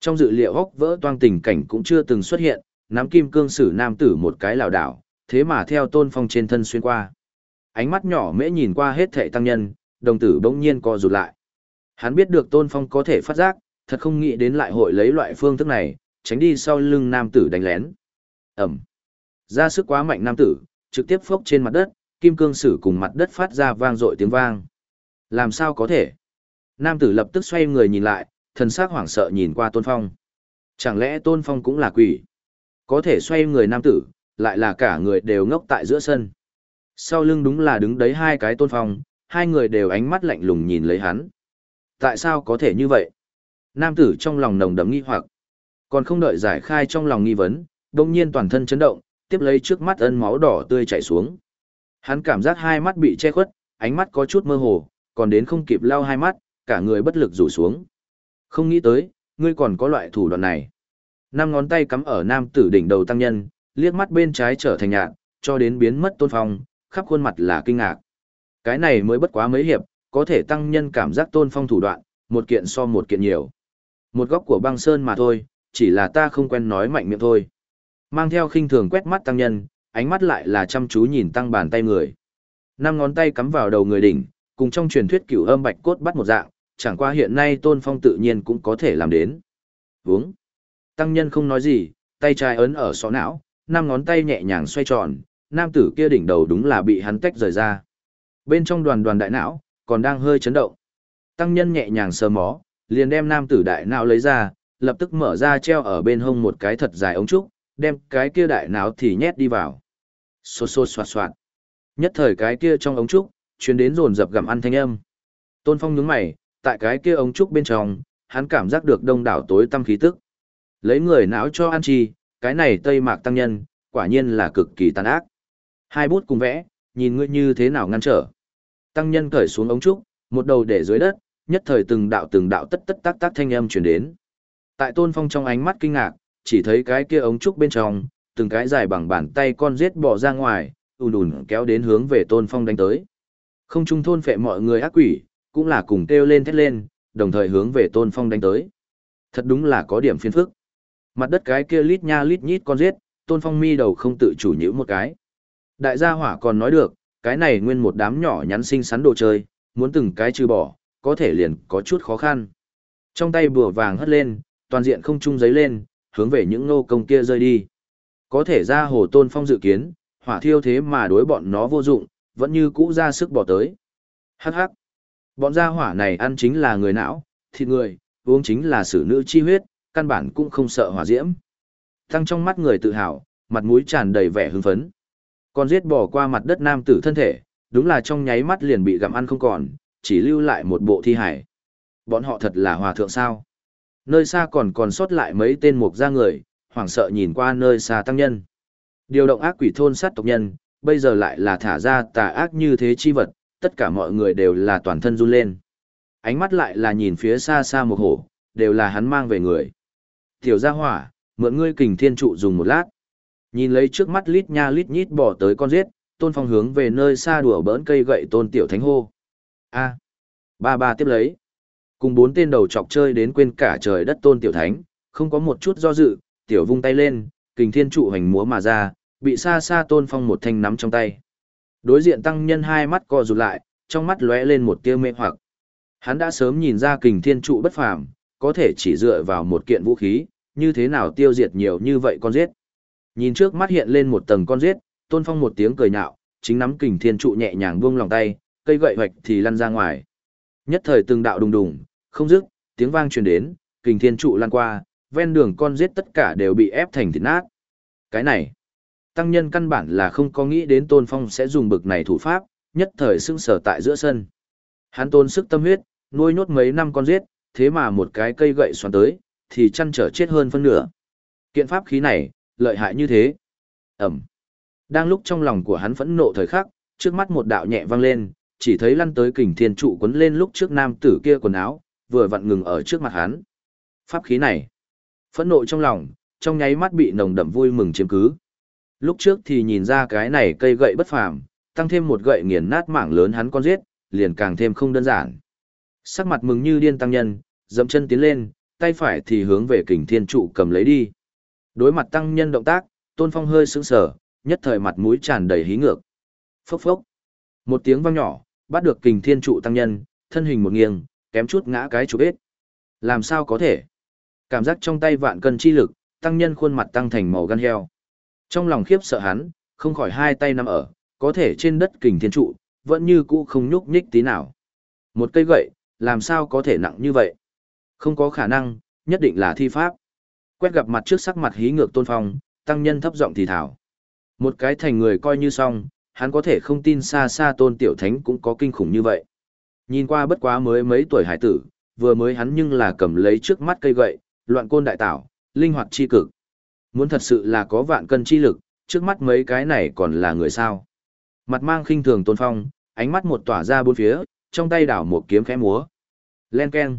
Trong dự liệu hốc vỡ toang tình cảnh cũng chưa từng xuất hiện, nắm kim cương sử nam tử một cái lảo đảo, thế mà theo tôn phong trên thân xuyên qua. Ánh mắt nhỏ mễ nhìn qua hết thệ tăng nhân, đồng tử bỗng nhiên co rụt lại. Hắn biết được tôn phong có thể phát giác, thật không nghĩ đến lại hội lấy loại phương thức này, tránh đi sau lưng nam tử đánh lén. Ẩm. Ra sức quá mạnh nam tử, trực tiếp phốc trên mặt đất, kim cương sử cùng mặt đất phát ra vang dội tiếng vang. Làm sao có thể? Nam tử lập tức xoay người nhìn lại, thần sắc hoảng sợ nhìn qua tôn phong. Chẳng lẽ tôn phong cũng là quỷ? Có thể xoay người nam tử, lại là cả người đều ngốc tại giữa sân. Sau lưng đúng là đứng đấy hai cái tôn phong, hai người đều ánh mắt lạnh lùng nhìn lấy hắn. Tại sao có thể như vậy? Nam tử trong lòng nồng đấm nghi hoặc. Còn không đợi giải khai trong lòng nghi vấn, đông nhiên toàn thân chấn động, tiếp lấy trước mắt ân máu đỏ tươi chảy xuống. Hắn cảm giác hai mắt bị che khuất, ánh mắt có chút mơ hồ, còn đến không kịp lau hai mắt, cả người bất lực rủ xuống. Không nghĩ tới, ngươi còn có loại thủ đoạn này. Năm ngón tay cắm ở nam tử đỉnh đầu tăng nhân, liếc mắt bên trái trở thành nhạt, cho đến biến mất tôn phong, khắp khuôn mặt là kinh ngạc. Cái này mới bất quá mấy hiệp, có thể tăng nhân cảm giác tôn phong thủ đoạn, một kiện so một kiện nhiều. Một góc của băng sơn mà thôi, chỉ là ta không quen nói mạnh miệng thôi. Mang theo khinh thường quét mắt tăng nhân, ánh mắt lại là chăm chú nhìn tăng bàn tay người. Năm ngón tay cắm vào đầu người đỉnh, cùng trong truyền thuyết cửu âm bạch cốt bắt một dạng, chẳng qua hiện nay tôn phong tự nhiên cũng có thể làm đến. Vướng. Tăng nhân không nói gì, tay trái ấn ở xó não, năm ngón tay nhẹ nhàng xoay tròn, nam tử kia đỉnh đầu đúng là bị hắn tách rời ra. Bên trong đoàn đoàn đại não, còn đang hơi chấn động. Tăng nhân nhẹ nhàng sờ mó, liền đem nam tử đại não lấy ra, lập tức mở ra treo ở bên hông một cái thật dài ống trúc, đem cái kia đại não thì nhét đi vào. Xô xô xoạt xoạt. Nhất thời cái kia trong ống trúc, chuyến đến rồn dập gặm ăn thanh âm. Tôn Phong nhướng mày, tại cái kia ống trúc bên trong, hắn cảm giác được đông đảo tối tâm khí tức. Lấy người não cho ăn chi, cái này tây mạc tăng nhân, quả nhiên là cực kỳ tàn ác. Hai bút cùng vẽ, nhìn ngươi như thế nào ngăn trở. Tăng nhân cởi xuống ống trúc, một đầu để dưới đất, nhất thời từng đạo từng đạo tất tất tác tác thanh âm truyền đến. Tại Tôn Phong trong ánh mắt kinh ngạc, chỉ thấy cái kia ống trúc bên trong, từng cái dài bằng bàn tay con giết bỏ ra ngoài, ùn ùn kéo đến hướng về Tôn Phong đánh tới. Không trung thôn phệ mọi người ác quỷ, cũng là cùng kêu lên thét lên, đồng thời hướng về Tôn Phong đánh tới. Thật đúng là có điểm phiền phức. Mặt đất cái kia lít nha lít nhít con giết, Tôn Phong mi đầu không tự chủ nhữ một cái. Đại gia hỏa còn nói được, cái này nguyên một đám nhỏ nhắn xinh xắn đồ chơi, muốn từng cái trừ bỏ, có thể liền có chút khó khăn. Trong tay bùa vàng hất lên, toàn diện không trung giấy lên, hướng về những nô công kia rơi đi. Có thể ra hồ tôn phong dự kiến, hỏa thiêu thế mà đối bọn nó vô dụng, vẫn như cũ ra sức bỏ tới. Hắc hắc. Bọn gia hỏa này ăn chính là người não, thịt người, uống chính là sử nữ chi huyết, căn bản cũng không sợ hỏa diễm. Tăng trong mắt người tự hào, mặt mũi tràn đầy vẻ hưng phấn. Con giết bỏ qua mặt đất nam tử thân thể, đúng là trong nháy mắt liền bị gặm ăn không còn, chỉ lưu lại một bộ thi hải. Bọn họ thật là hòa thượng sao? Nơi xa còn còn sót lại mấy tên mục gia người, hoảng sợ nhìn qua nơi xa tăng nhân. Điều động ác quỷ thôn sát tộc nhân, bây giờ lại là thả ra tà ác như thế chi vật, tất cả mọi người đều là toàn thân run lên. Ánh mắt lại là nhìn phía xa xa một hổ, đều là hắn mang về người. Tiểu gia hỏa, mượn ngươi kình thiên trụ dùng một lát. Nhìn lấy trước mắt lít nha lít nhít bỏ tới con giết, tôn phong hướng về nơi xa đùa bỡn cây gậy tôn tiểu thánh hô. A. Ba ba tiếp lấy. Cùng bốn tên đầu chọc chơi đến quên cả trời đất tôn tiểu thánh, không có một chút do dự, tiểu vung tay lên, kình thiên trụ hành múa mà ra, bị xa xa tôn phong một thanh nắm trong tay. Đối diện tăng nhân hai mắt co rụt lại, trong mắt lóe lên một tia mê hoặc. Hắn đã sớm nhìn ra kình thiên trụ bất phàm, có thể chỉ dựa vào một kiện vũ khí, như thế nào tiêu diệt nhiều như vậy con giết. Nhìn trước mắt hiện lên một tầng con giết, tôn phong một tiếng cười nhạo, chính nắm kình thiên trụ nhẹ nhàng buông lòng tay, cây gậy hoạch thì lăn ra ngoài. Nhất thời từng đạo đùng đùng, không dứt, tiếng vang truyền đến, kình thiên trụ lăn qua, ven đường con giết tất cả đều bị ép thành thịt nát. Cái này, tăng nhân căn bản là không có nghĩ đến tôn phong sẽ dùng bực này thủ pháp, nhất thời sưng sở tại giữa sân. Hắn tôn sức tâm huyết, nuôi nhốt mấy năm con giết, thế mà một cái cây gậy xoắn tới, thì chăn trở chết hơn phân nửa. Kiện pháp khí này, lợi hại như thế. Ẩm. Đang lúc trong lòng của hắn phẫn nộ thời khắc, trước mắt một đạo nhẹ vang lên, chỉ thấy lăn tới kình thiên trụ quấn lên lúc trước nam tử kia quần áo, vừa vặn ngừng ở trước mặt hắn. Pháp khí này. Phẫn nộ trong lòng, trong nháy mắt bị nồng đậm vui mừng chiếm cứ. Lúc trước thì nhìn ra cái này cây gậy bất phàm, tăng thêm một gậy nghiền nát mảng lớn hắn con giết, liền càng thêm không đơn giản. Sắc mặt mừng như điên tăng nhân, dậm chân tiến lên, tay phải thì hướng về kình thiên trụ cầm lấy đi. Đối mặt tăng nhân động tác, Tôn Phong hơi sững sờ, nhất thời mặt mũi tràn đầy hí ngược. Phốc phốc. Một tiếng vang nhỏ, bắt được kình thiên trụ tăng nhân, thân hình một nghiêng, kém chút ngã cái chụp ít. Làm sao có thể? Cảm giác trong tay vạn cân chi lực, tăng nhân khuôn mặt tăng thành màu gan heo. Trong lòng khiếp sợ hắn, không khỏi hai tay nằm ở, có thể trên đất kình thiên trụ, vẫn như cũ không nhúc nhích tí nào. Một cây gậy, làm sao có thể nặng như vậy? Không có khả năng, nhất định là thi pháp. Quét gặp mặt trước sắc mặt hí ngược tôn phong, tăng nhân thấp giọng thì thảo. Một cái thành người coi như xong, hắn có thể không tin xa xa tôn tiểu thánh cũng có kinh khủng như vậy. Nhìn qua bất quá mới mấy tuổi hải tử, vừa mới hắn nhưng là cầm lấy trước mắt cây gậy, loạn côn đại tảo, linh hoạt chi cực. Muốn thật sự là có vạn cân chi lực, trước mắt mấy cái này còn là người sao. Mặt mang khinh thường tôn phong, ánh mắt một tỏa ra bốn phía, trong tay đảo một kiếm khẽ múa. Len keng.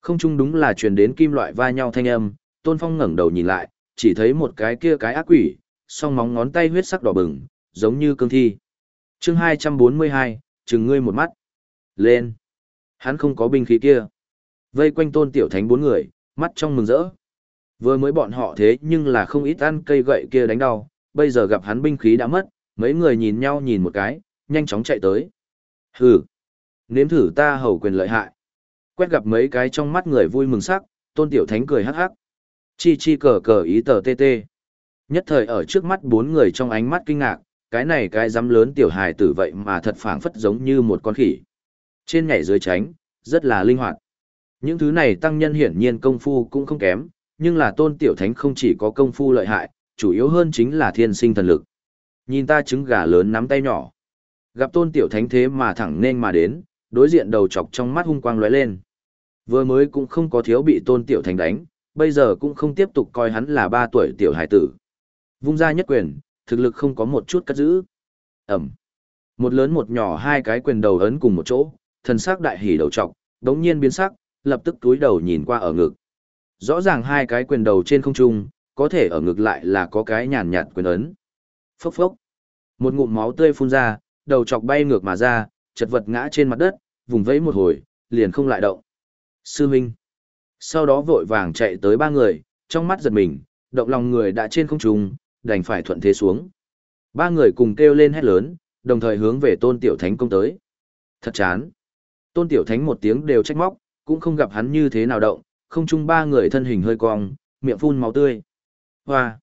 Không chung đúng là truyền đến kim loại va nhau thanh âm, tôn phong ngẩng đầu nhìn lại, chỉ thấy một cái kia cái ác quỷ, song móng ngón tay huyết sắc đỏ bừng, giống như cương thi. chương 242, chừng ngươi một mắt. Lên. Hắn không có binh khí kia. Vây quanh tôn tiểu thánh bốn người, mắt trong mừng rỡ. Vừa mới bọn họ thế nhưng là không ít ăn cây gậy kia đánh đau, bây giờ gặp hắn binh khí đã mất, mấy người nhìn nhau nhìn một cái, nhanh chóng chạy tới. Hừ, nếm thử ta hầu quyền lợi hại. Quét gặp mấy cái trong mắt người vui mừng sắc, tôn tiểu thánh cười hắc hắc. Chi chi cờ cờ ý tờ tê tê. Nhất thời ở trước mắt bốn người trong ánh mắt kinh ngạc, cái này cái dám lớn tiểu hài tử vậy mà thật phảng phất giống như một con khỉ. Trên nhảy dưới tránh, rất là linh hoạt. Những thứ này tăng nhân hiển nhiên công phu cũng không kém, nhưng là tôn tiểu thánh không chỉ có công phu lợi hại, chủ yếu hơn chính là thiên sinh thần lực. Nhìn ta trứng gà lớn nắm tay nhỏ. Gặp tôn tiểu thánh thế mà thẳng nên mà đến, đối diện đầu chọc trong mắt hung quang lóe lên. Vừa mới cũng không có thiếu bị tôn tiểu thánh đánh, bây giờ cũng không tiếp tục coi hắn là ba tuổi tiểu hải tử. Vung ra nhất quyền, thực lực không có một chút cất giữ. Ẩm. Một lớn một nhỏ hai cái quyền đầu ấn cùng một chỗ, thần sắc đại hỉ đầu trọc, đống nhiên biến sắc, lập tức túi đầu nhìn qua ở ngực. Rõ ràng hai cái quyền đầu trên không trung, có thể ở ngược lại là có cái nhàn nhạt quyền ấn. Phốc phốc. Một ngụm máu tươi phun ra, đầu chọc bay ngược mà ra, chật vật ngã trên mặt đất, vùng vẫy một hồi, liền không lại động. Sư Minh. Sau đó vội vàng chạy tới ba người, trong mắt giật mình, động lòng người đã trên không trung, đành phải thuận thế xuống. Ba người cùng kêu lên hét lớn, đồng thời hướng về tôn tiểu thánh công tới. Thật chán. Tôn tiểu thánh một tiếng đều trách móc, cũng không gặp hắn như thế nào động, không chung ba người thân hình hơi cong, miệng phun máu tươi. Hoa!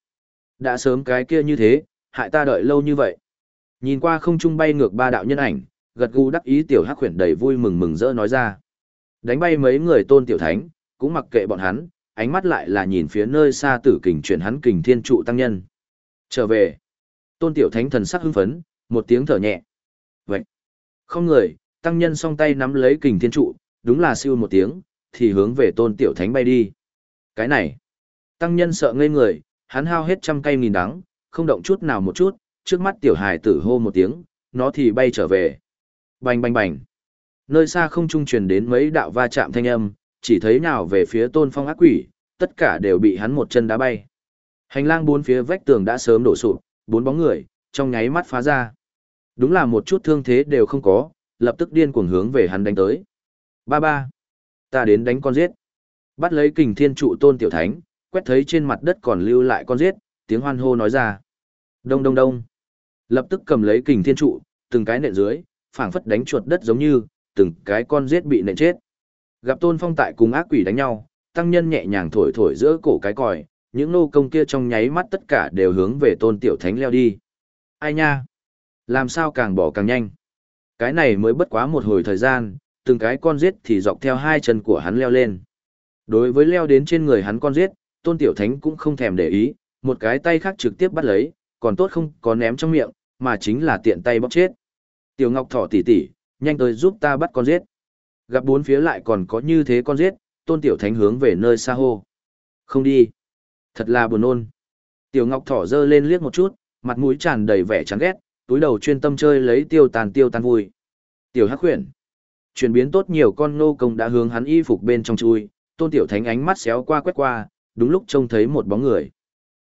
Đã sớm cái kia như thế, hại ta đợi lâu như vậy. Nhìn qua không Chung bay ngược ba đạo nhân ảnh, gật gù đắc ý tiểu hắc khuyển đầy vui mừng mừng rỡ nói ra. Đánh bay mấy người tôn tiểu thánh, cũng mặc kệ bọn hắn, ánh mắt lại là nhìn phía nơi xa tử kình chuyển hắn kình thiên trụ tăng nhân. Trở về. Tôn tiểu thánh thần sắc hưng phấn, một tiếng thở nhẹ. Vậy. Không người, tăng nhân song tay nắm lấy kình thiên trụ, đúng là siêu một tiếng, thì hướng về tôn tiểu thánh bay đi. Cái này. Tăng nhân sợ ngây người, hắn hao hết trăm cây nghìn đắng, không động chút nào một chút, trước mắt tiểu hài tử hô một tiếng, nó thì bay trở về. Bành bành bành. Nơi xa không trung truyền đến mấy đạo va chạm thanh âm, chỉ thấy nào về phía tôn phong ác quỷ, tất cả đều bị hắn một chân đá bay. Hành lang bốn phía vách tường đã sớm đổ sụp, bốn bóng người, trong nháy mắt phá ra. Đúng là một chút thương thế đều không có, lập tức điên cuồng hướng về hắn đánh tới. Ba ba. Ta đến đánh con giết. Bắt lấy kình thiên trụ tôn tiểu thánh, quét thấy trên mặt đất còn lưu lại con giết, tiếng hoan hô nói ra. Đông đông đông. Lập tức cầm lấy kình thiên trụ, từng cái nện dưới, phảng phất đánh chuột đất giống như, từng cái con giết bị nện chết. Gặp tôn phong tại cùng ác quỷ đánh nhau, tăng nhân nhẹ nhàng thổi thổi giữa cổ cái còi, những nô công kia trong nháy mắt tất cả đều hướng về tôn tiểu thánh leo đi. Ai nha? Làm sao càng bỏ càng nhanh? Cái này mới bất quá một hồi thời gian, từng cái con giết thì dọc theo hai chân của hắn leo lên. Đối với leo đến trên người hắn con giết, tôn tiểu thánh cũng không thèm để ý, một cái tay khác trực tiếp bắt lấy, còn tốt không có ném trong miệng, mà chính là tiện tay bóc chết. Tiểu Ngọc Thỏ tỷ tỷ, nhanh tới giúp ta bắt con giết. Gặp bốn phía lại còn có như thế con giết, tôn tiểu thánh hướng về nơi xa hô. Không đi. Thật là buồn nôn. Tiểu Ngọc Thỏ dơ lên liếc một chút, mặt mũi tràn đầy vẻ chán ghét, túi đầu chuyên tâm chơi lấy tiêu tàn tiêu tàn vui. Tiểu Hắc Huyền. Chuyển biến tốt nhiều con nô công đã hướng hắn y phục bên trong chui, tôn tiểu thánh ánh mắt xéo qua quét qua, đúng lúc trông thấy một bóng người.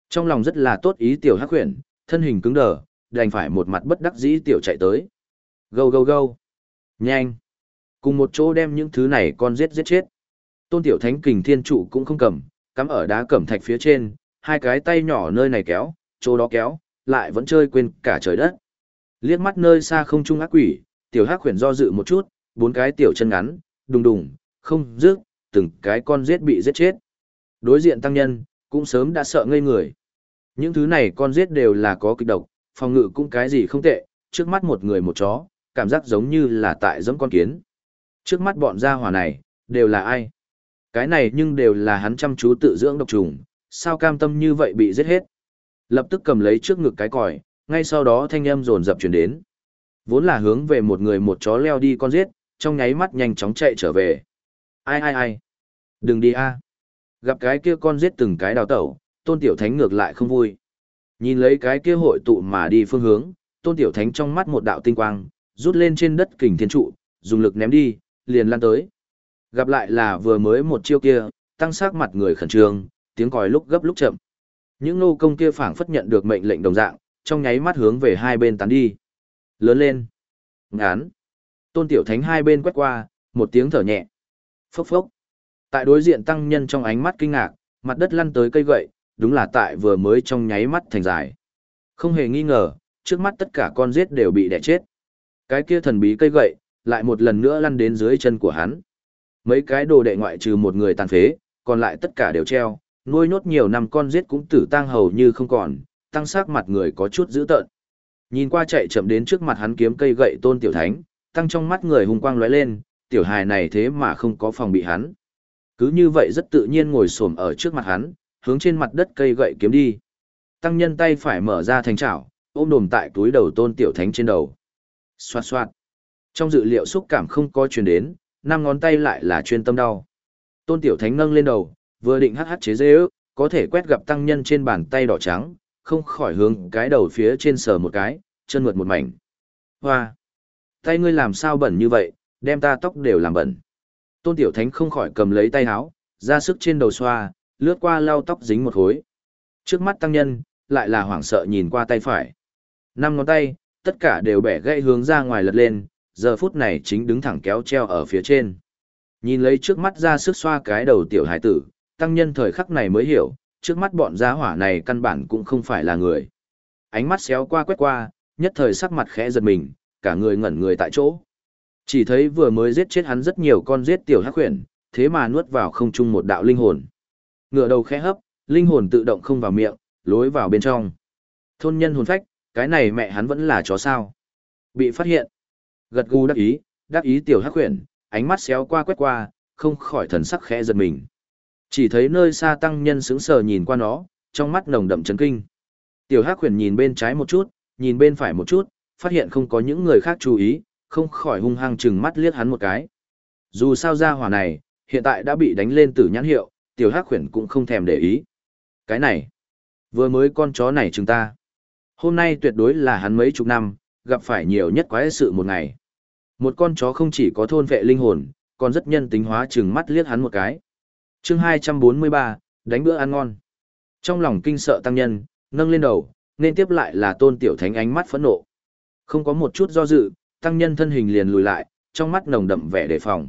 Trong lòng rất là tốt ý tiểu hắc huyền, thân hình cứng đờ, đành phải một mặt bất đắc dĩ tiểu chạy tới. Gâu gâu gâu. Nhanh. Cùng một chỗ đem những thứ này con giết giết chết. Tôn Tiểu Thánh kình thiên trụ cũng không cầm, cắm ở đá cẩm thạch phía trên, hai cái tay nhỏ nơi này kéo, chỗ đó kéo, lại vẫn chơi quên cả trời đất. Liếc mắt nơi xa không trung ác quỷ, tiểu hắc Huyền do dự một chút, bốn cái tiểu chân ngắn, đùng đùng, không rước, từng cái con giết bị giết chết. Đối diện tăng nhân, cũng sớm đã sợ ngây người. Những thứ này con giết đều là có kịch độc, phòng ngự cũng cái gì không tệ, trước mắt một người một chó, cảm giác giống như là tại giống con kiến. Trước mắt bọn gia hỏa này, đều là ai? Cái này nhưng đều là hắn chăm chú tự dưỡng độc trùng, sao cam tâm như vậy bị giết hết. Lập tức cầm lấy trước ngực cái còi, ngay sau đó thanh âm rồn dập chuyển đến. Vốn là hướng về một người một chó leo đi con giết, trong nháy mắt nhanh chóng chạy trở về. Ai ai ai? Đừng đi a. Gặp cái kia con giết từng cái đào tẩu, tôn tiểu thánh ngược lại không vui. Nhìn lấy cái kia hội tụ mà đi phương hướng, tôn tiểu thánh trong mắt một đạo tinh quang, rút lên trên đất kình thiên trụ, dùng lực ném đi, liền lan tới. Gặp lại là vừa mới một chiêu kia, tăng sắc mặt người khẩn trương, tiếng còi lúc gấp lúc chậm. Những nô công kia phảng phất nhận được mệnh lệnh đồng dạng, trong nháy mắt hướng về hai bên tán đi. Lớn lên. Ngán. Tôn tiểu thánh hai bên quét qua, một tiếng thở nhẹ. Phốc phốc. Tại đối diện tăng nhân trong ánh mắt kinh ngạc, mặt đất lăn tới cây gậy, đúng là tại vừa mới trong nháy mắt thành dài. Không hề nghi ngờ, trước mắt tất cả con giết đều bị đẻ chết. Cái kia thần bí cây gậy, lại một lần nữa lăn đến dưới chân của hắn. Mấy cái đồ đệ ngoại trừ một người tàn phế, còn lại tất cả đều treo, nuôi nốt nhiều năm con giết cũng tử tang hầu như không còn, tăng sắc mặt người có chút dữ tợn. Nhìn qua chạy chậm đến trước mặt hắn kiếm cây gậy tôn tiểu thánh, tăng trong mắt người hùng quang lóe lên, tiểu hài này thế mà không có phòng bị hắn. Cứ như vậy rất tự nhiên ngồi xổm ở trước mặt hắn, hướng trên mặt đất cây gậy kiếm đi. Tăng nhân tay phải mở ra thành chảo, ôm đồm tại túi đầu tôn tiểu thánh trên đầu. Xoạt xoạt. Trong dự liệu xúc cảm không có truyền đến, năm ngón tay lại là chuyên tâm đau. Tôn tiểu thánh nâng lên đầu, vừa định hắc hắc chế dê ước, có thể quét gặp tăng nhân trên bàn tay đỏ trắng, không khỏi hướng cái đầu phía trên sờ một cái, chân mượt một mảnh. Hoa! Tay ngươi làm sao bẩn như vậy, đem ta tóc đều làm bẩn. Tôn Tiểu Thánh không khỏi cầm lấy tay háo, ra sức trên đầu xoa, lướt qua lau tóc dính một khối. Trước mắt tăng nhân, lại là hoảng sợ nhìn qua tay phải. Năm ngón tay, tất cả đều bẻ gãy hướng ra ngoài lật lên, giờ phút này chính đứng thẳng kéo treo ở phía trên. Nhìn lấy trước mắt ra sức xoa cái đầu tiểu hải tử, tăng nhân thời khắc này mới hiểu, trước mắt bọn giá hỏa này căn bản cũng không phải là người. Ánh mắt xéo qua quét qua, nhất thời sắc mặt khẽ giật mình, cả người ngẩn người tại chỗ. Chỉ thấy vừa mới giết chết hắn rất nhiều con giết tiểu hắc khuyển, thế mà nuốt vào không chung một đạo linh hồn. Ngựa đầu khẽ hấp, linh hồn tự động không vào miệng, lối vào bên trong. Thôn nhân hồn phách, cái này mẹ hắn vẫn là chó sao. Bị phát hiện. Gật gù đắc ý, đắc ý tiểu hắc khuyển, ánh mắt xéo qua quét qua, không khỏi thần sắc khẽ giật mình. Chỉ thấy nơi xa tăng nhân sững sờ nhìn qua nó, trong mắt nồng đậm chấn kinh. Tiểu Hắc khuyển nhìn bên trái một chút, nhìn bên phải một chút, phát hiện không có những người khác chú ý, không khỏi hung hăng chừng mắt liếc hắn một cái. Dù sao ra hỏa này, hiện tại đã bị đánh lên tử nhãn hiệu, Tiểu Hắc khuyển cũng không thèm để ý. Cái này, vừa mới con chó này chúng ta. Hôm nay tuyệt đối là hắn mấy chục năm, gặp phải nhiều nhất quái sự một ngày. Một con chó không chỉ có thôn vệ linh hồn, còn rất nhân tính hóa chừng mắt liếc hắn một cái chương 243, đánh bữa ăn ngon. Trong lòng kinh sợ tăng nhân, nâng lên đầu, nên tiếp lại là tôn tiểu thánh ánh mắt phẫn nộ. Không có một chút do dự, tăng nhân thân hình liền lùi lại, trong mắt nồng đậm vẻ đề phòng.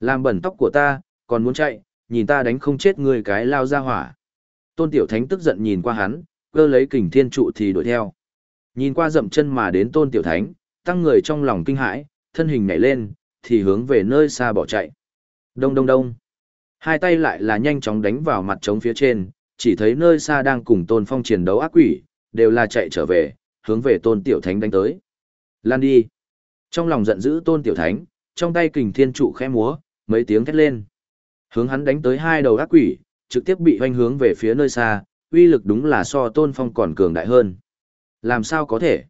Làm bẩn tóc của ta, còn muốn chạy, nhìn ta đánh không chết người cái lao ra hỏa. Tôn tiểu thánh tức giận nhìn qua hắn, cơ lấy kình thiên trụ thì đuổi theo. Nhìn qua dậm chân mà đến tôn tiểu thánh, tăng người trong lòng kinh hãi, thân hình nhảy lên, thì hướng về nơi xa bỏ chạy. Đông đông đông. Hai tay lại là nhanh chóng đánh vào mặt trống phía trên, chỉ thấy nơi xa đang cùng tôn phong chiến đấu ác quỷ, đều là chạy trở về, hướng về tôn tiểu thánh đánh tới. Lan đi! Trong lòng giận dữ tôn tiểu thánh, trong tay kình thiên trụ khẽ múa, mấy tiếng thét lên. Hướng hắn đánh tới hai đầu ác quỷ, trực tiếp bị hoanh hướng về phía nơi xa, uy lực đúng là so tôn phong còn cường đại hơn. Làm sao có thể?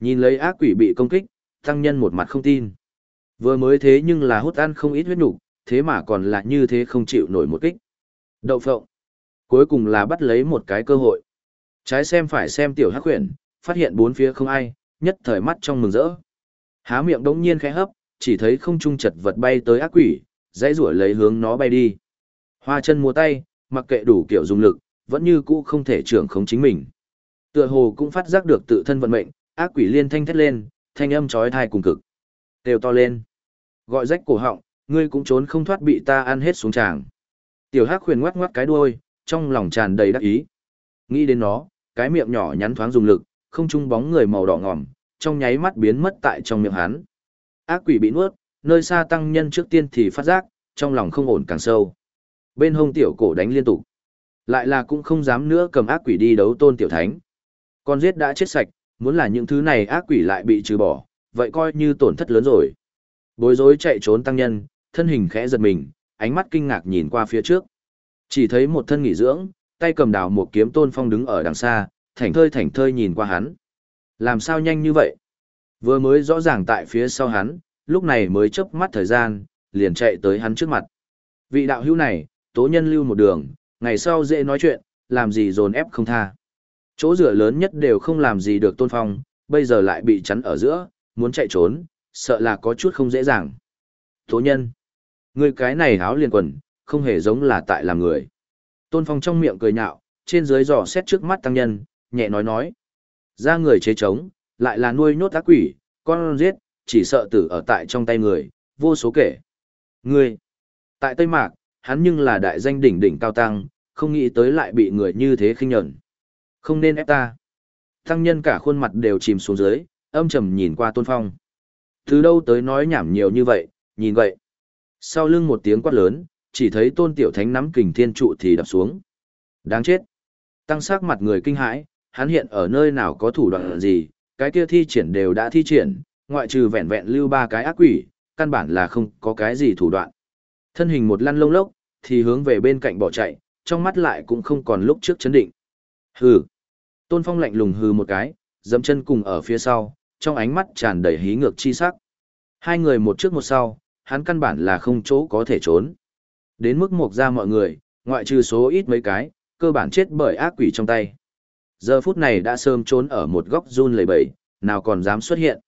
Nhìn lấy ác quỷ bị công kích, tăng nhân một mặt không tin. Vừa mới thế nhưng là hút ăn không ít huyết nhục, thế mà còn là như thế không chịu nổi một kích. Đậu phộng. Cuối cùng là bắt lấy một cái cơ hội. Trái xem phải xem tiểu hắc huyền, phát hiện bốn phía không ai, nhất thời mắt trong mừng rỡ. Há miệng đống nhiên khẽ hấp, chỉ thấy không trung chật vật bay tới ác quỷ, dãy rủa lấy hướng nó bay đi. Hoa chân múa tay, mặc kệ đủ kiểu dùng lực, vẫn như cũ không thể trưởng khống chính mình. Tựa hồ cũng phát giác được tự thân vận mệnh, ác quỷ liên thanh thét lên, thanh âm chói tai cùng cực. Đều to lên. Gọi rách cổ họng, Ngươi cũng trốn không thoát bị ta ăn hết xuống tràng. Tiểu Hắc khuyên ngoắc ngoắc cái đuôi, trong lòng tràn đầy đắc ý. Nghĩ đến nó, cái miệng nhỏ nhắn thoáng dùng lực, không trung bóng người màu đỏ ngòm, trong nháy mắt biến mất tại trong miệng hắn. Ác quỷ bị nuốt, nơi xa tăng nhân trước tiên thì phát giác, trong lòng không ổn càng sâu. Bên hông tiểu cổ đánh liên tục. Lại là cũng không dám nữa cầm ác quỷ đi đấu tôn tiểu thánh. Con giết đã chết sạch, muốn là những thứ này ác quỷ lại bị trừ bỏ, vậy coi như tổn thất lớn rồi. Bối rối chạy trốn tăng nhân, thân hình khẽ giật mình, ánh mắt kinh ngạc nhìn qua phía trước. Chỉ thấy một thân nghỉ dưỡng, tay cầm đào một kiếm tôn phong đứng ở đằng xa, thảnh thơi thảnh thơi nhìn qua hắn. Làm sao nhanh như vậy? Vừa mới rõ ràng tại phía sau hắn, lúc này mới chớp mắt thời gian, liền chạy tới hắn trước mặt. Vị đạo hữu này, tố nhân lưu một đường, ngày sau dễ nói chuyện, làm gì dồn ép không tha. Chỗ rửa lớn nhất đều không làm gì được tôn phong, bây giờ lại bị chắn ở giữa, muốn chạy trốn, sợ là có chút không dễ dàng. Tố nhân, người cái này háo liền quần, không hề giống là tại làm người. Tôn phong trong miệng cười nhạo, trên dưới dò xét trước mắt tăng nhân, nhẹ nói nói. Ra người chế trống, lại là nuôi nhốt ác quỷ, con giết, chỉ sợ tử ở tại trong tay người, vô số kể. Người, tại Tây Mạc, hắn nhưng là đại danh đỉnh đỉnh cao tăng, không nghĩ tới lại bị người như thế khinh nhẫn. Không nên ép ta. Tăng nhân cả khuôn mặt đều chìm xuống dưới, âm trầm nhìn qua Tôn Phong. Từ đâu tới nói nhảm nhiều như vậy, nhìn vậy. Sau lưng một tiếng quát lớn, chỉ thấy Tôn Tiểu Thánh nắm kình thiên trụ thì đập xuống. Đáng chết. Tăng sắc mặt người kinh hãi, hắn hiện ở nơi nào có thủ đoạn gì, cái kia thi triển đều đã thi triển, ngoại trừ vẹn vẹn lưu ba cái ác quỷ, căn bản là không có cái gì thủ đoạn. Thân hình một lăn lông lốc, thì hướng về bên cạnh bỏ chạy, trong mắt lại cũng không còn lúc trước chấn định. Hừ. Tôn Phong lạnh lùng hừ một cái, dẫm chân cùng ở phía sau, trong ánh mắt tràn đầy hí ngược chi sắc. Hai người một trước một sau, hắn căn bản là không chỗ có thể trốn. Đến mức mục ra mọi người, ngoại trừ số ít mấy cái, cơ bản chết bởi ác quỷ trong tay. Giờ phút này đã sớm trốn ở một góc run lầy bầy, nào còn dám xuất hiện.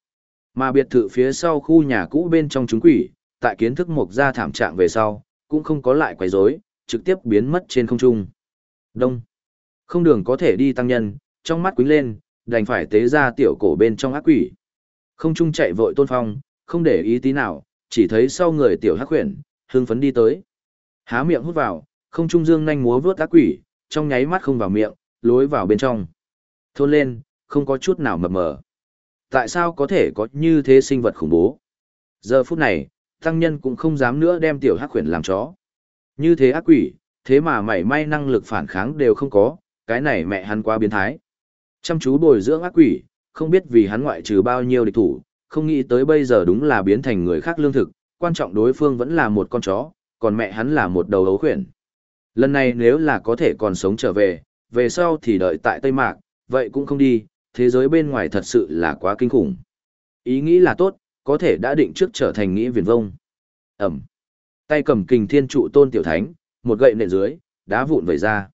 Mà biệt thự phía sau khu nhà cũ bên trong chúng quỷ, tại kiến thức mục ra thảm trạng về sau, cũng không có lại quấy rối, trực tiếp biến mất trên không trung. Đông. Không đường có thể đi tăng nhân, trong mắt quính lên, đành phải tế ra tiểu cổ bên trong ác quỷ. Không trung chạy vội tôn phong, không để ý tí nào, chỉ thấy sau người tiểu hắc huyền, hưng phấn đi tới. Há miệng hút vào, không trung dương nhanh múa vướt ác quỷ, trong nháy mắt không vào miệng, lối vào bên trong. Thôn lên, không có chút nào mập mờ. Tại sao có thể có như thế sinh vật khủng bố? Giờ phút này, tăng nhân cũng không dám nữa đem tiểu hắc huyền làm chó. Như thế ác quỷ, thế mà mảy may năng lực phản kháng đều không có, cái này mẹ hắn quá biến thái. Chăm chú bồi dưỡng ác quỷ, không biết vì hắn ngoại trừ bao nhiêu địch thủ, không nghĩ tới bây giờ đúng là biến thành người khác lương thực, quan trọng đối phương vẫn là một con chó, còn mẹ hắn là một đầu ấu khuyển. Lần này nếu là có thể còn sống trở về, về sau thì đợi tại Tây Mạc, vậy cũng không đi, thế giới bên ngoài thật sự là quá kinh khủng. Ý nghĩ là tốt, có thể đã định trước trở thành nghĩ viền vông. Ẩm. Tay cầm kình thiên trụ tôn tiểu thánh, một gậy nện dưới, đá vụn vẩy ra.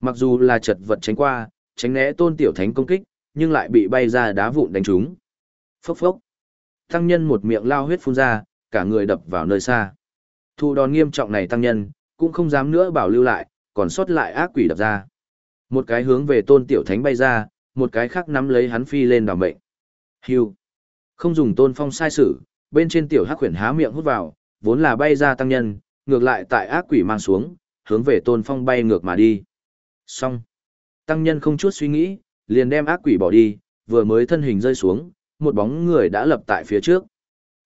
Mặc dù là chật vật tránh qua, tránh né tôn tiểu thánh công kích, nhưng lại bị bay ra đá vụn đánh trúng. Phốc phốc. Tăng nhân một miệng lao huyết phun ra, cả người đập vào nơi xa. Thu đòn nghiêm trọng này tăng nhân, cũng không dám nữa bảo lưu lại, còn sót lại ác quỷ đập ra. Một cái hướng về tôn tiểu thánh bay ra, một cái khác nắm lấy hắn phi lên đảo mệnh. Hưu. Không dùng tôn phong sai sử, bên trên tiểu hắc khuyển há miệng hút vào, vốn là bay ra tăng nhân, ngược lại tại ác quỷ mang xuống, hướng về tôn phong bay ngược mà đi. Xong. Tăng nhân không chút suy nghĩ, liền đem ác quỷ bỏ đi, vừa mới thân hình rơi xuống, một bóng người đã lập tại phía trước.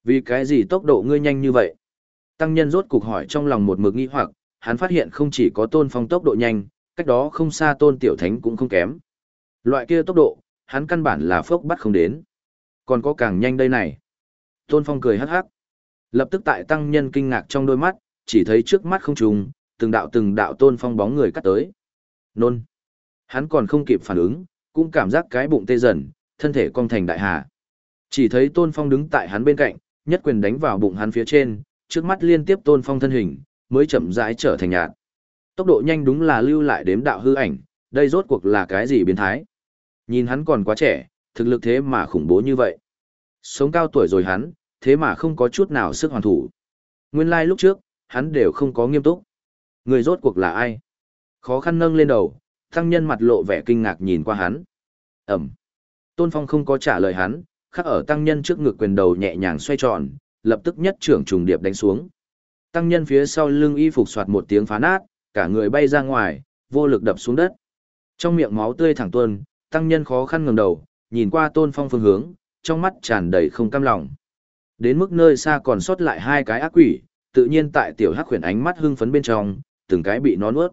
Vì cái gì tốc độ ngươi nhanh như vậy? Tăng nhân rốt cục hỏi trong lòng một mực nghi hoặc, hắn phát hiện không chỉ có tôn phong tốc độ nhanh, cách đó không xa tôn tiểu thánh cũng không kém. Loại kia tốc độ, hắn căn bản là phốc bắt không đến. Còn có càng nhanh đây này. Tôn phong cười hắc hắc. Lập tức tại tăng nhân kinh ngạc trong đôi mắt, chỉ thấy trước mắt không trùng, từng đạo từng đạo tôn phong bóng người cắt tới. Nôn. Hắn còn không kịp phản ứng, cũng cảm giác cái bụng tê dần, thân thể cong thành đại hà. Chỉ thấy tôn phong đứng tại hắn bên cạnh, nhất quyền đánh vào bụng hắn phía trên, trước mắt liên tiếp tôn phong thân hình, mới chậm rãi trở thành nhạt. Tốc độ nhanh đúng là lưu lại đếm đạo hư ảnh, đây rốt cuộc là cái gì biến thái. Nhìn hắn còn quá trẻ, thực lực thế mà khủng bố như vậy. Sống cao tuổi rồi hắn, thế mà không có chút nào sức hoàn thủ. Nguyên lai like lúc trước, hắn đều không có nghiêm túc. Người rốt cuộc là ai? Khó khăn nâng lên đầu, tăng nhân mặt lộ vẻ kinh ngạc nhìn qua hắn. Ẩm. Tôn Phong không có trả lời hắn, khắc ở tăng nhân trước ngực quyền đầu nhẹ nhàng xoay tròn, lập tức nhất trưởng trùng điệp đánh xuống. Tăng nhân phía sau lưng y phục soạt một tiếng phá nát, cả người bay ra ngoài, vô lực đập xuống đất. Trong miệng máu tươi thẳng tuôn, tăng nhân khó khăn ngẩng đầu, nhìn qua Tôn Phong phương hướng, trong mắt tràn đầy không cam lòng. Đến mức nơi xa còn sót lại hai cái ác quỷ, tự nhiên tại tiểu hắc huyền ánh mắt hưng phấn bên trong, từng cái bị nó nuốt.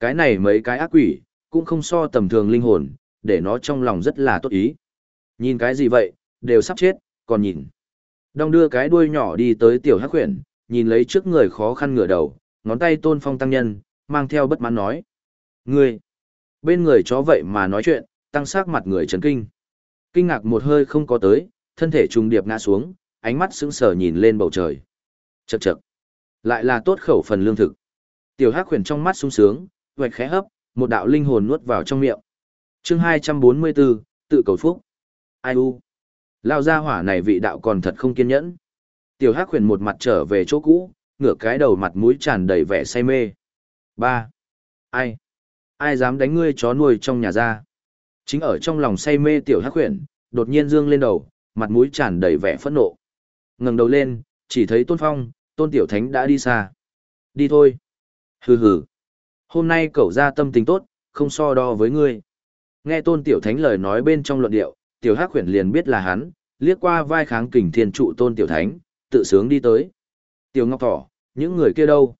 Cái này mấy cái ác quỷ, cũng không so tầm thường linh hồn, để nó trong lòng rất là tốt ý. Nhìn cái gì vậy, đều sắp chết, còn nhìn. Đong đưa cái đuôi nhỏ đi tới tiểu hắc huyền, nhìn lấy trước người khó khăn ngửa đầu, ngón tay tôn phong tăng nhân, mang theo bất mãn nói. Ngươi, bên người chó vậy mà nói chuyện, tăng sắc mặt người chấn kinh. Kinh ngạc một hơi không có tới, thân thể trùng điệp ngã xuống, ánh mắt sững sờ nhìn lên bầu trời. Chậc chậc, lại là tốt khẩu phần lương thực. Tiểu Hắc khuyển trong mắt sung sướng, vạch khẽ hấp, một đạo linh hồn nuốt vào trong miệng. Chương 244, tự cầu phúc. Ai u. Lao ra hỏa này vị đạo còn thật không kiên nhẫn. Tiểu Hắc khuyển một mặt trở về chỗ cũ, ngửa cái đầu mặt mũi tràn đầy vẻ say mê. Ba. Ai? Ai dám đánh ngươi chó nuôi trong nhà ra? Chính ở trong lòng say mê tiểu hắc huyền, đột nhiên dương lên đầu, mặt mũi tràn đầy vẻ phẫn nộ. ngẩng đầu lên, chỉ thấy Tôn Phong, Tôn Tiểu Thánh đã đi xa. Đi thôi. Hừ hừ. Hôm nay cậu ra tâm tình tốt, không so đo với ngươi. Nghe Tôn Tiểu Thánh lời nói bên trong luận điệu, Tiểu Hắc huyền liền biết là hắn, liếc qua vai kháng kình thiên trụ Tôn Tiểu Thánh, tự sướng đi tới. Tiểu Ngọc Thỏ, những người kia đâu?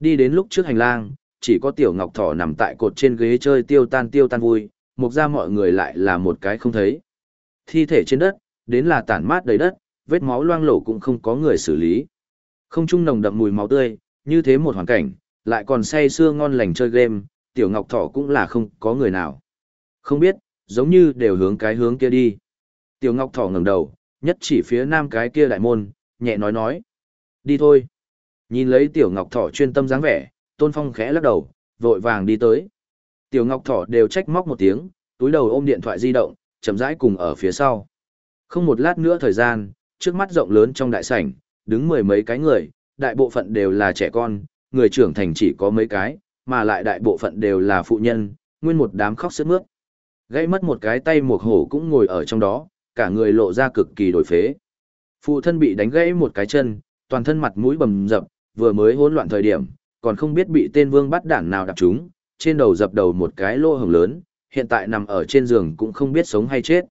Đi đến lúc trước hành lang, chỉ có Tiểu Ngọc Thỏ nằm tại cột trên ghế chơi tiêu tan tiêu tan vui, mục ra mọi người lại là một cái không thấy. Thi thể trên đất, đến là tản mát đầy đất, vết máu loang lổ cũng không có người xử lý. Không trung nồng đậm mùi máu tươi, như thế một hoàn cảnh, lại còn say sưa ngon lành chơi game, Tiểu Ngọc Thỏ cũng là không có người nào. Không biết, giống như đều hướng cái hướng kia đi. Tiểu Ngọc Thỏ ngẩng đầu, nhất chỉ phía nam cái kia đại môn, nhẹ nói nói. Đi thôi. Nhìn lấy tiểu ngọc thỏ chuyên tâm dáng vẻ, tôn phong khẽ lắc đầu, vội vàng đi tới. Tiểu ngọc thỏ đều trách móc một tiếng, túi đầu ôm điện thoại di động, chậm rãi cùng ở phía sau. Không một lát nữa thời gian, trước mắt rộng lớn trong đại sảnh, đứng mười mấy cái người, đại bộ phận đều là trẻ con, người trưởng thành chỉ có mấy cái, mà lại đại bộ phận đều là phụ nhân, nguyên một đám khóc sướt mướt. Gãy mất một cái tay một hổ cũng ngồi ở trong đó, cả người lộ ra cực kỳ đổi phế. Phụ thân bị đánh gãy một cái chân, toàn thân mặt mũi bầm dập, vừa mới hỗn loạn thời điểm, còn không biết bị tên vương bắt đảng nào đạp trúng, trên đầu dập đầu một cái lô hồng lớn, hiện tại nằm ở trên giường cũng không biết sống hay chết.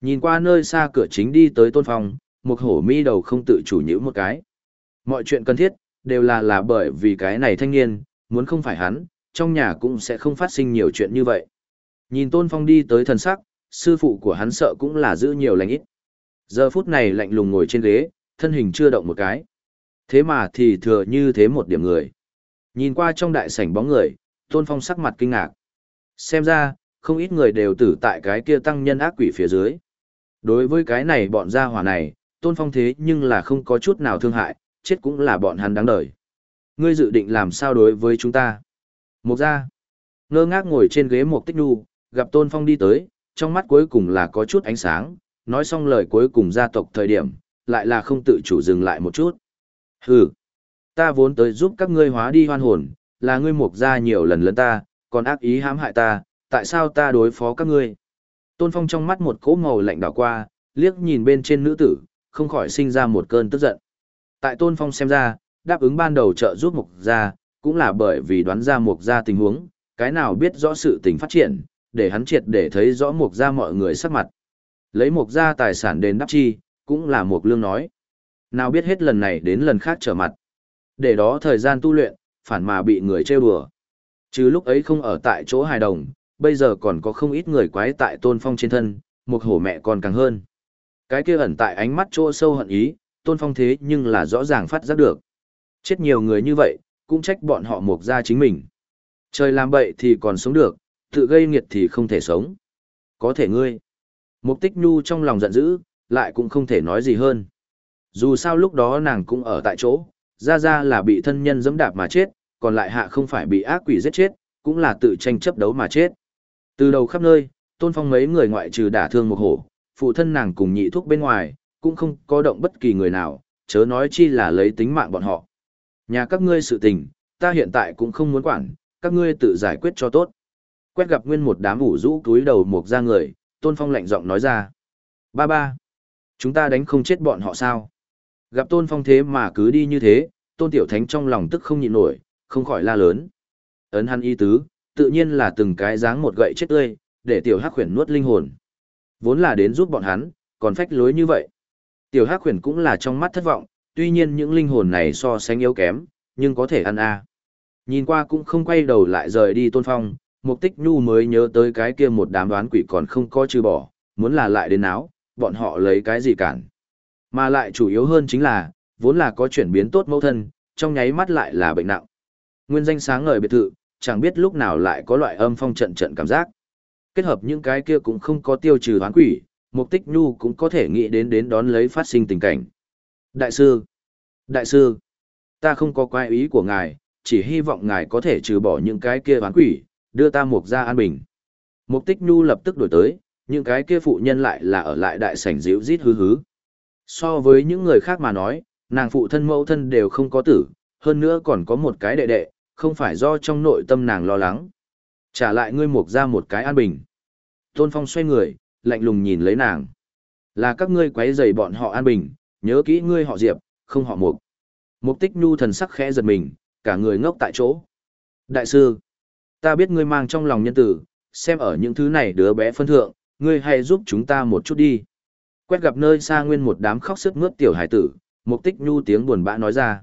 Nhìn qua nơi xa cửa chính đi tới tôn phòng, một hổ mi đầu không tự chủ nhữ một cái. Mọi chuyện cần thiết, đều là là bởi vì cái này thanh niên, muốn không phải hắn, trong nhà cũng sẽ không phát sinh nhiều chuyện như vậy. Nhìn tôn phong đi tới thần sắc, sư phụ của hắn sợ cũng là giữ nhiều lành ít. Giờ phút này lạnh lùng ngồi trên ghế, thân hình chưa động một cái. Thế mà thì thừa như thế một điểm người. Nhìn qua trong đại sảnh bóng người, Tôn Phong sắc mặt kinh ngạc. Xem ra, không ít người đều tử tại cái kia tăng nhân ác quỷ phía dưới. Đối với cái này bọn gia hỏa này, Tôn Phong thế nhưng là không có chút nào thương hại, chết cũng là bọn hắn đáng đời. Ngươi dự định làm sao đối với chúng ta? Một gia, ngơ ngác ngồi trên ghế một tích nu, gặp Tôn Phong đi tới, trong mắt cuối cùng là có chút ánh sáng, nói xong lời cuối cùng gia tộc thời điểm, lại là không tự chủ dừng lại một chút. Hừ, ta vốn tới giúp các ngươi hóa đi hoan hồn, là ngươi mục ra nhiều lần lấn ta, còn ác ý hãm hại ta, tại sao ta đối phó các ngươi? Tôn Phong trong mắt một cỗ màu lạnh đảo qua, liếc nhìn bên trên nữ tử, không khỏi sinh ra một cơn tức giận. Tại Tôn Phong xem ra, đáp ứng ban đầu trợ giúp mục ra, cũng là bởi vì đoán ra mục ra tình huống, cái nào biết rõ sự tình phát triển, để hắn triệt để thấy rõ mục ra mọi người sắc mặt. Lấy mục ra tài sản đền đáp chi, cũng là mục lương nói. Nào biết hết lần này đến lần khác trở mặt. Để đó thời gian tu luyện, phản mà bị người trêu đùa. Chứ lúc ấy không ở tại chỗ hài đồng, bây giờ còn có không ít người quái tại tôn phong trên thân, một hổ mẹ còn càng hơn. Cái kia ẩn tại ánh mắt chỗ sâu hận ý, tôn phong thế nhưng là rõ ràng phát giác được. Chết nhiều người như vậy, cũng trách bọn họ mục ra chính mình. Trời làm bậy thì còn sống được, tự gây nghiệt thì không thể sống. Có thể ngươi. Mục tích nhu trong lòng giận dữ, lại cũng không thể nói gì hơn. Dù sao lúc đó nàng cũng ở tại chỗ, ra ra là bị thân nhân dẫm đạp mà chết, còn lại hạ không phải bị ác quỷ giết chết, cũng là tự tranh chấp đấu mà chết. Từ đầu khắp nơi, tôn phong mấy người ngoại trừ đả thương một hổ, phụ thân nàng cùng nhị thuốc bên ngoài, cũng không có động bất kỳ người nào, chớ nói chi là lấy tính mạng bọn họ. Nhà các ngươi sự tình, ta hiện tại cũng không muốn quản, các ngươi tự giải quyết cho tốt. Quét gặp nguyên một đám ủ rũ túi đầu một ra người, tôn phong lạnh giọng nói ra. Ba ba, chúng ta đánh không chết bọn họ sao? Gặp tôn phong thế mà cứ đi như thế, tôn tiểu thánh trong lòng tức không nhịn nổi, không khỏi la lớn. Ấn hắn y tứ, tự nhiên là từng cái dáng một gậy chết tươi, để tiểu hắc khuyển nuốt linh hồn. Vốn là đến giúp bọn hắn, còn phách lối như vậy. Tiểu hắc khuyển cũng là trong mắt thất vọng, tuy nhiên những linh hồn này so sánh yếu kém, nhưng có thể ăn a. Nhìn qua cũng không quay đầu lại rời đi tôn phong, mục tích nhu mới nhớ tới cái kia một đám đoán quỷ còn không có trừ bỏ, muốn là lại đến áo, bọn họ lấy cái gì cản. Mà lại chủ yếu hơn chính là, vốn là có chuyển biến tốt mẫu thân, trong nháy mắt lại là bệnh nặng. Nguyên danh sáng ngời biệt thự, chẳng biết lúc nào lại có loại âm phong trận trận cảm giác. Kết hợp những cái kia cũng không có tiêu trừ hoán quỷ, mục tích nhu cũng có thể nghĩ đến đến đón lấy phát sinh tình cảnh. Đại sư! Đại sư! Ta không có quái ý của ngài, chỉ hy vọng ngài có thể trừ bỏ những cái kia hoán quỷ, đưa ta mục ra an bình. Mục tích nhu lập tức đổi tới, những cái kia phụ nhân lại là ở lại đại sảnh dịu rít hứ hứ. So với những người khác mà nói, nàng phụ thân mẫu thân đều không có tử, hơn nữa còn có một cái đệ đệ, không phải do trong nội tâm nàng lo lắng. Trả lại ngươi mục ra một cái an bình. Tôn Phong xoay người, lạnh lùng nhìn lấy nàng. Là các ngươi quấy rầy bọn họ an bình, nhớ kỹ ngươi họ Diệp, không họ Mục. Mục Tích Nhu thần sắc khẽ giật mình, cả người ngốc tại chỗ. Đại sư, ta biết ngươi mang trong lòng nhân tử, xem ở những thứ này đứa bé phân thượng, ngươi hãy giúp chúng ta một chút đi. Quét gặp nơi xa nguyên một đám khóc sức mướt tiểu hải tử, Mục Tích Nhu tiếng buồn bã nói ra.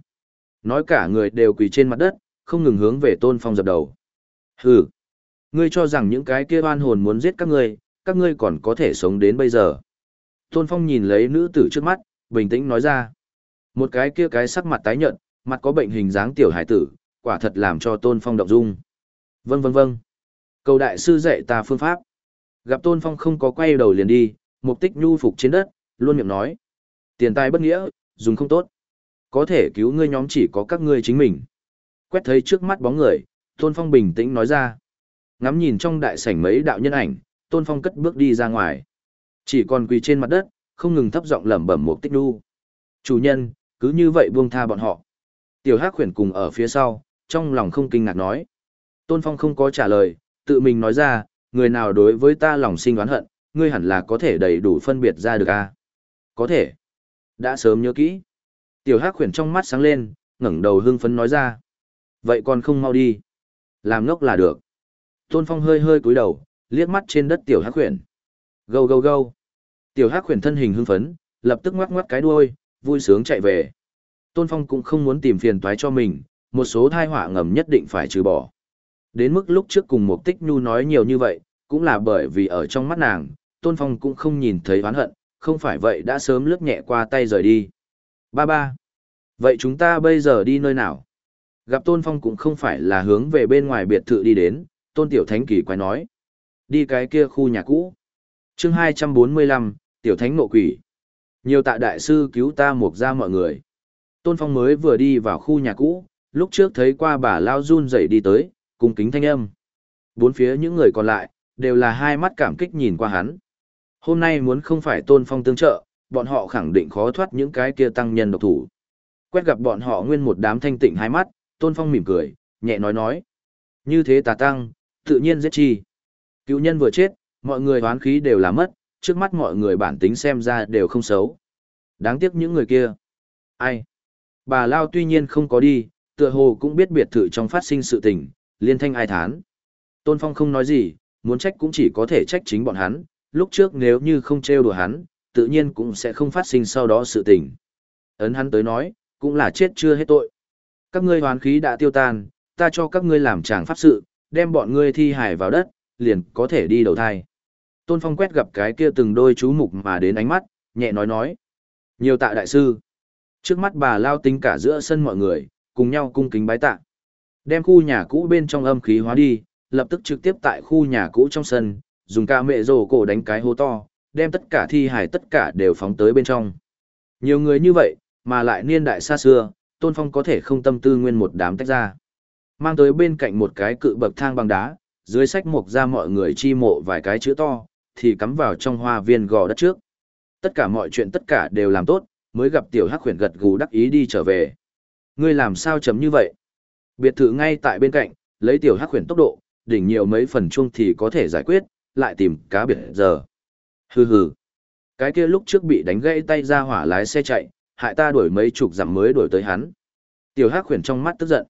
Nói cả người đều quỳ trên mặt đất, không ngừng hướng về Tôn Phong dập đầu. Hừ, ngươi cho rằng những cái kia oan hồn muốn giết các ngươi, các ngươi còn có thể sống đến bây giờ. Tôn Phong nhìn lấy nữ tử trước mắt, bình tĩnh nói ra. Một cái kia cái sắc mặt tái nhợt, mặt có bệnh hình dáng tiểu hải tử, quả thật làm cho Tôn Phong động dung. Vâng vâng vâng. Cầu đại sư dạy ta phương pháp. Gặp Tôn Phong không có quay đầu liền đi, mục tích nhu phục trên đất, luôn miệng nói. Tiền tài bất nghĩa, dùng không tốt. Có thể cứu ngươi nhóm chỉ có các ngươi chính mình. Quét thấy trước mắt bóng người, Tôn Phong bình tĩnh nói ra. Ngắm nhìn trong đại sảnh mấy đạo nhân ảnh, Tôn Phong cất bước đi ra ngoài. Chỉ còn quỳ trên mặt đất, không ngừng thấp giọng lẩm bẩm mục tích nhu Chủ nhân, cứ như vậy buông tha bọn họ. Tiểu Hắc khuyển cùng ở phía sau, trong lòng không kinh ngạc nói. Tôn Phong không có trả lời, tự mình nói ra, người nào đối với ta lòng sinh oán hận, ngươi hẳn là có thể đầy đủ phân biệt ra được a. À? Có thể. Đã sớm nhớ kỹ. Tiểu Hắc khuyển trong mắt sáng lên, ngẩng đầu hưng phấn nói ra. Vậy còn không mau đi. Làm ngốc là được. Tôn Phong hơi hơi cúi đầu, liếc mắt trên đất tiểu hắc khuyển. Gâu gâu gâu. Tiểu hắc khuyển thân hình hưng phấn, lập tức ngoắc ngoắc cái đuôi, vui sướng chạy về. Tôn Phong cũng không muốn tìm phiền toái cho mình, một số thai họa ngầm nhất định phải trừ bỏ. Đến mức lúc trước cùng Mục tích nhu nói nhiều như vậy, cũng là bởi vì ở trong mắt nàng, Tôn Phong cũng không nhìn thấy oán hận, không phải vậy đã sớm lướt nhẹ qua tay rời đi. Ba ba. Vậy chúng ta bây giờ đi nơi nào? Gặp Tôn Phong cũng không phải là hướng về bên ngoài biệt thự đi đến, Tôn Tiểu Thánh kỳ quái nói. Đi cái kia khu nhà cũ. chương 245, Tiểu Thánh nộ quỷ. Nhiều tạ đại sư cứu ta mục ra mọi người. Tôn Phong mới vừa đi vào khu nhà cũ, lúc trước thấy qua bà Lao run dậy đi tới, cùng kính thanh âm. Bốn phía những người còn lại, đều là hai mắt cảm kích nhìn qua hắn. Hôm nay muốn không phải Tôn Phong tương trợ, bọn họ khẳng định khó thoát những cái kia tăng nhân độc thủ. Quét gặp bọn họ nguyên một đám thanh tịnh hai mắt, Tôn Phong mỉm cười, nhẹ nói nói. Như thế tà tăng, tự nhiên giết chi. Cựu nhân vừa chết, mọi người hoán khí đều là mất, trước mắt mọi người bản tính xem ra đều không xấu. Đáng tiếc những người kia. Ai? Bà Lao tuy nhiên không có đi, tựa hồ cũng biết biệt thự trong phát sinh sự tình, liên thanh ai thán. Tôn Phong không nói gì, muốn trách cũng chỉ có thể trách chính bọn hắn, lúc trước nếu như không trêu đùa hắn, tự nhiên cũng sẽ không phát sinh sau đó sự tình. Ấn hắn tới nói, cũng là chết chưa hết tội. Các ngươi hoán khí đã tiêu tan, ta cho các ngươi làm tràng pháp sự, đem bọn ngươi thi hài vào đất, liền có thể đi đầu thai. Tôn Phong quét gặp cái kia từng đôi chú mục mà đến ánh mắt, nhẹ nói nói. Nhiều tạ đại sư. Trước mắt bà lao tính cả giữa sân mọi người, cùng nhau cung kính bái tạ. Đem khu nhà cũ bên trong âm khí hóa đi, lập tức trực tiếp tại khu nhà cũ trong sân, dùng ca mẹ rồ cổ đánh cái hố to, đem tất cả thi hài tất cả đều phóng tới bên trong. Nhiều người như vậy, mà lại niên đại xa xưa, Tôn Phong có thể không tâm tư nguyên một đám tách ra. Mang tới bên cạnh một cái cự bậc thang bằng đá, dưới sách mộc ra mọi người chi mộ vài cái chữ to, thì cắm vào trong hoa viên gò đất trước. Tất cả mọi chuyện tất cả đều làm tốt, mới gặp tiểu hắc khuyển gật gù đắc ý đi trở về. Ngươi làm sao chấm như vậy? Biệt thự ngay tại bên cạnh, lấy tiểu hắc khuyển tốc độ, đỉnh nhiều mấy phần chuông thì có thể giải quyết, lại tìm cá biệt giờ. Hừ hừ. Cái kia lúc trước bị đánh gãy tay ra hỏa lái xe chạy, hại ta đuổi mấy chục dặm mới đuổi tới hắn. Tiểu Hắc khuyển trong mắt tức giận.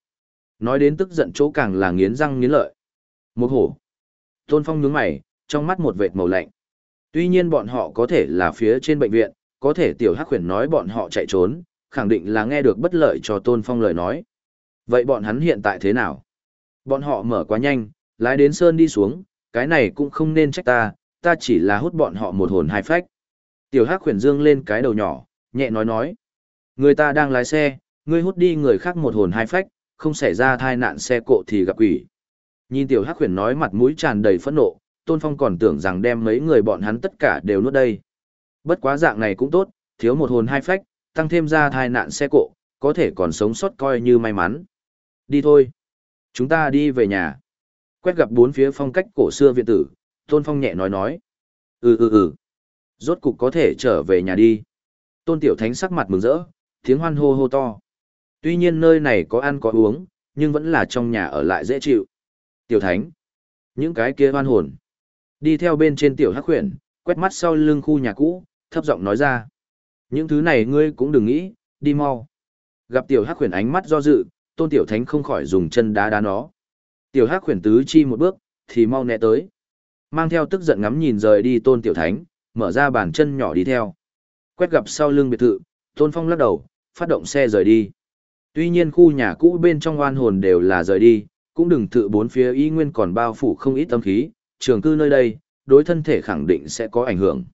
Nói đến tức giận chỗ càng là nghiến răng nghiến lợi. Một hổ. Tôn Phong nhướng mày, trong mắt một vệt màu lạnh. Tuy nhiên bọn họ có thể là phía trên bệnh viện, có thể tiểu Hắc khuyển nói bọn họ chạy trốn, khẳng định là nghe được bất lợi cho Tôn Phong lời nói. Vậy bọn hắn hiện tại thế nào? Bọn họ mở quá nhanh, lái đến sơn đi xuống, cái này cũng không nên trách ta, ta chỉ là hút bọn họ một hồn hai phách. Tiểu Hắc khuyển dương lên cái đầu nhỏ, nhẹ nói nói. Người ta đang lái xe, ngươi hút đi người khác một hồn hai phách, không xảy ra tai nạn xe cộ thì gặp quỷ. Nhìn tiểu hắc huyền nói mặt mũi tràn đầy phẫn nộ, Tôn Phong còn tưởng rằng đem mấy người bọn hắn tất cả đều nuốt đây. Bất quá dạng này cũng tốt, thiếu một hồn hai phách, tăng thêm ra tai nạn xe cộ, có thể còn sống sót coi như may mắn. Đi thôi. Chúng ta đi về nhà. Quét gặp bốn phía phong cách cổ xưa viện tử, Tôn Phong nhẹ nói nói. Ừ ừ ừ. Rốt cục có thể trở về nhà đi. Tôn Tiểu Thánh sắc mặt mừng rỡ, tiếng hoan hô hô to. Tuy nhiên nơi này có ăn có uống, nhưng vẫn là trong nhà ở lại dễ chịu. Tiểu Thánh. Những cái kia hoan hồn. Đi theo bên trên Tiểu Hắc Huyền, quét mắt sau lưng khu nhà cũ, thấp giọng nói ra. Những thứ này ngươi cũng đừng nghĩ, đi mau. Gặp Tiểu Hắc Huyền ánh mắt do dự, Tôn Tiểu Thánh không khỏi dùng chân đá đá nó. Tiểu Hắc khuyển tứ chi một bước, thì mau né tới. Mang theo tức giận ngắm nhìn rời đi Tôn Tiểu Thánh, mở ra bàn chân nhỏ đi theo. Quét gặp sau lưng biệt thự, Tôn Phong lắc đầu, phát động xe rời đi. Tuy nhiên khu nhà cũ bên trong oan hồn đều là rời đi, cũng đừng tự bốn phía y nguyên còn bao phủ không ít tâm khí, trường cư nơi đây, đối thân thể khẳng định sẽ có ảnh hưởng.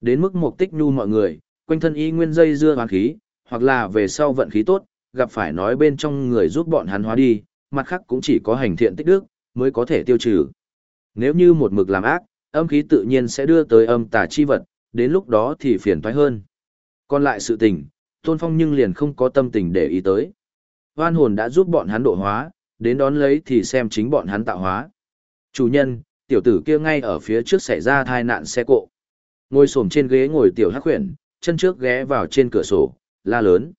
Đến mức mục tích nhu mọi người, quanh thân y nguyên dây dưa hoàn khí, hoặc là về sau vận khí tốt, gặp phải nói bên trong người giúp bọn hắn hóa đi, mặt khác cũng chỉ có hành thiện tích đức, mới có thể tiêu trừ. Nếu như một mực làm ác, âm khí tự nhiên sẽ đưa tới âm tà chi vật, đến lúc đó thì phiền toái hơn. Còn lại sự tình, Tôn Phong nhưng liền không có tâm tình để ý tới. Hoan hồn đã giúp bọn hắn độ hóa, đến đón lấy thì xem chính bọn hắn tạo hóa. Chủ nhân, tiểu tử kia ngay ở phía trước xảy ra tai nạn xe cộ. Ngồi xổm trên ghế ngồi tiểu hắc khuyển, chân trước ghé vào trên cửa sổ, la lớn.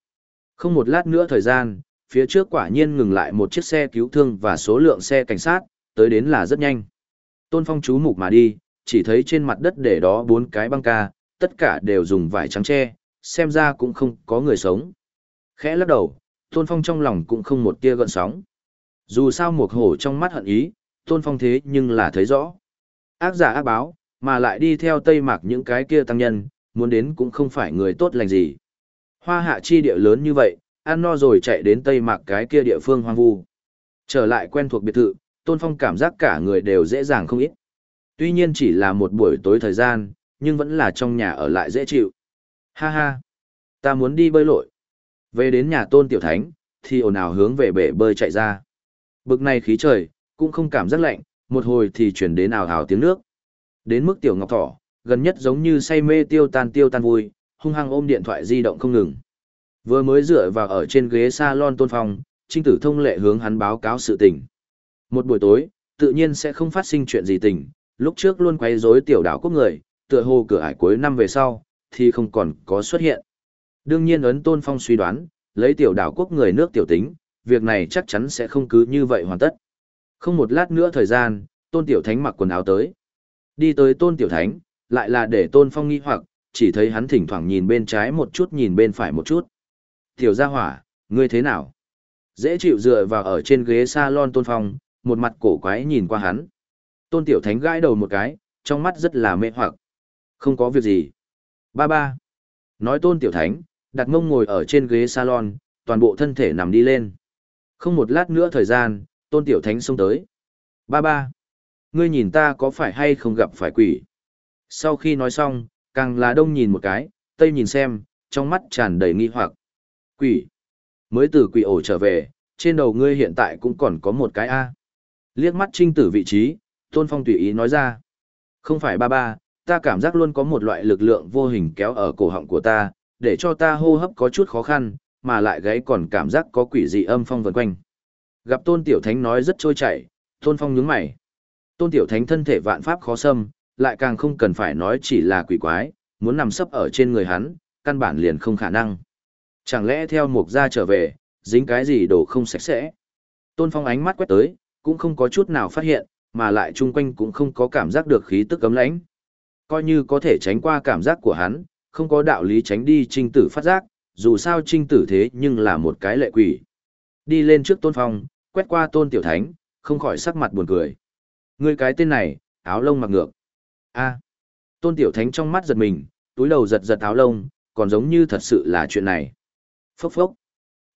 Không một lát nữa thời gian, phía trước quả nhiên ngừng lại một chiếc xe cứu thương và số lượng xe cảnh sát, tới đến là rất nhanh. Tôn Phong chú mục mà đi, chỉ thấy trên mặt đất để đó bốn cái băng ca, tất cả đều dùng vải trắng che, xem ra cũng không có người sống. Khẽ lắc đầu, Tôn Phong trong lòng cũng không một tia gợn sóng. Dù sao một hổ trong mắt hận ý, Tôn Phong thế nhưng là thấy rõ. Ác giả ác báo, mà lại đi theo Tây Mạc những cái kia tăng nhân, muốn đến cũng không phải người tốt lành gì. Hoa hạ chi địa lớn như vậy, ăn no rồi chạy đến Tây Mạc cái kia địa phương hoang vu. Trở lại quen thuộc biệt thự, Tôn Phong cảm giác cả người đều dễ dàng không ít. Tuy nhiên chỉ là một buổi tối thời gian, nhưng vẫn là trong nhà ở lại dễ chịu. Ha ha, ta muốn đi bơi lội. Về đến nhà tôn tiểu thánh, thì ồn ào hướng về bể bơi chạy ra. Bực này khí trời, cũng không cảm giác lạnh, một hồi thì chuyển đến ào ào tiếng nước. Đến mức tiểu ngọc thỏ, gần nhất giống như say mê tiêu tan tiêu tan vui, hung hăng ôm điện thoại di động không ngừng. Vừa mới dựa vào ở trên ghế salon tôn phong, trinh tử thông lệ hướng hắn báo cáo sự tình. Một buổi tối, tự nhiên sẽ không phát sinh chuyện gì tình, lúc trước luôn quấy rối tiểu đảo quốc người, tựa hồ cửa ải cuối năm về sau, thì không còn có xuất hiện. Đương nhiên ấn tôn phong suy đoán, lấy tiểu đảo quốc người nước tiểu tính, việc này chắc chắn sẽ không cứ như vậy hoàn tất. Không một lát nữa thời gian, tôn tiểu thánh mặc quần áo tới. Đi tới tôn tiểu thánh, lại là để tôn phong nghi hoặc, chỉ thấy hắn thỉnh thoảng nhìn bên trái một chút nhìn bên phải một chút. Tiểu gia hỏa, ngươi thế nào? Dễ chịu dựa vào ở trên ghế salon tôn phong, một mặt cổ quái nhìn qua hắn. Tôn tiểu thánh gãi đầu một cái, trong mắt rất là mê hoặc. Không có việc gì. Ba ba. Nói tôn tiểu thánh, đặt mông ngồi ở trên ghế salon, toàn bộ thân thể nằm đi lên. Không một lát nữa thời gian, tôn tiểu thánh xông tới. Ba ba. Ngươi nhìn ta có phải hay không gặp phải quỷ? Sau khi nói xong, càng là đông nhìn một cái, tây nhìn xem, trong mắt tràn đầy nghi hoặc. Quỷ. Mới từ quỷ ổ trở về, trên đầu ngươi hiện tại cũng còn có một cái A. Liếc mắt trinh tử vị trí, tôn phong tùy ý nói ra. Không phải ba ba, ta cảm giác luôn có một loại lực lượng vô hình kéo ở cổ họng của ta, để cho ta hô hấp có chút khó khăn, mà lại gáy còn cảm giác có quỷ dị âm phong vần quanh. Gặp Tôn Tiểu Thánh nói rất trôi chảy, Tôn Phong nhướng mày. Tôn Tiểu Thánh thân thể vạn pháp khó xâm, lại càng không cần phải nói chỉ là quỷ quái, muốn nằm sấp ở trên người hắn, căn bản liền không khả năng. Chẳng lẽ theo mục gia trở về, dính cái gì đồ không sạch sẽ. Tôn Phong ánh mắt quét tới, cũng không có chút nào phát hiện, mà lại chung quanh cũng không có cảm giác được khí tức cấm lãnh. Coi như có thể tránh qua cảm giác của hắn, không có đạo lý tránh đi trinh tử phát giác, dù sao trinh tử thế nhưng là một cái lệ quỷ. Đi lên trước tôn phong, quét qua tôn tiểu thánh, không khỏi sắc mặt buồn cười. Ngươi cái tên này, áo lông mặc ngược. a tôn tiểu thánh trong mắt giật mình, túi đầu giật giật áo lông, còn giống như thật sự là chuyện này. Phốc phốc.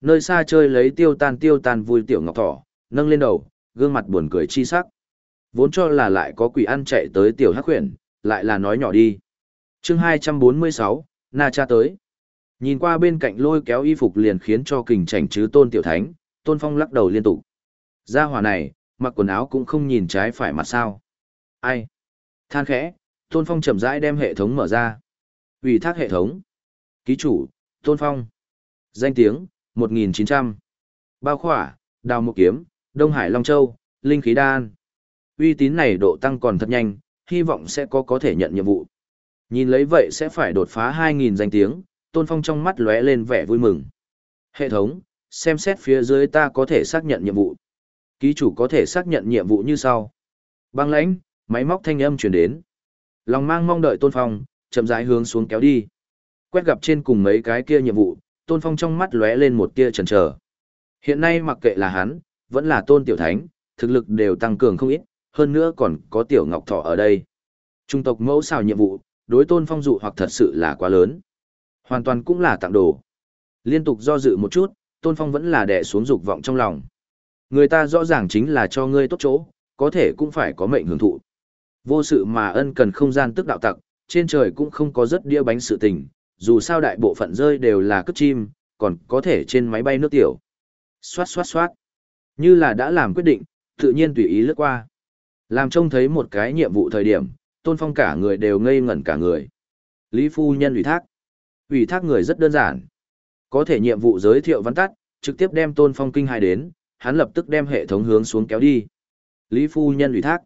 Nơi xa chơi lấy tiêu tan tiêu tan vui tiểu ngọc thỏ, nâng lên đầu, gương mặt buồn cười chi sắc. Vốn cho là lại có quỷ ăn chạy tới tiểu hắc huyền, lại là nói nhỏ đi. chương 246, Na Cha tới. Nhìn qua bên cạnh lôi kéo y phục liền khiến cho kình chảnh chứ tôn tiểu thánh, tôn phong lắc đầu liên tục. Gia hỏa này, mặc quần áo cũng không nhìn trái phải mặt sao. Ai? Than khẽ, tôn phong chậm rãi đem hệ thống mở ra. ủy thác hệ thống. Ký chủ, tôn phong. Danh tiếng, 1900. Bao khỏa, đào mục kiếm, Đông Hải Long Châu, Linh khí đan. Uy tín này độ tăng còn thật nhanh, hy vọng sẽ có có thể nhận nhiệm vụ. Nhìn lấy vậy sẽ phải đột phá 2.000 danh tiếng, Tôn Phong trong mắt lóe lên vẻ vui mừng. Hệ thống, xem xét phía dưới ta có thể xác nhận nhiệm vụ. Ký chủ có thể xác nhận nhiệm vụ như sau. Băng lãnh, máy móc thanh âm truyền đến. Lòng mang mong đợi Tôn Phong, chậm rãi hướng xuống kéo đi. Quét gặp trên cùng mấy cái kia nhiệm vụ, Tôn Phong trong mắt lóe lên một tia chần chờ. Hiện nay mặc kệ là hắn, vẫn là Tôn Tiểu Thánh, thực lực đều tăng cường không ít, hơn nữa còn có Tiểu Ngọc Thọ ở đây. Trung tộc mẫu xào nhiệm vụ, đối Tôn Phong dụ hoặc thật sự là quá lớn. Hoàn toàn cũng là tặng đồ. Liên tục do dự một chút, Tôn Phong vẫn là đè xuống dục vọng trong lòng. Người ta rõ ràng chính là cho ngươi tốt chỗ, có thể cũng phải có mệnh hưởng thụ. Vô sự mà ân cần không gian tức đạo tặc, trên trời cũng không có rất đĩa bánh sự tình, dù sao đại bộ phận rơi đều là cướp chim, còn có thể trên máy bay nước tiểu. Xoát xoát xoát. Như là đã làm quyết định, tự nhiên tùy ý lướt qua. Làm trông thấy một cái nhiệm vụ thời điểm, tôn phong cả người đều ngây ngẩn cả người. Lý phu nhân ủy thác. Ủy thác người rất đơn giản. Có thể nhiệm vụ giới thiệu văn tắt, trực tiếp đem tôn phong kinh hai đến, hắn lập tức đem hệ thống hướng xuống kéo đi. Lý phu nhân ủy thác.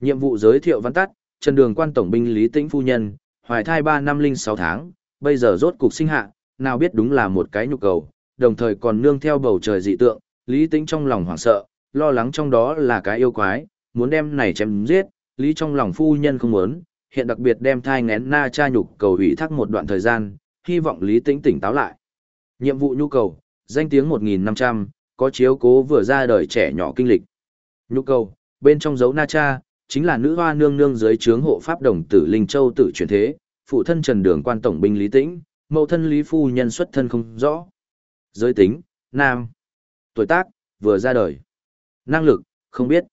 Nhiệm vụ giới thiệu văn tắt, Trần Đường quan tổng binh Lý Tĩnh phu nhân, hoài thai 3 năm linh 6 tháng, bây giờ rốt cục sinh hạ, nào biết đúng là một cái nhu cầu, đồng thời còn nương theo bầu trời dị tượng, Lý Tĩnh trong lòng hoảng sợ, lo lắng trong đó là cái yêu quái, muốn đem này chém giết, Lý trong lòng phu nhân không muốn, hiện đặc biệt đem thai ngén na cha nhục cầu ủy thác một đoạn thời gian, hy vọng Lý Tĩnh tỉnh táo lại. Nhiệm vụ nhu cầu, danh tiếng 1.500, có chiếu cố vừa ra đời trẻ nhỏ kinh lịch. Nhu cầu, bên trong dấu na cha, chính là nữ hoa nương nương dưới trướng hộ pháp đồng tử Linh Châu tử chuyển thế, phụ thân Trần Đường quan tổng binh Lý Tĩnh, mẫu thân Lý Phu nhân xuất thân không rõ. Giới tính, nam. Tuổi tác, vừa ra đời. Năng lực, không biết.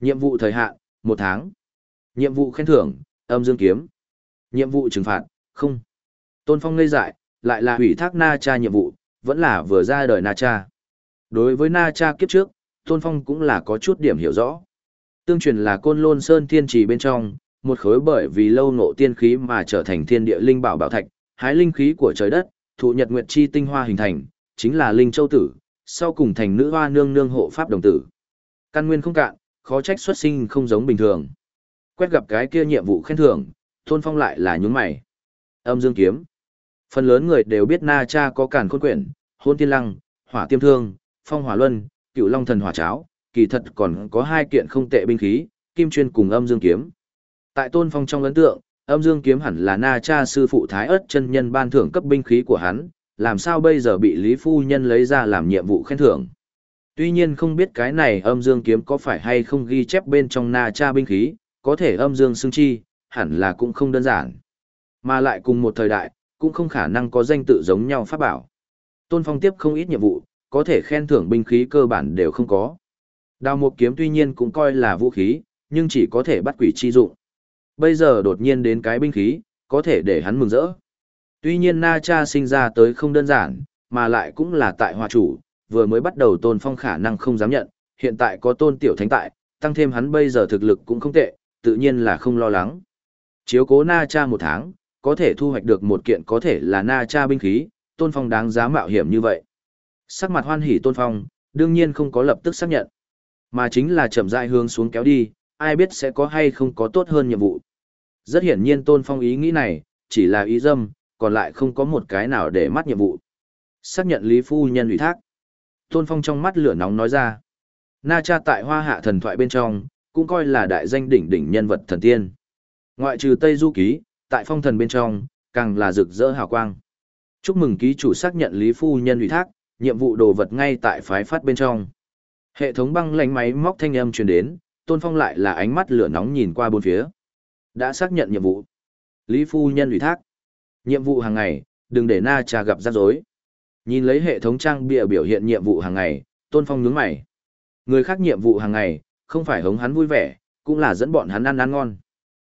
Nhiệm vụ thời hạn, một tháng. Nhiệm vụ khen thưởng, âm dương kiếm. Nhiệm vụ trừng phạt, không. Tôn Phong ngây dại, lại là hủy thác Na Cha nhiệm vụ, vẫn là vừa ra đời Na Cha. Đối với Na Cha kiếp trước, Tôn Phong cũng là có chút điểm hiểu rõ. Tương truyền là côn lôn sơn thiên trì bên trong, một khối bởi vì lâu nộ tiên khí mà trở thành thiên địa linh bảo bảo thạch, hái linh khí của trời đất, thụ nhật nguyệt chi tinh hoa hình thành, chính là linh châu tử, sau cùng thành nữ hoa nương nương hộ pháp đồng tử. Căn nguyên không cạn, khó trách xuất sinh không giống bình thường. Quét gặp cái kia nhiệm vụ khen thưởng, Tôn Phong lại là nhướng mày. Âm Dương kiếm. Phần lớn người đều biết Na Cha có cản khôn quyển, hôn tiên lăng, hỏa tiêm thương, phong hỏa luân, cựu long thần hỏa cháo, kỳ thật còn có hai kiện không tệ binh khí, kim chuyên cùng âm dương kiếm. Tại Tôn Phong trong ấn tượng, âm dương kiếm hẳn là Na Cha sư phụ Thái ớt chân nhân ban thưởng cấp binh khí của hắn, làm sao bây giờ bị Lý Phu Nhân lấy ra làm nhiệm vụ khen thưởng. Tuy nhiên không biết cái này âm dương kiếm có phải hay không ghi chép bên trong Na Cha binh khí, có thể âm dương xương chi, hẳn là cũng không đơn giản. Mà lại cùng một thời đại, cũng không khả năng có danh tự giống nhau pháp bảo. Tôn Phong tiếp không ít nhiệm vụ, có thể khen thưởng binh khí cơ bản đều không có. Đào một kiếm tuy nhiên cũng coi là vũ khí, nhưng chỉ có thể bắt quỷ chi dụng. Bây giờ đột nhiên đến cái binh khí, có thể để hắn mừng rỡ. Tuy nhiên Na Cha sinh ra tới không đơn giản, mà lại cũng là tại hòa chủ, vừa mới bắt đầu tôn phong khả năng không dám nhận, hiện tại có tôn tiểu thánh tại, tăng thêm hắn bây giờ thực lực cũng không tệ, tự nhiên là không lo lắng. Chiếu cố Na Cha một tháng, có thể thu hoạch được một kiện có thể là Na Cha binh khí, tôn phong đáng giá mạo hiểm như vậy. Sắc mặt hoan hỉ tôn phong, đương nhiên không có lập tức xác nhận, mà chính là chậm rãi hướng xuống kéo đi, ai biết sẽ có hay không có tốt hơn nhiệm vụ. Rất hiển nhiên tôn phong ý nghĩ này, chỉ là ý dâm, còn lại không có một cái nào để mắt nhiệm vụ. Xác nhận Lý Phu Nhân ủy thác. Tôn phong trong mắt lửa nóng nói ra. Na cha tại hoa hạ thần thoại bên trong, cũng coi là đại danh đỉnh đỉnh nhân vật thần tiên. Ngoại trừ Tây Du Ký, tại phong thần bên trong, càng là rực rỡ hào quang. Chúc mừng ký chủ xác nhận Lý Phu Nhân ủy thác, nhiệm vụ đồ vật ngay tại phái phát bên trong. Hệ thống băng lánh máy móc thanh âm truyền đến, Tôn Phong lại là ánh mắt lửa nóng nhìn qua bốn phía. Đã xác nhận nhiệm vụ. Lý Phu Nhân ủy thác. Nhiệm vụ hàng ngày, đừng để Na Cha gặp rắc rối. Nhìn lấy hệ thống trang bịa biểu hiện nhiệm vụ hàng ngày, Tôn Phong nhướng mày. Người khác nhiệm vụ hàng ngày, không phải hống hắn vui vẻ, cũng là dẫn bọn hắn ăn ăn ngon.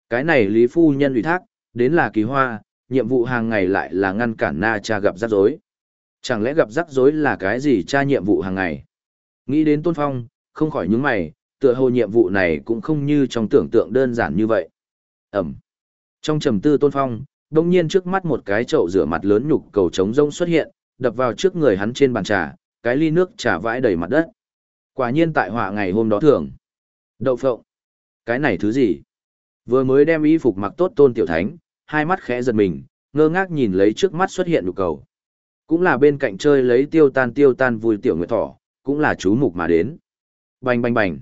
Cái này Lý Phu Nhân ủy thác, đến là kỳ hoa, nhiệm vụ hàng ngày lại là ngăn cản Na Cha gặp rắc rối. Chẳng lẽ gặp rắc rối là cái gì tra nhiệm vụ hàng ngày? Nghĩ đến Tôn Phong, không khỏi nhướng mày, tựa hồ nhiệm vụ này cũng không như trong tưởng tượng đơn giản như vậy. Ẩm. Trong trầm tư Tôn Phong, đông nhiên trước mắt một cái chậu rửa mặt lớn nhục cầu trống rông xuất hiện, đập vào trước người hắn trên bàn trà, cái ly nước trà vãi đầy mặt đất. Quả nhiên tại họa ngày hôm đó thường. Đậu phộng. Cái này thứ gì? Vừa mới đem y phục mặc tốt Tôn Tiểu Thánh, hai mắt khẽ giật mình, ngơ ngác nhìn lấy trước mắt xuất hiện nhục cầu. Cũng là bên cạnh chơi lấy tiêu tan tiêu tan vui tiểu nguyệt thỏ, cũng là chú mục mà đến. Bành bành bành.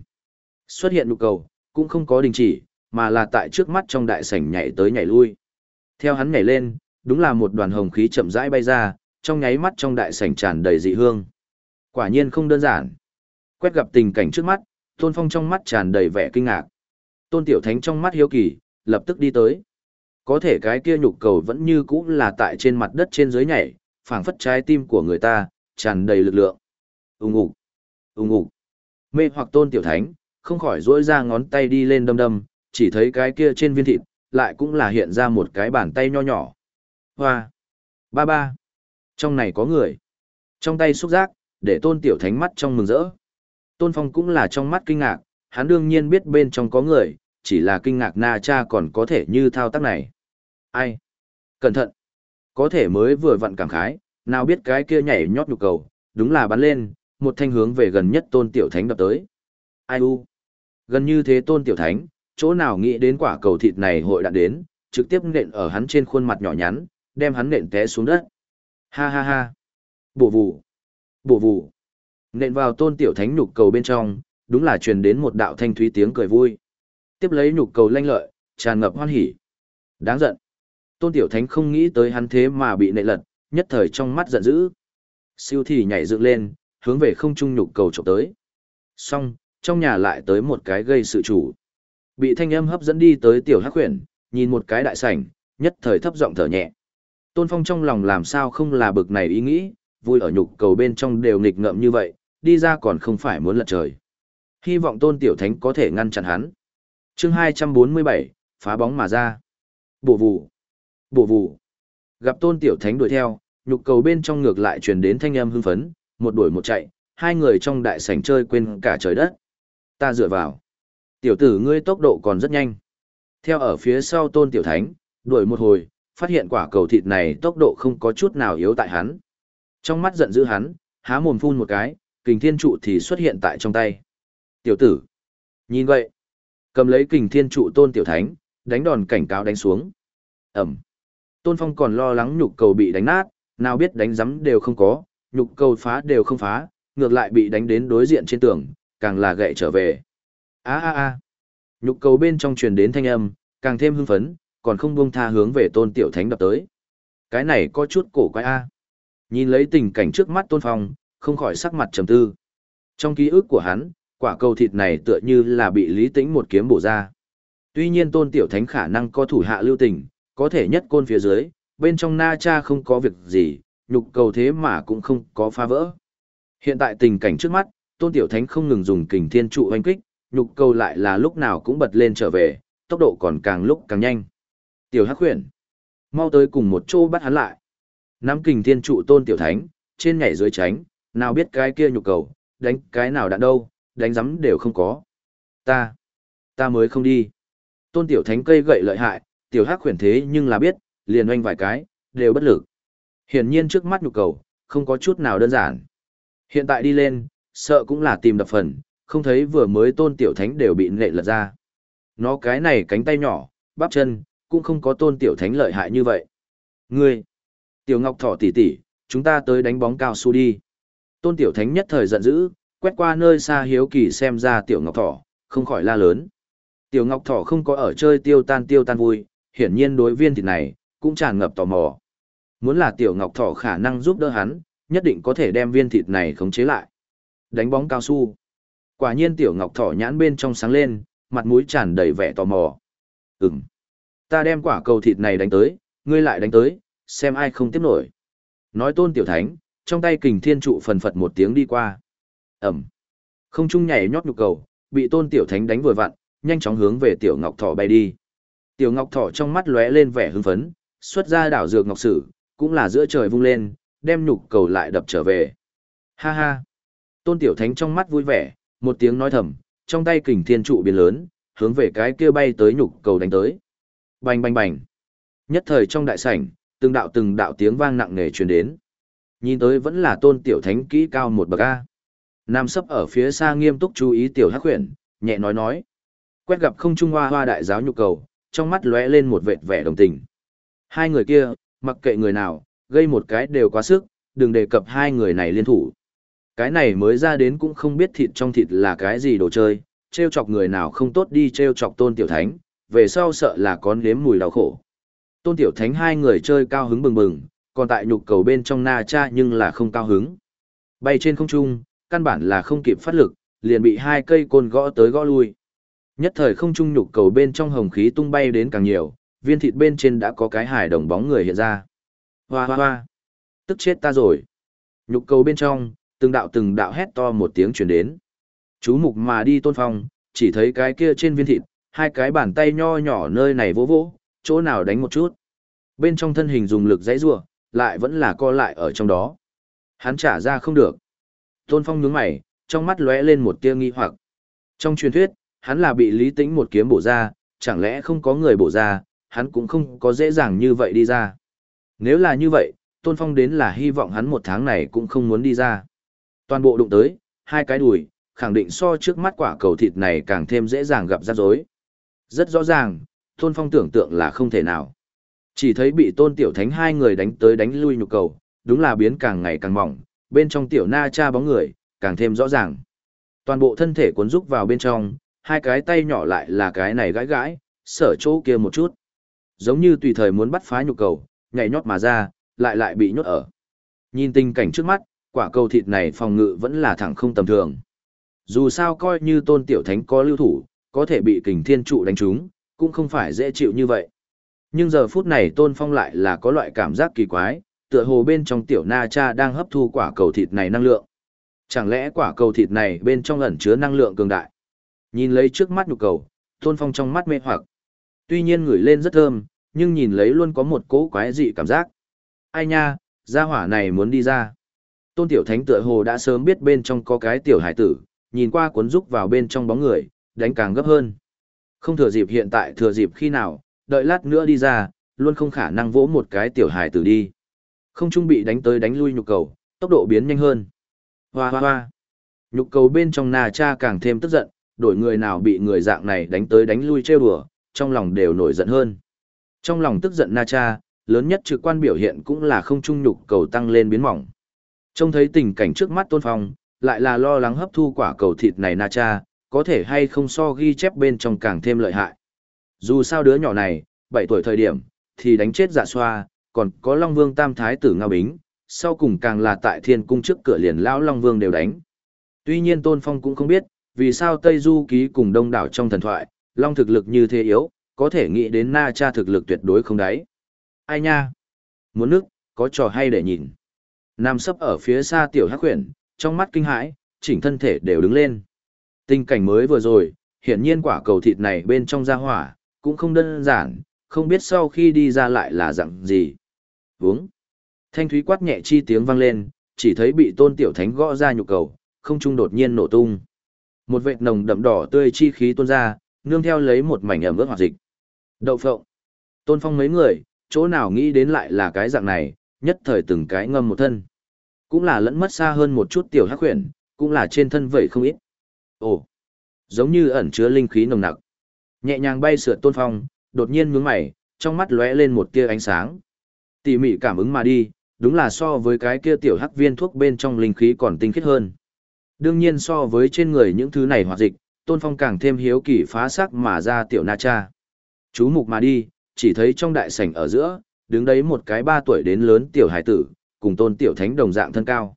Xuất hiện nhục cầu, cũng không có đình chỉ, mà là tại trước mắt trong đại sảnh nhảy tới nhảy lui. Theo hắn nhảy lên, đúng là một đoàn hồng khí chậm rãi bay ra, trong nháy mắt trong đại sảnh tràn đầy dị hương. Quả nhiên không đơn giản. Quét gặp tình cảnh trước mắt, Tôn Phong trong mắt tràn đầy vẻ kinh ngạc. Tôn Tiểu Thánh trong mắt hiếu kỳ, lập tức đi tới. Có thể cái kia nhục cầu vẫn như cũ là tại trên mặt đất trên dưới nhảy, phảng phất trái tim của người ta, tràn đầy lực lượng. Ùng ục, ùng ục. Mê hoặc Tôn Tiểu Thánh, không khỏi duỗi ra ngón tay đi lên đâm đâm, chỉ thấy cái kia trên viên thịt, lại cũng là hiện ra một cái bàn tay nho nhỏ. Hoa! Ba ba! Trong này có người. Trong tay xúc giác, để tôn tiểu thánh mắt trong mừng rỡ. Tôn Phong cũng là trong mắt kinh ngạc, hắn đương nhiên biết bên trong có người, chỉ là kinh ngạc na cha còn có thể như thao tác này. Ai? Cẩn thận! Có thể mới vừa vặn cảm khái, nào biết cái kia nhảy nhót nhục cầu, đúng là bắn lên, một thanh hướng về gần nhất tôn tiểu thánh đập tới. Ai u? Gần như thế tôn tiểu thánh, chỗ nào nghĩ đến quả cầu thịt này hội đạn đến, trực tiếp nện ở hắn trên khuôn mặt nhỏ nhắn, đem hắn nện té xuống đất. Ha ha ha. Bổ vụ. Bổ vụ. Nện vào tôn tiểu thánh nhục cầu bên trong, đúng là truyền đến một đạo thanh thúy tiếng cười vui. Tiếp lấy nhục cầu lanh lợi, tràn ngập hoan hỉ. Đáng giận. Tôn tiểu thánh không nghĩ tới hắn thế mà bị nện lật, nhất thời trong mắt giận dữ. Siêu thì nhảy dựng lên, hướng về không trung nhục cầu chụp tới. Xong, trong nhà lại tới một cái gây sự chủ. Bị thanh âm hấp dẫn đi tới tiểu hắc huyền, nhìn một cái đại sảnh, nhất thời thấp giọng thở nhẹ. Tôn Phong trong lòng làm sao không là bực này ý nghĩ, vui ở nhục cầu bên trong đều nghịch ngợm như vậy, đi ra còn không phải muốn lật trời. Hy vọng Tôn Tiểu Thánh có thể ngăn chặn hắn. Chương 247, phá bóng mà ra. Bổ vụ. Bổ vụ. Gặp Tôn Tiểu Thánh đuổi theo, nhục cầu bên trong ngược lại truyền đến thanh âm hưng phấn, một đuổi một chạy, hai người trong đại sảnh chơi quên cả trời đất. Ta dựa vào. Tiểu tử ngươi tốc độ còn rất nhanh. Theo ở phía sau tôn tiểu thánh, đuổi một hồi, phát hiện quả cầu thịt này tốc độ không có chút nào yếu tại hắn. Trong mắt giận dữ hắn, há mồm phun một cái, kình thiên trụ thì xuất hiện tại trong tay. Tiểu tử. Nhìn vậy. Cầm lấy kình thiên trụ tôn tiểu thánh, đánh đòn cảnh cáo đánh xuống. Ẩm. Tôn phong còn lo lắng nhục cầu bị đánh nát, nào biết đánh giấm đều không có, nhục cầu phá đều không phá, ngược lại bị đánh đến đối diện trên tường, càng là gậy trở về a a a. Nhục cầu bên trong truyền đến thanh âm, càng thêm hưng phấn, còn không buông tha hướng về tôn tiểu thánh đập tới. Cái này có chút cổ quái a. Nhìn lấy tình cảnh trước mắt tôn phong, không khỏi sắc mặt trầm tư. Trong ký ức của hắn, quả cầu thịt này tựa như là bị lý tĩnh một kiếm bổ ra. Tuy nhiên tôn tiểu thánh khả năng có thủ hạ lưu tình, có thể nhất côn phía dưới, bên trong na cha không có việc gì, nhục cầu thế mà cũng không có phá vỡ. Hiện tại tình cảnh trước mắt, tôn tiểu thánh không ngừng dùng kình thiên trụ oanh kích nhục cầu lại là lúc nào cũng bật lên trở về, tốc độ còn càng lúc càng nhanh. Tiểu Hắc Huyền, mau tới cùng một chỗ bắt hắn lại. Nắm kình thiên trụ tôn tiểu thánh, trên nhảy dưới tránh, nào biết cái kia nhục cầu, đánh cái nào đạn đâu, đánh rắm đều không có. Ta, ta mới không đi. Tôn tiểu thánh cây gậy lợi hại, tiểu Hắc Huyền thế nhưng là biết, liền oanh vài cái, đều bất lực. Hiển nhiên trước mắt nhục cầu, không có chút nào đơn giản. Hiện tại đi lên, sợ cũng là tìm đập phần, không thấy vừa mới tôn tiểu thánh đều bị nệ lật ra. Nó cái này cánh tay nhỏ, bắp chân, cũng không có tôn tiểu thánh lợi hại như vậy. Ngươi, tiểu ngọc thỏ tỷ tỷ, chúng ta tới đánh bóng cao su đi. Tôn tiểu thánh nhất thời giận dữ, quét qua nơi xa hiếu kỳ xem ra tiểu ngọc thỏ, không khỏi la lớn. Tiểu ngọc thỏ không có ở chơi tiêu tan tiêu tan vui, hiển nhiên đối viên thịt này, cũng tràn ngập tò mò. Muốn là tiểu ngọc thỏ khả năng giúp đỡ hắn, nhất định có thể đem viên thịt này khống chế lại. Đánh bóng cao su. Quả nhiên tiểu ngọc thỏ nhãn bên trong sáng lên, mặt mũi tràn đầy vẻ tò mò. Ừm. Ta đem quả cầu thịt này đánh tới, ngươi lại đánh tới, xem ai không tiếp nổi. Nói tôn tiểu thánh, trong tay kình thiên trụ phần phật một tiếng đi qua. Ẩm. Không trung nhảy nhót nhục cầu, bị tôn tiểu thánh đánh vừa vặn, nhanh chóng hướng về tiểu ngọc thỏ bay đi. Tiểu ngọc thỏ trong mắt lóe lên vẻ hưng phấn, xuất ra đảo dược ngọc sử, cũng là giữa trời vung lên, đem nhục cầu lại đập trở về. Ha ha. Tôn tiểu thánh trong mắt vui vẻ, một tiếng nói thầm, trong tay kình thiên trụ biến lớn, hướng về cái kia bay tới nhục cầu đánh tới. Bành bành bành. Nhất thời trong đại sảnh, từng đạo từng đạo tiếng vang nặng nề truyền đến. Nhìn tới vẫn là tôn tiểu thánh kỹ cao một bậc A. Nam sấp ở phía xa nghiêm túc chú ý tiểu hắc huyền, nhẹ nói nói. Quét gặp không trung hoa hoa đại giáo nhục cầu, trong mắt lóe lên một vệt vẻ đồng tình. Hai người kia, mặc kệ người nào, gây một cái đều quá sức, đừng đề cập hai người này liên thủ. Cái này mới ra đến cũng không biết thịt trong thịt là cái gì đồ chơi, treo chọc người nào không tốt đi treo chọc tôn tiểu thánh, về sau sợ là có nếm mùi đau khổ. Tôn tiểu thánh hai người chơi cao hứng bừng bừng, còn tại nhục cầu bên trong na cha nhưng là không cao hứng. Bay trên không trung, căn bản là không kịp phát lực, liền bị hai cây côn gõ tới gõ lui. Nhất thời không trung nhục cầu bên trong hồng khí tung bay đến càng nhiều, viên thịt bên trên đã có cái hài đồng bóng người hiện ra. Hoa hoa hoa, tức chết ta rồi. Nhục cầu bên trong, từng đạo từng đạo hét to một tiếng truyền đến. Chú mục mà đi tôn phong, chỉ thấy cái kia trên viên thịt, hai cái bàn tay nho nhỏ nơi này vỗ vỗ, chỗ nào đánh một chút. Bên trong thân hình dùng lực dãy rua, lại vẫn là co lại ở trong đó. Hắn trả ra không được. Tôn Phong nhướng mày, trong mắt lóe lên một tia nghi hoặc. Trong truyền thuyết, hắn là bị Lý Tĩnh một kiếm bổ ra, chẳng lẽ không có người bổ ra, hắn cũng không có dễ dàng như vậy đi ra. Nếu là như vậy, Tôn Phong đến là hy vọng hắn một tháng này cũng không muốn đi ra. Toàn bộ đụng tới, hai cái đùi, khẳng định so trước mắt quả cầu thịt này càng thêm dễ dàng gặp rắc rối. Rất rõ ràng, Tôn Phong tưởng tượng là không thể nào. Chỉ thấy bị Tôn Tiểu Thánh hai người đánh tới đánh lui nhục cầu, đúng là biến càng ngày càng mỏng, bên trong Tiểu Na cha bóng người, càng thêm rõ ràng. Toàn bộ thân thể cuốn rúc vào bên trong, hai cái tay nhỏ lại là cái này gãi gãi, sở chỗ kia một chút. Giống như tùy thời muốn bắt phá nhục cầu, nhảy nhót mà ra, lại lại bị nhốt ở. Nhìn tình cảnh trước mắt, quả cầu thịt này phòng ngự vẫn là thẳng không tầm thường. Dù sao coi như tôn tiểu thánh có lưu thủ, có thể bị kình thiên trụ đánh trúng, cũng không phải dễ chịu như vậy. Nhưng giờ phút này tôn phong lại là có loại cảm giác kỳ quái, tựa hồ bên trong tiểu na cha đang hấp thu quả cầu thịt này năng lượng. Chẳng lẽ quả cầu thịt này bên trong ẩn chứa năng lượng cường đại? Nhìn lấy trước mắt nhục cầu, tôn phong trong mắt mê hoặc. Tuy nhiên ngửi lên rất thơm, nhưng nhìn lấy luôn có một cỗ quái dị cảm giác. Ai nha, gia hỏa này muốn đi ra. Tôn tiểu thánh tựa hồ đã sớm biết bên trong có cái tiểu hải tử, nhìn qua cuốn rúc vào bên trong bóng người, đánh càng gấp hơn. Không thừa dịp hiện tại thừa dịp khi nào, đợi lát nữa đi ra, luôn không khả năng vỗ một cái tiểu Hải tử đi. Không trung bị đánh tới đánh lui nhục cầu, tốc độ biến nhanh hơn. Hoa hoa hoa. Nhục cầu bên trong nà cha càng thêm tức giận, đổi người nào bị người dạng này đánh tới đánh lui trêu đùa, trong lòng đều nổi giận hơn. Trong lòng tức giận na cha, lớn nhất trực quan biểu hiện cũng là không trung nhục cầu tăng lên biến mỏng. Trông thấy tình cảnh trước mắt tôn phong, lại là lo lắng hấp thu quả cầu thịt này na cha, có thể hay không so ghi chép bên trong càng thêm lợi hại. Dù sao đứa nhỏ này, 7 tuổi thời điểm, thì đánh chết dạ xoa, còn có Long Vương Tam Thái tử Ngao Bính, sau cùng càng là tại thiên cung trước cửa liền lão Long Vương đều đánh. Tuy nhiên Tôn Phong cũng không biết, vì sao Tây Du ký cùng đông đảo trong thần thoại, Long thực lực như thế yếu, có thể nghĩ đến Na Cha thực lực tuyệt đối không đáy. Ai nha? Muốn nước, có trò hay để nhìn. Nam sấp ở phía xa tiểu hắc khuyển, trong mắt kinh hãi, chỉnh thân thể đều đứng lên. Tình cảnh mới vừa rồi, hiển nhiên quả cầu thịt này bên trong ra hỏa, cũng không đơn giản, không biết sau khi đi ra lại là dạng gì. Vúng. Thanh thúy quát nhẹ chi tiếng vang lên, chỉ thấy bị tôn tiểu thánh gõ ra nhục cầu, không trung đột nhiên nổ tung. Một vệt nồng đậm đỏ tươi chi khí tuôn ra, nương theo lấy một mảnh ẩm ướt hoạt dịch. Đậu phộng. Tôn phong mấy người, chỗ nào nghĩ đến lại là cái dạng này, nhất thời từng cái ngâm một thân. Cũng là lẫn mất xa hơn một chút tiểu hắc huyền, cũng là trên thân vậy không ít. Ồ, giống như ẩn chứa linh khí nồng nặc. Nhẹ nhàng bay sượt tôn phong, đột nhiên nhướng mày, trong mắt lóe lên một tia ánh sáng. Tỉ mỉ cảm ứng mà đi, đúng là so với cái kia tiểu hắc viên thuốc bên trong linh khí còn tinh khiết hơn. Đương nhiên so với trên người những thứ này hoạt dịch, tôn phong càng thêm hiếu kỳ phá sắc mà ra tiểu na cha. Chú mục mà đi, chỉ thấy trong đại sảnh ở giữa, đứng đấy một cái ba tuổi đến lớn tiểu hải tử, cùng tôn tiểu thánh đồng dạng thân cao.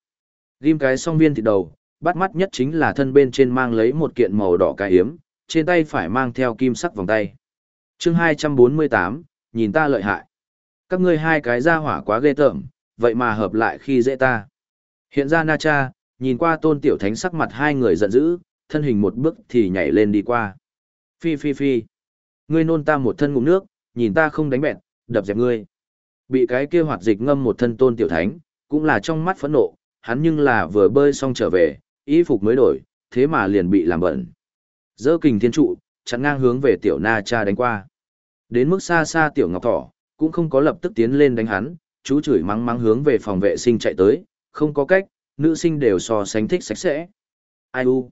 Ghim cái song viên thịt đầu, bắt mắt nhất chính là thân bên trên mang lấy một kiện màu đỏ cái hiếm, trên tay phải mang theo kim sắc vòng tay. chương 248, nhìn ta lợi hại. Các ngươi hai cái ra hỏa quá ghê tởm, vậy mà hợp lại khi dễ ta. Hiện ra Na Cha, nhìn qua tôn tiểu thánh sắc mặt hai người giận dữ, thân hình một bước thì nhảy lên đi qua. Phi phi phi. Ngươi nôn ta một thân ngụm nước, nhìn ta không đánh bẹn, đập dẹp ngươi. Bị cái kia hoạt dịch ngâm một thân tôn tiểu thánh, cũng là trong mắt phẫn nộ, hắn nhưng là vừa bơi xong trở về, y phục mới đổi, thế mà liền bị làm bẩn. Dơ kình thiên trụ, chặn ngang hướng về tiểu na cha đánh qua. Đến mức xa xa tiểu ngọc thỏ, cũng không có lập tức tiến lên đánh hắn, chú chửi mắng mắng hướng về phòng vệ sinh chạy tới, không có cách, nữ sinh đều so sánh thích sạch sẽ. Ai u?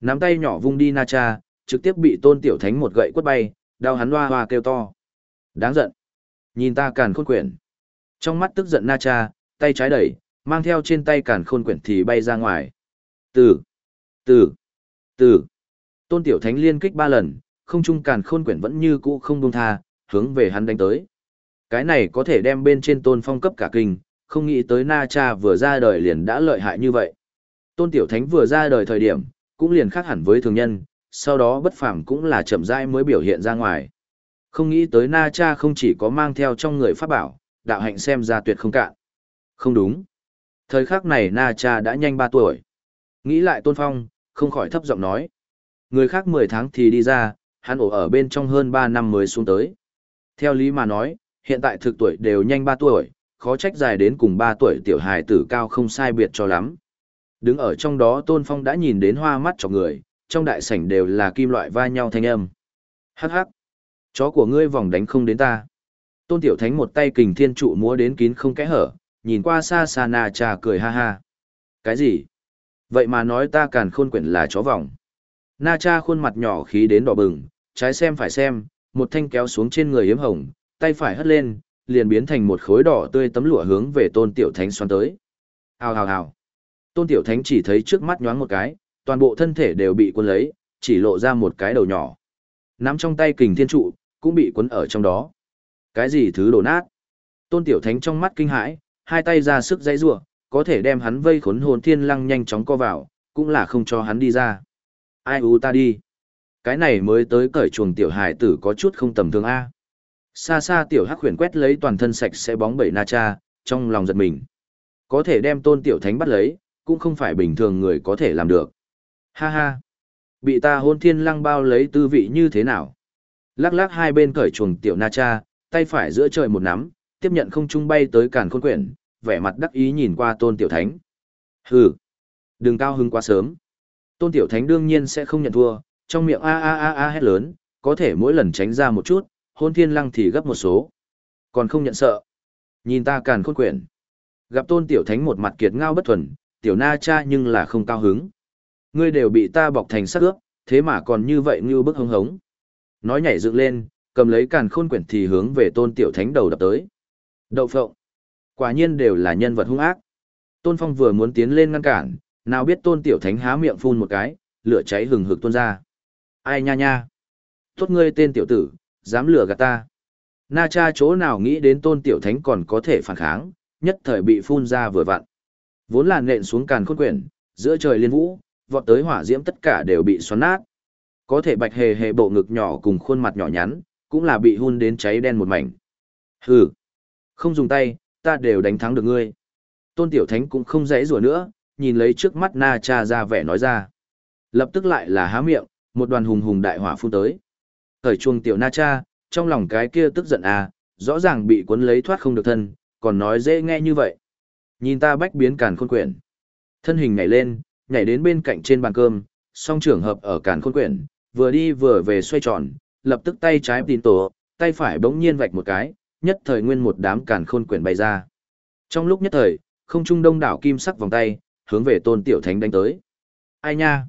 Nắm tay nhỏ vung đi na cha, trực tiếp bị tôn tiểu thánh một gậy quất bay, đau hắn hoa hoa kêu to. Đáng giận. Nhìn ta càn khôn quyển. Trong mắt tức giận na cha, tay trái đẩy, mang theo trên tay càn khôn quyển thì bay ra ngoài. Từ, từ, từ. Tôn tiểu thánh liên kích ba lần, không trung càn khôn quyển vẫn như cũ không buông tha, hướng về hắn đánh tới. Cái này có thể đem bên trên tôn phong cấp cả kinh, không nghĩ tới na cha vừa ra đời liền đã lợi hại như vậy. Tôn tiểu thánh vừa ra đời thời điểm, cũng liền khác hẳn với thường nhân, sau đó bất phàm cũng là chậm rãi mới biểu hiện ra ngoài. Không nghĩ tới na cha không chỉ có mang theo trong người pháp bảo, đạo hạnh xem ra tuyệt không cạn. Không đúng. Thời khắc này na cha đã nhanh 3 tuổi. Nghĩ lại tôn phong, không khỏi thấp giọng nói. Người khác 10 tháng thì đi ra, hắn ổ ở bên trong hơn 3 năm mới xuống tới. Theo lý mà nói, hiện tại thực tuổi đều nhanh 3 tuổi, khó trách dài đến cùng 3 tuổi tiểu hài tử cao không sai biệt cho lắm. Đứng ở trong đó Tôn Phong đã nhìn đến hoa mắt cho người, trong đại sảnh đều là kim loại va nhau thanh âm. Hắc hắc, chó của ngươi vòng đánh không đến ta. Tôn Tiểu Thánh một tay kình thiên trụ múa đến kín không kẽ hở, nhìn qua xa xa na trà cười ha ha. Cái gì? Vậy mà nói ta càn khôn quyển là chó vòng. Na cha khuôn mặt nhỏ khí đến đỏ bừng, trái xem phải xem, một thanh kéo xuống trên người hiếm hồng, tay phải hất lên, liền biến thành một khối đỏ tươi tấm lụa hướng về tôn tiểu thánh xoắn tới. Hào hào hào. Tôn tiểu thánh chỉ thấy trước mắt nhoáng một cái, toàn bộ thân thể đều bị cuốn lấy, chỉ lộ ra một cái đầu nhỏ. Nắm trong tay kình thiên trụ, cũng bị cuốn ở trong đó. Cái gì thứ đổ nát? Tôn tiểu thánh trong mắt kinh hãi, hai tay ra sức dãy rủa, có thể đem hắn vây khốn hồn thiên lăng nhanh chóng co vào, cũng là không cho hắn đi ra. Ai u ta đi. Cái này mới tới cởi chuồng tiểu hải tử có chút không tầm thường A. Xa xa tiểu hắc huyền quét lấy toàn thân sạch sẽ bóng bẩy na cha, trong lòng giật mình. Có thể đem tôn tiểu thánh bắt lấy, cũng không phải bình thường người có thể làm được. Ha ha. Bị ta hôn thiên lăng bao lấy tư vị như thế nào? Lắc lắc hai bên cởi chuồng tiểu na cha, tay phải giữa trời một nắm, tiếp nhận không trung bay tới càn khôn quyển, vẻ mặt đắc ý nhìn qua tôn tiểu thánh. Hừ. Đừng cao hứng quá sớm. Tôn tiểu thánh đương nhiên sẽ không nhận thua, trong miệng a a a a hét lớn, có thể mỗi lần tránh ra một chút, hôn thiên lăng thì gấp một số. Còn không nhận sợ. Nhìn ta càn khôn quyển. Gặp tôn tiểu thánh một mặt kiệt ngao bất thuần, tiểu na cha nhưng là không cao hứng. Ngươi đều bị ta bọc thành sắc ướp, thế mà còn như vậy như bức hống hống. Nói nhảy dựng lên, cầm lấy càn khôn quyển thì hướng về tôn tiểu thánh đầu đập tới. Đậu phộng. Quả nhiên đều là nhân vật hung ác. Tôn Phong vừa muốn tiến lên ngăn cản, nào biết tôn tiểu thánh há miệng phun một cái, lửa cháy hừng hực tuôn ra. Ai nha nha. Tốt ngươi tên tiểu tử, dám lừa gạt ta. Na cha chỗ nào nghĩ đến tôn tiểu thánh còn có thể phản kháng, nhất thời bị phun ra vừa vặn. Vốn là nện xuống càn khôn quyển, giữa trời liên vũ, vọt tới hỏa diễm tất cả đều bị xoắn nát. Có thể bạch hề hề bộ ngực nhỏ cùng khuôn mặt nhỏ nhắn, cũng là bị hun đến cháy đen một mảnh. Hừ, không dùng tay, ta đều đánh thắng được ngươi. Tôn Tiểu Thánh cũng không dãy rủa nữa, nhìn lấy trước mắt Na Cha ra vẻ nói ra. Lập tức lại là há miệng, một đoàn hùng hùng đại hỏa phun tới. Thời chuông Tiểu Na Cha, trong lòng cái kia tức giận à, rõ ràng bị cuốn lấy thoát không được thân, còn nói dễ nghe như vậy. Nhìn ta bách biến càn khôn quyển. Thân hình nhảy lên, nhảy đến bên cạnh trên bàn cơm, song trường hợp ở càn khôn quyển, vừa đi vừa về xoay tròn, lập tức tay trái tín tổ, tay phải bỗng nhiên vạch một cái, nhất thời nguyên một đám càn khôn quyển bay ra. Trong lúc nhất thời, không trung đông đảo kim sắc vòng tay, hướng về tôn tiểu thánh đánh tới. Ai nha?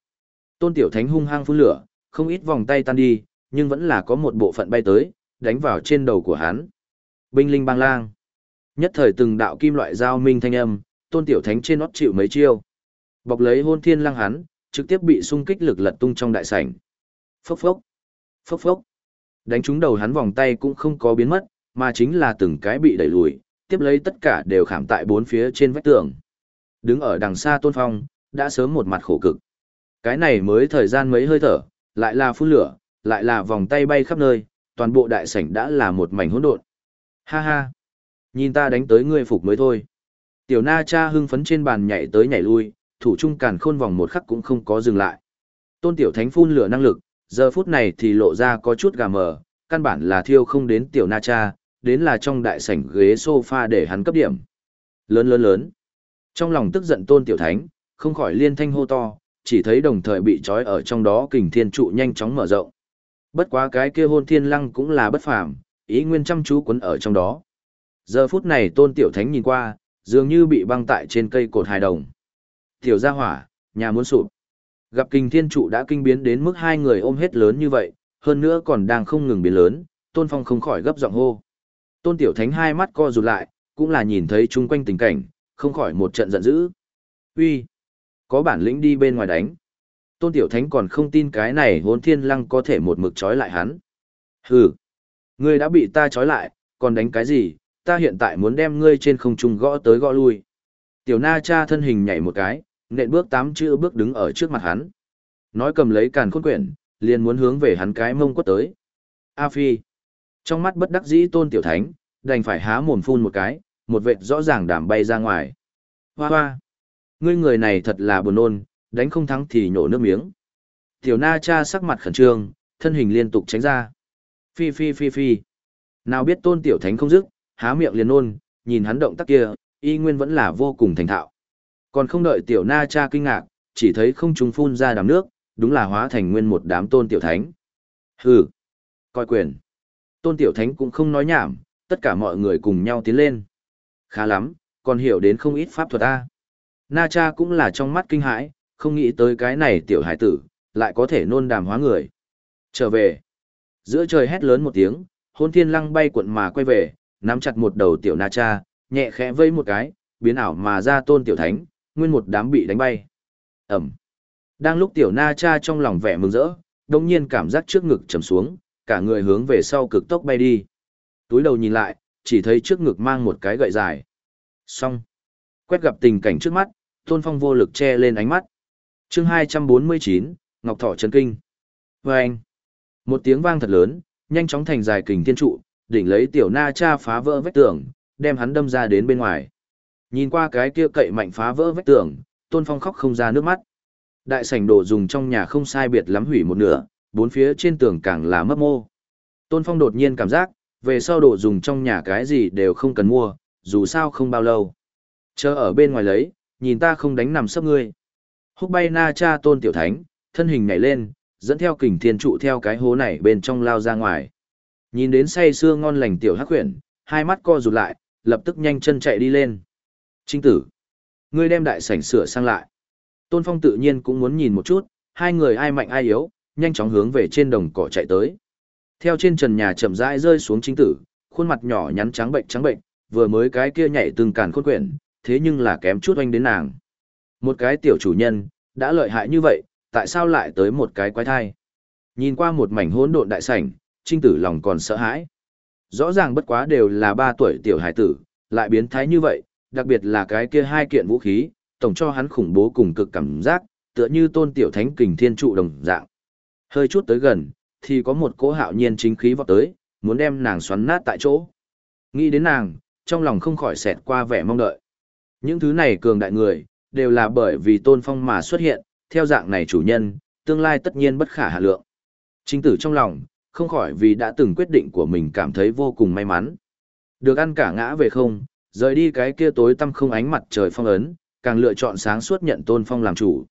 Tôn tiểu thánh hung hăng phun lửa, không ít vòng tay tan đi, nhưng vẫn là có một bộ phận bay tới, đánh vào trên đầu của hắn. Binh linh bang lang. Nhất thời từng đạo kim loại giao minh thanh âm, tôn tiểu thánh trên nót chịu mấy chiêu. Bọc lấy hôn thiên lăng hắn, trực tiếp bị xung kích lực lật tung trong đại sảnh. Phốc phốc. Phốc phốc. Đánh trúng đầu hắn vòng tay cũng không có biến mất, mà chính là từng cái bị đẩy lùi, tiếp lấy tất cả đều khảm tại bốn phía trên vách tường. Đứng ở đằng xa Tôn Phong, đã sớm một mặt khổ cực. Cái này mới thời gian mấy hơi thở, lại là phun lửa, lại là vòng tay bay khắp nơi, toàn bộ đại sảnh đã là một mảnh hỗn độn. Ha ha, nhìn ta đánh tới ngươi phục mới thôi. Tiểu Na Cha hưng phấn trên bàn nhảy tới nhảy lui, thủ trung càn khôn vòng một khắc cũng không có dừng lại. Tôn Tiểu Thánh phun lửa năng lực, giờ phút này thì lộ ra có chút gà mờ, căn bản là thiêu không đến Tiểu Na Cha, đến là trong đại sảnh ghế sofa để hắn cấp điểm. Lớn lớn lớn. Trong lòng tức giận Tôn Tiểu Thánh, không khỏi liên thanh hô to, chỉ thấy đồng thời bị trói ở trong đó kình thiên trụ nhanh chóng mở rộng. Bất quá cái kia hôn thiên lăng cũng là bất phàm, ý nguyên chăm chú quấn ở trong đó. Giờ phút này Tôn Tiểu Thánh nhìn qua, dường như bị băng tại trên cây cột hài đồng. Tiểu gia hỏa, nhà muốn sụp. Gặp kinh thiên trụ đã kinh biến đến mức hai người ôm hết lớn như vậy, hơn nữa còn đang không ngừng biến lớn, Tôn Phong không khỏi gấp giọng hô. Tôn Tiểu Thánh hai mắt co rụt lại, cũng là nhìn thấy chung quanh tình cảnh, không khỏi một trận giận dữ. Uy, có bản lĩnh đi bên ngoài đánh. Tôn Tiểu Thánh còn không tin cái này hốn thiên lăng có thể một mực trói lại hắn. Hừ, ngươi đã bị ta trói lại, còn đánh cái gì, ta hiện tại muốn đem ngươi trên không trung gõ tới gõ lui. Tiểu na cha thân hình nhảy một cái, nện bước tám chữ bước đứng ở trước mặt hắn. Nói cầm lấy càn khôn quyển, liền muốn hướng về hắn cái mông quất tới. A Phi. Trong mắt bất đắc dĩ tôn tiểu thánh, đành phải há mồm phun một cái, một vệt rõ ràng đảm bay ra ngoài. Hoa hoa. Ngươi người này thật là buồn nôn, đánh không thắng thì nhổ nước miếng. Tiểu na cha sắc mặt khẩn trương, thân hình liên tục tránh ra. Phi phi phi phi. Nào biết tôn tiểu thánh không dứt, há miệng liền nôn, nhìn hắn động tác kia, y nguyên vẫn là vô cùng thành thạo. Còn không đợi tiểu na cha kinh ngạc, chỉ thấy không trung phun ra đám nước, đúng là hóa thành nguyên một đám tôn tiểu thánh. Hừ, coi quyền. Tôn tiểu thánh cũng không nói nhảm, tất cả mọi người cùng nhau tiến lên. Khá lắm, còn hiểu đến không ít pháp thuật A. Na cha cũng là trong mắt kinh hãi, không nghĩ tới cái này tiểu hải tử, lại có thể nôn đàm hóa người. Trở về. Giữa trời hét lớn một tiếng, hôn thiên lăng bay cuộn mà quay về, nắm chặt một đầu tiểu na cha, nhẹ khẽ vây một cái, biến ảo mà ra tôn tiểu thánh, nguyên một đám bị đánh bay. Ẩm. Đang lúc tiểu na cha trong lòng vẻ mừng rỡ, đồng nhiên cảm giác trước ngực trầm xuống, cả người hướng về sau cực tốc bay đi. Túi đầu nhìn lại, chỉ thấy trước ngực mang một cái gậy dài. Xong. Quét gặp tình cảnh trước mắt, tôn phong vô lực che lên ánh mắt. chương 249, Ngọc Thọ Trấn Kinh. vâng. Một tiếng vang thật lớn, nhanh chóng thành dài kình thiên trụ, đỉnh lấy tiểu na cha phá vỡ vách tường, đem hắn đâm ra đến bên ngoài. Nhìn qua cái kia cậy mạnh phá vỡ vách tường, Tôn Phong khóc không ra nước mắt. Đại sảnh đồ dùng trong nhà không sai biệt lắm hủy một nửa, bốn phía trên tường càng là mất mô. Tôn Phong đột nhiên cảm giác, về sau đồ dùng trong nhà cái gì đều không cần mua, dù sao không bao lâu. Chờ ở bên ngoài lấy, nhìn ta không đánh nằm sấp ngươi. Húc bay na cha Tôn Tiểu Thánh, thân hình nhảy lên, dẫn theo kình thiên trụ theo cái hố này bên trong lao ra ngoài. Nhìn đến say sưa ngon lành tiểu hắc huyền, hai mắt co rụt lại, lập tức nhanh chân chạy đi lên. Trinh tử, ngươi đem đại sảnh sửa sang lại. Tôn Phong tự nhiên cũng muốn nhìn một chút, hai người ai mạnh ai yếu, nhanh chóng hướng về trên đồng cỏ chạy tới. Theo trên trần nhà chậm rãi rơi xuống chính tử, khuôn mặt nhỏ nhắn trắng bệnh trắng bệnh, vừa mới cái kia nhảy từng càn khôn quyển, thế nhưng là kém chút oanh đến nàng. Một cái tiểu chủ nhân, đã lợi hại như vậy, tại sao lại tới một cái quái thai? Nhìn qua một mảnh hỗn độn đại sảnh, trinh tử lòng còn sợ hãi. Rõ ràng bất quá đều là ba tuổi tiểu hải tử, lại biến thái như vậy, đặc biệt là cái kia hai kiện vũ khí, tổng cho hắn khủng bố cùng cực cảm giác, tựa như tôn tiểu thánh kình thiên trụ đồng dạng. Hơi chút tới gần, thì có một cỗ hạo nhiên chính khí vọt tới, muốn đem nàng xoắn nát tại chỗ. Nghĩ đến nàng, trong lòng không khỏi xẹt qua vẻ mong đợi. Những thứ này cường đại người, đều là bởi vì tôn phong mà xuất hiện, theo dạng này chủ nhân, tương lai tất nhiên bất khả hạ lượng. Trinh tử trong lòng, không khỏi vì đã từng quyết định của mình cảm thấy vô cùng may mắn. Được ăn cả ngã về không, rời đi cái kia tối tăm không ánh mặt trời phong ấn, càng lựa chọn sáng suốt nhận tôn phong làm chủ.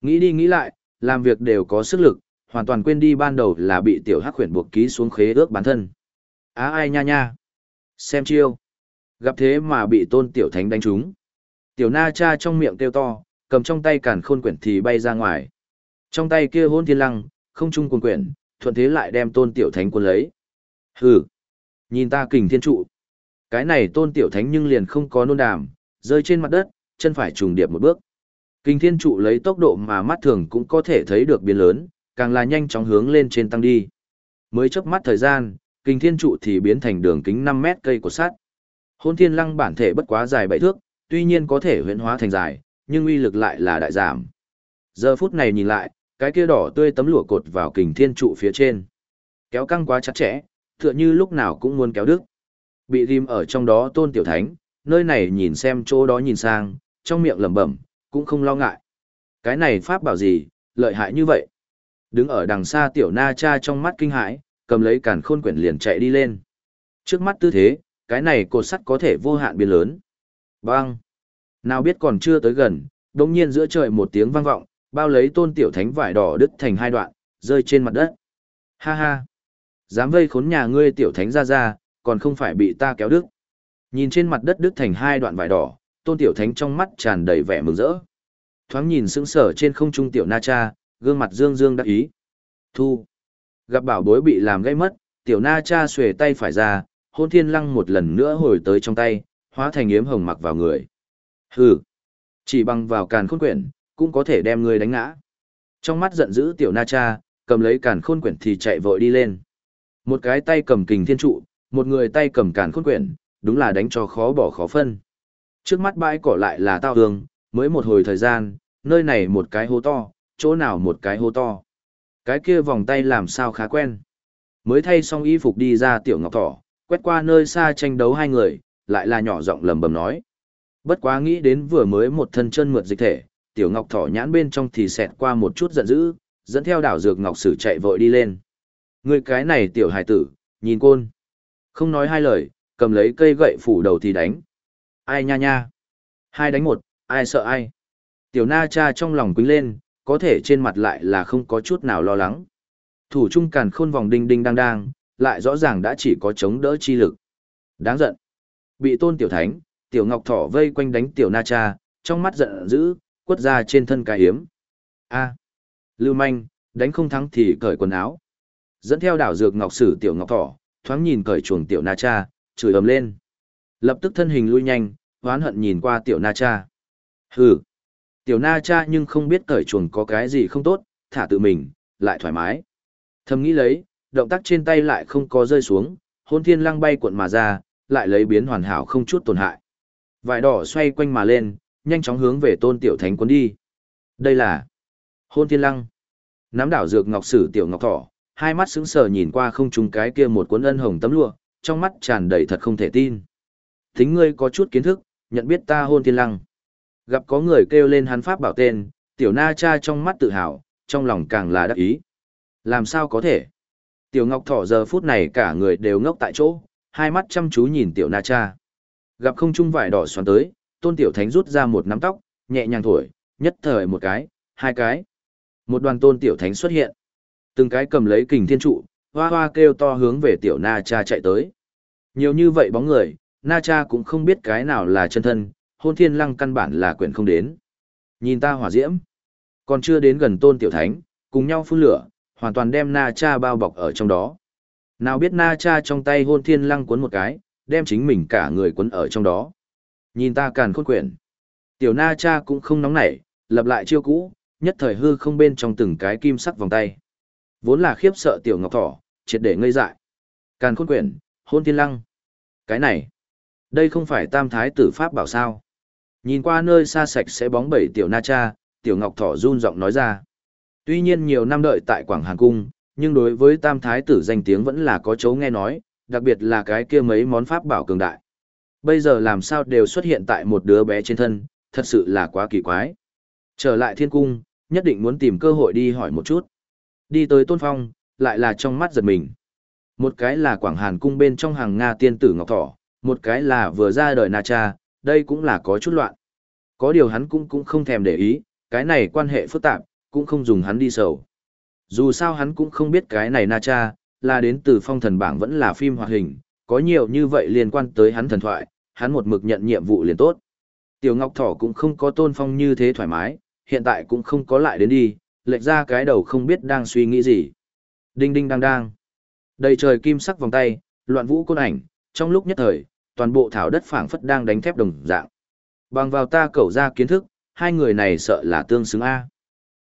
Nghĩ đi nghĩ lại, làm việc đều có sức lực, hoàn toàn quên đi ban đầu là bị tiểu hắc khuyển buộc ký xuống khế ước bản thân. Á ai nha nha. Xem chiêu. Gặp thế mà bị tôn tiểu thánh đánh trúng. Tiểu na cha trong miệng kêu to, cầm trong tay càn khôn quyển thì bay ra ngoài. Trong tay kia hôn thiên lăng, không chung cuồng quyển, thuận thế lại đem tôn tiểu thánh quân lấy. Hừ, nhìn ta kình thiên trụ. Cái này tôn tiểu thánh nhưng liền không có nôn đàm, rơi trên mặt đất, chân phải trùng điệp một bước. Kình thiên trụ lấy tốc độ mà mắt thường cũng có thể thấy được biến lớn, càng là nhanh chóng hướng lên trên tăng đi. Mới chớp mắt thời gian, kình thiên trụ thì biến thành đường kính 5 mét cây của sắt. Hôn thiên lăng bản thể bất quá dài bảy thước, tuy nhiên có thể huyễn hóa thành dài, nhưng uy lực lại là đại giảm. Giờ phút này nhìn lại, cái kia đỏ tươi tấm lụa cột vào kình thiên trụ phía trên. Kéo căng quá chặt chẽ, tựa như lúc nào cũng muốn kéo đứt. Bị ghim ở trong đó tôn tiểu thánh, nơi này nhìn xem chỗ đó nhìn sang, trong miệng lẩm bẩm, cũng không lo ngại. Cái này pháp bảo gì, lợi hại như vậy. Đứng ở đằng xa tiểu na cha trong mắt kinh hãi, cầm lấy càn khôn quyển liền chạy đi lên. Trước mắt tư thế, cái này cột sắt có thể vô hạn biến lớn. Bang! Nào biết còn chưa tới gần, đồng nhiên giữa trời một tiếng vang vọng, bao lấy tôn tiểu thánh vải đỏ đứt thành hai đoạn, rơi trên mặt đất. Ha ha! Dám vây khốn nhà ngươi tiểu thánh ra ra, còn không phải bị ta kéo đứt. Nhìn trên mặt đất đứt thành hai đoạn vải đỏ, tôn tiểu thánh trong mắt tràn đầy vẻ mừng rỡ. Thoáng nhìn sững sờ trên không trung tiểu na cha, gương mặt dương dương đắc ý. Thu. Gặp bảo bối bị làm gây mất, tiểu na cha xuề tay phải ra, hôn thiên lăng một lần nữa hồi tới trong tay, hóa thành yếm hồng mặc vào người. Hừ. Chỉ bằng vào càn khôn quyển, cũng có thể đem người đánh ngã. Trong mắt giận dữ tiểu na cha, cầm lấy càn khôn quyển thì chạy vội đi lên. Một cái tay cầm kình thiên trụ, một người tay cầm càn khôn quyển, đúng là đánh cho khó bỏ khó phân. Trước mắt bãi cỏ lại là tao hương, mới một hồi thời gian, nơi này một cái hố to, chỗ nào một cái hố to. Cái kia vòng tay làm sao khá quen. Mới thay xong y phục đi ra tiểu ngọc thỏ, quét qua nơi xa tranh đấu hai người, lại là nhỏ giọng lầm bầm nói. Bất quá nghĩ đến vừa mới một thân chân mượt dịch thể, tiểu ngọc thỏ nhãn bên trong thì xẹt qua một chút giận dữ, dẫn theo đảo dược ngọc sử chạy vội đi lên. Người cái này tiểu hải tử, nhìn côn. Không nói hai lời, cầm lấy cây gậy phủ đầu thì đánh. Ai nha nha. Hai đánh một, ai sợ ai. Tiểu na cha trong lòng quýnh lên, có thể trên mặt lại là không có chút nào lo lắng. Thủ trung càn khôn vòng đinh đinh đang đang, lại rõ ràng đã chỉ có chống đỡ chi lực. Đáng giận. Bị tôn tiểu thánh, tiểu ngọc thỏ vây quanh đánh tiểu na cha, trong mắt giận dữ, quất ra trên thân cái hiếm. A. Lưu manh, đánh không thắng thì cởi quần áo. Dẫn theo đảo dược ngọc sử tiểu ngọc thỏ, thoáng nhìn cởi chuồng tiểu na cha, chửi ầm lên. Lập tức thân hình lui nhanh, hoán hận nhìn qua tiểu na cha. Hừ. Tiểu na cha nhưng không biết cởi chuồng có cái gì không tốt, thả tự mình, lại thoải mái. Thầm nghĩ lấy, động tác trên tay lại không có rơi xuống, hôn thiên lăng bay cuộn mà ra, lại lấy biến hoàn hảo không chút tổn hại. Vải đỏ xoay quanh mà lên, nhanh chóng hướng về tôn tiểu thánh quân đi. Đây là hôn thiên lăng. Nắm đảo dược ngọc sử tiểu ngọc thỏ, hai mắt sững sờ nhìn qua không trùng cái kia một cuốn ân hồng tấm lụa, trong mắt tràn đầy thật không thể tin. Tính ngươi có chút kiến thức, nhận biết ta hôn thiên lăng. Gặp có người kêu lên hắn pháp bảo tên, tiểu na cha trong mắt tự hào, trong lòng càng là đắc ý. Làm sao có thể? Tiểu ngọc thỏ giờ phút này cả người đều ngốc tại chỗ, hai mắt chăm chú nhìn tiểu na cha. Gặp không trung vải đỏ xoắn tới, tôn tiểu thánh rút ra một nắm tóc, nhẹ nhàng thổi, nhất thời một cái, hai cái. Một đoàn tôn tiểu thánh xuất hiện. Từng cái cầm lấy kình thiên trụ, hoa hoa kêu to hướng về tiểu na cha chạy tới. Nhiều như vậy bóng người, na cha cũng không biết cái nào là chân thân, hôn thiên lăng căn bản là quyển không đến. Nhìn ta hỏa diễm, còn chưa đến gần tôn tiểu thánh, cùng nhau phun lửa, hoàn toàn đem na cha bao bọc ở trong đó. Nào biết na cha trong tay hôn thiên lăng cuốn một cái, đem chính mình cả người cuốn ở trong đó. Nhìn ta càn khôn quyển. Tiểu na cha cũng không nóng nảy, lập lại chiêu cũ, nhất thời hư không bên trong từng cái kim sắc vòng tay. Vốn là khiếp sợ tiểu ngọc thỏ, triệt để ngây dại. Càn khôn quyển, hôn thiên lăng. Cái này, đây không phải tam thái tử pháp bảo sao. Nhìn qua nơi xa sạch sẽ bóng bẩy tiểu na cha, tiểu ngọc thỏ run giọng nói ra. Tuy nhiên nhiều năm đợi tại Quảng Hàn Cung, nhưng đối với tam thái tử danh tiếng vẫn là có chấu nghe nói, đặc biệt là cái kia mấy món pháp bảo cường đại. Bây giờ làm sao đều xuất hiện tại một đứa bé trên thân, thật sự là quá kỳ quái. Trở lại thiên cung, nhất định muốn tìm cơ hội đi hỏi một chút. Đi tới tôn phong, lại là trong mắt giật mình. Một cái là Quảng Hàn cung bên trong hàng Nga tiên tử Ngọc Thỏ, một cái là vừa ra đời Na Cha, đây cũng là có chút loạn. Có điều hắn cũng cũng không thèm để ý, cái này quan hệ phức tạp, cũng không dùng hắn đi sầu. Dù sao hắn cũng không biết cái này Na Cha, là đến từ phong thần bảng vẫn là phim hoạt hình, có nhiều như vậy liên quan tới hắn thần thoại, hắn một mực nhận nhiệm vụ liền tốt. Tiểu Ngọc Thỏ cũng không có tôn phong như thế thoải mái, hiện tại cũng không có lại đến đi, lệch ra cái đầu không biết đang suy nghĩ gì. Đinh đinh đang đang. Đầy trời kim sắc vòng tay, loạn vũ côn ảnh, trong lúc nhất thời, toàn bộ thảo đất phảng phất đang đánh thép đồng dạng. Bằng vào ta cẩu ra kiến thức, hai người này sợ là tương xứng A.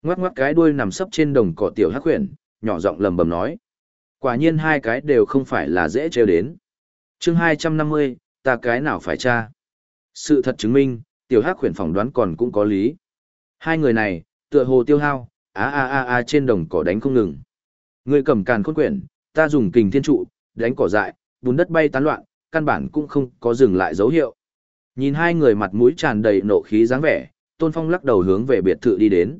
Ngoắc ngoắc cái đuôi nằm sấp trên đồng cỏ tiểu hắc huyền, nhỏ giọng lầm bầm nói. Quả nhiên hai cái đều không phải là dễ trêu đến. chương 250, ta cái nào phải tra. Sự thật chứng minh, tiểu hắc huyền phỏng đoán còn cũng có lý. Hai người này, tựa hồ tiêu hao, a a a a trên đồng cỏ đánh không ngừng. Ngươi cầm càn khôn quyển, ta dùng kình thiên trụ, đánh cỏ dại, bùn đất bay tán loạn, căn bản cũng không có dừng lại dấu hiệu. Nhìn hai người mặt mũi tràn đầy nộ khí dáng vẻ, Tôn Phong lắc đầu hướng về biệt thự đi đến.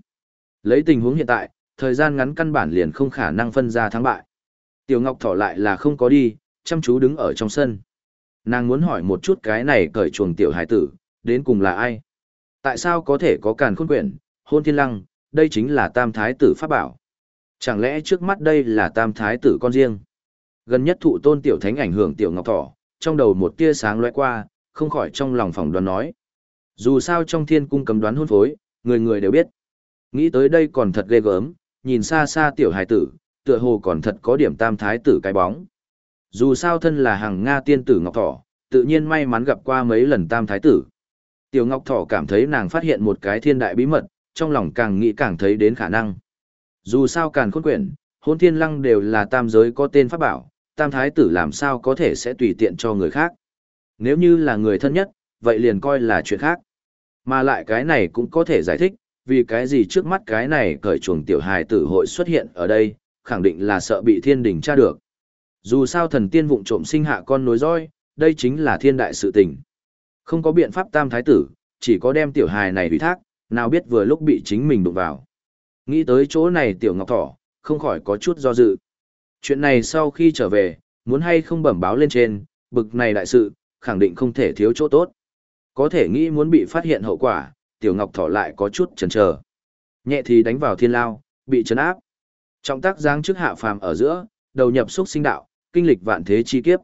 Lấy tình huống hiện tại, thời gian ngắn căn bản liền không khả năng phân ra thắng bại. Tiểu Ngọc Thỏ lại là không có đi, chăm chú đứng ở trong sân. Nàng muốn hỏi một chút cái này cởi chuồng tiểu hải tử, đến cùng là ai? Tại sao có thể có càn khôn quyển, hôn thiên lăng, đây chính là tam thái tử pháp bảo. Chẳng lẽ trước mắt đây là tam thái tử con riêng? Gần nhất thụ tôn tiểu thánh ảnh hưởng tiểu ngọc thỏ, trong đầu một tia sáng lóe qua, không khỏi trong lòng phòng đoán nói. Dù sao trong thiên cung cấm đoán hôn phối, người người đều biết. Nghĩ tới đây còn thật ghê gớm, nhìn xa xa tiểu hài tử, tựa hồ còn thật có điểm tam thái tử cái bóng. Dù sao thân là hàng Nga tiên tử Ngọc Thỏ, tự nhiên may mắn gặp qua mấy lần tam thái tử. Tiểu Ngọc Thỏ cảm thấy nàng phát hiện một cái thiên đại bí mật, trong lòng càng nghĩ càng thấy đến khả năng. Dù sao càng khôn quyển, hôn thiên lăng đều là tam giới có tên pháp bảo, tam thái tử làm sao có thể sẽ tùy tiện cho người khác. Nếu như là người thân nhất, vậy liền coi là chuyện khác. Mà lại cái này cũng có thể giải thích, vì cái gì trước mắt cái này cởi chuồng tiểu hài tử hội xuất hiện ở đây, khẳng định là sợ bị thiên đình tra được. Dù sao thần tiên vụng trộm sinh hạ con nối roi, đây chính là thiên đại sự tình. Không có biện pháp tam thái tử, chỉ có đem tiểu hài này ủy thác, nào biết vừa lúc bị chính mình đụng vào. Nghĩ tới chỗ này tiểu ngọc thỏ, không khỏi có chút do dự. Chuyện này sau khi trở về, muốn hay không bẩm báo lên trên, bực này đại sự, khẳng định không thể thiếu chỗ tốt. Có thể nghĩ muốn bị phát hiện hậu quả, tiểu ngọc thỏ lại có chút chần chờ. Nhẹ thì đánh vào thiên lao, bị chấn áp. Trọng tác giáng trước hạ phàm ở giữa, đầu nhập xúc sinh đạo, kinh lịch vạn thế chi kiếp.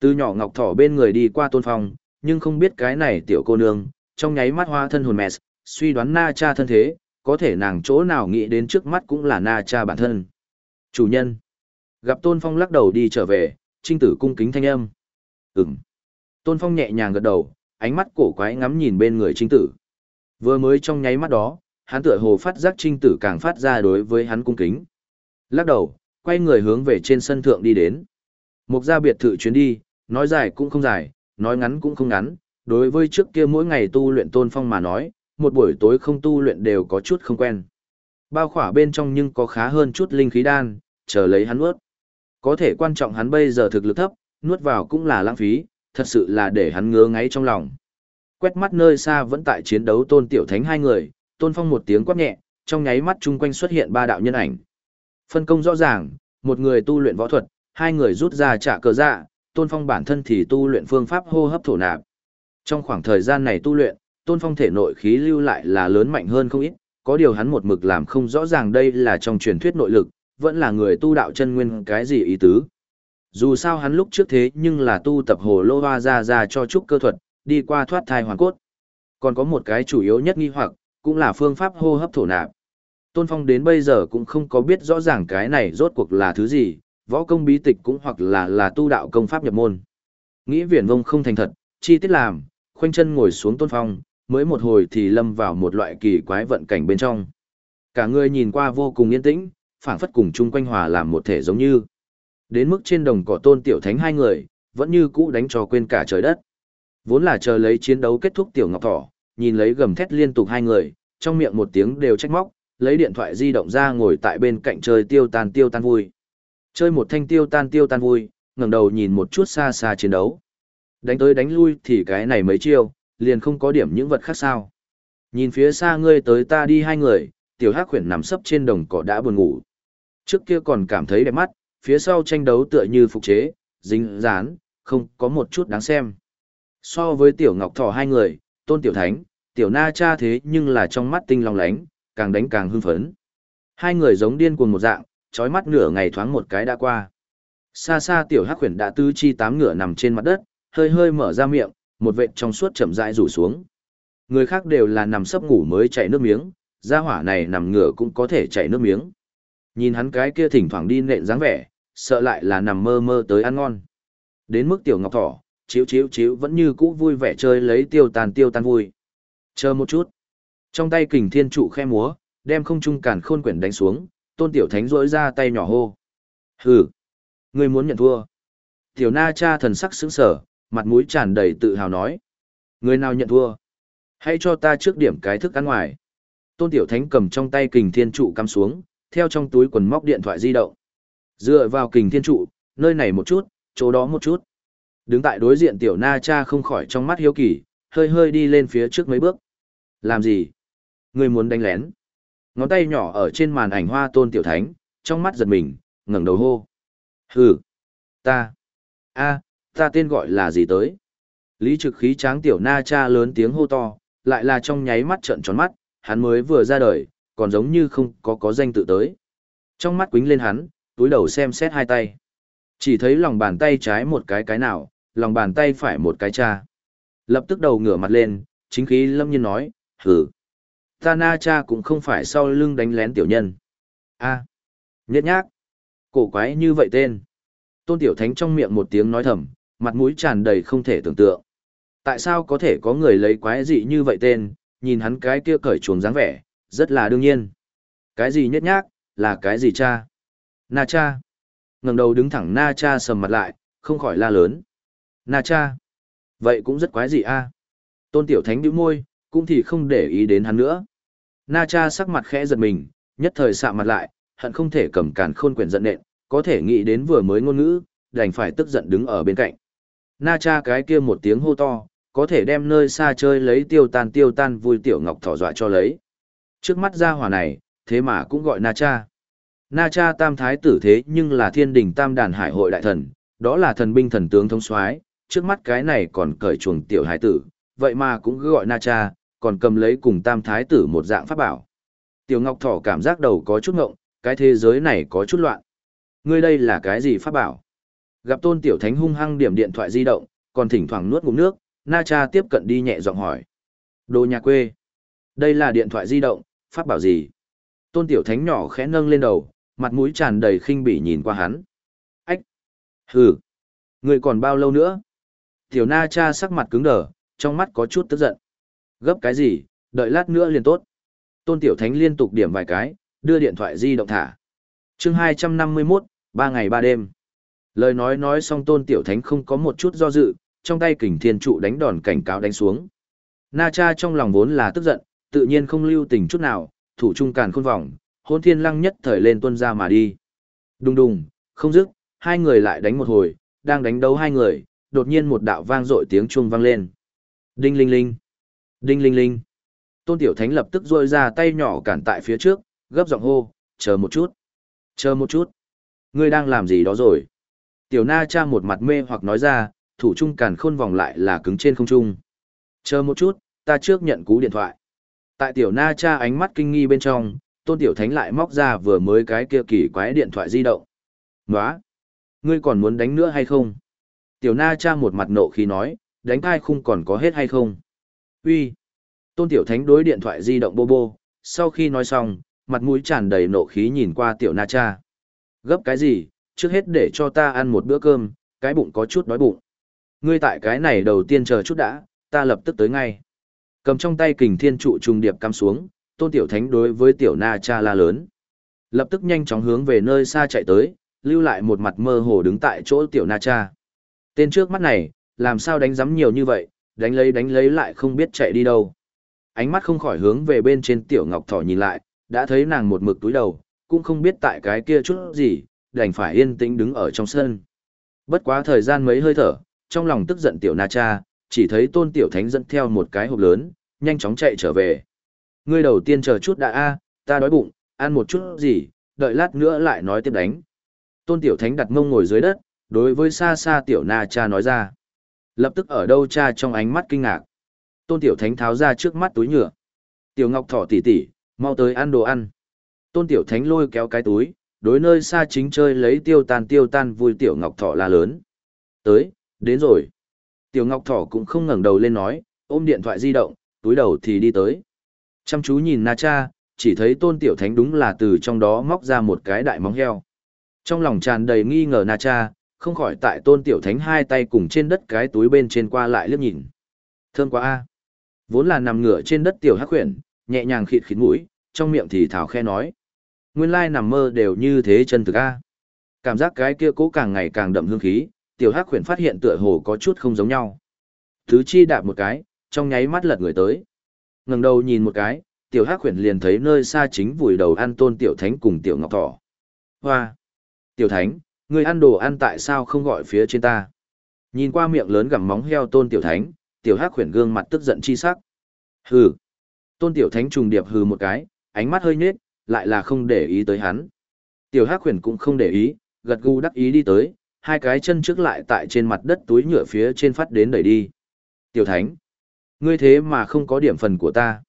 Từ nhỏ ngọc thỏ bên người đi qua tôn phong, nhưng không biết cái này tiểu cô nương, trong nháy mắt hoa thân hồn mẹ, suy đoán na cha thân thế, có thể nàng chỗ nào nghĩ đến trước mắt cũng là na cha bản thân. Chủ nhân. Gặp tôn phong lắc đầu đi trở về, trinh tử cung kính thanh âm. Ừm. Tôn phong nhẹ nhàng gật đầu, ánh mắt cổ quái ngắm nhìn bên người trinh tử. Vừa mới trong nháy mắt đó, hắn tựa hồ phát giác trinh tử càng phát ra đối với hắn cung kính. Lắc đầu, quay người hướng về trên sân thượng đi đến. Mục gia biệt thự chuyến đi, nói dài cũng không dài, nói ngắn cũng không ngắn, đối với trước kia mỗi ngày tu luyện tôn phong mà nói, một buổi tối không tu luyện đều có chút không quen. Bao khỏa bên trong nhưng có khá hơn chút linh khí đan, chờ lấy hắn nuốt. Có thể quan trọng hắn bây giờ thực lực thấp, nuốt vào cũng là lãng phí, thật sự là để hắn ngứa ngáy trong lòng. Quét mắt nơi xa vẫn tại chiến đấu tôn tiểu thánh hai người, tôn phong một tiếng quát nhẹ, trong nháy mắt chung quanh xuất hiện ba đạo nhân ảnh. Phân công rõ ràng, một người tu luyện võ thuật, hai người rút ra trả cờ dạ, tôn phong bản thân thì tu luyện phương pháp hô hấp thổ nạp. Trong khoảng thời gian này tu luyện, tôn phong thể nội khí lưu lại là lớn mạnh hơn không ít, có điều hắn một mực làm không rõ ràng đây là trong truyền thuyết nội lực, vẫn là người tu đạo chân nguyên cái gì ý tứ. Dù sao hắn lúc trước thế nhưng là tu tập hồ lô hoa ra ra cho trúc cơ thuật, đi qua thoát thai hoàn cốt. Còn có một cái chủ yếu nhất nghi hoặc, cũng là phương pháp hô hấp thổ nạp. Tôn Phong đến bây giờ cũng không có biết rõ ràng cái này rốt cuộc là thứ gì, võ công bí tịch cũng hoặc là là tu đạo công pháp nhập môn. Nghĩ viển vông không thành thật, chi tiết làm, khoanh chân ngồi xuống Tôn Phong, mới một hồi thì lâm vào một loại kỳ quái vận cảnh bên trong. Cả người nhìn qua vô cùng yên tĩnh, phảng phất cùng chung quanh hòa làm một thể giống như. Đến mức trên đồng cỏ Tôn Tiểu Thánh hai người, vẫn như cũ đánh cho quên cả trời đất. Vốn là chờ lấy chiến đấu kết thúc Tiểu Ngọc Thỏ, nhìn lấy gầm thét liên tục hai người, trong miệng một tiếng đều trách móc, lấy điện thoại di động ra ngồi tại bên cạnh chơi tiêu tan tiêu tan vui. Chơi một thanh tiêu tan tiêu tan vui, ngẩng đầu nhìn một chút xa xa chiến đấu. Đánh tới đánh lui thì cái này mấy chiêu, liền không có điểm những vật khác sao. Nhìn phía xa ngươi tới ta đi hai người, tiểu hắc khuyển nằm sấp trên đồng cỏ đã buồn ngủ. Trước kia còn cảm thấy đẹp mắt, phía sau tranh đấu tựa như phục chế, dính dán, không có một chút đáng xem. So với tiểu ngọc thỏ hai người, tôn tiểu thánh, tiểu na cha thế nhưng là trong mắt tinh long lánh, càng đánh càng hưng phấn. Hai người giống điên cuồng một dạng, trói mắt nửa ngày thoáng một cái đã qua. Xa xa tiểu hắc khuyển đã tứ chi tám ngựa nằm trên mặt đất, hơi hơi mở ra miệng, một vệt trong suốt chậm rãi rủ xuống. Người khác đều là nằm sấp ngủ mới chảy nước miếng, gia hỏa này nằm ngửa cũng có thể chảy nước miếng. Nhìn hắn cái kia thỉnh thoảng đi nện dáng vẻ, sợ lại là nằm mơ mơ tới ăn ngon. Đến mức tiểu ngọc thỏ, chiếu chiếu chiếu vẫn như cũ vui vẻ chơi lấy tiêu tàn tiêu tan vui. Chờ một chút. Trong tay kình thiên trụ khe múa, đem không trung càn khôn quyển đánh xuống, tôn tiểu thánh rỗi ra tay nhỏ hô. Hừ, ngươi muốn nhận thua. Tiểu na cha thần sắc sững sở, mặt mũi tràn đầy tự hào nói. Người nào nhận thua? Hãy cho ta trước điểm cái thức ăn ngoài. Tôn Tiểu Thánh cầm trong tay kình thiên trụ cắm xuống, theo trong túi quần móc điện thoại di động. Dựa vào kình thiên trụ, nơi này một chút, chỗ đó một chút. Đứng tại đối diện Tiểu Na cha không khỏi trong mắt hiếu kỳ, hơi hơi đi lên phía trước mấy bước. Làm gì? Người muốn đánh lén. Ngón tay nhỏ ở trên màn ảnh hoa Tôn Tiểu Thánh, trong mắt giật mình, ngẩng đầu hô. Hừ, ta, a, ta tên gọi là gì tới? Lý trực khí tráng tiểu na cha lớn tiếng hô to, lại là trong nháy mắt trợn tròn mắt, hắn mới vừa ra đời, còn giống như không có có danh tự tới. Trong mắt quính lên hắn, túi đầu xem xét hai tay. Chỉ thấy lòng bàn tay trái một cái cái nào, lòng bàn tay phải một cái cha. Lập tức đầu ngửa mặt lên, chính khí lâm nhiên nói, hử. Ta na cha cũng không phải sau lưng đánh lén tiểu nhân. a nhét nhác. Cổ quái như vậy tên. Tôn Tiểu Thánh trong miệng một tiếng nói thầm, mặt mũi tràn đầy không thể tưởng tượng. Tại sao có thể có người lấy quái dị như vậy tên, nhìn hắn cái kia cởi chuồng dáng vẻ, rất là đương nhiên. Cái gì nhất nhác, là cái gì cha? Na cha. ngẩng đầu đứng thẳng Na cha sầm mặt lại, không khỏi la lớn. Na cha. Vậy cũng rất quái dị a. Tôn Tiểu Thánh bĩu môi, cũng thì không để ý đến hắn nữa. Na cha sắc mặt khẽ giật mình, nhất thời sạ mặt lại, hận không thể cầm càn khôn quyển giận nện, có thể nghĩ đến vừa mới ngôn ngữ, đành phải tức giận đứng ở bên cạnh. Na cha cái kia một tiếng hô to, có thể đem nơi xa chơi lấy tiêu tan tiêu tan vui tiểu ngọc thỏ dọa cho lấy. Trước mắt ra hỏa này, thế mà cũng gọi Na cha. Na cha tam thái tử thế nhưng là thiên đình tam đàn hải hội đại thần, đó là thần binh thần tướng thống soái trước mắt cái này còn cởi chuồng tiểu hải tử, vậy mà cũng cứ gọi Na cha, còn cầm lấy cùng tam thái tử một dạng pháp bảo. Tiểu Ngọc Thỏ cảm giác đầu có chút ngộng, cái thế giới này có chút loạn. Ngươi đây là cái gì pháp bảo? Gặp tôn tiểu thánh hung hăng điểm điện thoại di động, còn thỉnh thoảng nuốt ngụm nước, Na Cha tiếp cận đi nhẹ giọng hỏi. Đồ nhà quê. Đây là điện thoại di động, pháp bảo gì? Tôn tiểu thánh nhỏ khẽ nâng lên đầu, mặt mũi tràn đầy khinh bỉ nhìn qua hắn. Ách! Hừ! người còn bao lâu nữa? Tiểu Na Cha sắc mặt cứng đờ, trong mắt có chút tức giận. Gấp cái gì, đợi lát nữa liền tốt. Tôn Tiểu Thánh liên tục điểm vài cái, đưa điện thoại di động thả. chương 251, ba ngày ba đêm. Lời nói nói xong tôn tiểu thánh không có một chút do dự, trong tay kình thiên trụ đánh đòn cảnh cáo đánh xuống. Na cha trong lòng vốn là tức giận, tự nhiên không lưu tình chút nào, thủ trung càn khôn vòng, hôn thiên lăng nhất thời lên tuân ra mà đi. Đùng đùng, không dứt, hai người lại đánh một hồi, đang đánh đấu hai người, đột nhiên một đạo vang dội tiếng chuông vang lên. Đinh linh linh, đinh linh linh. Tôn Tiểu Thánh lập tức rôi ra tay nhỏ cản tại phía trước, gấp giọng hô, chờ một chút, chờ một chút. Ngươi đang làm gì đó rồi? Tiểu na cha một mặt mê hoặc nói ra, thủ trung càn khôn vòng lại là cứng trên không trung. Chờ một chút, ta trước nhận cú điện thoại. Tại tiểu na cha ánh mắt kinh nghi bên trong, tôn tiểu thánh lại móc ra vừa mới cái kia kỳ quái điện thoại di động. Nóa! Ngươi còn muốn đánh nữa hay không? Tiểu na cha một mặt nộ khi nói, đánh thai khung còn có hết hay không? Uy, Tôn tiểu thánh đối điện thoại di động bô bô, sau khi nói xong, mặt mũi tràn đầy nộ khí nhìn qua tiểu na cha. Gấp cái gì, trước hết để cho ta ăn một bữa cơm, cái bụng có chút đói bụng. Ngươi tại cái này đầu tiên chờ chút đã, ta lập tức tới ngay. Cầm trong tay kình thiên trụ trùng điệp cắm xuống, tôn tiểu thánh đối với tiểu na cha la lớn. Lập tức nhanh chóng hướng về nơi xa chạy tới, lưu lại một mặt mơ hồ đứng tại chỗ tiểu na cha. Tên trước mắt này, làm sao đánh giấm nhiều như vậy, đánh lấy đánh lấy lại không biết chạy đi đâu. Ánh mắt không khỏi hướng về bên trên tiểu ngọc thỏ nhìn lại, đã thấy nàng một mực túi đầu, cũng không biết tại cái kia chút gì, đành phải yên tĩnh đứng ở trong sân. Bất quá thời gian mấy hơi thở, trong lòng tức giận tiểu na cha, chỉ thấy tôn tiểu thánh dẫn theo một cái hộp lớn, nhanh chóng chạy trở về. Ngươi đầu tiên chờ chút đã a, ta đói bụng, ăn một chút gì, đợi lát nữa lại nói tiếp đánh. Tôn tiểu thánh đặt mông ngồi dưới đất, đối với xa xa tiểu na cha nói ra. Lập tức ở đâu cha trong ánh mắt kinh ngạc. Tôn tiểu thánh tháo ra trước mắt túi nhựa. Tiểu ngọc thỏ tỉ tỉ, mau tới ăn đồ ăn. Tôn tiểu thánh lôi kéo cái túi, đối nơi xa chính chơi lấy tiêu tan tiêu tan vui tiểu ngọc thỏ la lớn. Tới, đến rồi. Tiểu ngọc thỏ cũng không ngẩng đầu lên nói, ôm điện thoại di động, túi đầu thì đi tới. Chăm chú nhìn na cha, chỉ thấy tôn tiểu thánh đúng là từ trong đó móc ra một cái đại móng heo. Trong lòng tràn đầy nghi ngờ na cha, không khỏi tại tôn tiểu thánh hai tay cùng trên đất cái túi bên trên qua lại liếc nhìn. Thơm quá a Vốn là nằm ngửa trên đất tiểu hắc khuyển, nhẹ nhàng khịt khịt mũi, trong miệng thì thảo khe nói nguyên lai nằm mơ đều như thế chân thực a cảm giác cái kia cố càng ngày càng đậm hương khí tiểu hắc khuyển phát hiện tựa hồ có chút không giống nhau. Thứ chi đạp một cái, trong nháy mắt lật người tới. ngẩng đầu nhìn một cái, tiểu hắc khuyển liền thấy nơi xa chính vùi đầu ăn tôn tiểu thánh cùng tiểu ngọc thỏ. Hoa! Tiểu thánh, người ăn đồ ăn tại sao không gọi phía trên ta? Nhìn qua miệng lớn gặm móng heo tôn tiểu thánh, tiểu hắc khuyển gương mặt tức giận chi sắc. Hừ! Tôn tiểu thánh trùng điệp hừ một cái, ánh mắt hơi nhếch, lại là không để ý tới hắn. Tiểu hắc Huyền cũng không để ý, gật gù đắc ý đi tới, hai cái chân trước lại tại trên mặt đất túi nhựa phía trên phát đến đẩy đi. Tiểu thánh! Ngươi thế mà không có điểm phần của ta.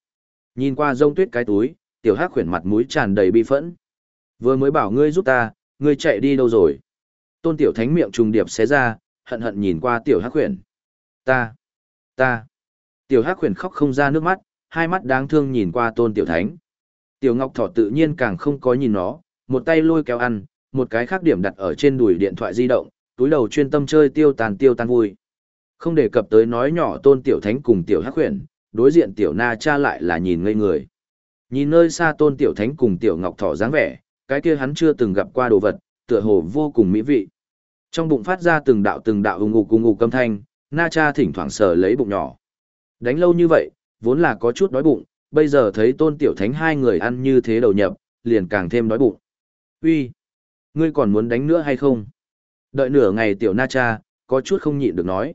Nhìn qua rông tuyết cái túi, tiểu hắc Huyền mặt mũi tràn đầy bi phẫn. Vừa mới bảo ngươi giúp ta, ngươi chạy đi đâu rồi? Tôn tiểu thánh miệng trùng điệp xé ra, hận hận nhìn qua tiểu hắc Huyền. Ta, ta. Tiểu hắc Huyền khóc không ra nước mắt, hai mắt đáng thương nhìn qua tôn tiểu thánh. Tiểu ngọc thỏ tự nhiên càng không có nhìn nó, một tay lôi kéo ăn, một cái khác điểm đặt ở trên đùi điện thoại di động, túi đầu chuyên tâm chơi tiêu tàn tiêu tan vui. Không đề cập tới nói nhỏ tôn tiểu thánh cùng tiểu hắc huyền, đối diện tiểu na cha lại là nhìn ngây người. Nhìn nơi xa tôn tiểu thánh cùng tiểu ngọc thỏ dáng vẻ, cái kia hắn chưa từng gặp qua đồ vật, tựa hồ vô cùng mỹ vị. Trong bụng phát ra từng đạo từng đạo ung ục ung ục âm thanh, na cha thỉnh thoảng sờ lấy bụng nhỏ. Đánh lâu như vậy, vốn là có chút đói bụng, bây giờ thấy tôn tiểu thánh hai người ăn như thế đầu nhập, liền càng thêm đói bụng. Uy, ngươi còn muốn đánh nữa hay không? Đợi nửa ngày tiểu na cha, có chút không nhịn được nói.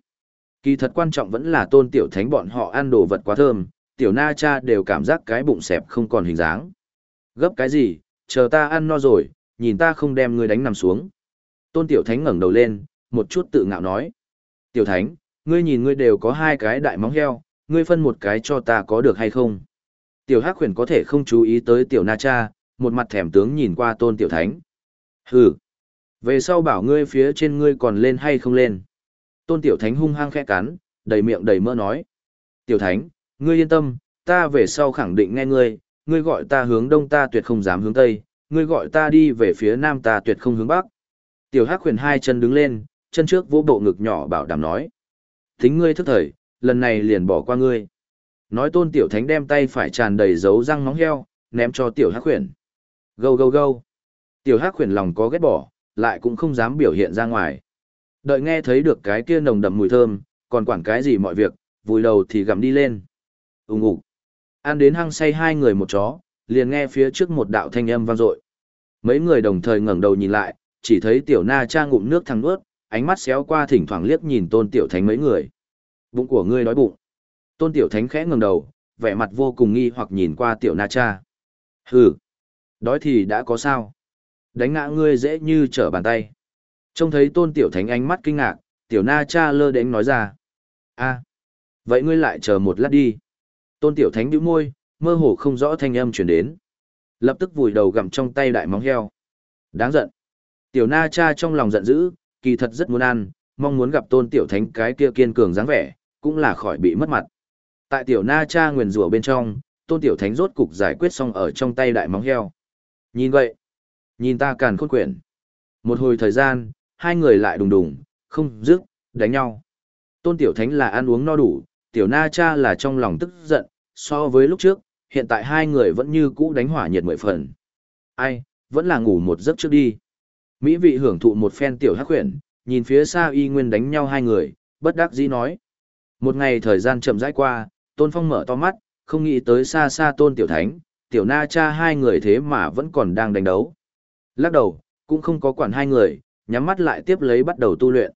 Kỳ thật quan trọng vẫn là tôn tiểu thánh bọn họ ăn đồ vật quá thơm, tiểu na cha đều cảm giác cái bụng xẹp không còn hình dáng. Gấp cái gì, chờ ta ăn no rồi, nhìn ta không đem ngươi đánh nằm xuống. Tôn tiểu thánh ngẩng đầu lên, một chút tự ngạo nói. Tiểu thánh, ngươi nhìn ngươi đều có hai cái đại móng heo, ngươi phân một cái cho ta có được hay không? Tiểu hắc khuyển có thể không chú ý tới tiểu na cha, một mặt thèm tướng nhìn qua tôn tiểu thánh. Hừ, về sau bảo ngươi phía trên ngươi còn lên hay không lên. Tôn Tiểu Thánh hung hăng khẽ cắn, đầy miệng đầy mỡ nói. Tiểu Thánh, ngươi yên tâm, ta về sau khẳng định nghe ngươi, ngươi gọi ta hướng đông ta tuyệt không dám hướng tây, ngươi gọi ta đi về phía nam ta tuyệt không hướng bắc. Tiểu Hắc huyền hai chân đứng lên, chân trước vỗ bộ ngực nhỏ bảo đảm nói. Tính ngươi thức thời, lần này liền bỏ qua ngươi. Nói tôn tiểu thánh đem tay phải tràn đầy dấu răng nóng heo, ném cho tiểu hắc khuyển. Gâu gâu gâu. Tiểu hắc khuyển lòng có ghét bỏ, lại cũng không dám biểu hiện ra ngoài. Đợi nghe thấy được cái kia nồng đậm mùi thơm, còn quản cái gì mọi việc, vùi đầu thì gặm đi lên. Úng ủ. Ăn đến hăng say hai người một chó, liền nghe phía trước một đạo thanh âm vang dội. Mấy người đồng thời ngẩng đầu nhìn lại, chỉ thấy tiểu na cha ngụm nước thăng ướt, ánh mắt xéo qua thỉnh thoảng liếc nhìn tôn tiểu thánh mấy người. Bụng của ngươi đói bụng. Tôn tiểu thánh khẽ ngẩng đầu, vẻ mặt vô cùng nghi hoặc nhìn qua tiểu na cha. Hừ. Đói thì đã có sao. Đánh ngã ngươi dễ như trở bàn tay. Trông thấy tôn tiểu thánh ánh mắt kinh ngạc, tiểu na cha lơ đến nói ra. a vậy ngươi lại chờ một lát đi. Tôn tiểu thánh bĩu môi, mơ hồ không rõ thanh âm chuyển đến. Lập tức vùi đầu gặm trong tay đại móng heo. Đáng giận. Tiểu na cha trong lòng giận dữ, kỳ thật rất muốn ăn, mong muốn gặp tôn tiểu thánh cái kia kiên cường dáng vẻ, cũng là khỏi bị mất mặt. Tại tiểu na cha nguyền rủa bên trong, tôn tiểu thánh rốt cục giải quyết xong ở trong tay đại móng heo. Nhìn vậy, nhìn ta càn khôn quyển. Một hồi thời gian, hai người lại đùng đùng, không dứt, đánh nhau. Tôn Tiểu Thánh là ăn uống no đủ, Tiểu Na Cha là trong lòng tức giận, so với lúc trước, hiện tại hai người vẫn như cũ đánh hỏa nhiệt mười phần. Ai, vẫn là ngủ một giấc trước đi. Mỹ vị hưởng thụ một phen Tiểu Hắc quyển, nhìn phía xa y nguyên đánh nhau hai người, bất đắc dĩ nói. Một ngày thời gian chậm rãi qua, Tôn Phong mở to mắt, không nghĩ tới xa xa Tôn Tiểu Thánh, Tiểu Na Cha hai người thế mà vẫn còn đang đánh đấu. Lắc đầu, cũng không có quản hai người, nhắm mắt lại tiếp lấy bắt đầu tu luyện.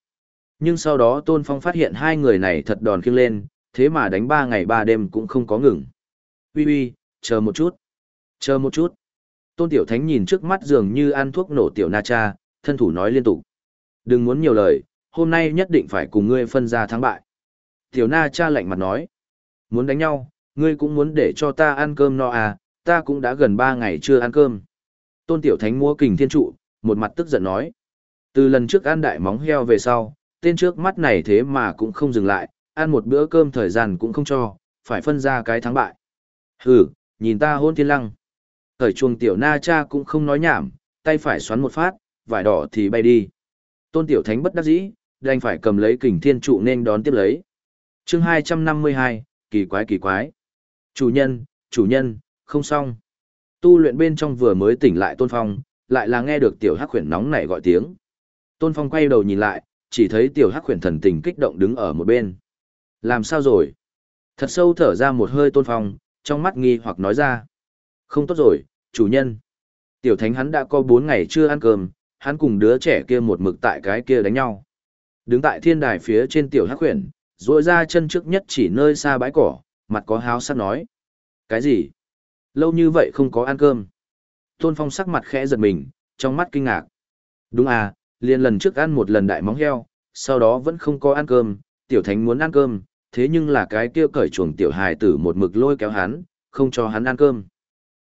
Nhưng sau đó Tôn Phong phát hiện hai người này thật đòn khiêng lên, thế mà đánh ba ngày ba đêm cũng không có ngừng. Ui ui, chờ một chút, chờ một chút. Tôn Tiểu Thánh nhìn trước mắt dường như ăn thuốc nổ Tiểu Na Cha, thân thủ nói liên tục. Đừng muốn nhiều lời, hôm nay nhất định phải cùng ngươi phân ra thắng bại. Tiểu Na Cha lạnh mặt nói. Muốn đánh nhau, ngươi cũng muốn để cho ta ăn cơm no à, ta cũng đã gần ba ngày chưa ăn cơm. Tôn Tiểu Thánh múa kình thiên trụ, một mặt tức giận nói. Từ lần trước ăn đại móng heo về sau, tên trước mắt này thế mà cũng không dừng lại, ăn một bữa cơm thời gian cũng không cho, phải phân ra cái thắng bại. Hừ, nhìn ta hôn thiên lăng. Thời chuồng tiểu na cha cũng không nói nhảm, tay phải xoắn một phát, vải đỏ thì bay đi. Tôn tiểu thánh bất đắc dĩ, đành phải cầm lấy kình thiên trụ nên đón tiếp lấy. chương 252, kỳ quái kỳ quái. Chủ nhân, chủ nhân, không xong. Tu luyện bên trong vừa mới tỉnh lại tôn phong, lại là nghe được tiểu hắc khuyển nóng này gọi tiếng. Tôn Phong quay đầu nhìn lại, chỉ thấy tiểu hắc khuyển thần tình kích động đứng ở một bên. Làm sao rồi? Thật sâu thở ra một hơi tôn phong, trong mắt nghi hoặc nói ra. Không tốt rồi, chủ nhân. Tiểu thánh hắn đã có bốn ngày chưa ăn cơm, hắn cùng đứa trẻ kia một mực tại cái kia đánh nhau. Đứng tại thiên đài phía trên tiểu hắc khuyển, dội ra chân trước nhất chỉ nơi xa bãi cỏ, mặt có háo sắc nói. Cái gì? Lâu như vậy không có ăn cơm. Tôn Phong sắc mặt khẽ giật mình, trong mắt kinh ngạc. Đúng à, liền lần trước ăn một lần đại móng heo, sau đó vẫn không có ăn cơm, tiểu thánh muốn ăn cơm, thế nhưng là cái kia cởi chuồng tiểu hài tử một mực lôi kéo hắn, không cho hắn ăn cơm.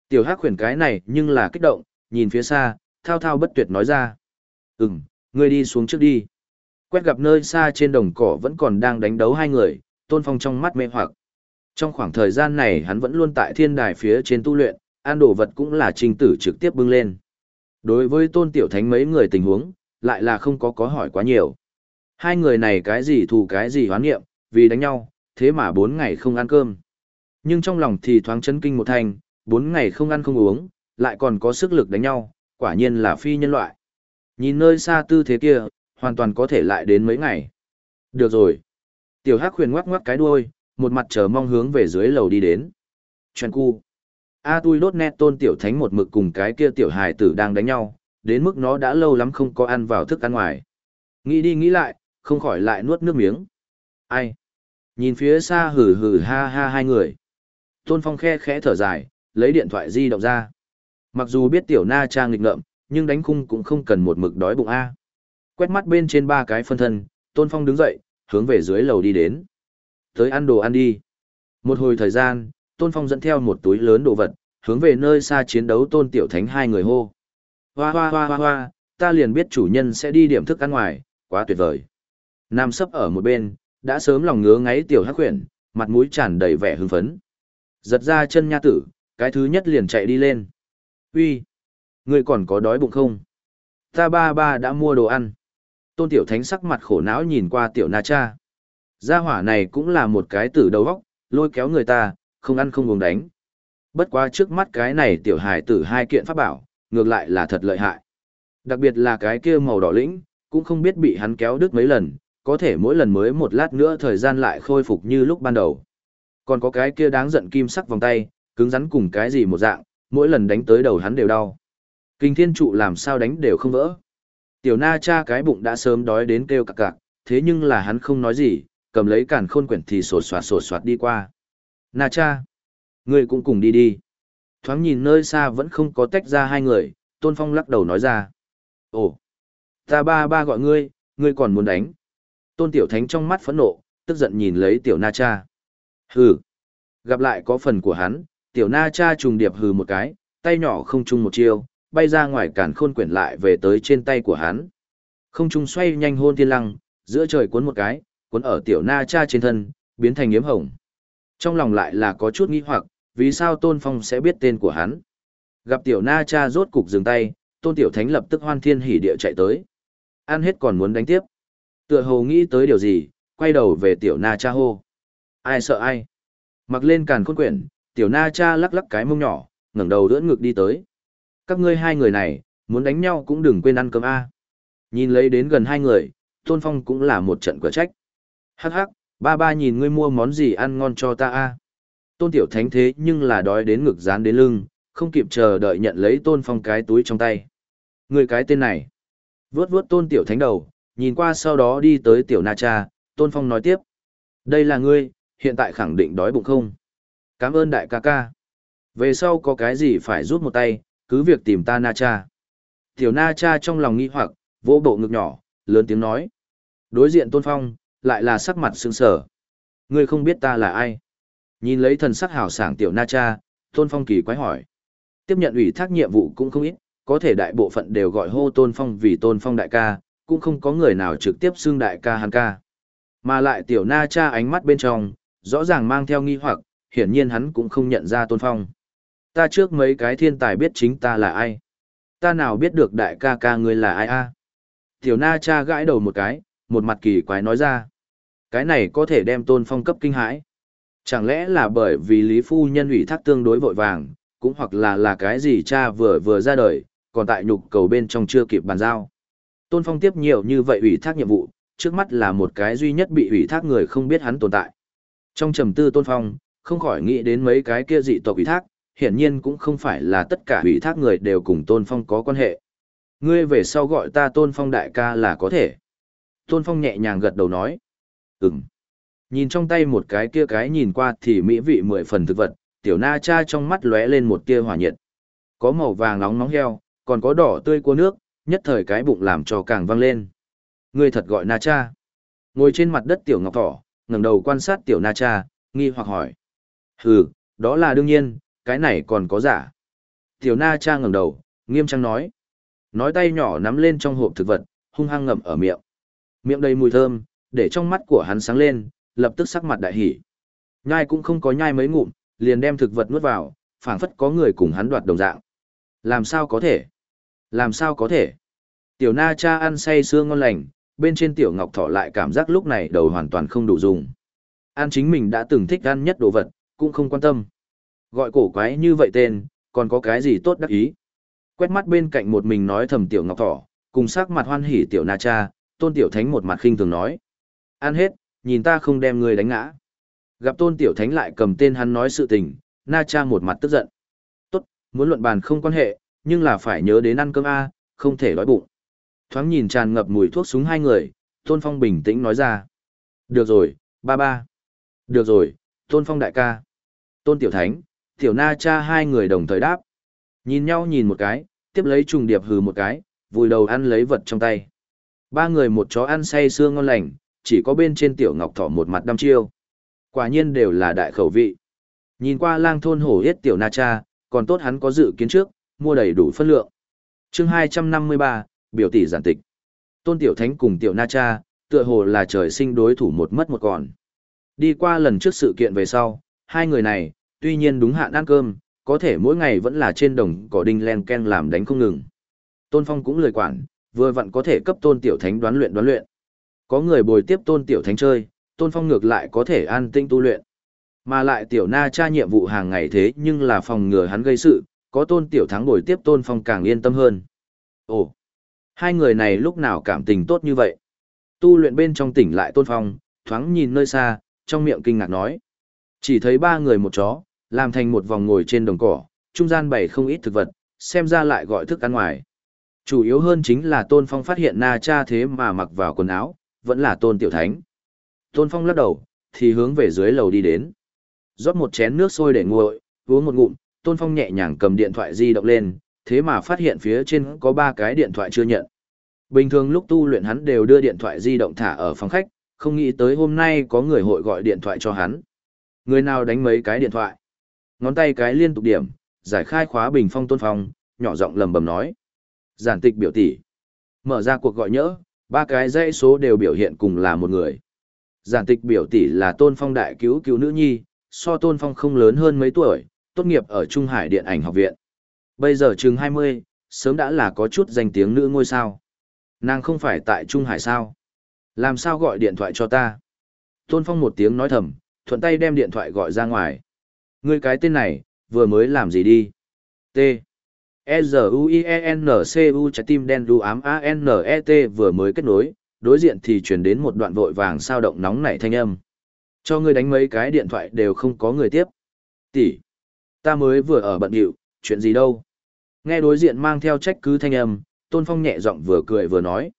Tiểu hắc khuyển cái này nhưng là kích động, nhìn phía xa, thao thao bất tuyệt nói ra. Ừm, ngươi đi xuống trước đi. Quét gặp nơi xa trên đồng cỏ vẫn còn đang đánh đấu hai người, tôn phong trong mắt mê hoặc. Trong khoảng thời gian này hắn vẫn luôn tại thiên đài phía trên tu luyện, an đồ vật cũng là trình tử trực tiếp bưng lên. Đối với tôn tiểu thánh mấy người tình huống, lại là không có có hỏi quá nhiều. Hai người này cái gì thù cái gì hoán nghiệm, vì đánh nhau, thế mà bốn ngày không ăn cơm. Nhưng trong lòng thì thoáng chấn kinh một thành, bốn ngày không ăn không uống, lại còn có sức lực đánh nhau, quả nhiên là phi nhân loại. Nhìn nơi xa tư thế kia, hoàn toàn có thể lại đến mấy ngày. Được rồi. Tiểu Hắc khuyên ngoắc ngoắc cái đuôi, một mặt chờ mong hướng về dưới lầu đi đến. Chuyện cu. A tui đốt nét tôn tiểu thánh một mực cùng cái kia tiểu hài tử đang đánh nhau, đến mức nó đã lâu lắm không có ăn vào thức ăn ngoài. Nghĩ đi nghĩ lại, không khỏi lại nuốt nước miếng. Ai? Nhìn phía xa hừ hừ ha ha hai người. Tôn Phong khe khẽ thở dài, lấy điện thoại di động ra. Mặc dù biết tiểu na trang nghịch ngợm, nhưng đánh khung cũng không cần một mực đói bụng A. Quét mắt bên trên ba cái phân thân, Tôn Phong đứng dậy, hướng về dưới lầu đi đến. Tới ăn đồ ăn đi. Một hồi thời gian, Tôn Phong dẫn theo một túi lớn đồ vật, hướng về nơi xa chiến đấu Tôn Tiểu Thánh hai người hô. Hoa hoa hoa hoa hoa, ta liền biết chủ nhân sẽ đi điểm thức ăn ngoài, quá tuyệt vời. Nam sấp ở một bên, đã sớm lòng ngứa ngáy Tiểu Hắc Huyền, mặt mũi tràn đầy vẻ hưng phấn. Giật ra chân nha tử, cái thứ nhất liền chạy đi lên. Uy, ngươi còn có đói bụng không? Ta ba ba đã mua đồ ăn. Tôn Tiểu Thánh sắc mặt khổ não nhìn qua Tiểu Na Cha. Gia hỏa này cũng là một cái tử đầu óc, lôi kéo người ta, không ăn không uống đánh. Bất quá trước mắt cái này tiểu hài tử hai kiện pháp bảo, ngược lại là thật lợi hại. Đặc biệt là cái kia màu đỏ lĩnh, cũng không biết bị hắn kéo đứt mấy lần, có thể mỗi lần mới một lát nữa thời gian lại khôi phục như lúc ban đầu. Còn có cái kia đáng giận kim sắc vòng tay, cứng rắn cùng cái gì một dạng, mỗi lần đánh tới đầu hắn đều đau. Kinh thiên trụ làm sao đánh đều không vỡ. Tiểu na cha cái bụng đã sớm đói đến kêu cặc cặc, thế nhưng là hắn không nói gì, cầm lấy càn khôn quyển thì sột soạt sột soạt đi qua. Na cha, ngươi cũng cùng đi đi. Thoáng nhìn nơi xa vẫn không có tách ra hai người, Tôn Phong lắc đầu nói ra. Ồ, ta ba ba gọi ngươi, ngươi còn muốn đánh. Tôn Tiểu Thánh trong mắt phẫn nộ, tức giận nhìn lấy Tiểu Na cha. Hừ, gặp lại có phần của hắn, Tiểu Na cha trùng điệp hừ một cái, tay nhỏ không chung một chiêu, bay ra ngoài cản khôn quyển lại về tới trên tay của hắn. Không trung xoay nhanh hôn thiên lăng, giữa trời cuốn một cái, cuốn ở Tiểu Na cha trên thân, biến thành yếm hồng. Trong lòng lại là có chút nghi hoặc, vì sao Tôn Phong sẽ biết tên của hắn. Gặp tiểu na cha rốt cục dừng tay, Tôn Tiểu Thánh lập tức hoan thiên hỉ địa chạy tới. Ăn hết còn muốn đánh tiếp. Tựa hồ nghĩ tới điều gì, quay đầu về tiểu na cha hô. Ai sợ ai? Mặc lên càn khôn quyển, tiểu na cha lắc lắc cái mông nhỏ, ngẩng đầu đỡ ngực đi tới. Các ngươi hai người này, muốn đánh nhau cũng đừng quên ăn cơm A. Nhìn lấy đến gần hai người, Tôn Phong cũng là một trận cửa trách. Hắc hắc, ba ba nhìn ngươi mua món gì ăn ngon cho ta a. Tôn tiểu thánh thế nhưng là đói đến ngực dán đến lưng không kịp chờ đợi nhận lấy tôn phong cái túi trong tay. Người cái tên này. Vướt vướt tôn tiểu thánh đầu nhìn qua sau đó đi tới tiểu na cha tôn phong nói tiếp. Đây là ngươi hiện tại khẳng định đói bụng không? Cảm ơn đại ca ca. Về sau có cái gì phải rút một tay cứ việc tìm ta na cha tiểu na cha trong lòng nghi hoặc vỗ bộ ngực nhỏ lớn tiếng nói đối diện tôn phong lại là sắc mặt sững sờ. Ngươi không biết ta là ai? Nhìn lấy thần sắc hào sảng tiểu na cha, Tôn Phong kỳ quái hỏi. Tiếp nhận ủy thác nhiệm vụ cũng không ít, có thể đại bộ phận đều gọi hô Tôn Phong vì Tôn Phong đại ca, cũng không có người nào trực tiếp xưng đại ca hắn ca. Mà lại tiểu na cha ánh mắt bên trong, rõ ràng mang theo nghi hoặc, hiển nhiên hắn cũng không nhận ra Tôn Phong. Ta trước mấy cái thiên tài biết chính ta là ai. Ta nào biết được đại ca ca ngươi là ai a? Tiểu na cha gãi đầu một cái, một mặt kỳ quái nói ra. Cái này có thể đem tôn phong cấp kinh hãi. Chẳng lẽ là bởi vì Lý Phu Nhân ủy thác tương đối vội vàng, cũng hoặc là là cái gì cha vừa vừa ra đời, còn tại nhục cầu bên trong chưa kịp bàn giao. Tôn Phong tiếp nhiều như vậy ủy thác nhiệm vụ, trước mắt là một cái duy nhất bị ủy thác người không biết hắn tồn tại. Trong trầm tư Tôn Phong, không khỏi nghĩ đến mấy cái kia dị tộc ủy thác, hiển nhiên cũng không phải là tất cả ủy thác người đều cùng Tôn Phong có quan hệ. Ngươi về sau gọi ta Tôn Phong đại ca là có thể. Tôn Phong nhẹ nhàng gật đầu nói. Ừm. Nhìn trong tay một cái kia cái nhìn qua thì mỹ vị mười phần thực vật, tiểu na cha trong mắt lóe lên một tia hỏa nhiệt. Có màu vàng nóng nóng heo, còn có đỏ tươi của nước, nhất thời cái bụng làm cho càng văng lên. Ngươi thật gọi na cha. Ngồi trên mặt đất tiểu ngọc thỏ, ngẩng đầu quan sát tiểu na cha, nghi hoặc hỏi. Hừ, đó là đương nhiên, cái này còn có giả. Tiểu na cha ngẩng đầu, nghiêm trang nói. Nói tay nhỏ nắm lên trong hộp thực vật, hung hăng ngậm ở miệng. Miệng đầy mùi thơm, để trong mắt của hắn sáng lên, lập tức sắc mặt đại hỉ. Nhai cũng không có nhai mấy ngụm, liền đem thực vật nuốt vào, phảng phất có người cùng hắn đoạt đồng dạng. Làm sao có thể? Làm sao có thể? Tiểu na cha ăn say xương ngon lành, bên trên tiểu ngọc thỏ lại cảm giác lúc này đầu hoàn toàn không đủ dùng. Ăn chính mình đã từng thích ăn nhất đồ vật, cũng không quan tâm. Gọi cổ quái như vậy tên, còn có cái gì tốt đắc ý. Quét mắt bên cạnh một mình nói thầm tiểu ngọc thỏ, cùng sắc mặt hoan hỉ tiểu na cha, tôn tiểu thánh một mặt khinh thường nói. Ăn hết, nhìn ta không đem người đánh ngã. Gặp tôn tiểu thánh lại cầm tên hắn nói sự tình, na cha một mặt tức giận. Tốt, muốn luận bàn không quan hệ, nhưng là phải nhớ đến ăn cơm A, không thể đói bụng. Thoáng nhìn tràn ngập mùi thuốc súng hai người, tôn phong bình tĩnh nói ra. Được rồi, ba ba. Được rồi, tôn phong đại ca. Tôn tiểu thánh, tiểu na cha hai người đồng thời đáp. Nhìn nhau nhìn một cái, tiếp lấy trùng điệp hừ một cái, vùi đầu ăn lấy vật trong tay. Ba người một chó ăn say xương ngon lành, chỉ có bên trên tiểu ngọc thỏ một mặt đăm chiêu. Quả nhiên đều là đại khẩu vị. Nhìn qua lang thôn hổ yết tiểu na cha, còn tốt hắn có dự kiến trước, mua đầy đủ phân lượng. chương 253, biểu tỷ giản tịch. Tôn tiểu thánh cùng tiểu na cha, tựa hồ là trời sinh đối thủ một mất một còn. Đi qua lần trước sự kiện về sau, hai người này, tuy nhiên đúng hạn ăn cơm, có thể mỗi ngày vẫn là trên đồng cỏ đinh len ken làm đánh không ngừng. Tôn Phong cũng lười quản, vừa vặn có thể cấp tôn tiểu thánh đoán luyện đoán luyện. Có người bồi tiếp tôn tiểu thánh chơi, tôn phong ngược lại có thể an tinh tu luyện. Mà lại tiểu na tra nhiệm vụ hàng ngày thế nhưng là phòng ngừa hắn gây sự, có tôn tiểu thắng bồi tiếp tôn phong càng yên tâm hơn. Ồ, hai người này lúc nào cảm tình tốt như vậy? Tu luyện bên trong tỉnh lại tôn phong, thoáng nhìn nơi xa, trong miệng kinh ngạc nói. Chỉ thấy ba người một chó, làm thành một vòng ngồi trên đồng cỏ, trung gian bày không ít thực vật, xem ra lại gọi thức ăn ngoài. Chủ yếu hơn chính là Tôn Phong phát hiện Na Cha thế mà mặc vào quần áo, vẫn là Tôn Tiểu Thánh. Tôn Phong lắc đầu, thì hướng về dưới lầu đi đến. rót một chén nước sôi để nguội, uống một ngụm, Tôn Phong nhẹ nhàng cầm điện thoại di động lên, thế mà phát hiện phía trên có ba cái điện thoại chưa nhận. Bình thường lúc tu luyện hắn đều đưa điện thoại di động thả ở phòng khách, không nghĩ tới hôm nay có người hội gọi điện thoại cho hắn. Người nào đánh mấy cái điện thoại? Ngón tay cái liên tục điểm, giải khai khóa bình phong Tôn Phong, nhỏ giọng lầm bầm nói. Giản tịch biểu tỷ. Mở ra cuộc gọi nhỡ, ba cái dãy số đều biểu hiện cùng là một người. Giản tịch biểu tỷ là tôn phong đại cứu cứu nữ nhi, so tôn phong không lớn hơn mấy tuổi, tốt nghiệp ở Trung Hải Điện ảnh học viện. Bây giờ chừng 20, sớm đã là có chút danh tiếng nữ ngôi sao. Nàng không phải tại Trung Hải sao? Làm sao gọi điện thoại cho ta? Tôn Phong một tiếng nói thầm, thuận tay đem điện thoại gọi ra ngoài. Ngươi cái tên này, vừa mới làm gì đi? T. E-Z-U-I-E-N-C-U trái tim đen đu ám A-N-E-T vừa mới kết nối, đối diện thì chuyển đến một đoạn vội vàng sao động nóng nảy thanh âm. Cho ngươi đánh mấy cái điện thoại đều không có người tiếp. Tỷ, ta mới vừa ở bận điệu, chuyện gì đâu. Nghe đối diện mang theo trách cứ thanh âm, Tôn Phong nhẹ giọng vừa cười vừa nói.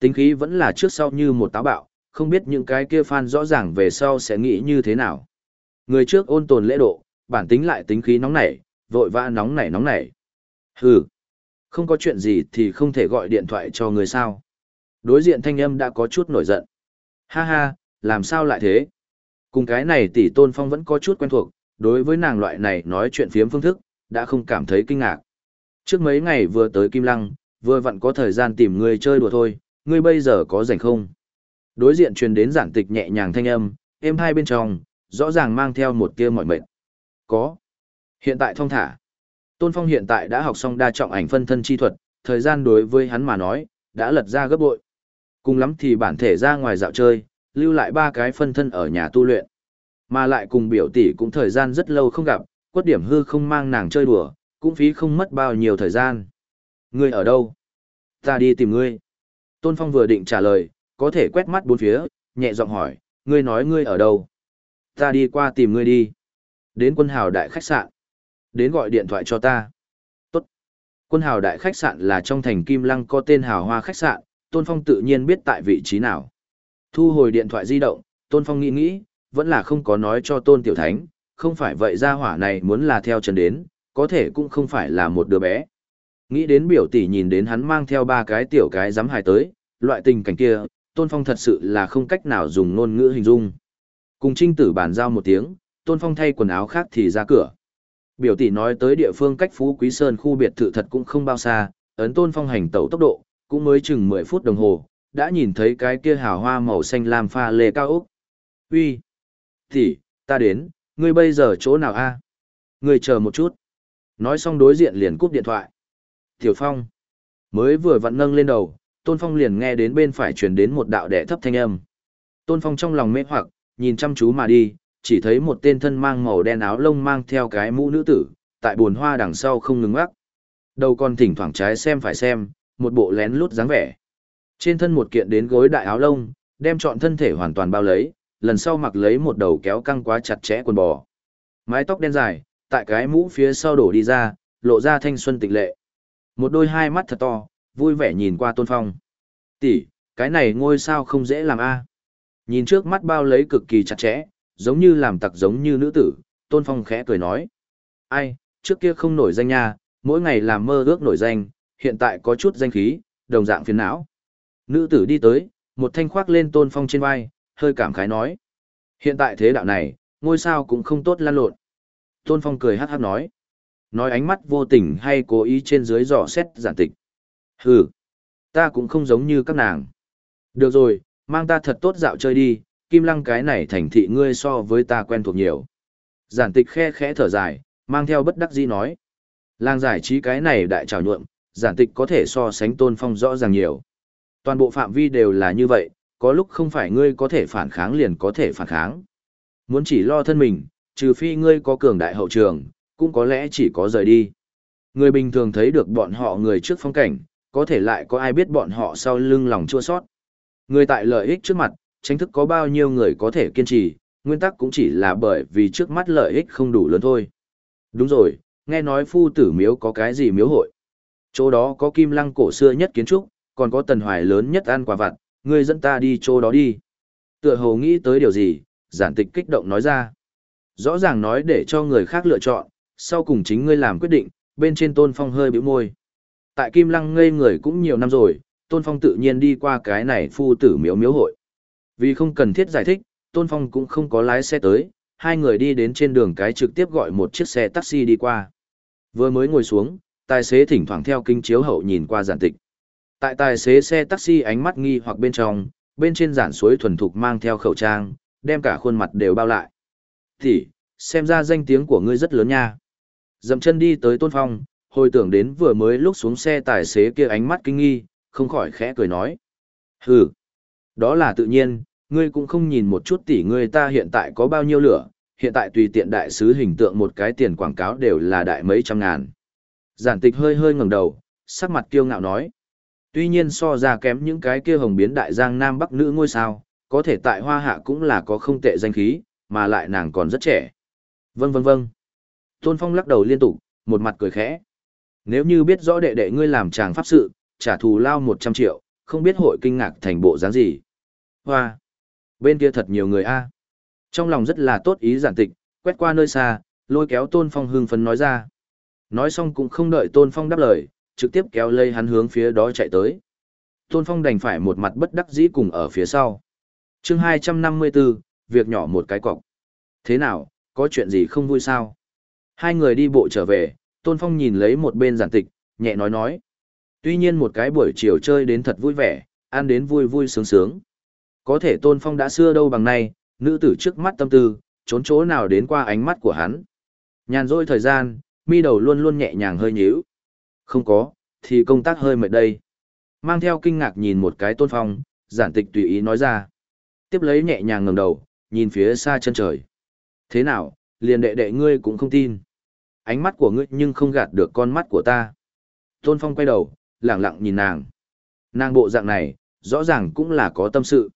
Tính khí vẫn là trước sau như một táo bạo, không biết những cái kia fan rõ ràng về sau sẽ nghĩ như thế nào. Người trước ôn tồn lễ độ, bản tính lại tính khí nóng nảy, vội vã nóng nảy nóng nảy. Hừ, không có chuyện gì thì không thể gọi điện thoại cho người sao. Đối diện thanh âm đã có chút nổi giận. Ha ha, làm sao lại thế? Cùng cái này tỷ tôn phong vẫn có chút quen thuộc, đối với nàng loại này nói chuyện phiếm phương thức, đã không cảm thấy kinh ngạc. Trước mấy ngày vừa tới Kim Lăng, vừa vặn có thời gian tìm người chơi đùa thôi, ngươi bây giờ có rảnh không? Đối diện truyền đến giản tịch nhẹ nhàng thanh âm, êm hai bên trong, rõ ràng mang theo một tia mỏi mệt. Có. Hiện tại thông thả. Tôn Phong hiện tại đã học xong đa trọng ảnh phân thân chi thuật, thời gian đối với hắn mà nói, đã lật ra gấp bội. Cùng lắm thì bản thể ra ngoài dạo chơi, lưu lại ba cái phân thân ở nhà tu luyện. Mà lại cùng biểu tỷ cũng thời gian rất lâu không gặp, quất điểm hư không mang nàng chơi đùa, cũng phí không mất bao nhiêu thời gian. Ngươi ở đâu? Ta đi tìm ngươi. Tôn Phong vừa định trả lời, có thể quét mắt bốn phía, nhẹ giọng hỏi, ngươi nói ngươi ở đâu? Ta đi qua tìm ngươi đi. Đến quân hào đại khách sạn. Đến gọi điện thoại cho ta. Tốt. Quân hào đại khách sạn là trong thành Kim Lăng có tên hào hoa khách sạn, Tôn Phong tự nhiên biết tại vị trí nào. Thu hồi điện thoại di động, Tôn Phong nghĩ nghĩ, vẫn là không có nói cho Tôn Tiểu Thánh, không phải vậy ra hỏa này muốn là theo chân đến, có thể cũng không phải là một đứa bé. Nghĩ đến biểu tỷ nhìn đến hắn mang theo ba cái tiểu cái dám hài tới, loại tình cảnh kia, Tôn Phong thật sự là không cách nào dùng ngôn ngữ hình dung. Cùng trinh tử bàn giao một tiếng, Tôn Phong thay quần áo khác thì ra cửa. Biểu tỷ nói tới địa phương cách Phú Quý Sơn khu biệt thự thật cũng không bao xa, ấn Tôn Phong hành tẩu tốc độ, cũng mới chừng 10 phút đồng hồ, đã nhìn thấy cái kia hào hoa màu xanh lam pha lê cao ốc. Uy, tỷ, ta đến, ngươi bây giờ chỗ nào a? Ngươi chờ một chút. Nói xong đối diện liền cúp điện thoại. Tiểu Phong, mới vừa vặn nâng lên đầu, Tôn Phong liền nghe đến bên phải truyền đến một đạo đẻ thấp thanh âm. Tôn Phong trong lòng mê hoặc, nhìn chăm chú mà đi, chỉ thấy một tên thân mang màu đen áo lông mang theo cái mũ nữ tử, tại buồn hoa đằng sau không ngừng ngắc. Đầu còn thỉnh thoảng trái xem phải xem, một bộ lén lút dáng vẻ. Trên thân một kiện đến gối đại áo lông, đem trọn thân thể hoàn toàn bao lấy, lần sau mặc lấy một đầu kéo căng quá chặt chẽ quần bò. Mái tóc đen dài, tại cái mũ phía sau đổ đi ra, lộ ra thanh xuân tịch lệ. Một đôi hai mắt thật to, vui vẻ nhìn qua Tôn Phong. Tỷ, cái này ngôi sao không dễ làm a. Nhìn trước mắt bao lấy cực kỳ chặt chẽ, giống như làm tặc giống như nữ tử, Tôn Phong khẽ cười nói. Ai, trước kia không nổi danh nha, mỗi ngày làm mơ ước nổi danh, hiện tại có chút danh khí, đồng dạng phiền não. Nữ tử đi tới, một thanh khoác lên Tôn Phong trên vai, hơi cảm khái nói. Hiện tại thế đạo này, ngôi sao cũng không tốt lan lộn. Tôn Phong cười hát hát nói. Nói ánh mắt vô tình hay cố ý trên dưới dò xét giản tịch. Hừ, ta cũng không giống như các nàng. Được rồi, mang ta thật tốt dạo chơi đi, kim lăng cái này thành thị ngươi so với ta quen thuộc nhiều. Giản tịch khe khẽ thở dài, mang theo bất đắc dĩ nói. Làng giải trí cái này đại trào nhuộm, giản tịch có thể so sánh tôn phong rõ ràng nhiều. Toàn bộ phạm vi đều là như vậy, có lúc không phải ngươi có thể phản kháng liền có thể phản kháng. Muốn chỉ lo thân mình, trừ phi ngươi có cường đại hậu trường, cũng có lẽ chỉ có rời đi. Người bình thường thấy được bọn họ người trước phong cảnh, có thể lại có ai biết bọn họ sau lưng lòng chua sót. Người tại lợi ích trước mặt, tranh thức có bao nhiêu người có thể kiên trì, nguyên tắc cũng chỉ là bởi vì trước mắt lợi ích không đủ lớn thôi. Đúng rồi, nghe nói phu tử miếu có cái gì miếu hội. Chỗ đó có kim lăng cổ xưa nhất kiến trúc, còn có tần hoài lớn nhất ăn quả vặt, ngươi dẫn ta đi chỗ đó đi. Tựa hồ nghĩ tới điều gì, giản tịch kích động nói ra. Rõ ràng nói để cho người khác lựa chọn, sau cùng chính ngươi làm quyết định, bên trên tôn phong hơi bĩu môi. Tại Kim Lăng ngây người cũng nhiều năm rồi, tôn phong tự nhiên đi qua cái này phu tử miếu miếu hội. Vì không cần thiết giải thích, tôn phong cũng không có lái xe tới, hai người đi đến trên đường cái trực tiếp gọi một chiếc xe taxi đi qua. Vừa mới ngồi xuống, tài xế thỉnh thoảng theo kinh chiếu hậu nhìn qua giản tịch. Tại tài xế xe taxi ánh mắt nghi hoặc bên trong, bên trên giản suối thuần thục mang theo khẩu trang, đem cả khuôn mặt đều bao lại. Thì, xem ra danh tiếng của ngươi rất lớn nha. Dậm chân đi tới Tôn Phong, hồi tưởng đến vừa mới lúc xuống xe tài xế kia ánh mắt kinh nghi, không khỏi khẽ cười nói. Hừ, đó là tự nhiên, ngươi cũng không nhìn một chút tỷ ngươi ta hiện tại có bao nhiêu lửa, hiện tại tùy tiện đại sứ hình tượng một cái tiền quảng cáo đều là đại mấy trăm ngàn. Giản tịch hơi hơi ngẩng đầu, sắc mặt kiêu ngạo nói. Tuy nhiên so ra kém những cái kia hồng biến đại giang nam bắc nữ ngôi sao, có thể tại hoa hạ cũng là có không tệ danh khí, mà lại nàng còn rất trẻ. Vâng vâng vâng. Tôn Phong lắc đầu liên tục, một mặt cười khẽ. Nếu như biết rõ đệ đệ ngươi làm chàng pháp sự, trả thù lao 100 triệu, không biết hội kinh ngạc thành bộ dáng gì. Hoa! Bên kia thật nhiều người a. Trong lòng rất là tốt ý giản tịch, quét qua nơi xa, lôi kéo Tôn Phong hưng phấn nói ra. Nói xong cũng không đợi Tôn Phong đáp lời, trực tiếp kéo lây hắn hướng phía đó chạy tới. Tôn Phong đành phải một mặt bất đắc dĩ cùng ở phía sau. chương 254, việc nhỏ một cái cọc. Thế nào, có chuyện gì không vui sao? Hai người đi bộ trở về, Tôn Phong nhìn lấy một bên giản tịch, nhẹ nói nói. Tuy nhiên một cái buổi chiều chơi đến thật vui vẻ, ăn đến vui vui sướng sướng. Có thể Tôn Phong đã xưa đâu bằng nay, nữ tử trước mắt tâm tư, trốn chỗ nào đến qua ánh mắt của hắn. Nhàn rỗi thời gian, mi đầu luôn luôn nhẹ nhàng hơi nhíu. Không có, thì công tác hơi mệt đây. Mang theo kinh ngạc nhìn một cái Tôn Phong, giản tịch tùy ý nói ra. Tiếp lấy nhẹ nhàng ngẩng đầu, nhìn phía xa chân trời. Thế nào, liền đệ đệ ngươi cũng không tin. Ánh mắt của ngươi nhưng không gạt được con mắt của ta. Tôn Phong quay đầu, lẳng lặng nhìn nàng. Nàng bộ dạng này, rõ ràng cũng là có tâm sự.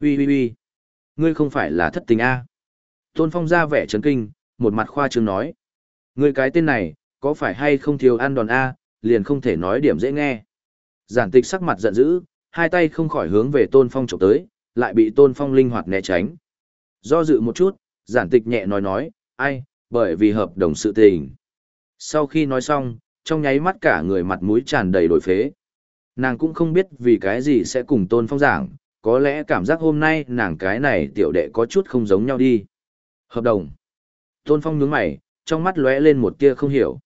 Ui ui ui, ngươi không phải là thất tình A. Tôn Phong ra vẻ chấn kinh, một mặt khoa trương nói. Ngươi cái tên này, có phải hay không thiếu ăn đòn A, liền không thể nói điểm dễ nghe. Giản tịch sắc mặt giận dữ, hai tay không khỏi hướng về Tôn Phong chụp tới, lại bị Tôn Phong linh hoạt né tránh. Do dự một chút, giản tịch nhẹ nói nói, ai, bởi vì hợp đồng sự tình. Sau khi nói xong, trong nháy mắt cả người mặt mũi tràn đầy đổi phế. Nàng cũng không biết vì cái gì sẽ cùng Tôn Phong giảng, có lẽ cảm giác hôm nay nàng cái này tiểu đệ có chút không giống nhau đi. Hợp đồng. Tôn Phong nhướng mày, trong mắt lóe lên một tia không hiểu.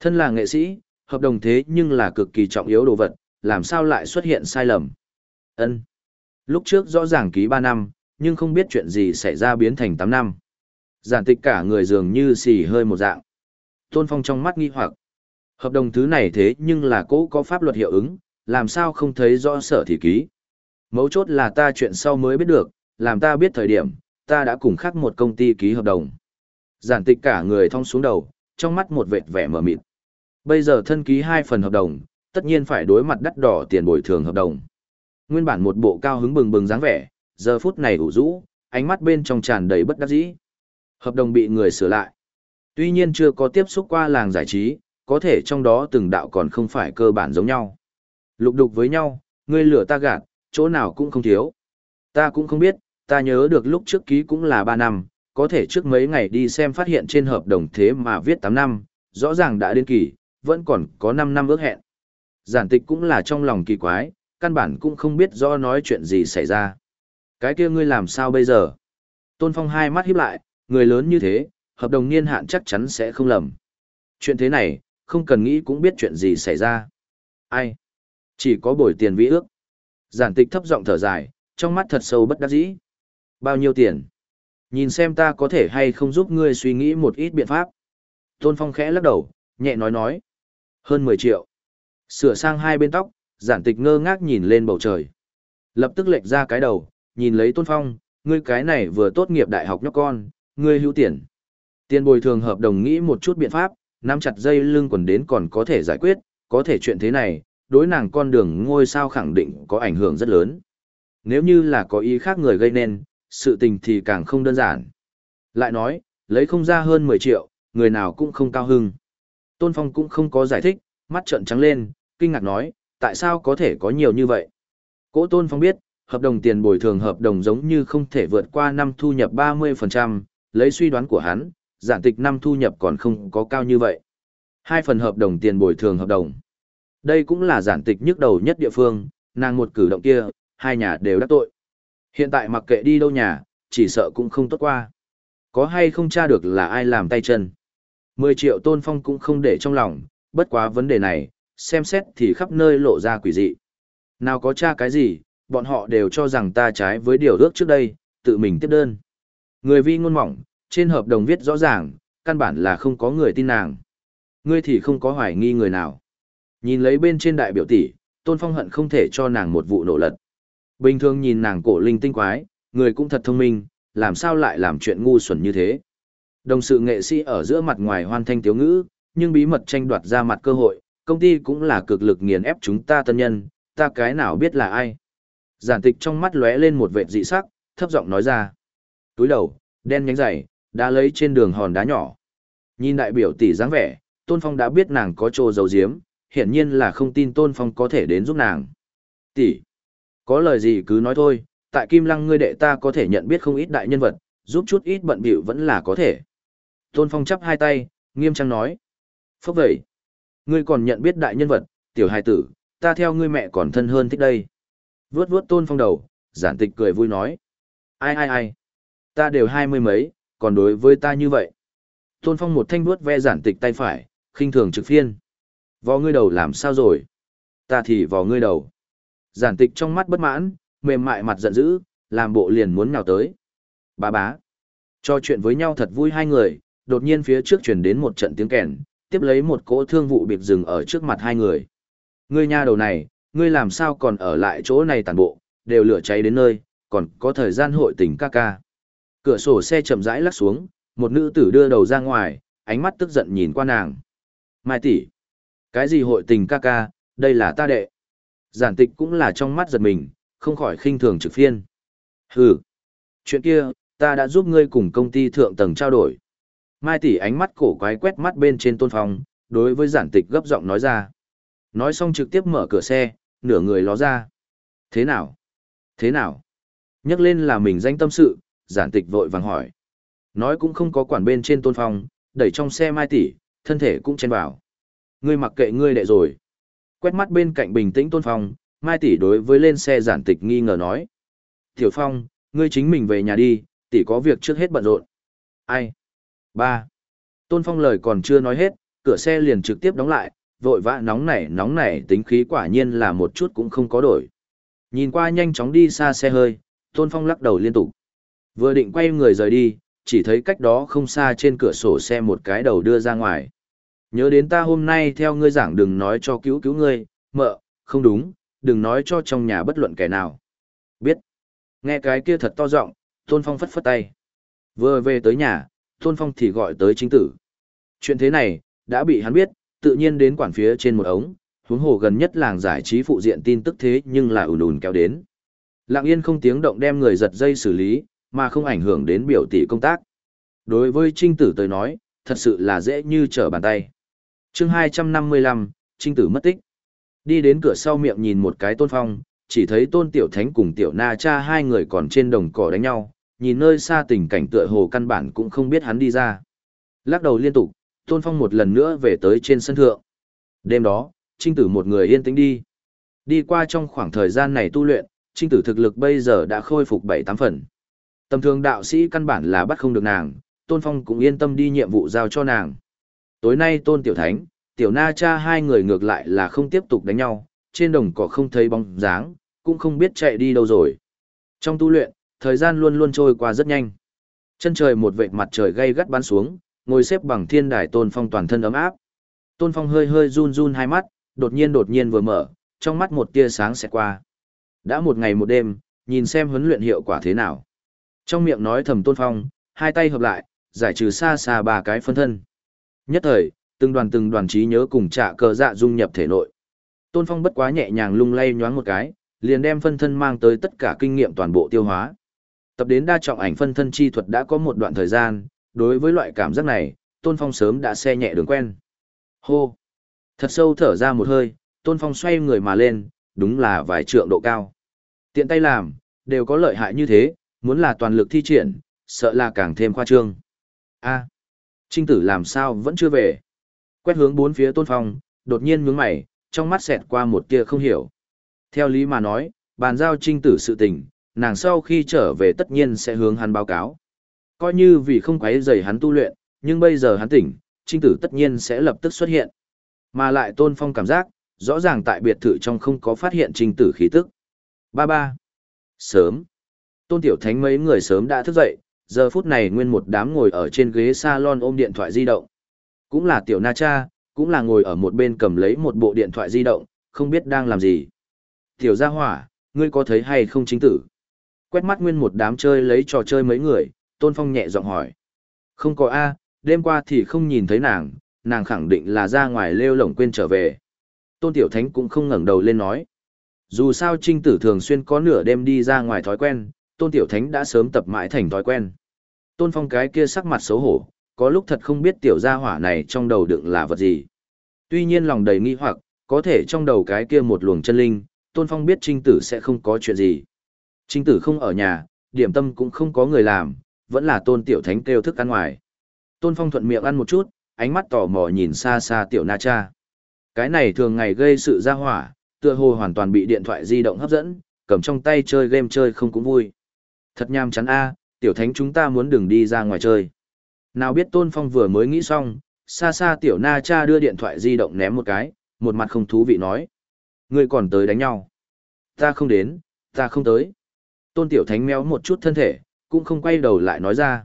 Thân là nghệ sĩ, hợp đồng thế nhưng là cực kỳ trọng yếu đồ vật, làm sao lại xuất hiện sai lầm. Ân. Lúc trước rõ ràng ký 3 năm, nhưng không biết chuyện gì xảy ra biến thành 8 năm. Giản tịch cả người dường như xì hơi một dạng. Tôn Phong trong mắt nghi hoặc. Hợp đồng thứ này thế nhưng là cố có pháp luật hiệu ứng, làm sao không thấy rõ sở thì ký. Mấu chốt là ta chuyện sau mới biết được, làm ta biết thời điểm, ta đã cùng khác một công ty ký hợp đồng. Giản tịch cả người thong xuống đầu, trong mắt một vệt vẻ mở mịt. Bây giờ thân ký hai phần hợp đồng, tất nhiên phải đối mặt đắt đỏ tiền bồi thường hợp đồng. Nguyên bản một bộ cao hứng bừng bừng dáng vẻ, giờ phút này ủ rũ, ánh mắt bên trong tràn đầy bất đắc dĩ. Hợp đồng bị người sửa lại. Tuy nhiên chưa có tiếp xúc qua làng giải trí, có thể trong đó từng đạo còn không phải cơ bản giống nhau. Lục đục với nhau, ngươi lửa ta gạt, chỗ nào cũng không thiếu. Ta cũng không biết, ta nhớ được lúc trước ký cũng là 3 năm, có thể trước mấy ngày đi xem phát hiện trên hợp đồng thế mà viết 8 năm, rõ ràng đã đến kỳ, vẫn còn có 5 năm ước hẹn. Giản tịch cũng là trong lòng kỳ quái, căn bản cũng không biết rõ nói chuyện gì xảy ra. Cái kia ngươi làm sao bây giờ? Tôn Phong hai mắt híp lại, người lớn như thế, hợp đồng niên hạn chắc chắn sẽ không lầm. Chuyện thế này, không cần nghĩ cũng biết chuyện gì xảy ra. Ai? Chỉ có bồi tiền vĩ ước. Giản tịch thấp giọng thở dài, trong mắt thật sâu bất đắc dĩ. Bao nhiêu tiền? Nhìn xem ta có thể hay không giúp ngươi suy nghĩ một ít biện pháp. Tôn Phong khẽ lắc đầu, nhẹ nói nói. Hơn 10 triệu. Sửa sang hai bên tóc, giản tịch ngơ ngác nhìn lên bầu trời. Lập tức lệch ra cái đầu, nhìn lấy Tôn Phong, ngươi cái này vừa tốt nghiệp đại học nhóc con, ngươi hữu tiền. Tiền bồi thường hợp đồng nghĩ một chút biện pháp, nắm chặt dây lưng quần đến còn có thể giải quyết, có thể chuyện thế này, đối nàng con đường ngôi sao khẳng định có ảnh hưởng rất lớn. Nếu như là có ý khác người gây nên, sự tình thì càng không đơn giản. Lại nói, lấy không ra hơn 10 triệu, người nào cũng không cao hưng. Tôn Phong cũng không có giải thích, mắt trợn trắng lên, kinh ngạc nói, tại sao có thể có nhiều như vậy? Cố Tôn Phong biết, hợp đồng tiền bồi thường hợp đồng giống như không thể vượt qua năm thu nhập 30%, lấy suy đoán của hắn, giản tịch năm thu nhập còn không có cao như vậy. Hai phần hợp đồng tiền bồi thường hợp đồng. Đây cũng là giản tịch nhức đầu nhất địa phương, nàng một cử động kia, hai nhà đều đắc tội. Hiện tại mặc kệ đi đâu nhà, chỉ sợ cũng không tốt qua. Có hay không tra được là ai làm tay chân. 10 triệu tôn phong cũng không để trong lòng, bất quá vấn đề này, xem xét thì khắp nơi lộ ra quỷ dị. Nào có tra cái gì, bọn họ đều cho rằng ta trái với điều ước trước đây, tự mình tiếp đơn. Người vi ngôn mỏng, trên hợp đồng viết rõ ràng, căn bản là không có người tin nàng. Ngươi thì không có hoài nghi người nào. Nhìn lấy bên trên đại biểu tỷ, Tôn Phong hận không thể cho nàng một vụ nổ lật. Bình thường nhìn nàng cổ linh tinh quái, người cũng thật thông minh, làm sao lại làm chuyện ngu xuẩn như thế. Đồng sự nghệ sĩ ở giữa mặt ngoài hoan thanh tiếu ngữ, nhưng bí mật tranh đoạt ra mặt cơ hội, công ty cũng là cực lực nghiền ép chúng ta tân nhân, ta cái nào biết là ai. Giản tịch trong mắt lóe lên một vệt dị sắc, thấp giọng nói ra. Túi đầu, đen nhánh dày, đã lấy trên đường hòn đá nhỏ. Nhìn đại biểu tỷ dáng vẻ, Tôn Phong đã biết nàng có trô dấu diếm, hiển nhiên là không tin Tôn Phong có thể đến giúp nàng. Tỷ, có lời gì cứ nói thôi, tại Kim Lăng ngươi đệ ta có thể nhận biết không ít đại nhân vật, giúp chút ít bận bịu vẫn là có thể. Tôn Phong chắp hai tay, nghiêm trang nói. Phốc vậy, ngươi còn nhận biết đại nhân vật, tiểu hài tử, ta theo ngươi mẹ còn thân hơn thích đây. Vướt vướt Tôn Phong đầu, giản tịch cười vui nói. Ai ai ai, ta đều hai mươi mấy, còn đối với ta như vậy. Tôn Phong một thanh vuốt ve giản tịch tay phải, khinh thường trực phiên. Vò ngươi đầu làm sao rồi? Ta thì vò ngươi đầu. Giản tịch trong mắt bất mãn, mềm mại mặt giận dữ, làm bộ liền muốn nhào tới. Bá bá. Cho chuyện với nhau thật vui hai người, đột nhiên phía trước truyền đến một trận tiếng kèn, tiếp lấy một cỗ thương vụ biệt dừng ở trước mặt hai người. Ngươi nha đầu này, ngươi làm sao còn ở lại chỗ này tàn bộ, đều lửa cháy đến nơi, còn có thời gian hội tình ca ca. Cửa sổ xe chậm rãi lắc xuống, một nữ tử đưa đầu ra ngoài, ánh mắt tức giận nhìn qua nàng. Mai tỷ, cái gì hội tình ca ca, đây là ta đệ. Giản tịch cũng là trong mắt giật mình, không khỏi khinh thường trực phiên. Hừ, chuyện kia, ta đã giúp ngươi cùng công ty thượng tầng trao đổi. Mai tỷ ánh mắt cổ quái quét mắt bên trên tôn phong, đối với giản tịch gấp giọng nói ra. Nói xong trực tiếp mở cửa xe, nửa người ló ra. Thế nào? Thế nào? Nhắc lên là mình danh tâm sự, giản tịch vội vàng hỏi. Nói cũng không có quản bên trên tôn phong, đẩy trong xe mai tỷ, thân thể cũng chen vào. Ngươi mặc kệ ngươi đệ rồi. Quét mắt bên cạnh bình tĩnh tôn phong, mai tỷ đối với lên xe giản tịch nghi ngờ nói. Tiểu phong, ngươi chính mình về nhà đi, tỷ có việc trước hết bận rộn. Ai? Ba. Tôn phong lời còn chưa nói hết, cửa xe liền trực tiếp đóng lại, vội vã nóng nảy nóng nảy tính khí quả nhiên là một chút cũng không có đổi. Nhìn qua nhanh chóng đi xa xe hơi, Tôn Phong lắc đầu liên tục. Vừa định quay người rời đi, chỉ thấy cách đó không xa trên cửa sổ xe một cái đầu đưa ra ngoài. Nhớ đến ta hôm nay theo ngươi giảng đừng nói cho cứu cứu ngươi, mợ, không đúng, đừng nói cho trong nhà bất luận kẻ nào. Biết. Nghe cái kia thật to giọng, Tôn Phong phất phất tay. Vừa về tới nhà, Tôn Phong thì gọi tới chính tử. Chuyện thế này, đã bị hắn biết, tự nhiên đến quản phía trên một ống, huống hồ gần nhất làng giải trí phụ diện tin tức thế nhưng là ùn ùn kéo đến. Lặng yên không tiếng động đem người giật dây xử lý, mà không ảnh hưởng đến biểu tỷ công tác. Đối với Trinh Tử tới nói, thật sự là dễ như trở bàn tay. chương 255, Trinh Tử mất tích. Đi đến cửa sau miệng nhìn một cái tôn phong, chỉ thấy tôn tiểu thánh cùng tiểu na cha hai người còn trên đồng cỏ đánh nhau, nhìn nơi xa tình cảnh tựa hồ căn bản cũng không biết hắn đi ra. Lắc đầu liên tục, tôn phong một lần nữa về tới trên sân thượng. Đêm đó, Trinh Tử một người yên tĩnh đi. Đi qua trong khoảng thời gian này tu luyện, Trinh Tử thực lực bây giờ đã khôi phục 7-8 phần. Tầm thường đạo sĩ căn bản là bắt không được nàng, Tôn Phong cũng yên tâm đi nhiệm vụ giao cho nàng. Tối nay Tôn Tiểu Thánh, Tiểu Na cha hai người ngược lại là không tiếp tục đánh nhau, trên đồng cỏ không thấy bóng dáng, cũng không biết chạy đi đâu rồi. Trong tu luyện, thời gian luôn luôn trôi qua rất nhanh. Chân trời một vệt mặt trời gay gắt bắn xuống, ngồi xếp bằng thiên đài Tôn Phong toàn thân ấm áp. Tôn Phong hơi hơi run run hai mắt, đột nhiên đột nhiên vừa mở, trong mắt một tia sáng sẽ qua. Đã một ngày một đêm, nhìn xem huấn luyện hiệu quả thế nào. Trong miệng nói thầm Tôn Phong, hai tay hợp lại, giải trừ xa xa ba cái phân thân. Nhất thời, từng đoàn từng đoàn trí nhớ cùng trả cờ dạ dung nhập thể nội. Tôn Phong bất quá nhẹ nhàng lung lay nhoáng một cái, liền đem phân thân mang tới tất cả kinh nghiệm toàn bộ tiêu hóa. Tập đến đa trọng ảnh phân thân chi thuật đã có một đoạn thời gian, đối với loại cảm giác này, Tôn Phong sớm đã xe nhẹ đường quen. Hô! Thật sâu thở ra một hơi, Tôn Phong xoay người mà lên, đúng là vài trượng độ cao. Tiện tay làm, đều có lợi hại như thế, muốn là toàn lực thi triển, sợ là càng thêm khoa trương. A, Trinh tử làm sao vẫn chưa về? Quét hướng bốn phía Tôn Phong, đột nhiên nhướng mày, trong mắt xẹt qua một tia không hiểu. Theo lý mà nói, bàn giao Trinh tử sự tình, nàng sau khi trở về tất nhiên sẽ hướng hắn báo cáo. Coi như vì không quấy rầy hắn tu luyện, nhưng bây giờ hắn tỉnh, Trinh tử tất nhiên sẽ lập tức xuất hiện. Mà lại Tôn Phong cảm giác, rõ ràng tại biệt thự trong không có phát hiện Trinh tử khí tức. Ba ba. Sớm. Tôn Tiểu Thánh mấy người sớm đã thức dậy, giờ phút này nguyên một đám ngồi ở trên ghế salon ôm điện thoại di động. Cũng là Tiểu Na Cha, cũng là ngồi ở một bên cầm lấy một bộ điện thoại di động, không biết đang làm gì. Tiểu Gia Hỏa, ngươi có thấy hay không chính tử? Quét mắt nguyên một đám chơi lấy trò chơi mấy người, Tôn Phong nhẹ giọng hỏi. Không có A, đêm qua thì không nhìn thấy nàng, nàng khẳng định là ra ngoài lêu lổng quên trở về. Tôn Tiểu Thánh cũng không ngẩng đầu lên nói. Dù sao trinh tử thường xuyên có nửa đêm đi ra ngoài thói quen, Tôn Tiểu Thánh đã sớm tập mãi thành thói quen. Tôn Phong cái kia sắc mặt xấu hổ, có lúc thật không biết tiểu gia hỏa này trong đầu đựng là vật gì. Tuy nhiên lòng đầy nghi hoặc, có thể trong đầu cái kia một luồng chân linh, Tôn Phong biết trinh tử sẽ không có chuyện gì. Trinh tử không ở nhà, điểm tâm cũng không có người làm, vẫn là Tôn Tiểu Thánh kêu thức ăn ngoài. Tôn Phong thuận miệng ăn một chút, ánh mắt tò mò nhìn xa xa Tiểu Na Cha. Cái này thường ngày gây sự gia hỏa, tựa hồ hoàn toàn bị điện thoại di động hấp dẫn, cầm trong tay chơi game chơi không cũng vui. Thật nham chắn a, tiểu thánh chúng ta muốn đừng đi ra ngoài chơi. Nào biết Tôn Phong vừa mới nghĩ xong, xa xa tiểu na cha đưa điện thoại di động ném một cái, một mặt không thú vị nói. Ngươi còn tới đánh nhau. Ta không đến, ta không tới. Tôn tiểu thánh méo một chút thân thể, cũng không quay đầu lại nói ra.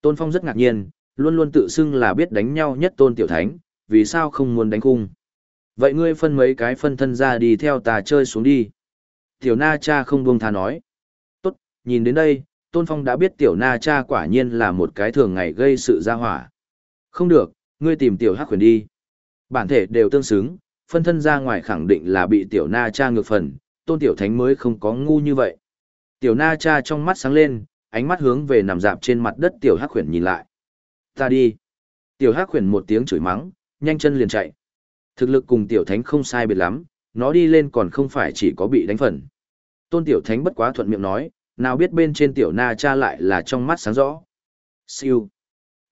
Tôn Phong rất ngạc nhiên, luôn luôn tự xưng là biết đánh nhau nhất Tôn tiểu thánh, vì sao không muốn đánh cung. Vậy ngươi phân mấy cái phân thân ra đi theo ta chơi xuống đi. Tiểu na cha không buông tha nói. Nhìn đến đây, Tôn Phong đã biết tiểu na cha quả nhiên là một cái thường ngày gây sự ra hỏa. Không được, ngươi tìm tiểu hắc khuyển đi. Bản thể đều tương xứng, phân thân ra ngoài khẳng định là bị tiểu na cha ngược phần, tôn tiểu thánh mới không có ngu như vậy. Tiểu na cha trong mắt sáng lên, ánh mắt hướng về nằm dạp trên mặt đất tiểu hắc khuyển nhìn lại. Ta đi. Tiểu hắc khuyển một tiếng chửi mắng, nhanh chân liền chạy. Thực lực cùng tiểu thánh không sai biệt lắm, nó đi lên còn không phải chỉ có bị đánh phần. Tôn tiểu thánh bất quá thuận miệng nói, nào biết bên trên tiểu na cha lại là trong mắt sáng rõ. Siêu.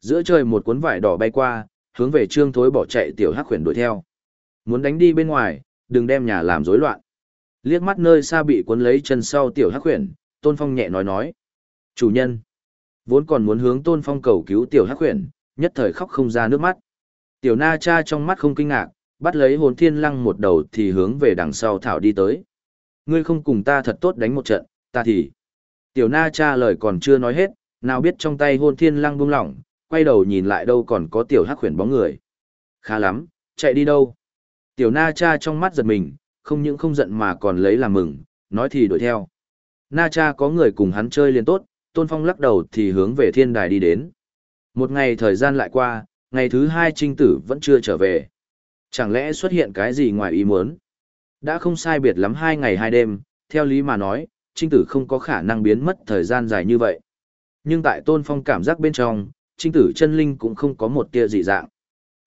Giữa trời một cuốn vải đỏ bay qua, hướng về trương thối bỏ chạy tiểu hắc khuyển đuổi theo. Muốn đánh đi bên ngoài, đừng đem nhà làm rối loạn. Liếc mắt nơi xa bị cuốn lấy chân sau tiểu hắc khuyển, Tôn Phong nhẹ nói nói. Chủ nhân. Vốn còn muốn hướng Tôn Phong cầu cứu tiểu hắc khuyển, nhất thời khóc không ra nước mắt. Tiểu na cha trong mắt không kinh ngạc, bắt lấy hồn thiên lăng một đầu thì hướng về đằng sau thảo đi tới. Ngươi không cùng ta thật tốt đánh một trận, ta thì. Tiểu na cha lời còn chưa nói hết, nào biết trong tay Hôn thiên lăng buông lỏng, quay đầu nhìn lại đâu còn có tiểu hắc khuyển bóng người. Khá lắm, chạy đi đâu? Tiểu na cha trong mắt giật mình, không những không giận mà còn lấy làm mừng, nói thì đuổi theo. Na cha có người cùng hắn chơi liền tốt, Tôn Phong lắc đầu thì hướng về thiên đài đi đến. Một ngày thời gian lại qua, ngày thứ hai trinh tử vẫn chưa trở về. Chẳng lẽ xuất hiện cái gì ngoài ý muốn? Đã không sai biệt lắm hai ngày hai đêm, theo lý mà nói, trinh tử không có khả năng biến mất thời gian dài như vậy. Nhưng tại Tôn Phong cảm giác bên trong, trinh tử chân linh cũng không có một tia dị dạng.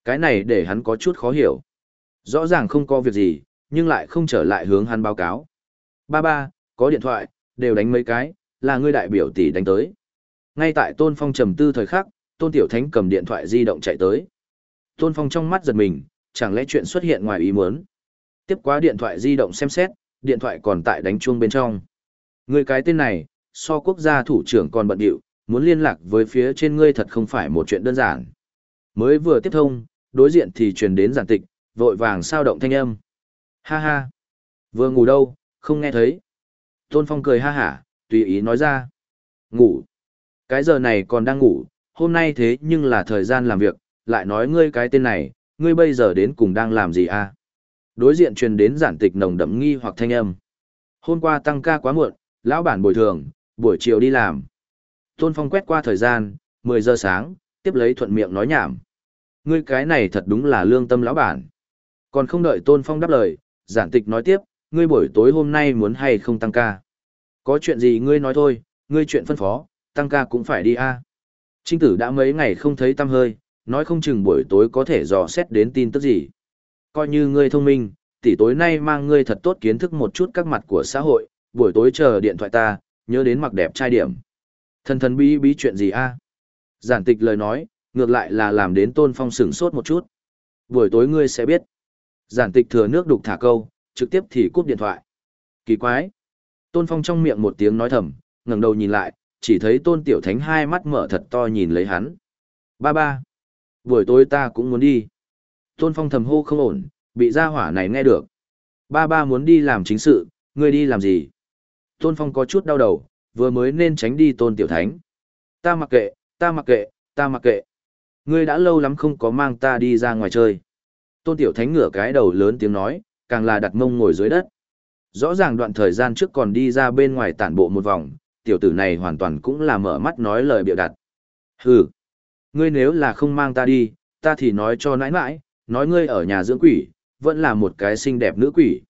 Cái này để hắn có chút khó hiểu. Rõ ràng không có việc gì, nhưng lại không trở lại hướng hắn báo cáo. Ba ba, có điện thoại, đều đánh mấy cái, là ngươi đại biểu tỷ đánh tới. Ngay tại Tôn Phong trầm tư thời khắc, Tôn Tiểu Thánh cầm điện thoại di động chạy tới. Tôn Phong trong mắt giật mình, chẳng lẽ chuyện xuất hiện ngoài ý muốn. Tiếp qua điện thoại di động xem xét, điện thoại còn tại đánh chuông bên trong. Ngươi cái tên này, so quốc gia thủ trưởng còn bận điệu, muốn liên lạc với phía trên ngươi thật không phải một chuyện đơn giản. Mới vừa tiếp thông, đối diện thì truyền đến giản tịch, vội vàng sao động thanh âm. Ha ha. Vừa ngủ đâu, không nghe thấy. Tôn Phong cười ha hả, tùy ý nói ra. Ngủ. Cái giờ này còn đang ngủ, hôm nay thế nhưng là thời gian làm việc, lại nói ngươi cái tên này, ngươi bây giờ đến cùng đang làm gì à? Đối diện truyền đến giản tịch nồng đậm nghi hoặc thanh âm. Hôm qua tăng ca quá muộn, lão bản bồi thường, buổi chiều đi làm. Tôn Phong quét qua thời gian, 10 giờ sáng, tiếp lấy thuận miệng nói nhảm. Ngươi cái này thật đúng là lương tâm lão bản. Còn không đợi Tôn Phong đáp lời, giản tịch nói tiếp, ngươi buổi tối hôm nay muốn hay không tăng ca. Có chuyện gì ngươi nói thôi, ngươi chuyện phân phó, tăng ca cũng phải đi a. Trinh tử đã mấy ngày không thấy tâm hơi, nói không chừng buổi tối có thể dò xét đến tin tức gì. Coi như ngươi thông minh, tỷ tối nay mang ngươi thật tốt kiến thức một chút các mặt của xã hội, buổi tối chờ điện thoại ta, nhớ đến mặc đẹp trai điểm. Thần thần bí bí chuyện gì a? Giản tịch lời nói, ngược lại là làm đến tôn phong sửng sốt một chút. Buổi tối ngươi sẽ biết. Giản tịch thừa nước đục thả câu, trực tiếp thì cúp điện thoại. Kỳ quái. Tôn Phong trong miệng một tiếng nói thầm, ngẩng đầu nhìn lại, chỉ thấy Tôn Tiểu Thánh hai mắt mở thật to nhìn lấy hắn. Ba ba. Buổi tối ta cũng muốn đi. Tôn Phong thầm hô không ổn, bị gia hỏa này nghe được. Ba ba muốn đi làm chính sự, ngươi đi làm gì? Tôn Phong có chút đau đầu, vừa mới nên tránh đi Tôn Tiểu Thánh. Ta mặc kệ, ta mặc kệ, ta mặc kệ. Ngươi đã lâu lắm không có mang ta đi ra ngoài chơi. Tôn Tiểu Thánh ngửa cái đầu lớn tiếng nói, càng là đặt mông ngồi dưới đất. Rõ ràng đoạn thời gian trước còn đi ra bên ngoài tản bộ một vòng, tiểu tử này hoàn toàn cũng là mở mắt nói lời biểu đặt. Hừ, ngươi nếu là không mang ta đi, ta thì nói cho nãi nãi, nói ngươi ở nhà dưỡng quỷ, vẫn là một cái xinh đẹp nữ quỷ.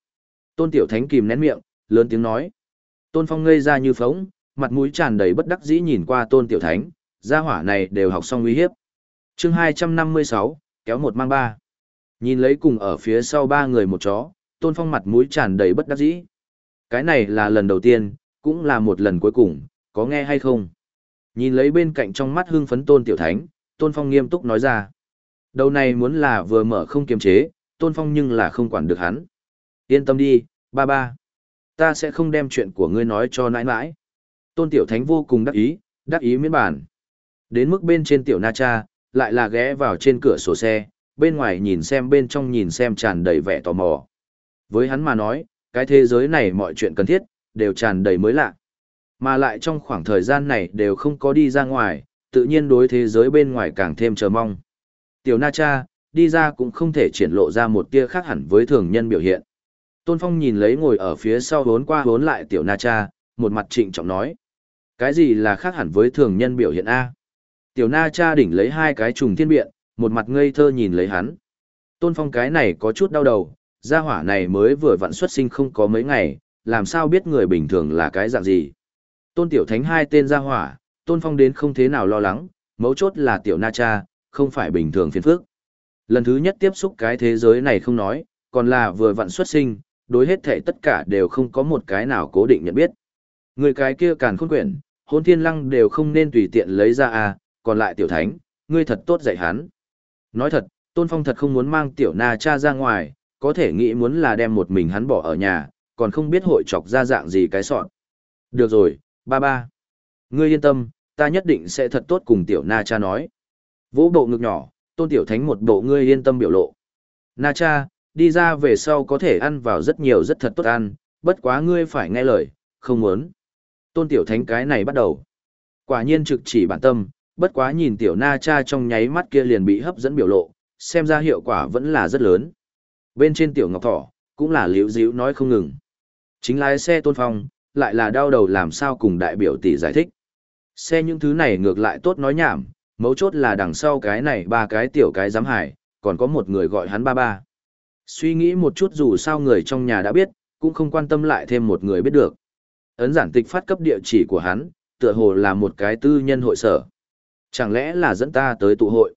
Tôn Tiểu Thánh kìm nén miệng, lớn tiếng nói. Tôn Phong ngây ra như phóng, mặt mũi tràn đầy bất đắc dĩ nhìn qua Tôn Tiểu Thánh, gia hỏa này đều học xong uy hiếp. Chương 256, kéo một mang ba. Nhìn lấy cùng ở phía sau ba người một chó, tôn phong mặt mũi tràn đầy bất đắc dĩ. Cái này là lần đầu tiên, cũng là một lần cuối cùng, có nghe hay không? Nhìn lấy bên cạnh trong mắt hưng phấn tôn tiểu thánh, tôn phong nghiêm túc nói ra. Đầu này muốn là vừa mở không kiềm chế, tôn phong nhưng là không quản được hắn. Yên tâm đi, ba ba. Ta sẽ không đem chuyện của ngươi nói cho nãi nãi. Tôn tiểu thánh vô cùng đắc ý, đắc ý miễn bản. Đến mức bên trên tiểu na cha, lại là ghé vào trên cửa sổ xe, bên ngoài nhìn xem bên trong nhìn xem tràn đầy vẻ tò mò. Với hắn mà nói, cái thế giới này mọi chuyện cần thiết, đều tràn đầy mới lạ. Mà lại trong khoảng thời gian này đều không có đi ra ngoài, tự nhiên đối thế giới bên ngoài càng thêm chờ mong. Tiểu Na Cha, đi ra cũng không thể triển lộ ra một tia khác hẳn với thường nhân biểu hiện. Tôn Phong nhìn lấy ngồi ở phía sau hốn qua hốn lại Tiểu Na Cha, một mặt trịnh trọng nói. Cái gì là khác hẳn với thường nhân biểu hiện A? Tiểu Na Cha đỉnh lấy hai cái trùng thiên biện, một mặt ngây thơ nhìn lấy hắn. Tôn Phong cái này có chút đau đầu, gia hỏa này mới vừa vặn xuất sinh không có mấy ngày, làm sao biết người bình thường là cái dạng gì. Tôn Tiểu Thánh hai tên gia hỏa, Tôn Phong đến không thế nào lo lắng, mấu chốt là Tiểu Na Cha, không phải bình thường phiền phức. Lần thứ nhất tiếp xúc cái thế giới này không nói, còn là vừa vặn xuất sinh, đối hết thể tất cả đều không có một cái nào cố định nhận biết. Người cái kia càn khôn quyển, hôn thiên lăng đều không nên tùy tiện lấy ra à, còn lại tiểu thánh, ngươi thật tốt dạy hắn. Nói thật, Tôn Phong thật không muốn mang tiểu na cha ra ngoài, có thể nghĩ muốn là đem một mình hắn bỏ ở nhà, còn không biết hội chọc ra dạng gì cái sọn. Được rồi, ba ba. Ngươi yên tâm, ta nhất định sẽ thật tốt cùng tiểu na cha nói. Vỗ bộ ngực nhỏ, tôn tiểu thánh một bộ ngươi yên tâm biểu lộ. Na cha, đi ra về sau có thể ăn vào rất nhiều rất thật tốt ăn, bất quá ngươi phải nghe lời, không muốn. Tôn tiểu thánh cái này bắt đầu. Quả nhiên trực chỉ bản tâm, bất quá nhìn tiểu na cha trong nháy mắt kia liền bị hấp dẫn biểu lộ, xem ra hiệu quả vẫn là rất lớn. Bên trên tiểu ngọc thỏ, cũng là liễu díu nói không ngừng. Chính lái xe tôn phong, lại là đau đầu làm sao cùng đại biểu tỷ giải thích. Xe những thứ này ngược lại tốt nói nhảm, mấu chốt là đằng sau cái này ba cái tiểu cái giám hải, còn có một người gọi hắn ba ba. Suy nghĩ một chút dù sao người trong nhà đã biết, cũng không quan tâm lại thêm một người biết được. Ấn giản tịch phát cấp địa chỉ của hắn, tựa hồ là một cái tư nhân hội sở. Chẳng lẽ là dẫn ta tới tụ hội?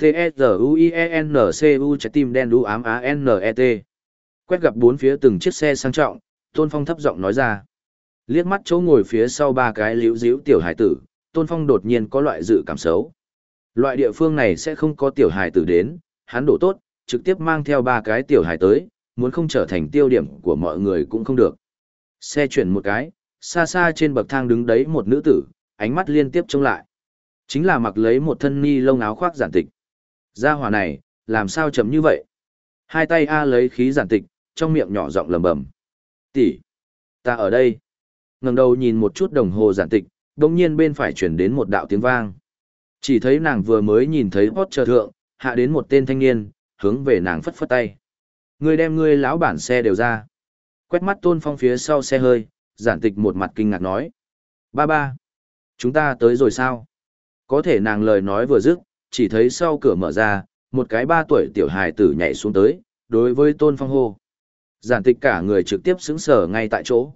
T-E-Z-U-I-E-N-C-U trái tim đen đu ám A-N-E-T. Quét gặp bốn phía từng chiếc xe sang trọng, Tôn Phong thấp giọng nói ra. Liếc mắt chỗ ngồi phía sau ba cái liễu díu tiểu hải tử, Tôn Phong đột nhiên có loại dự cảm xấu. Loại địa phương này sẽ không có tiểu hải tử đến, hắn đổ tốt, trực tiếp mang theo ba cái tiểu hải tới, muốn không trở thành tiêu điểm của mọi người cũng không được. Xe chuyển một cái, xa xa trên bậc thang đứng đấy một nữ tử, ánh mắt liên tiếp trông lại. Chính là mặc lấy một thân ni lông áo khoác giản tịch. Gia hỏa này, làm sao chấm như vậy? Hai tay A lấy khí giản tịch, trong miệng nhỏ giọng lầm bầm. Tỷ, ta ở đây. ngẩng đầu nhìn một chút đồng hồ giản tịch, đồng nhiên bên phải chuyển đến một đạo tiếng vang. Chỉ thấy nàng vừa mới nhìn thấy hót chờ thượng, hạ đến một tên thanh niên, hướng về nàng phất phất tay. Ngươi đem ngươi lão bản xe đều ra. Quét mắt tôn phong phía sau xe hơi, giản tịch một mặt kinh ngạc nói. Ba ba, chúng ta tới rồi sao? Có thể nàng lời nói vừa dứt, chỉ thấy sau cửa mở ra, một cái ba tuổi tiểu hài tử nhảy xuống tới, đối với tôn phong hô. Giản tịch cả người trực tiếp xứng sở ngay tại chỗ.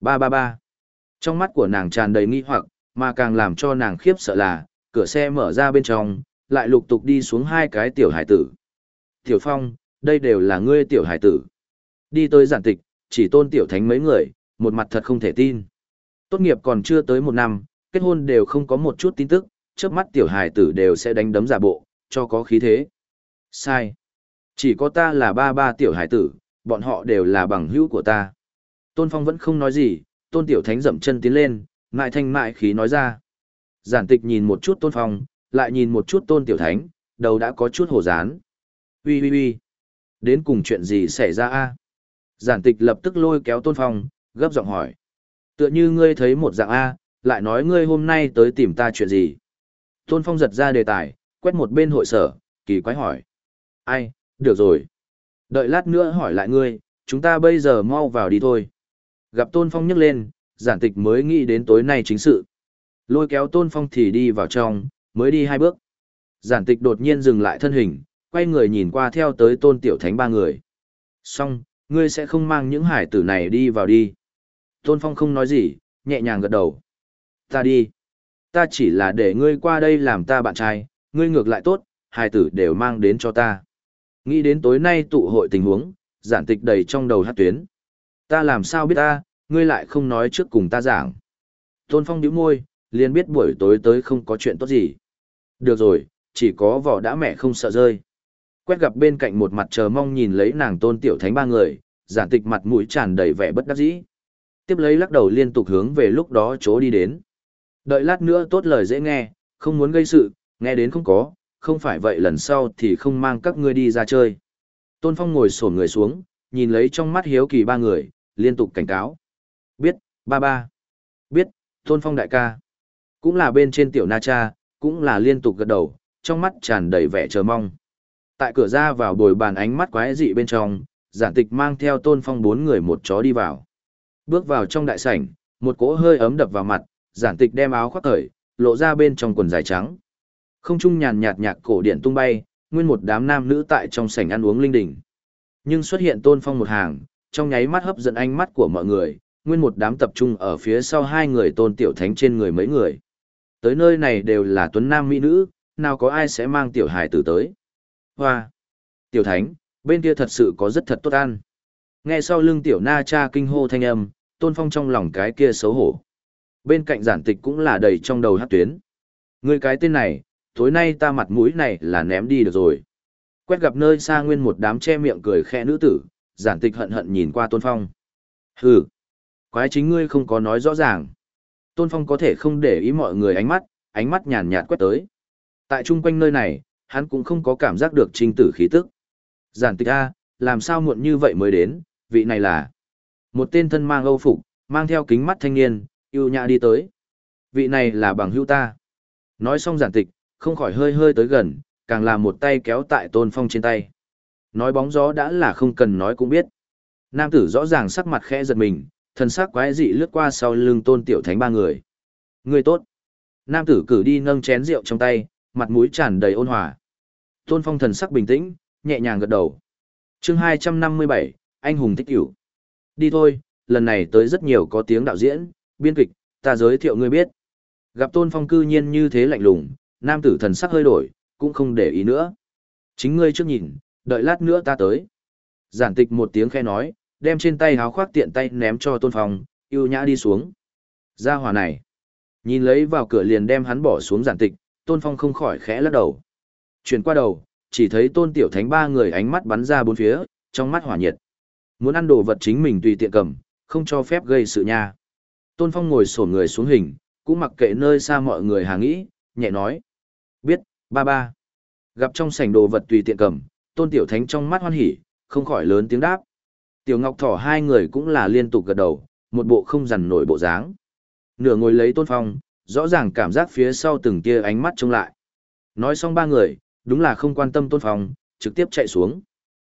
Ba ba ba. Trong mắt của nàng tràn đầy nghi hoặc, mà càng làm cho nàng khiếp sợ là, cửa xe mở ra bên trong, lại lục tục đi xuống hai cái tiểu hải tử. Tiểu Phong, đây đều là ngươi tiểu hải tử. Đi tới giản tịch, chỉ tôn tiểu thánh mấy người, một mặt thật không thể tin. Tốt nghiệp còn chưa tới một năm, kết hôn đều không có một chút tin tức, trước mắt tiểu hải tử đều sẽ đánh đấm giả bộ, cho có khí thế. Sai. Chỉ có ta là ba ba tiểu hải tử, bọn họ đều là bằng hữu của ta. Tôn Phong vẫn không nói gì, tôn tiểu thánh dậm chân tiến lên, mại thanh mại khí nói ra. Giản tịch nhìn một chút tôn Phong, lại nhìn một chút tôn tiểu thánh, đầu đã có chút hổ rán uy uy uy đến cùng chuyện gì xảy ra a? Giản tịch lập tức lôi kéo tôn Phong, gấp giọng hỏi. Tựa như ngươi thấy một dạng A, lại nói ngươi hôm nay tới tìm ta chuyện gì? Tôn Phong giật ra đề tài, quét một bên hội sở, kỳ quái hỏi. Ai, được rồi. Đợi lát nữa hỏi lại ngươi, chúng ta bây giờ mau vào đi thôi. Gặp Tôn Phong nhấc lên, giản tịch mới nghĩ đến tối nay chính sự. Lôi kéo Tôn Phong thì đi vào trong, mới đi hai bước. Giản tịch đột nhiên dừng lại thân hình, quay người nhìn qua theo tới Tôn Tiểu Thánh ba người. Xong, ngươi sẽ không mang những hải tử này đi vào đi. Tôn Phong không nói gì, nhẹ nhàng gật đầu. Ta đi. Ta chỉ là để ngươi qua đây làm ta bạn trai, ngươi ngược lại tốt, hải tử đều mang đến cho ta. Nghĩ đến tối nay tụ hội tình huống, giản tịch đầy trong đầu hát tuyến. Ta làm sao biết ta, ngươi lại không nói trước cùng ta giảng. Tôn Phong nhíu môi, liền biết buổi tối tới không có chuyện tốt gì. Được rồi, chỉ có vỏ đã mẹ không sợ rơi. Quét gặp bên cạnh một mặt chờ mong nhìn lấy nàng tôn tiểu thánh ba người, giản tịch mặt mũi tràn đầy vẻ bất đắc dĩ. Tiếp lấy lắc đầu liên tục hướng về lúc đó chỗ đi đến. Đợi lát nữa tốt lời dễ nghe, không muốn gây sự, nghe đến không có, không phải vậy lần sau thì không mang các ngươi đi ra chơi. Tôn Phong ngồi sổn người xuống, nhìn lấy trong mắt hiếu kỳ ba người, liên tục cảnh cáo. Biết, ba ba. Biết, Tôn Phong đại ca. Cũng là bên trên tiểu na cha, cũng là liên tục gật đầu, trong mắt tràn đầy vẻ chờ mong. Tại cửa ra vào bồi bàn ánh mắt quái dị bên trong, giản tịch mang theo Tôn Phong bốn người một chó đi vào. Bước vào trong đại sảnh, một cỗ hơi ấm đập vào mặt, giản tịch đem áo khoác cởi, lộ ra bên trong quần dài trắng. Không trung nhàn nhạt nhạc cổ điện tung bay, nguyên một đám nam nữ tại trong sảnh ăn uống linh đình. Nhưng xuất hiện tôn phong một hàng, trong nháy mắt hấp dẫn ánh mắt của mọi người, nguyên một đám tập trung ở phía sau hai người tôn tiểu thánh trên người mấy người. Tới nơi này đều là tuấn nam mỹ nữ, nào có ai sẽ mang tiểu hài tử tới. Hoa! Tiểu thánh, bên kia thật sự có rất thật tốt ăn. Nghe sau lưng tiểu na cha kinh hô thanh âm, tôn phong trong lòng cái kia xấu hổ. Bên cạnh giản tịch cũng là đầy trong đầu hát tuyến. Người cái tên này, tối nay ta mặt mũi này là ném đi được rồi. Quét gặp nơi xa nguyên một đám che miệng cười khẽ nữ tử, giản tịch hận hận nhìn qua tôn phong. Hừ! Quái chính ngươi không có nói rõ ràng. Tôn phong có thể không để ý mọi người ánh mắt, ánh mắt nhàn nhạt quét tới. Tại chung quanh nơi này, hắn cũng không có cảm giác được trinh tử khí tức. Giản tịch A, làm sao muộn như vậy mới đến, vị này là một tên thân mang âu phục, mang theo kính mắt thanh niên, yêu nhã đi tới. Vị này là bằng hữu ta. Nói xong giản tịch, không khỏi hơi hơi tới gần, càng là một tay kéo tại tôn phong trên tay. Nói bóng gió đã là không cần nói cũng biết. Nam tử rõ ràng sắc mặt khẽ giật mình, thân sắc quái dị lướt qua sau lưng tôn tiểu thánh ba người. Người tốt. Nam tử cử đi nâng chén rượu trong tay, mặt mũi tràn đầy ôn hòa. Tôn phong thần sắc bình tĩnh, nhẹ nhàng gật đầu. chương 257, anh hùng thích hữu. Đi thôi, lần này tới rất nhiều có tiếng đạo diễn, biên kịch, ta giới thiệu ngươi biết. Gặp tôn phong cư nhiên như thế lạnh lùng, nam tử thần sắc hơi đổi, cũng không để ý nữa. Chính ngươi trước nhìn, đợi lát nữa ta tới. Giản tịch một tiếng khe nói, đem trên tay háo khoác tiện tay ném cho tôn phong, yêu nhã đi xuống. Ra hòa này. Nhìn lấy vào cửa liền đem hắn bỏ xuống giản tịch, tôn phong không khỏi khẽ lắc đầu. Chuyển qua đầu, chỉ thấy tôn tiểu thánh ba người ánh mắt bắn ra bốn phía, trong mắt hỏa nhiệt. Muốn ăn đồ vật chính mình tùy tiện cầm, không cho phép gây sự nha. Tôn phong ngồi sổ người xuống hình, cũng mặc kệ nơi xa mọi người hàng nghĩ, nhẹ nói. Biết, ba ba. Gặp trong sảnh đồ vật tùy tiện cầm, tôn tiểu thánh trong mắt hoan hỉ, không khỏi lớn tiếng đáp. Tiểu ngọc thỏ hai người cũng là liên tục gật đầu, một bộ không dằn nổi bộ dáng. Nửa ngồi lấy tôn phong, rõ ràng cảm giác phía sau từng tia ánh mắt trông lại. Nói xong ba người, đúng là không quan tâm tôn phong, trực tiếp chạy xuống.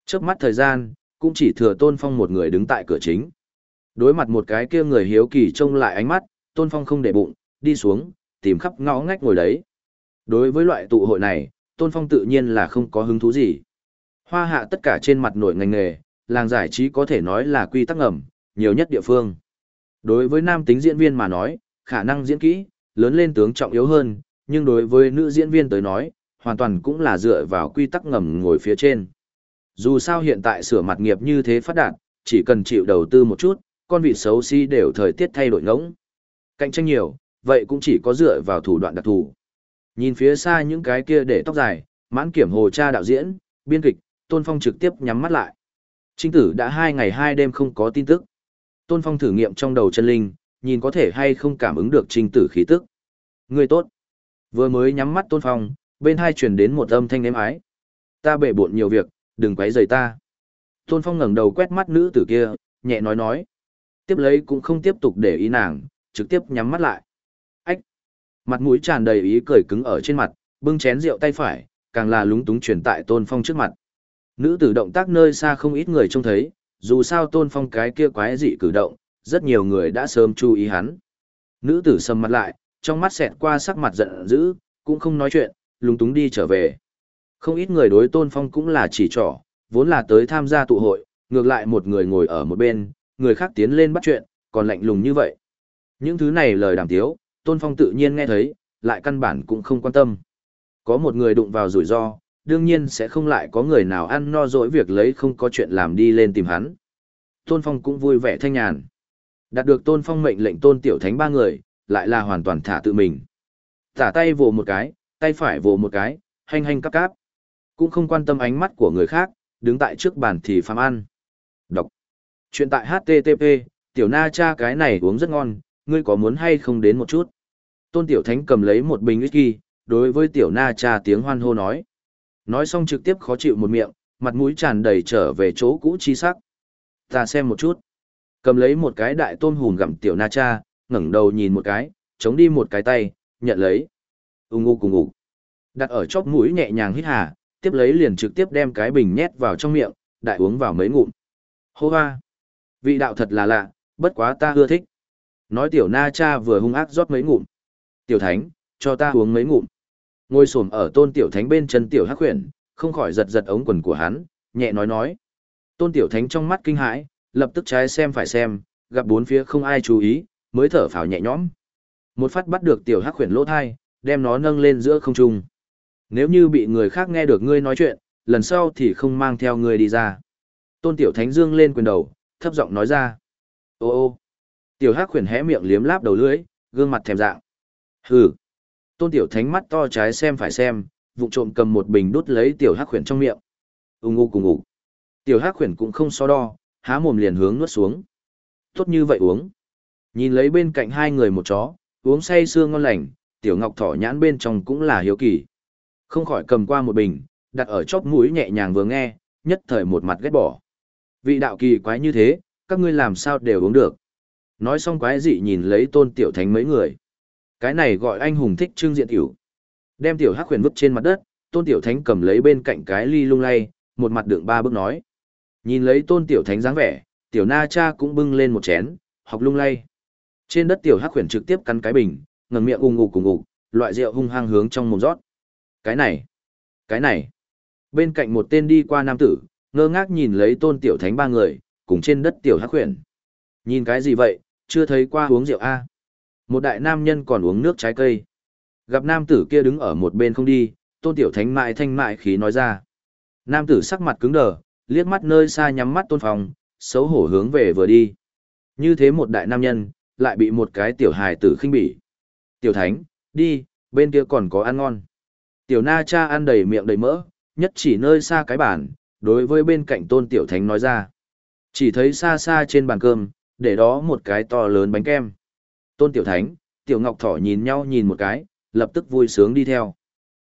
Trước mắt thời gian, cũng chỉ thừa tôn phong một người đứng tại cửa chính. Đối mặt một cái kia người hiếu kỳ trông lại ánh mắt, tôn phong không để bụng, đi xuống, tìm khắp ngõ ngách ngồi đấy. Đối với loại tụ hội này, tôn phong tự nhiên là không có hứng thú gì. Hoa hạ tất cả trên mặt nổi ngành nghề, làng giải trí có thể nói là quy tắc ngầm, nhiều nhất địa phương. Đối với nam tính diễn viên mà nói, khả năng diễn kỹ, lớn lên tướng trọng yếu hơn, nhưng đối với nữ diễn viên tới nói, hoàn toàn cũng là dựa vào quy tắc ngầm ngồi phía trên. Dù sao hiện tại sửa mặt nghiệp như thế phát đạt, chỉ cần chịu đầu tư một chút, con vị xấu xí si đều thời tiết thay đổi ngỗng. Cạnh tranh nhiều, vậy cũng chỉ có dựa vào thủ đoạn đặc thù. Nhìn phía xa những cái kia để tóc dài, mãn kiểm hồ cha đạo diễn, biên kịch, Tôn Phong trực tiếp nhắm mắt lại. Trinh tử đã hai ngày hai đêm không có tin tức. Tôn Phong thử nghiệm trong đầu chân linh, nhìn có thể hay không cảm ứng được trinh tử khí tức. Người tốt. Vừa mới nhắm mắt Tôn Phong, bên hai truyền đến một âm thanh êm ái. Ta bể bộn nhiều việc, đừng quấy rầy ta. Tôn Phong ngẩng đầu quét mắt nữ tử kia, nhẹ nói nói. Tiếp lấy cũng không tiếp tục để ý nàng, trực tiếp nhắm mắt lại. Ách! Mặt mũi tràn đầy ý cười cứng ở trên mặt, bưng chén rượu tay phải, càng là lúng túng truyền tại Tôn Phong trước mặt. Nữ tử động tác nơi xa không ít người trông thấy, dù sao Tôn Phong cái kia quái dị cử động, rất nhiều người đã sớm chú ý hắn. Nữ tử sầm mặt lại, trong mắt xẹt qua sắc mặt giận dữ, cũng không nói chuyện, lúng túng đi trở về. Không ít người đối Tôn Phong cũng là chỉ trỏ, vốn là tới tham gia tụ hội, ngược lại một người ngồi ở một bên, người khác tiến lên bắt chuyện, còn lạnh lùng như vậy. Những thứ này lời đàm tiếu, Tôn Phong tự nhiên nghe thấy, lại căn bản cũng không quan tâm. Có một người đụng vào rủi ro, đương nhiên sẽ không lại có người nào ăn no dỗi việc lấy không có chuyện làm đi lên tìm hắn. Tôn Phong cũng vui vẻ thanh nhàn. Đạt được Tôn Phong mệnh lệnh Tôn Tiểu Thánh ba người, lại là hoàn toàn thả tự mình. Thả tay vồ một cái, tay phải vồ một cái, hành hành cắp cáp. Cũng không quan tâm ánh mắt của người khác, đứng tại trước bàn thì phàm ăn. Đọc. Chuyện tại HTTP, tiểu na cha cái này uống rất ngon, ngươi có muốn hay không đến một chút? Tôn Tiểu Thánh cầm lấy một bình whisky, đối với tiểu na cha tiếng hoan hô nói. Nói xong trực tiếp khó chịu một miệng, mặt mũi tràn đầy trở về chỗ cũ chi sắc. Ta xem một chút. Cầm lấy một cái đại tôm hùn gặm tiểu na cha, ngẩng đầu nhìn một cái, chống đi một cái tay, nhận lấy. Ung ngu cùng ngủ. Đặt ở chóp mũi nhẹ nhàng hít hà, tiếp lấy liền trực tiếp đem cái bình nhét vào trong miệng, đại uống vào mấy ngụm. Hô hoa! Vị đạo thật là lạ, bất quá ta ưa thích. Nói tiểu na cha vừa hung ác rót mấy ngụm. Tiểu thánh, cho ta uống mấy ngụm. Ngồi xổm ở tôn tiểu thánh bên chân tiểu hắc huyền, không khỏi giật giật ống quần của hắn, nhẹ nói nói. Tôn tiểu thánh trong mắt kinh hãi, lập tức trái xem phải xem, gặp bốn phía không ai chú ý, mới thở phào nhẹ nhõm. Một phát bắt được tiểu hắc khuyển lỗ thai, đem nó nâng lên giữa không trung. Nếu như bị người khác nghe được ngươi nói chuyện, lần sau thì không mang theo ngươi đi ra. Tôn tiểu thánh dương lên quyền đầu, thấp giọng nói ra. Ô ô. Tiểu hắc khuyển hé miệng liếm láp đầu lưỡi, gương mặt thèm dạng. Hừ. Tôn tiểu thánh mắt to trái xem phải xem, vụng trộm cầm một bình đút lấy tiểu hắc khuyển trong miệng. Ung ngu cùng ngủ. Tiểu hắc khuyển cũng không so đo, há mồm liền hướng nuốt xuống. Tốt như vậy uống. Nhìn lấy bên cạnh hai người một chó, uống say sưa ngon lành, tiểu ngọc thỏ nhãn bên trong cũng là hiếu kỳ. Không khỏi cầm qua một bình, đặt ở chóp mũi nhẹ nhàng vừa nghe, nhất thời một mặt ghét bỏ. Vị đạo kỳ quái như thế, các ngươi làm sao đều uống được. Nói xong quái dị nhìn lấy tôn tiểu thánh mấy người. Cái này gọi anh hùng thích trưng diện tiểu. Đem tiểu hắc huyền vứt trên mặt đất, tôn tiểu thánh cầm lấy bên cạnh cái ly lung lay, một mặt đựng ba bước nói. Nhìn lấy tôn tiểu thánh dáng vẻ, tiểu na cha cũng bưng lên một chén, học lung lay. Trên đất tiểu hắc huyền trực tiếp cắn cái bình, ngẩng miệng ung ngục cùng ngục, loại rượu hung hăng hướng trong mồm rót. Cái này, cái này. Bên cạnh một tên đi qua nam tử, ngơ ngác nhìn lấy tôn tiểu thánh ba người, cùng trên đất tiểu hắc huyền. Nhìn cái gì vậy, chưa thấy qua uống rượu a Một đại nam nhân còn uống nước trái cây. Gặp nam tử kia đứng ở một bên không đi, tôn tiểu thánh mại thanh mại khí nói ra. Nam tử sắc mặt cứng đờ, liếc mắt nơi xa nhắm mắt tôn phong xấu hổ hướng về vừa đi. Như thế một đại nam nhân, lại bị một cái tiểu hài tử khinh bỉ. Tiểu thánh, đi, bên kia còn có ăn ngon. Tiểu na cha ăn đầy miệng đầy mỡ, nhất chỉ nơi xa cái bàn, đối với bên cạnh tôn tiểu thánh nói ra. Chỉ thấy xa xa trên bàn cơm, để đó một cái to lớn bánh kem. Tôn tiểu thánh, tiểu ngọc thỏ nhìn nhau nhìn một cái, lập tức vui sướng đi theo.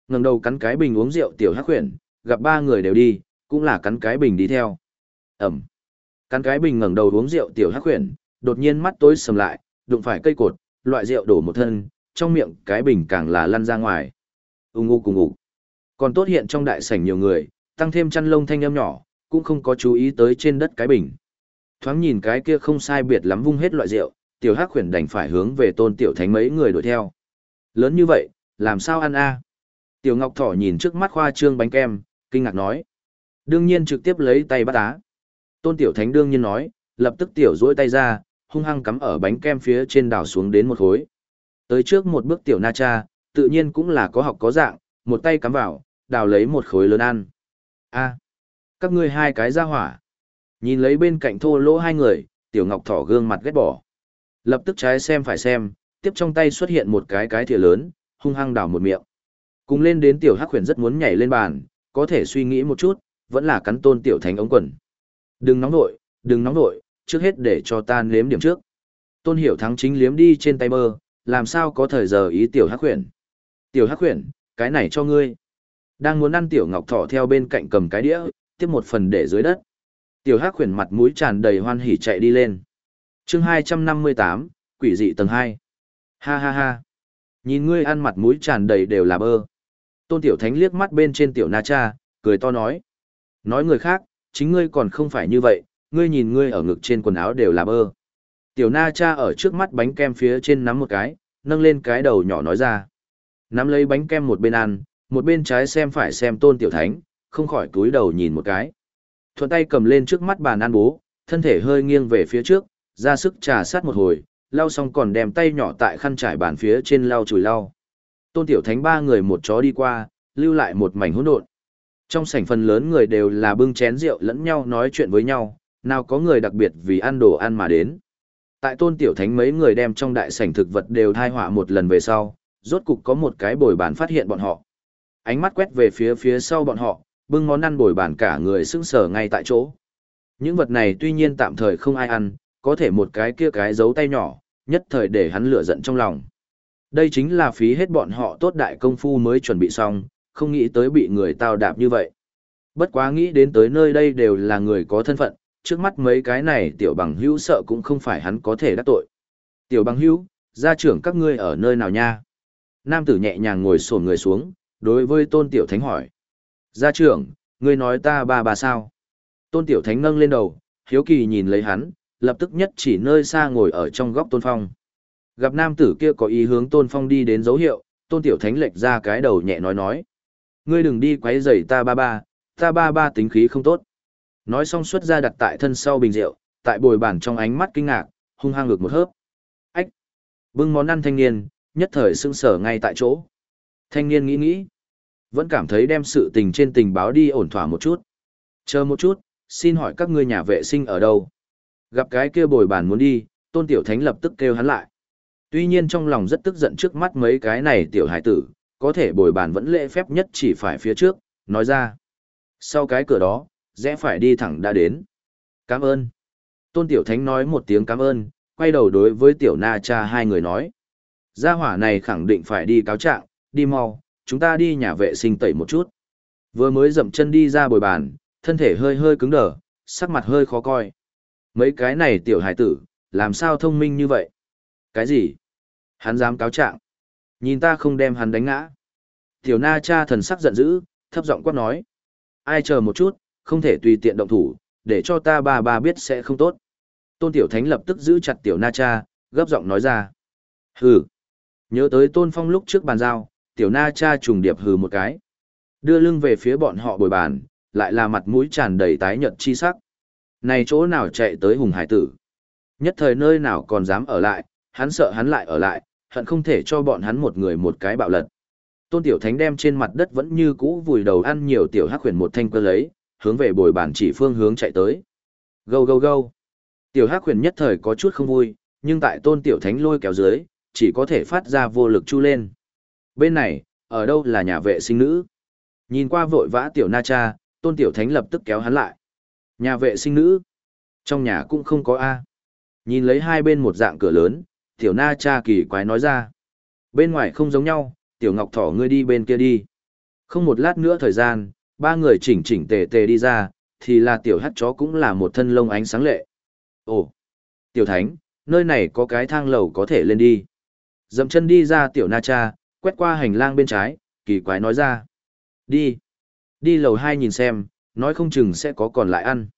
ngẩng đầu cắn cái bình uống rượu tiểu hắc huyền, gặp ba người đều đi, cũng là cắn cái bình đi theo. Ẩm. Cắn cái bình ngẩng đầu uống rượu tiểu hắc huyền, đột nhiên mắt tối sầm lại, đụng phải cây cột, loại rượu đổ một thân, trong miệng cái bình càng là lăn ra ngoài. Ung ngu cùng ngủ. Còn tốt hiện trong đại sảnh nhiều người, tăng thêm chăn lông thanh âm nhỏ, cũng không có chú ý tới trên đất cái bình. Thoáng nhìn cái kia không sai biệt lắm vung hết loại rượu, tiểu hắc khuyển đành phải hướng về tôn tiểu thánh mấy người đuổi theo. Lớn như vậy, làm sao ăn a? Tiểu ngọc thỏ nhìn trước mắt khoa trương bánh kem, kinh ngạc nói. Đương nhiên trực tiếp lấy tay bắt á. Tôn tiểu thánh đương nhiên nói, lập tức tiểu duỗi tay ra, hung hăng cắm ở bánh kem phía trên đảo xuống đến một khối. Tới trước một bước tiểu na cha, tự nhiên cũng là có học có dạng, một tay cắm vào, đào lấy một khối lớn ăn. A, các ngươi hai cái ra hỏa. Nhìn lấy bên cạnh thô lỗ hai người, tiểu ngọc thỏ gương mặt ghét bỏ. Lập tức trái xem phải xem, tiếp trong tay xuất hiện một cái cái thìa lớn, hung hăng đào một miệng. Cùng lên đến tiểu hắc huyền rất muốn nhảy lên bàn, có thể suy nghĩ một chút, vẫn là cắn tôn tiểu thánh ống quần. Đừng nóng nội, đừng nóng nội, trước hết để cho ta nếm điểm trước. Tôn hiểu thắng chính liếm đi trên tay mơ, làm sao có thời giờ ý tiểu hắc khuyển. Tiểu hắc khuyển, cái này cho ngươi. Đang muốn ăn tiểu ngọc thỏ theo bên cạnh cầm cái đĩa, tiếp một phần để dưới đất. Tiểu hắc khuyển mặt mũi tràn đầy hoan hỉ chạy đi lên. chương 258, quỷ dị tầng 2. Ha ha ha. Nhìn ngươi ăn mặt mũi tràn đầy đều là bơ. Tôn tiểu thánh liếc mắt bên trên tiểu na cha, cười to nói. Nói người khác, chính ngươi còn không phải như vậy, ngươi nhìn ngươi ở ngực trên quần áo đều là bơ. Tiểu na cha ở trước mắt bánh kem phía trên nắm một cái, nâng lên cái đầu nhỏ nói ra. Nắm lấy bánh kem một bên ăn, một bên trái xem phải xem tôn tiểu thánh, không khỏi túi đầu nhìn một cái. Thuận tay cầm lên trước mắt bàn ăn bố, thân thể hơi nghiêng về phía trước, ra sức trà sát một hồi, lau xong còn đem tay nhỏ tại khăn trải bàn phía trên lau chùi lau. Tôn tiểu thánh ba người một chó đi qua, lưu lại một mảnh hỗn độn. Trong sảnh phần lớn người đều là bưng chén rượu lẫn nhau nói chuyện với nhau, nào có người đặc biệt vì ăn đồ ăn mà đến. Tại tôn tiểu thánh mấy người đem trong đại sảnh thực vật đều thai họa một lần về sau, rốt cục có một cái bồi bàn phát hiện bọn họ. Ánh mắt quét về phía phía sau bọn họ, bưng món ăn bồi bàn cả người sững sờ ngay tại chỗ. Những vật này tuy nhiên tạm thời không ai ăn, có thể một cái kia cái giấu tay nhỏ, nhất thời để hắn lửa giận trong lòng. Đây chính là phí hết bọn họ tốt đại công phu mới chuẩn bị xong, không nghĩ tới bị người tao đạp như vậy. Bất quá nghĩ đến tới nơi đây đều là người có thân phận, trước mắt mấy cái này tiểu bằng hữu sợ cũng không phải hắn có thể đắc tội. Tiểu bằng hữu, gia trưởng các ngươi ở nơi nào nha? Nam tử nhẹ nhàng ngồi sổn người xuống, đối với tôn tiểu thánh hỏi. Gia trưởng, ngươi nói ta ba bà sao? Tôn tiểu thánh nâng lên đầu, hiếu kỳ nhìn lấy hắn, lập tức nhất chỉ nơi xa ngồi ở trong góc tôn phong. Gặp nam tử kia có ý hướng tôn phong đi đến dấu hiệu, tôn tiểu thánh lệch ra cái đầu nhẹ nói nói. Ngươi đừng đi quấy rầy ta ba ba, ta ba ba tính khí không tốt. Nói xong xuất ra đặt tại thân sau bình rượu, tại bồi bàn trong ánh mắt kinh ngạc, hung hăng ngược một hớp. Ách! Bưng món ăn thanh niên, nhất thời sưng sở ngay tại chỗ. Thanh niên nghĩ nghĩ, vẫn cảm thấy đem sự tình trên tình báo đi ổn thỏa một chút. Chờ một chút, xin hỏi các ngươi nhà vệ sinh ở đâu? Gặp cái kia bồi bàn muốn đi, tôn tiểu thánh lập tức kêu hắn lại. Tuy nhiên trong lòng rất tức giận trước mắt mấy cái này tiểu hải tử, có thể bồi bàn vẫn lễ phép nhất chỉ phải phía trước, nói ra. Sau cái cửa đó, rẽ phải đi thẳng đã đến. Cảm ơn. Tôn Tiểu Thánh nói một tiếng cảm ơn, quay đầu đối với Tiểu Na Cha hai người nói. Gia hỏa này khẳng định phải đi cáo trạng, đi mau, chúng ta đi nhà vệ sinh tẩy một chút. Vừa mới dậm chân đi ra bồi bàn, thân thể hơi hơi cứng đờ, sắc mặt hơi khó coi. Mấy cái này tiểu hải tử, làm sao thông minh như vậy? Cái gì? Hắn dám cáo trạng. Nhìn ta không đem hắn đánh ngã. Tiểu na cha thần sắc giận dữ, thấp giọng quát nói. Ai chờ một chút, không thể tùy tiện động thủ, để cho ta ba ba biết sẽ không tốt. Tôn tiểu thánh lập tức giữ chặt tiểu na cha, gấp giọng nói ra. Hừ. Nhớ tới tôn phong lúc trước bàn giao, tiểu na cha trùng điệp hừ một cái. Đưa lưng về phía bọn họ bồi bàn, lại là mặt mũi tràn đầy tái nhợt chi sắc. Này chỗ nào chạy tới hùng hải tử. Nhất thời nơi nào còn dám ở lại, hắn sợ hắn lại ở lại, hận không thể cho bọn hắn một người một cái bạo lật. Tôn Tiểu Thánh đem trên mặt đất vẫn như cũ vùi đầu ăn nhiều tiểu hắc huyền một thanh cơ lấy, hướng về bồi bàn chỉ phương hướng chạy tới. Gâu gâu gâu. Tiểu hắc huyền nhất thời có chút không vui, nhưng tại Tôn Tiểu Thánh lôi kéo dưới, chỉ có thể phát ra vô lực chu lên. Bên này, ở đâu là nhà vệ sinh nữ? Nhìn qua vội vã Tiểu Na Cha, Tôn Tiểu Thánh lập tức kéo hắn lại. Nhà vệ sinh nữ? Trong nhà cũng không có A. Nhìn lấy hai bên một dạng cửa lớn, Tiểu Na Cha kỳ quái nói ra. Bên ngoài không giống nhau, tiểu ngọc thỏ ngươi đi bên kia đi. Không một lát nữa thời gian, ba người chỉnh chỉnh tề tề đi ra, thì là tiểu hắt chó cũng là một thân lông ánh sáng lệ. Ồ, tiểu thánh, nơi này có cái thang lầu có thể lên đi. Dậm chân đi ra tiểu na cha, quét qua hành lang bên trái, kỳ quái nói ra. Đi, đi lầu hai nhìn xem, nói không chừng sẽ có còn lại ăn.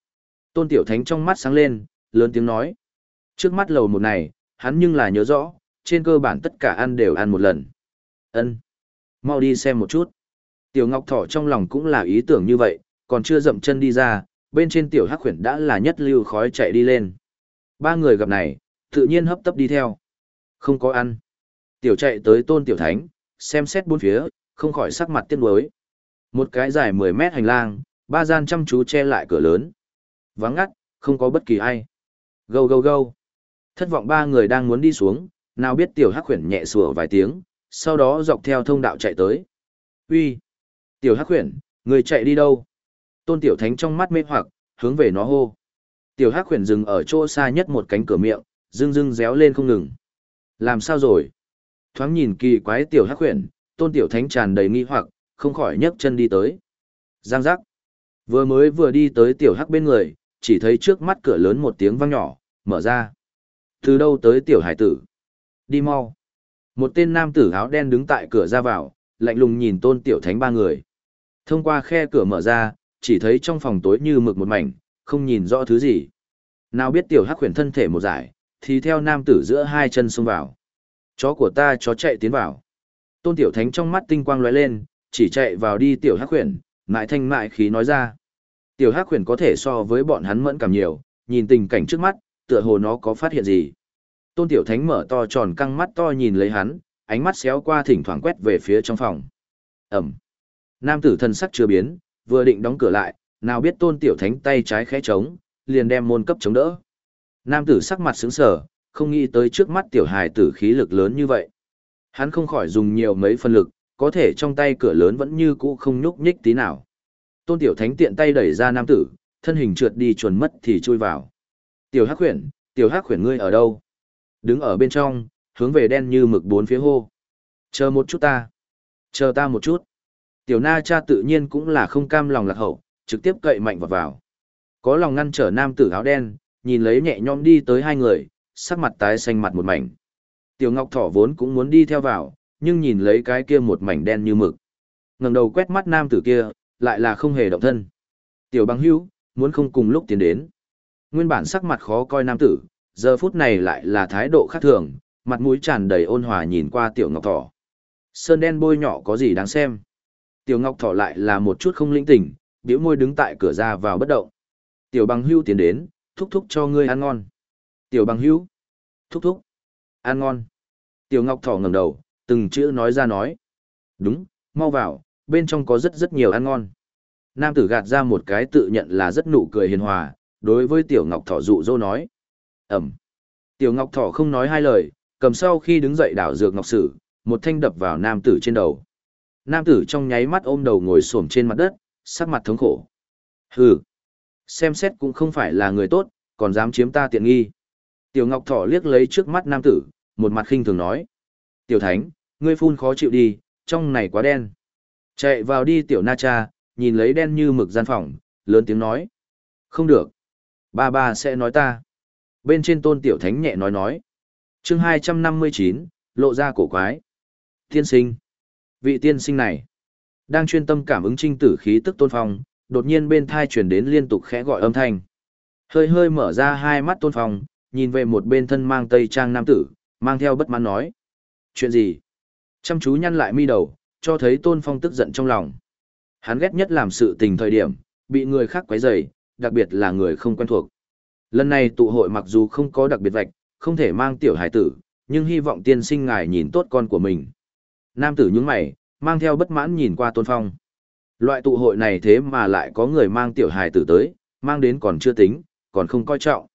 Tôn tiểu thánh trong mắt sáng lên, lớn tiếng nói. Trước mắt lầu một này, hắn nhưng là nhớ rõ, trên cơ bản tất cả ăn đều ăn một lần. Ân, Mau đi xem một chút. Tiểu Ngọc Thỏ trong lòng cũng là ý tưởng như vậy, còn chưa dậm chân đi ra, bên trên tiểu hắc khuyển đã là nhất lưu khói chạy đi lên. Ba người gặp này, tự nhiên hấp tấp đi theo. Không có ăn. Tiểu chạy tới tôn tiểu thánh, xem xét bốn phía, không khỏi sắc mặt tiếc nuối. Một cái dài 10 mét hành lang, ba gian chăm chú che lại cửa lớn. Vắng ngắt, không có bất kỳ ai. Gâu gâu gâu. Thất vọng ba người đang muốn đi xuống, nào biết tiểu hắc khuyển nhẹ sủa vài tiếng, sau đó dọc theo thông đạo chạy tới. Uy, Tiểu Hắc Huyền, người chạy đi đâu? Tôn Tiểu Thánh trong mắt mê hoặc, hướng về nó hô. Tiểu Hắc Huyền dừng ở chỗ xa nhất một cánh cửa miệng, dưng dưng réo lên không ngừng. Làm sao rồi? Thoáng nhìn kỳ quái Tiểu Hắc Huyền, Tôn Tiểu Thánh tràn đầy nghi hoặc, không khỏi nhấc chân đi tới. Giang giác. Vừa mới vừa đi tới Tiểu Hắc bên người, chỉ thấy trước mắt cửa lớn một tiếng vang nhỏ, mở ra. Từ đâu tới Tiểu Hải tử? Đi mau. Một tên nam tử áo đen đứng tại cửa ra vào, lạnh lùng nhìn tôn tiểu thánh ba người. Thông qua khe cửa mở ra, chỉ thấy trong phòng tối như mực một mảnh, không nhìn rõ thứ gì. Nào biết tiểu hắc khuyển thân thể một giải, thì theo nam tử giữa hai chân xông vào. Chó của ta chó chạy tiến vào. Tôn tiểu thánh trong mắt tinh quang lóe lên, chỉ chạy vào đi tiểu hắc khuyển, mại thanh mại khí nói ra. Tiểu hắc khuyển có thể so với bọn hắn mẫn cảm nhiều, nhìn tình cảnh trước mắt, tựa hồ nó có phát hiện gì. Tôn Tiểu Thánh mở to tròn căng mắt to nhìn lấy hắn, ánh mắt xéo qua thỉnh thoảng quét về phía trong phòng. Ẩm. Nam tử thân sắc chưa biến, vừa định đóng cửa lại, nào biết Tôn Tiểu Thánh tay trái khẽ trống, liền đem môn cấp chống đỡ. Nam tử sắc mặt sững sờ, không nghĩ tới trước mắt tiểu hài tử khí lực lớn như vậy. Hắn không khỏi dùng nhiều mấy phân lực, có thể trong tay cửa lớn vẫn như cũ không nhúc nhích tí nào. Tôn Tiểu Thánh tiện tay đẩy ra nam tử, thân hình trượt đi chuồn mất thì chui vào. Tiểu Hắc Huyền, Tiểu Hắc Huyền ngươi ở đâu? Đứng ở bên trong, hướng về đen như mực bốn phía hô. Chờ một chút ta. Chờ ta một chút. Tiểu na cha tự nhiên cũng là không cam lòng lạc hậu, trực tiếp cậy mạnh vào vào. Có lòng ngăn trở nam tử áo đen, nhìn lấy nhẹ nhõm đi tới hai người, sắc mặt tái xanh mặt một mảnh. Tiểu Ngọc Thỏ vốn cũng muốn đi theo vào, nhưng nhìn lấy cái kia một mảnh đen như mực. ngẩng đầu quét mắt nam tử kia, lại là không hề động thân. Tiểu băng hữu, muốn không cùng lúc tiến đến. Nguyên bản sắc mặt khó coi nam tử, giờ phút này lại là thái độ khác thường, mặt mũi tràn đầy ôn hòa nhìn qua tiểu ngọc thỏ. Sơn đen bôi nhỏ có gì đáng xem. Tiểu ngọc thỏ lại là một chút không linh tỉnh, biểu môi đứng tại cửa ra vào bất động. Tiểu bằng hưu tiến đến, thúc thúc cho ngươi ăn ngon. Tiểu bằng Hưu, thúc thúc, ăn ngon. Tiểu Ngọc Thỏ ngẩng đầu, từng chữ nói ra nói. Đúng, mau vào, bên trong có rất rất nhiều ăn ngon. Nam tử gạt ra một cái tự nhận là rất nụ cười hiền hòa, đối với Tiểu Ngọc Thỏ dụ dỗ nói. Ẩm. Tiểu Ngọc Thỏ không nói hai lời, cầm sau khi đứng dậy đảo dược ngọc sử, một thanh đập vào nam tử trên đầu. Nam tử trong nháy mắt ôm đầu ngồi xổm trên mặt đất, sắc mặt thống khổ. Hừ, xem xét cũng không phải là người tốt, còn dám chiếm ta tiện nghi. Tiểu Ngọc Thỏ liếc lấy trước mắt nam tử, một mặt khinh thường nói. Tiểu Thánh, ngươi phun khó chịu đi, trong này quá đen. Chạy vào đi Tiểu Na Cha, nhìn lấy đen như mực gian phòng, lớn tiếng nói. Không được. Ba ba sẽ nói ta. Bên trên tôn Tiểu Thánh nhẹ nói nói. chương 259, lộ ra cổ quái. Tiên sinh. Vị tiên sinh này. Đang chuyên tâm cảm ứng trinh tử khí tức tôn phong, đột nhiên bên thai chuyển đến liên tục khẽ gọi âm thanh. Hơi hơi mở ra hai mắt tôn phong, nhìn về một bên thân mang tây trang nam tử, mang theo bất mãn nói. Chuyện gì? Chăm chú nhăn lại mi đầu, cho thấy tôn phong tức giận trong lòng. Hắn ghét nhất làm sự tình thời điểm, bị người khác quấy rầy, đặc biệt là người không quen thuộc. Lần này tụ hội mặc dù không có đặc biệt vạch, không thể mang tiểu hải tử, nhưng hy vọng tiên sinh ngài nhìn tốt con của mình. Nam tử nhướng mày, mang theo bất mãn nhìn qua tôn phong. Loại tụ hội này thế mà lại có người mang tiểu hài tử tới, mang đến còn chưa tính, còn không coi trọng.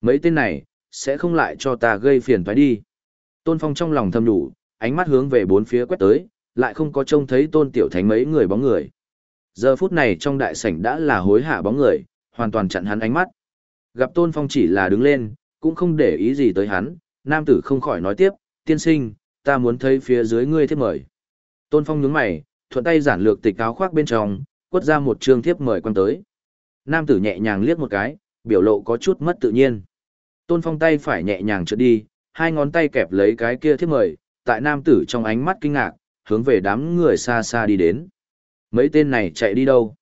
Mấy tên này, sẽ không lại cho ta gây phiền phải đi. Tôn phong trong lòng thầm đủ, ánh mắt hướng về bốn phía quét tới, lại không có trông thấy tôn tiểu thánh mấy người bóng người. Giờ phút này trong đại sảnh đã là hối hả bóng người, hoàn toàn chặn hắn ánh mắt. Gặp tôn phong chỉ là đứng lên, cũng không để ý gì tới hắn, nam tử không khỏi nói tiếp, tiên sinh, ta muốn thấy phía dưới ngươi thiếp mời. Tôn Phong nhướng mày, thuận tay giản lược tịch áo khoác bên trong, quất ra một trương thiếp mời quan tới. Nam tử nhẹ nhàng liếc một cái, biểu lộ có chút mất tự nhiên. Tôn Phong tay phải nhẹ nhàng trượt đi, hai ngón tay kẹp lấy cái kia thiếp mời, tại nam tử trong ánh mắt kinh ngạc, hướng về đám người xa xa đi đến. Mấy tên này chạy đi đâu?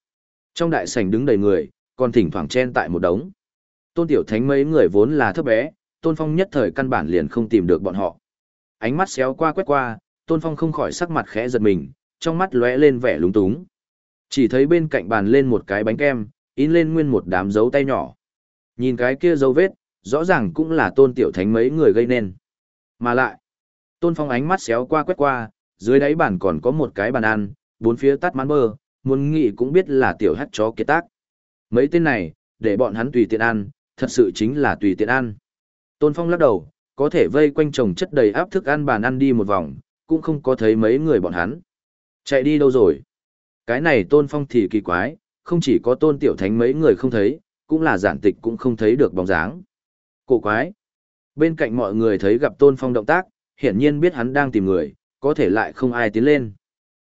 Trong đại sảnh đứng đầy người, còn thỉnh thoảng chen tại một đống. Tôn Tiểu Thánh mấy người vốn là thấp bé, Tôn Phong nhất thời căn bản liền không tìm được bọn họ ánh mắt xéo qua quét qua, Tôn Phong không khỏi sắc mặt khẽ giật mình, trong mắt lóe lên vẻ lúng túng. Chỉ thấy bên cạnh bàn lên một cái bánh kem, in lên nguyên một đám dấu tay nhỏ. Nhìn cái kia dấu vết, rõ ràng cũng là Tôn Tiểu Thánh mấy người gây nên. Mà lại, Tôn Phong ánh mắt xéo qua quét qua, dưới đáy bàn còn có một cái bàn ăn, bốn phía tắt mán bơ, muốn nghĩ cũng biết là tiểu hắt chó kiệt tác. Mấy tên này, để bọn hắn tùy tiện ăn, thật sự chính là tùy tiện ăn. Tôn Phong lắc đầu, có thể vây quanh chồng chất đầy áp thức ăn bàn ăn đi một vòng, cũng không có thấy mấy người bọn hắn. Chạy đi đâu rồi? Cái này tôn phong thì kỳ quái, không chỉ có tôn tiểu thánh mấy người không thấy, cũng là giản tịch cũng không thấy được bóng dáng. Cổ quái. Bên cạnh mọi người thấy gặp tôn phong động tác, hiển nhiên biết hắn đang tìm người, có thể lại không ai tiến lên.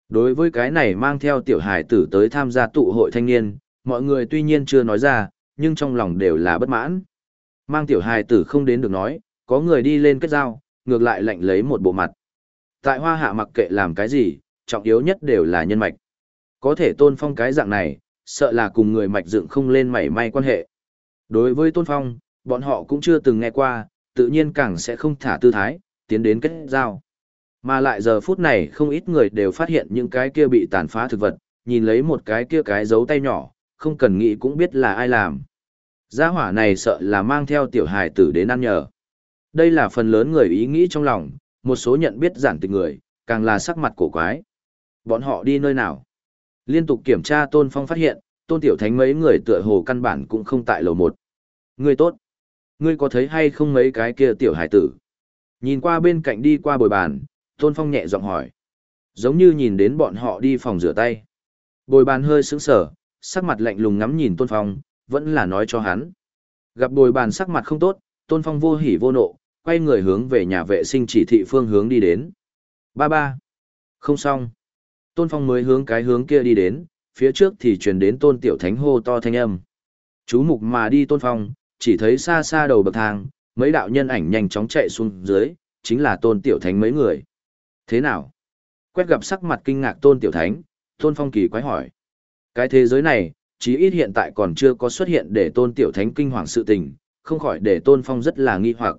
Đối với cái này mang theo tiểu hải tử tới tham gia tụ hội thanh niên, mọi người tuy nhiên chưa nói ra, nhưng trong lòng đều là bất mãn. Mang tiểu hài tử không đến được nói, có người đi lên kết giao, ngược lại lạnh lấy một bộ mặt. Tại hoa hạ mặc kệ làm cái gì, trọng yếu nhất đều là nhân mạch. Có thể tôn phong cái dạng này, sợ là cùng người mạch dựng không lên mảy may quan hệ. Đối với tôn phong, bọn họ cũng chưa từng nghe qua, tự nhiên càng sẽ không thả tư thái, tiến đến kết giao. Mà lại giờ phút này không ít người đều phát hiện những cái kia bị tàn phá thực vật, nhìn lấy một cái kia cái dấu tay nhỏ, không cần nghĩ cũng biết là ai làm. Gia hỏa này sợ là mang theo tiểu hài tử đến ăn nhờ. Đây là phần lớn người ý nghĩ trong lòng, một số nhận biết giản tịch người, càng là sắc mặt cổ quái. Bọn họ đi nơi nào? Liên tục kiểm tra Tôn Phong phát hiện, Tôn Tiểu Thánh mấy người tựa hồ căn bản cũng không tại lầu một. Ngươi tốt. Ngươi có thấy hay không mấy cái kia tiểu hải tử? Nhìn qua bên cạnh đi qua bồi bàn, Tôn Phong nhẹ giọng hỏi. Giống như nhìn đến bọn họ đi phòng rửa tay. Bồi bàn hơi sững sờ, sắc mặt lạnh lùng ngắm nhìn Tôn Phong, vẫn là nói cho hắn. Gặp bồi bàn sắc mặt không tốt, Tôn Phong vô hỉ vô nộ, quay người hướng về nhà vệ sinh chỉ thị phương hướng đi đến. Ba ba. Không xong. Tôn Phong mới hướng cái hướng kia đi đến, phía trước thì truyền đến Tôn Tiểu Thánh hô to thanh âm. Chú mục mà đi Tôn Phong, chỉ thấy xa xa đầu bậc thang, mấy đạo nhân ảnh nhanh chóng chạy xuống dưới, chính là Tôn Tiểu Thánh mấy người. Thế nào? Quét gặp sắc mặt kinh ngạc Tôn Tiểu Thánh, Tôn Phong kỳ quái hỏi. Cái thế giới này, chí ít hiện tại còn chưa có xuất hiện để Tôn Tiểu Thánh kinh hoàng sự tình, không khỏi để Tôn Phong rất là nghi hoặc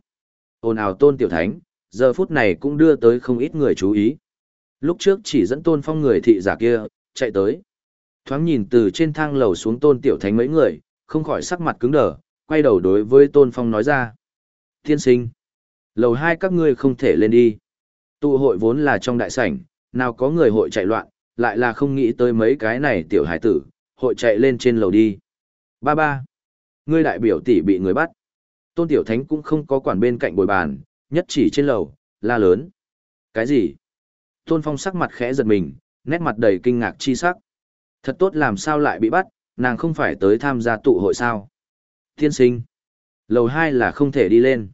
ồn ào tôn tiểu thánh, giờ phút này cũng đưa tới không ít người chú ý. Lúc trước chỉ dẫn tôn phong người thị giả kia, chạy tới. Thoáng nhìn từ trên thang lầu xuống tôn tiểu thánh mấy người, không khỏi sắc mặt cứng đờ, quay đầu đối với Tôn Phong nói ra. Tiên sinh, lầu hai các ngươi không thể lên đi. Tụ hội vốn là trong đại sảnh, nào có người hội chạy loạn, lại là không nghĩ tới mấy cái này tiểu hải tử, hội chạy lên trên lầu đi. Ba ba, ngươi đại biểu tỷ bị người bắt. Tôn Tiểu Thánh cũng không có quản bên cạnh bồi bàn, nhất chỉ trên lầu, la lớn. Cái gì? Tôn Phong sắc mặt khẽ giật mình, nét mặt đầy kinh ngạc chi sắc. Thật tốt làm sao lại bị bắt, nàng không phải tới tham gia tụ hội sao? Tiên sinh. Lầu hai là không thể đi lên.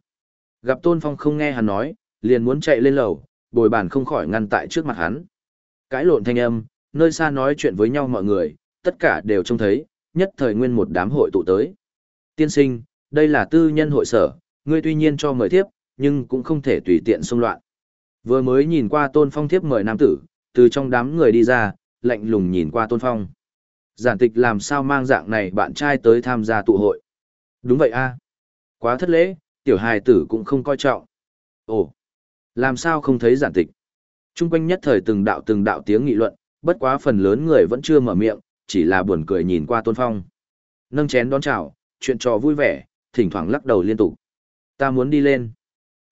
Gặp Tôn Phong không nghe hắn nói, liền muốn chạy lên lầu, bồi bàn không khỏi ngăn tại trước mặt hắn. Cãi lộn thanh âm, nơi xa nói chuyện với nhau mọi người, tất cả đều trông thấy, nhất thời nguyên một đám hội tụ tới. Tiên sinh, đây là tư nhân hội sở, ngươi tuy nhiên cho mời thiếp, nhưng cũng không thể tùy tiện xung loạn. Vừa mới nhìn qua tôn phong thiếp mời nam tử, từ trong đám người đi ra, lạnh lùng nhìn qua tôn phong. Giản tịch làm sao mang dạng này bạn trai tới tham gia tụ hội. Đúng vậy a Quá thất lễ, tiểu hài tử cũng không coi trọng. Ồ, làm sao không thấy giản tịch? Trung quanh nhất thời từng đạo từng đạo tiếng nghị luận, bất quá phần lớn người vẫn chưa mở miệng, chỉ là buồn cười nhìn qua tôn phong. Nâng chén đón chào, chuyện trò vui vẻ, thỉnh thoảng lắc đầu liên tục. Ta muốn đi lên.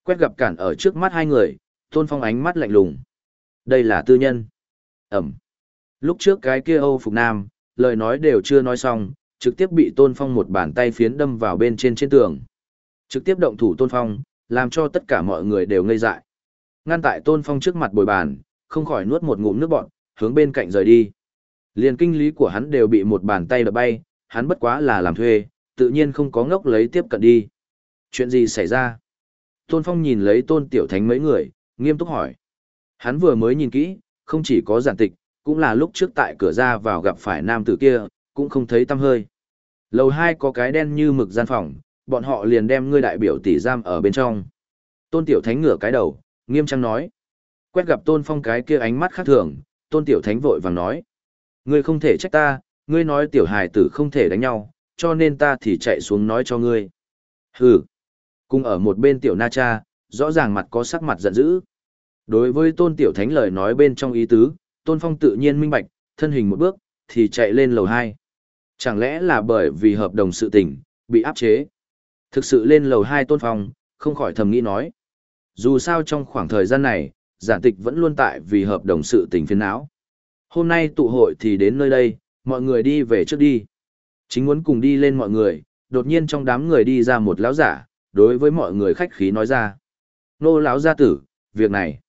Quét gặp cản ở trước mắt hai người, tôn phong ánh mắt lạnh lùng. Đây là tư nhân. Ẩm. Lúc trước cái kia Âu Phục Nam, lời nói đều chưa nói xong, trực tiếp bị tôn phong một bàn tay phiến đâm vào bên trên trên tường. Trực tiếp động thủ tôn phong, làm cho tất cả mọi người đều ngây dại. Ngăn tại tôn phong trước mặt bồi bàn, không khỏi nuốt một ngụm nước bọn, hướng bên cạnh rời đi. Liền kinh lý của hắn đều bị một bàn tay đập bay, hắn bất quá là làm thuê, tự nhiên không có ngốc lấy tiếp cận đi. Chuyện gì xảy ra? Tôn Phong nhìn lấy tôn tiểu thánh mấy người, nghiêm túc hỏi. Hắn vừa mới nhìn kỹ, không chỉ có giản tịch, cũng là lúc trước tại cửa ra vào gặp phải nam tử kia, cũng không thấy tăm hơi. Lầu hai có cái đen như mực gian phòng, bọn họ liền đem ngươi đại biểu tỷ giam ở bên trong. Tôn tiểu thánh ngửa cái đầu, nghiêm trang nói. Quét gặp tôn phong cái kia ánh mắt khác thường, tôn tiểu thánh vội vàng nói. Ngươi không thể trách ta, ngươi nói tiểu hài tử không thể đánh nhau, cho nên ta thì chạy xuống nói cho ngươi. Hừ. Cùng ở một bên tiểu na cha, rõ ràng mặt có sắc mặt giận dữ. Đối với tôn tiểu thánh lời nói bên trong ý tứ, tôn phong tự nhiên minh bạch, thân hình một bước, thì chạy lên lầu 2. Chẳng lẽ là bởi vì hợp đồng sự tình, bị áp chế. Thực sự lên lầu 2 tôn phong, không khỏi thầm nghĩ nói. Dù sao trong khoảng thời gian này, giản tịch vẫn luôn tại vì hợp đồng sự tình phiền não. Hôm nay tụ hội thì đến nơi đây, mọi người đi về trước đi. Chính muốn cùng đi lên mọi người, đột nhiên trong đám người đi ra một lão giả, đối với mọi người khách khí nói ra. Nô lão gia tử, việc này.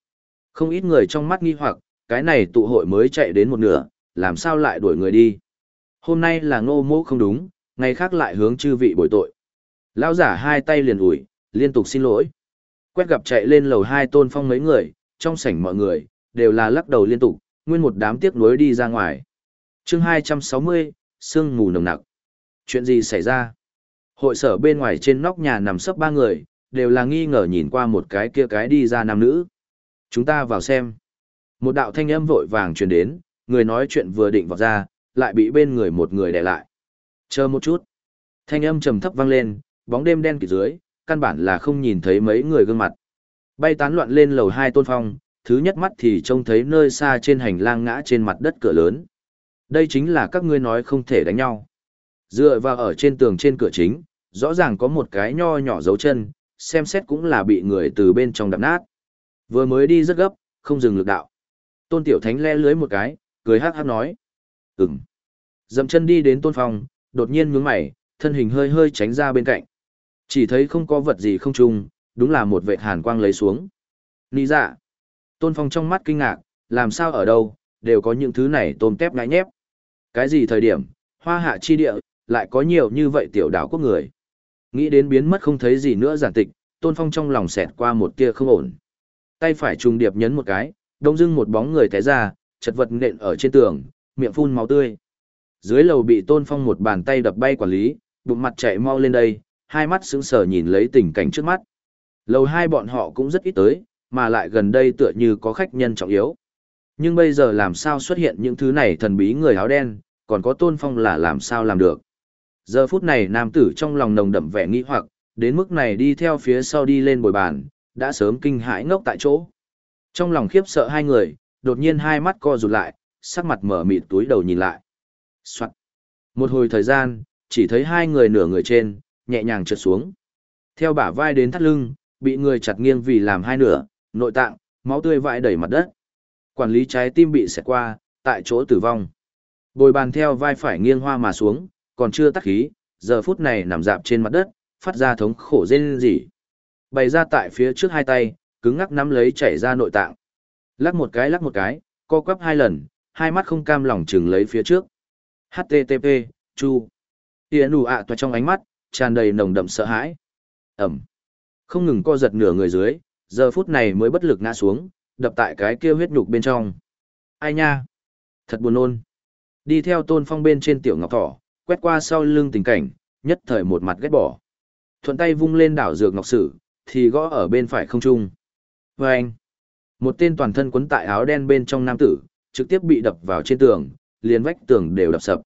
Không ít người trong mắt nghi hoặc, cái này tụ hội mới chạy đến một nửa, làm sao lại đuổi người đi. Hôm nay là ngô mô không đúng, ngày khác lại hướng chư vị bồi tội. Lão giả hai tay liền ủi, liên tục xin lỗi. Quét gặp chạy lên lầu hai tôn phong mấy người, trong sảnh mọi người, đều là lắc đầu liên tục, nguyên một đám tiếc nuối đi ra ngoài. chương 260, sương mù nồng nặc. Chuyện gì xảy ra? Hội sở bên ngoài trên nóc nhà nằm sấp ba người, đều là nghi ngờ nhìn qua một cái kia cái đi ra nam nữ. Chúng ta vào xem. Một đạo thanh âm vội vàng truyền đến, người nói chuyện vừa định vào ra, lại bị bên người một người đè lại. Chờ một chút. Thanh âm trầm thấp vang lên, bóng đêm đen kịt dưới, căn bản là không nhìn thấy mấy người gương mặt. Bay tán loạn lên lầu hai tôn phong, thứ nhất mắt thì trông thấy nơi xa trên hành lang ngã trên mặt đất cửa lớn. Đây chính là các ngươi nói không thể đánh nhau. Dựa vào ở trên tường trên cửa chính, rõ ràng có một cái nho nhỏ dấu chân, xem xét cũng là bị người từ bên trong đập nát. Vừa mới đi rất gấp, không dừng lực đạo. Tôn Tiểu Thánh le lưới một cái, cười hát hát nói. Ừm. Dậm chân đi đến tôn phong, đột nhiên nhướng mày, thân hình hơi hơi tránh ra bên cạnh. Chỉ thấy không có vật gì không trung, đúng là một vệ hàn quang lấy xuống. Nị dạ. Tôn phong trong mắt kinh ngạc, làm sao ở đâu, đều có những thứ này tôm tép ngãi nhép. Cái gì thời điểm, hoa hạ chi địa, lại có nhiều như vậy tiểu đảo quốc người. Nghĩ đến biến mất không thấy gì nữa giản tịch, tôn phong trong lòng xẹt qua một tia không ổn. Tay phải trùng điệp nhấn một cái, đông dưng một bóng người té ra, chật vật nện ở trên tường, miệng phun máu tươi. Dưới lầu bị tôn phong một bàn tay đập bay quản lý, bụng mặt chạy mau lên đây, hai mắt sững sờ nhìn lấy tình cảnh trước mắt. Lầu hai bọn họ cũng rất ít tới, mà lại gần đây tựa như có khách nhân trọng yếu. Nhưng bây giờ làm sao xuất hiện những thứ này thần bí người áo đen, còn có tôn phong là làm sao làm được. Giờ phút này nam tử trong lòng nồng đậm vẻ nghĩ hoặc, đến mức này đi theo phía sau đi lên bồi bàn, đã sớm kinh hãi ngốc tại chỗ. Trong lòng khiếp sợ hai người, đột nhiên hai mắt co rụt lại, sắc mặt mở mịt túi đầu nhìn lại. Soạn. Một hồi thời gian, chỉ thấy hai người nửa người trên, nhẹ nhàng trượt xuống. Theo bả vai đến thắt lưng, bị người chặt nghiêng vì làm hai nửa, nội tạng, máu tươi vãi đầy mặt đất. Quản lý trái tim bị xẹt qua, tại chỗ tử vong. Bồi bàn theo vai phải nghiêng hoa mà xuống, còn chưa tắt khí, giờ phút này nằm dạp trên mặt đất, phát ra thống khổ rên rỉ. Bày ra tại phía trước hai tay, cứng ngắc nắm lấy chảy ra nội tạng. Lắc một cái lắc một cái, co quắp hai lần, hai mắt không cam lòng chừng lấy phía trước. HTTP, Chu. Tiễn ủ ạ toa trong ánh mắt, tràn đầy nồng đậm sợ hãi. Ẩm. Không ngừng co giật nửa người dưới, giờ phút này mới bất lực ngã xuống, đập tại cái kia huyết nhục bên trong. Ai nha? Thật buồn nôn. Đi theo tôn phong bên trên tiểu ngọc thỏ, quét qua sau lưng tình cảnh, nhất thời một mặt ghét bỏ. Thuận tay vung lên đảo dược ngọc sử, thì gõ ở bên phải không trung. Và anh, một tên toàn thân quấn tại áo đen bên trong nam tử, trực tiếp bị đập vào trên tường, liền vách tường đều đập sập.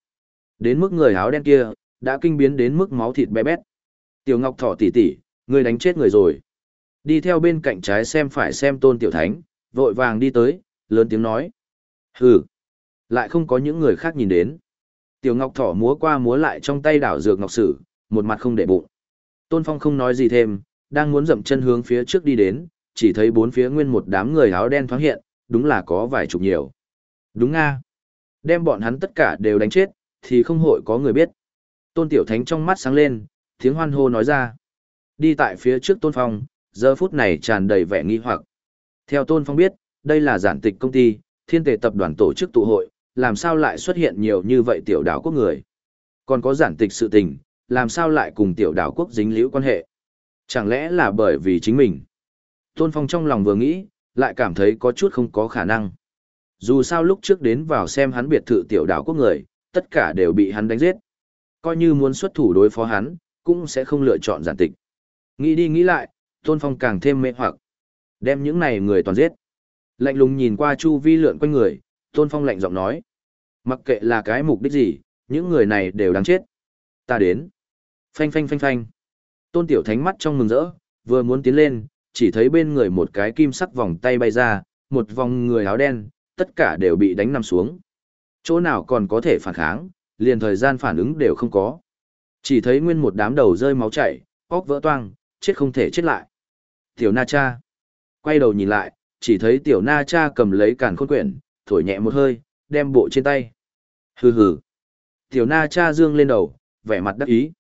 Đến mức người áo đen kia, đã kinh biến đến mức máu thịt bé bét. Tiểu Ngọc Thỏ tỷ tỷ, ngươi đánh chết người rồi. Đi theo bên cạnh trái xem phải xem tôn tiểu thánh, vội vàng đi tới, lớn tiếng nói. Hừ, lại không có những người khác nhìn đến. Tiểu Ngọc Thỏ múa qua múa lại trong tay đảo dược ngọc sử, một mặt không để bụng. Tôn Phong không nói gì thêm, đang muốn dậm chân hướng phía trước đi đến, chỉ thấy bốn phía nguyên một đám người áo đen thoáng hiện, đúng là có vài chục nhiều. Đúng nga. Đem bọn hắn tất cả đều đánh chết, thì không hội có người biết. Tôn Tiểu Thánh trong mắt sáng lên, tiếng hoan hô nói ra. Đi tại phía trước Tôn Phong, giờ phút này tràn đầy vẻ nghi hoặc. Theo Tôn Phong biết, đây là giản tịch công ty, thiên tề tập đoàn tổ chức tụ hội, làm sao lại xuất hiện nhiều như vậy tiểu đảo quốc người. Còn có giản tịch sự tình, làm sao lại cùng tiểu đảo quốc dính liễu quan hệ. Chẳng lẽ là bởi vì chính mình? Tôn Phong trong lòng vừa nghĩ, lại cảm thấy có chút không có khả năng. Dù sao lúc trước đến vào xem hắn biệt thự tiểu đảo quốc người, tất cả đều bị hắn đánh giết. Coi như muốn xuất thủ đối phó hắn, cũng sẽ không lựa chọn giản tịch. Nghĩ đi nghĩ lại, Tôn Phong càng thêm mê hoặc. Đem những này người toàn giết. Lạnh lùng nhìn qua chu vi lượn quanh người, Tôn Phong lạnh giọng nói. Mặc kệ là cái mục đích gì, những người này đều đáng chết. Ta đến. Phanh phanh phanh phanh. Tôn Tiểu Thánh mắt trong mừng rỡ, vừa muốn tiến lên, chỉ thấy bên người một cái kim sắc vòng tay bay ra, một vòng người áo đen, tất cả đều bị đánh nằm xuống. Chỗ nào còn có thể phản kháng, liền thời gian phản ứng đều không có. Chỉ thấy nguyên một đám đầu rơi máu chảy, óc vỡ toang, chết không thể chết lại. Tiểu Na Cha. Quay đầu nhìn lại, chỉ thấy Tiểu Na Cha cầm lấy càn khôn quyển, thổi nhẹ một hơi, đem bộ trên tay. Hừ hừ. Tiểu Na Cha dương lên đầu, vẻ mặt đắc ý.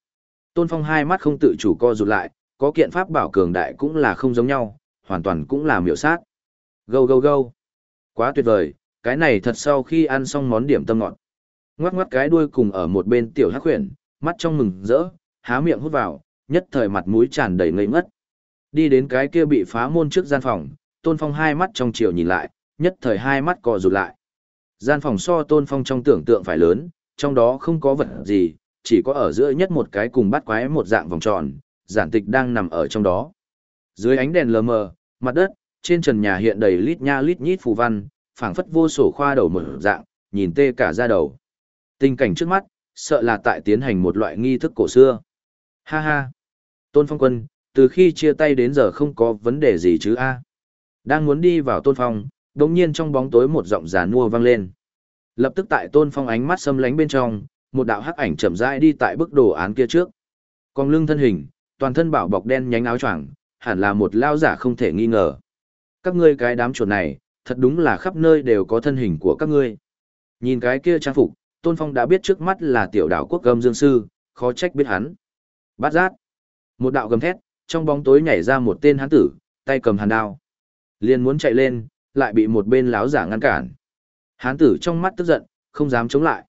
Tôn Phong hai mắt không tự chủ co rụt lại, có kiện pháp bảo cường đại cũng là không giống nhau, hoàn toàn cũng là miểu sát. Gâu gâu gâu. Quá tuyệt vời, cái này thật sau khi ăn xong món điểm tâm ngọt. Ngoắc ngoắc cái đuôi cùng ở một bên tiểu hắc huyền, mắt trong mừng rỡ, há miệng hút vào, nhất thời mặt mũi tràn đầy ngây ngất. Đi đến cái kia bị phá môn trước gian phòng, Tôn Phong hai mắt trong chiều nhìn lại, nhất thời hai mắt co rụt lại. Gian phòng so Tôn Phong trong tưởng tượng phải lớn, trong đó không có vật gì, chỉ có ở giữa nhất một cái cùng bắt quái một dạng vòng tròn, giản tịch đang nằm ở trong đó. Dưới ánh đèn lờ mờ, mặt đất, trên trần nhà hiện đầy lít nha lít nhít phù văn, phảng phất vô sổ khoa đầu mở dạng, nhìn tê cả da đầu. Tình cảnh trước mắt, sợ là tại tiến hành một loại nghi thức cổ xưa. Ha ha! Tôn Phong Quân, từ khi chia tay đến giờ không có vấn đề gì chứ a Đang muốn đi vào Tôn Phong, đồng nhiên trong bóng tối một giọng giàn mua vang lên. Lập tức tại Tôn Phong ánh mắt xâm lánh bên trong, một đạo hắc ảnh chậm rãi đi tại bức đồ án kia trước. Còn lưng thân hình, toàn thân bảo bọc đen nhánh áo choàng, hẳn là một lao giả không thể nghi ngờ. Các ngươi cái đám chuột này, thật đúng là khắp nơi đều có thân hình của các ngươi. Nhìn cái kia trang phục, Tôn Phong đã biết trước mắt là tiểu đạo quốc gâm dương sư, khó trách biết hắn. Bát giác. Một đạo gầm thét, trong bóng tối nhảy ra một tên hán tử, tay cầm hàn đao. liền muốn chạy lên, lại bị một bên láo giả ngăn cản. Hán tử trong mắt tức giận, không dám chống lại.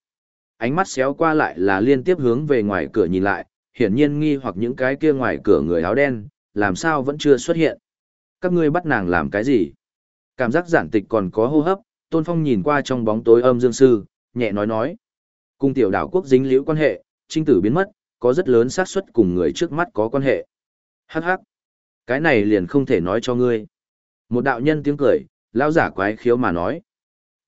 Ánh mắt xéo qua lại là liên tiếp hướng về ngoài cửa nhìn lại, hiển nhiên nghi hoặc những cái kia ngoài cửa người áo đen, làm sao vẫn chưa xuất hiện. Các ngươi bắt nàng làm cái gì? Cảm giác giản tịch còn có hô hấp, Tôn Phong nhìn qua trong bóng tối âm dương sư, nhẹ nói nói. Cùng tiểu đảo quốc dính liễu quan hệ, trinh tử biến mất, có rất lớn xác suất cùng người trước mắt có quan hệ. Hắc hắc. Cái này liền không thể nói cho ngươi. Một đạo nhân tiếng cười, lão giả quái khiếu mà nói.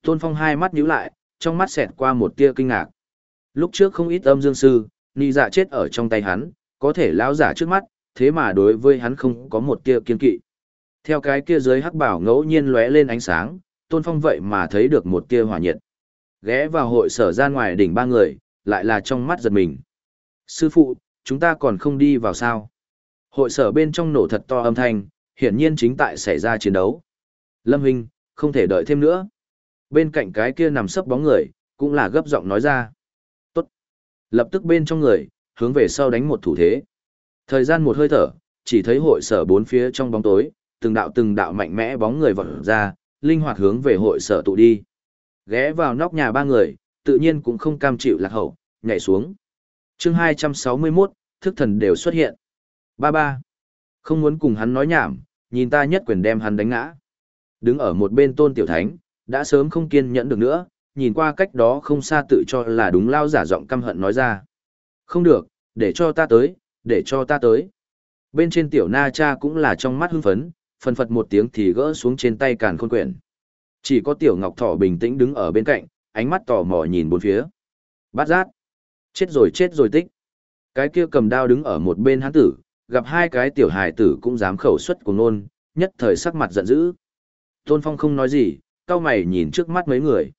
Tôn Phong hai mắt nhíu lại, trong mắt xẹt qua một tia kinh ngạc. Lúc trước không ít âm dương sư, nị dạ chết ở trong tay hắn, có thể lão giả trước mắt, thế mà đối với hắn không có một tia kiên kỵ. Theo cái kia dưới hắc bảo ngẫu nhiên lóe lên ánh sáng, Tôn Phong vậy mà thấy được một tia hỏa nhiệt. Ghé vào hội sở ra ngoài đỉnh ba người, lại là trong mắt giật mình. Sư phụ, chúng ta còn không đi vào sao. Hội sở bên trong nổ thật to âm thanh, hiển nhiên chính tại xảy ra chiến đấu. Lâm Huynh, không thể đợi thêm nữa. Bên cạnh cái kia nằm sấp bóng người, cũng là gấp giọng nói ra. Tốt. Lập tức bên trong người, hướng về sau đánh một thủ thế. Thời gian một hơi thở, chỉ thấy hội sở bốn phía trong bóng tối, từng đạo từng đạo mạnh mẽ bóng người vọt ra, linh hoạt hướng về hội sở tụ đi. Ghé vào nóc nhà ba người, tự nhiên cũng không cam chịu lạc hậu, nhảy xuống. chương 261, thức thần đều xuất hiện. Ba ba. Không muốn cùng hắn nói nhảm, nhìn ta nhất quyền đem hắn đánh ngã. Đứng ở một bên tôn tiểu thánh, đã sớm không kiên nhẫn được nữa, nhìn qua cách đó không xa tự cho là đúng lao giả giọng căm hận nói ra. Không được, để cho ta tới, để cho ta tới. Bên trên tiểu na cha cũng là trong mắt hưng phấn, phần phật một tiếng thì gỡ xuống trên tay càn khôn quyển. Chỉ có tiểu ngọc thỏ bình tĩnh đứng ở bên cạnh, ánh mắt tò mò nhìn bốn phía. Bát giác. Chết rồi chết rồi tích. Cái kia cầm đao đứng ở một bên hán tử, gặp hai cái tiểu hài tử cũng dám khẩu xuất của nôn, nhất thời sắc mặt giận dữ. Tôn Phong không nói gì, cao mày nhìn trước mắt mấy người.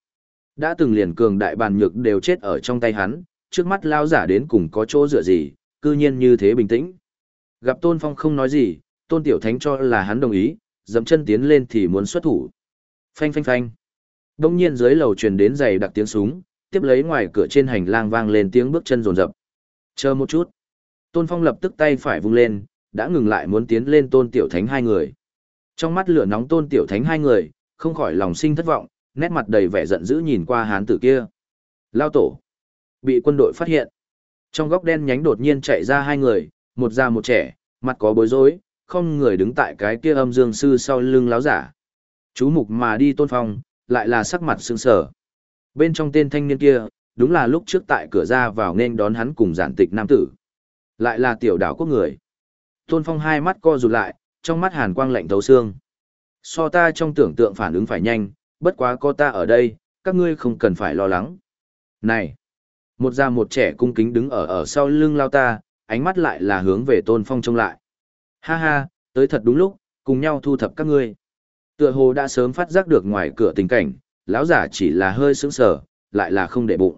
Đã từng liền cường đại bàn nhược đều chết ở trong tay hắn, trước mắt lao giả đến cùng có chỗ dựa gì, cư nhiên như thế bình tĩnh. Gặp Tôn Phong không nói gì, Tôn Tiểu Thánh cho là hắn đồng ý, dẫm chân tiến lên thì muốn xuất thủ. Phanh phanh phanh. Đông nhiên dưới lầu truyền đến giày đặc tiếng súng, tiếp lấy ngoài cửa trên hành lang vang lên tiếng bước chân rồn rập. Chờ một chút. Tôn Phong lập tức tay phải vung lên, đã ngừng lại muốn tiến lên Tôn Tiểu Thánh hai người. Trong mắt lửa nóng Tôn Tiểu Thánh hai người, không khỏi lòng sinh thất vọng, nét mặt đầy vẻ giận dữ nhìn qua hán tử kia. Lao tổ. Bị quân đội phát hiện. Trong góc đen nhánh đột nhiên chạy ra hai người, một già một trẻ, mặt có bối rối, không người đứng tại cái kia âm dương sư sau lưng láo giả. Chú mục mà đi tôn phong, lại là sắc mặt sương sở. Bên trong tên thanh niên kia, đúng là lúc trước tại cửa ra vào nên đón hắn cùng giản tịch nam tử. Lại là tiểu đảo quốc người. Tôn phong hai mắt co rụt lại, trong mắt hàn quang lạnh thấu xương. So ta trong tưởng tượng phản ứng phải nhanh, bất quá có ta ở đây, các ngươi không cần phải lo lắng. Này! Một già một trẻ cung kính đứng ở ở sau lưng lao ta, ánh mắt lại là hướng về tôn phong trông lại. Ha ha, tới thật đúng lúc, cùng nhau thu thập các ngươi. Tựa hồ đã sớm phát giác được ngoài cửa tình cảnh, lão giả chỉ là hơi sững sờ, lại là không để bụng.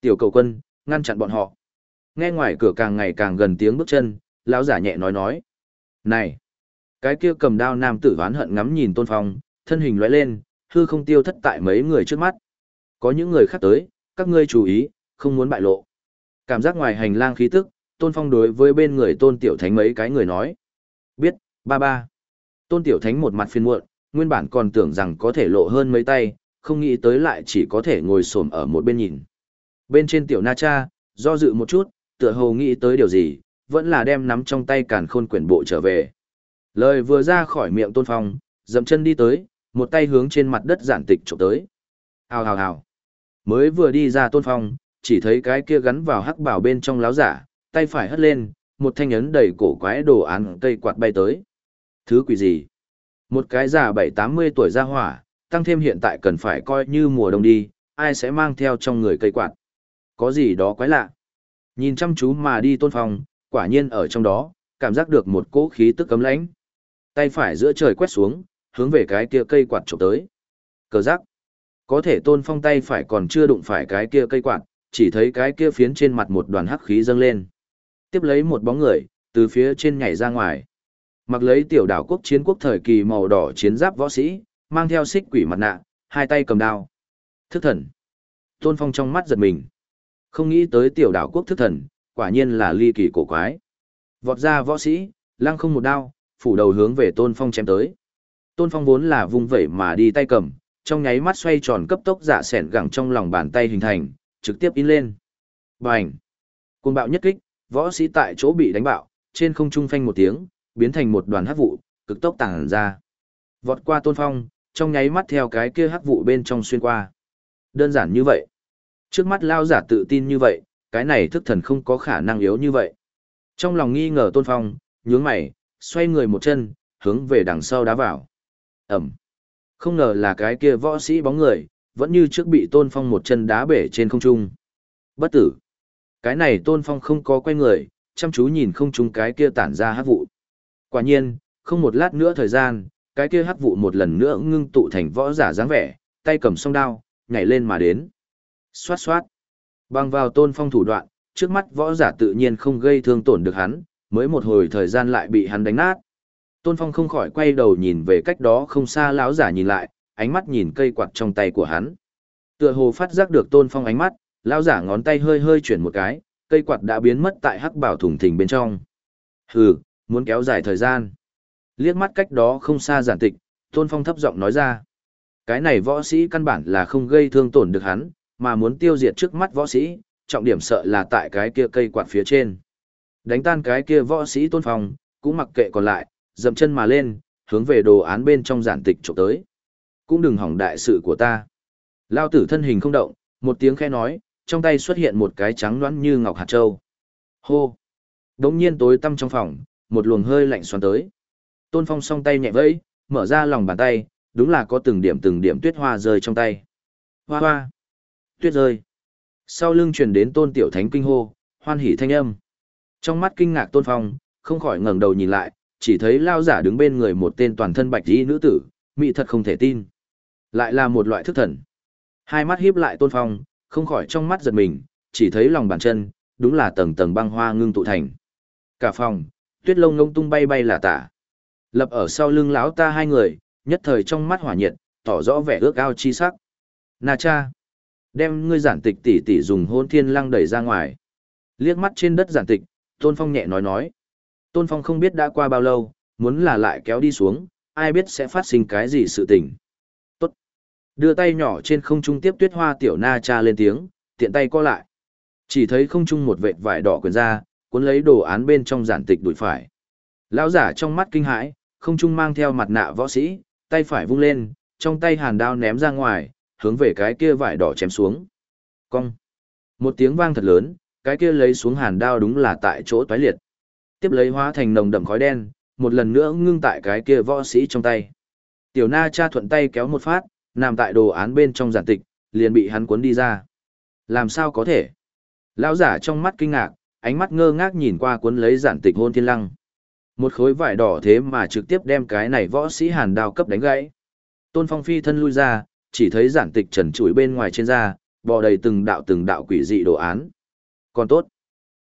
Tiểu cầu quân, ngăn chặn bọn họ. Nghe ngoài cửa càng ngày càng gần tiếng bước chân, lão giả nhẹ nói nói. Này! Cái kia cầm đao nam tử oán hận ngắm nhìn tôn phong, thân hình lóe lên, hư không tiêu thất tại mấy người trước mắt. Có những người khác tới, các ngươi chú ý, không muốn bại lộ. Cảm giác ngoài hành lang khí tức, tôn phong đối với bên người tôn tiểu thánh mấy cái người nói. Biết, ba ba. Tôn tiểu thánh một mặt phiền muộn, nguyên bản còn tưởng rằng có thể lộ hơn mấy tay, không nghĩ tới lại chỉ có thể ngồi xổm ở một bên nhìn. Bên trên tiểu na cha, do dự một chút, tựa hồ nghĩ tới điều gì, vẫn là đem nắm trong tay càn khôn quyển bộ trở về. Lời vừa ra khỏi miệng tôn phong, dậm chân đi tới, một tay hướng trên mặt đất giản tịch trộm tới. Hào hào hào. Mới vừa đi ra tôn phong, chỉ thấy cái kia gắn vào hắc bảo bên trong láo giả, tay phải hất lên, một thanh ấn đầy cổ quái đồ án cây quạt bay tới. Thứ quỷ gì? Một cái già bảy tám mươi tuổi ra hỏa, tăng thêm hiện tại cần phải coi như mùa đông đi, ai sẽ mang theo trong người cây quạt. Có gì đó quái lạ. Nhìn chăm chú mà đi tôn phong, quả nhiên ở trong đó, cảm giác được một cỗ khí tức cấm lãnh. Tay phải giữa trời quét xuống, hướng về cái kia cây quạt chụp tới. Cờ giác. Có thể tôn phong tay phải còn chưa đụng phải cái kia cây quạt, chỉ thấy cái kia phiến trên mặt một đoàn hắc khí dâng lên. Tiếp lấy một bóng người, từ phía trên nhảy ra ngoài. Mặc lấy tiểu đảo quốc chiến quốc thời kỳ màu đỏ chiến giáp võ sĩ, mang theo xích quỷ mặt nạ, hai tay cầm đao. Thức thần. Tôn phong trong mắt giật mình. Không nghĩ tới tiểu đảo quốc thức thần, quả nhiên là ly kỳ cổ quái. Vọt ra võ sĩ, lăng không một đao, phủ đầu hướng về tôn phong chém tới. Tôn phong vốn là vung vẩy mà đi tay cầm, trong nháy mắt xoay tròn cấp tốc dạ sẻn gẳng trong lòng bàn tay hình thành, trực tiếp in lên. Bành! Côn bạo nhất kích, võ sĩ tại chỗ bị đánh bạo, trên không trung phanh một tiếng, biến thành một đoàn hắc vụ, cực tốc tàng ra. Vọt qua tôn phong, trong nháy mắt theo cái kia hắc vụ bên trong xuyên qua. Đơn giản như vậy. Trước mắt lao giả tự tin như vậy, cái này thức thần không có khả năng yếu như vậy. Trong lòng nghi ngờ tôn phong, nhướng mày, xoay người một chân, hướng về đằng sau đá vào. Ẩm. Không ngờ là cái kia võ sĩ bóng người, vẫn như trước bị tôn phong một chân đá bể trên không trung. Bất tử. Cái này tôn phong không có quay người, chăm chú nhìn không trung cái kia tản ra hát vụ. Quả nhiên, không một lát nữa thời gian, cái kia hắc vụ một lần nữa ngưng tụ thành võ giả dáng vẻ, tay cầm song đao, nhảy lên mà đến. Xoát xoát. Bằng vào tôn phong thủ đoạn, trước mắt võ giả tự nhiên không gây thương tổn được hắn, mới một hồi thời gian lại bị hắn đánh nát. Tôn Phong không khỏi quay đầu nhìn về cách đó không xa lão giả nhìn lại, ánh mắt nhìn cây quạt trong tay của hắn. Tựa hồ phát giác được Tôn Phong ánh mắt, lão giả ngón tay hơi hơi chuyển một cái, cây quạt đã biến mất tại hắc bảo thủng thình bên trong. Hừ, muốn kéo dài thời gian. Liếc mắt cách đó không xa giản tịch, Tôn Phong thấp giọng nói ra. Cái này võ sĩ căn bản là không gây thương tổn được hắn, mà muốn tiêu diệt trước mắt võ sĩ, trọng điểm sợ là tại cái kia cây quạt phía trên. Đánh tan cái kia võ sĩ Tôn Phong, cũng mặc kệ còn lại, dậm chân mà lên, hướng về đồ án bên trong giản tịch trộm tới. Cũng đừng hỏng đại sự của ta. Lao tử thân hình không động, một tiếng khẽ nói, trong tay xuất hiện một cái trắng loãng như ngọc hạt châu. Hô! Đống nhiên tối tăm trong phòng, một luồng hơi lạnh xoắn tới. Tôn Phong song tay nhẹ vẫy, mở ra lòng bàn tay, đúng là có từng điểm từng điểm tuyết hoa rơi trong tay. Hoa hoa! Tuyết rơi! Sau lưng truyền đến Tôn Tiểu Thánh kinh hô, hoan hỉ thanh âm. Trong mắt kinh ngạc Tôn Phong, không khỏi ngẩng đầu nhìn lại, chỉ thấy lao giả đứng bên người một tên toàn thân bạch y nữ tử, mỹ thật không thể tin. Lại là một loại thức thần. Hai mắt híp lại Tôn Phong, không khỏi trong mắt giật mình, chỉ thấy lòng bàn chân, đúng là tầng tầng băng hoa ngưng tụ thành. Cả phòng, tuyết lông ngông tung bay bay là tả. Lập ở sau lưng lão ta hai người, nhất thời trong mắt hỏa nhiệt, tỏ rõ vẻ ước ao chi sắc. Na cha, đem ngươi giản tịch tỷ tỷ dùng hôn thiên lăng đẩy ra ngoài. Liếc mắt trên đất giản tịch, Tôn Phong nhẹ nói nói. Tôn Phong không biết đã qua bao lâu, muốn là lại kéo đi xuống, ai biết sẽ phát sinh cái gì sự tình. Tốt. Đưa tay nhỏ trên không trung tiếp tuyết hoa tiểu na cha lên tiếng, tiện tay co lại. Chỉ thấy không trung một vệt vải đỏ quyền ra, cuốn lấy đồ án bên trong giản tịch đuổi phải. Lão giả trong mắt kinh hãi, không trung mang theo mặt nạ võ sĩ, tay phải vung lên, trong tay hàn đao ném ra ngoài, hướng về cái kia vải đỏ chém xuống. Cong. Một tiếng vang thật lớn, cái kia lấy xuống hàn đao đúng là tại chỗ toái liệt. Tiếp lấy hóa thành nồng đậm khói đen, một lần nữa ngưng tại cái kia võ sĩ trong tay. Tiểu na cha thuận tay kéo một phát, nằm tại đồ án bên trong giản tịch, liền bị hắn cuốn đi ra. Làm sao có thể? Lão giả trong mắt kinh ngạc, ánh mắt ngơ ngác nhìn qua cuốn lấy giản tịch hôn thiên lăng. Một khối vải đỏ thế mà trực tiếp đem cái này võ sĩ hàn đao cấp đánh gãy. Tôn Phong phi thân lui ra, chỉ thấy giản tịch trần trụi bên ngoài trên da, bò đầy từng đạo từng đạo quỷ dị đồ án. Còn tốt,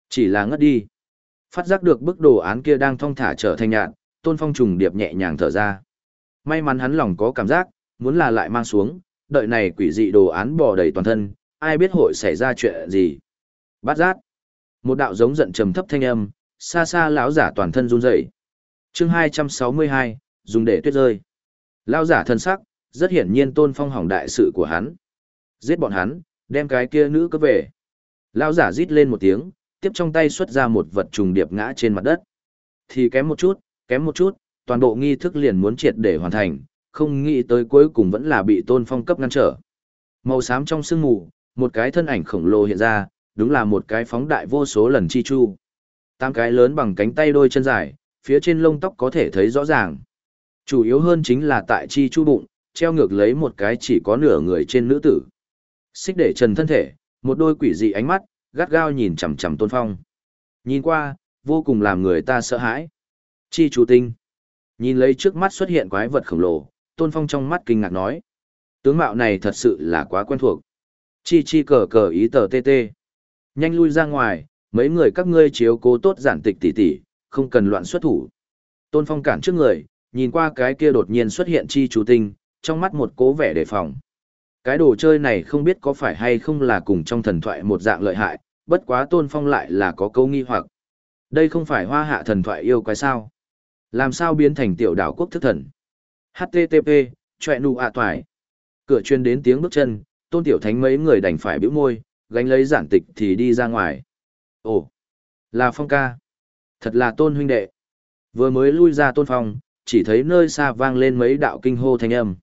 chỉ là ngất đi. Phát giác được bức đồ án kia đang thong thả trở thành nhạn, Tôn Phong trùng điệp nhẹ nhàng thở ra. May mắn hắn lòng có cảm giác, muốn là lại mang xuống, đợi này quỷ dị đồ án bò đầy toàn thân, ai biết hội xảy ra chuyện gì. Bát giác. Một đạo giống giận trầm thấp thanh âm, xa xa lão giả toàn thân run rẩy. Chương 262, dùng để tuyết rơi. Lão giả thân sắc, rất hiển nhiên Tôn Phong hỏng đại sự của hắn. Giết bọn hắn, đem cái kia nữ cấp về. Lão giả rít lên một tiếng, tiếp trong tay xuất ra một vật trùng điệp ngã trên mặt đất. Thì kém một chút, kém một chút, toàn bộ nghi thức liền muốn triệt để hoàn thành, không nghĩ tới cuối cùng vẫn là bị Tôn Phong cấp ngăn trở. Màu xám trong sương mù, một cái thân ảnh khổng lồ hiện ra, đúng là một cái phóng đại vô số lần chi chu. Tám cái lớn bằng cánh tay đôi chân dài, phía trên lông tóc có thể thấy rõ ràng. Chủ yếu hơn chính là tại chi chu bụng, treo ngược lấy một cái chỉ có nửa người trên nữ tử. Xích để trần thân thể, một đôi quỷ dị ánh mắt, gắt gao nhìn chằm chằm tôn phong. Nhìn qua, vô cùng làm người ta sợ hãi. Chi chu tinh. Nhìn lấy trước mắt xuất hiện quái vật khổng lồ, tôn phong trong mắt kinh ngạc nói. Tướng mạo này thật sự là quá quen thuộc. Chi chi cờ cờ ý tờ tê tê. Nhanh lui ra ngoài, mấy người các ngươi chiếu cố tốt giản tịch tỉ tỉ, không cần loạn xuất thủ. Tôn Phong cản trước người, nhìn qua cái kia đột nhiên xuất hiện chi chú tinh, trong mắt một cố vẻ đề phòng. Cái đồ chơi này không biết có phải hay không là cùng trong thần thoại một dạng lợi hại, bất quá Tôn Phong lại là có câu nghi hoặc. Đây không phải hoa hạ thần thoại yêu quái sao? Làm sao biến thành tiểu đảo quốc thức thần? HTTP, chọe nụ ạ toài. Cửa chuyên đến tiếng bước chân, Tôn Tiểu Thánh mấy người đành phải bĩu môi, gánh lấy giản tịch thì đi ra ngoài. Ồ, là Phong ca. Thật là tôn huynh đệ. Vừa mới lui ra tôn phong, chỉ thấy nơi xa vang lên mấy đạo kinh hô thanh âm.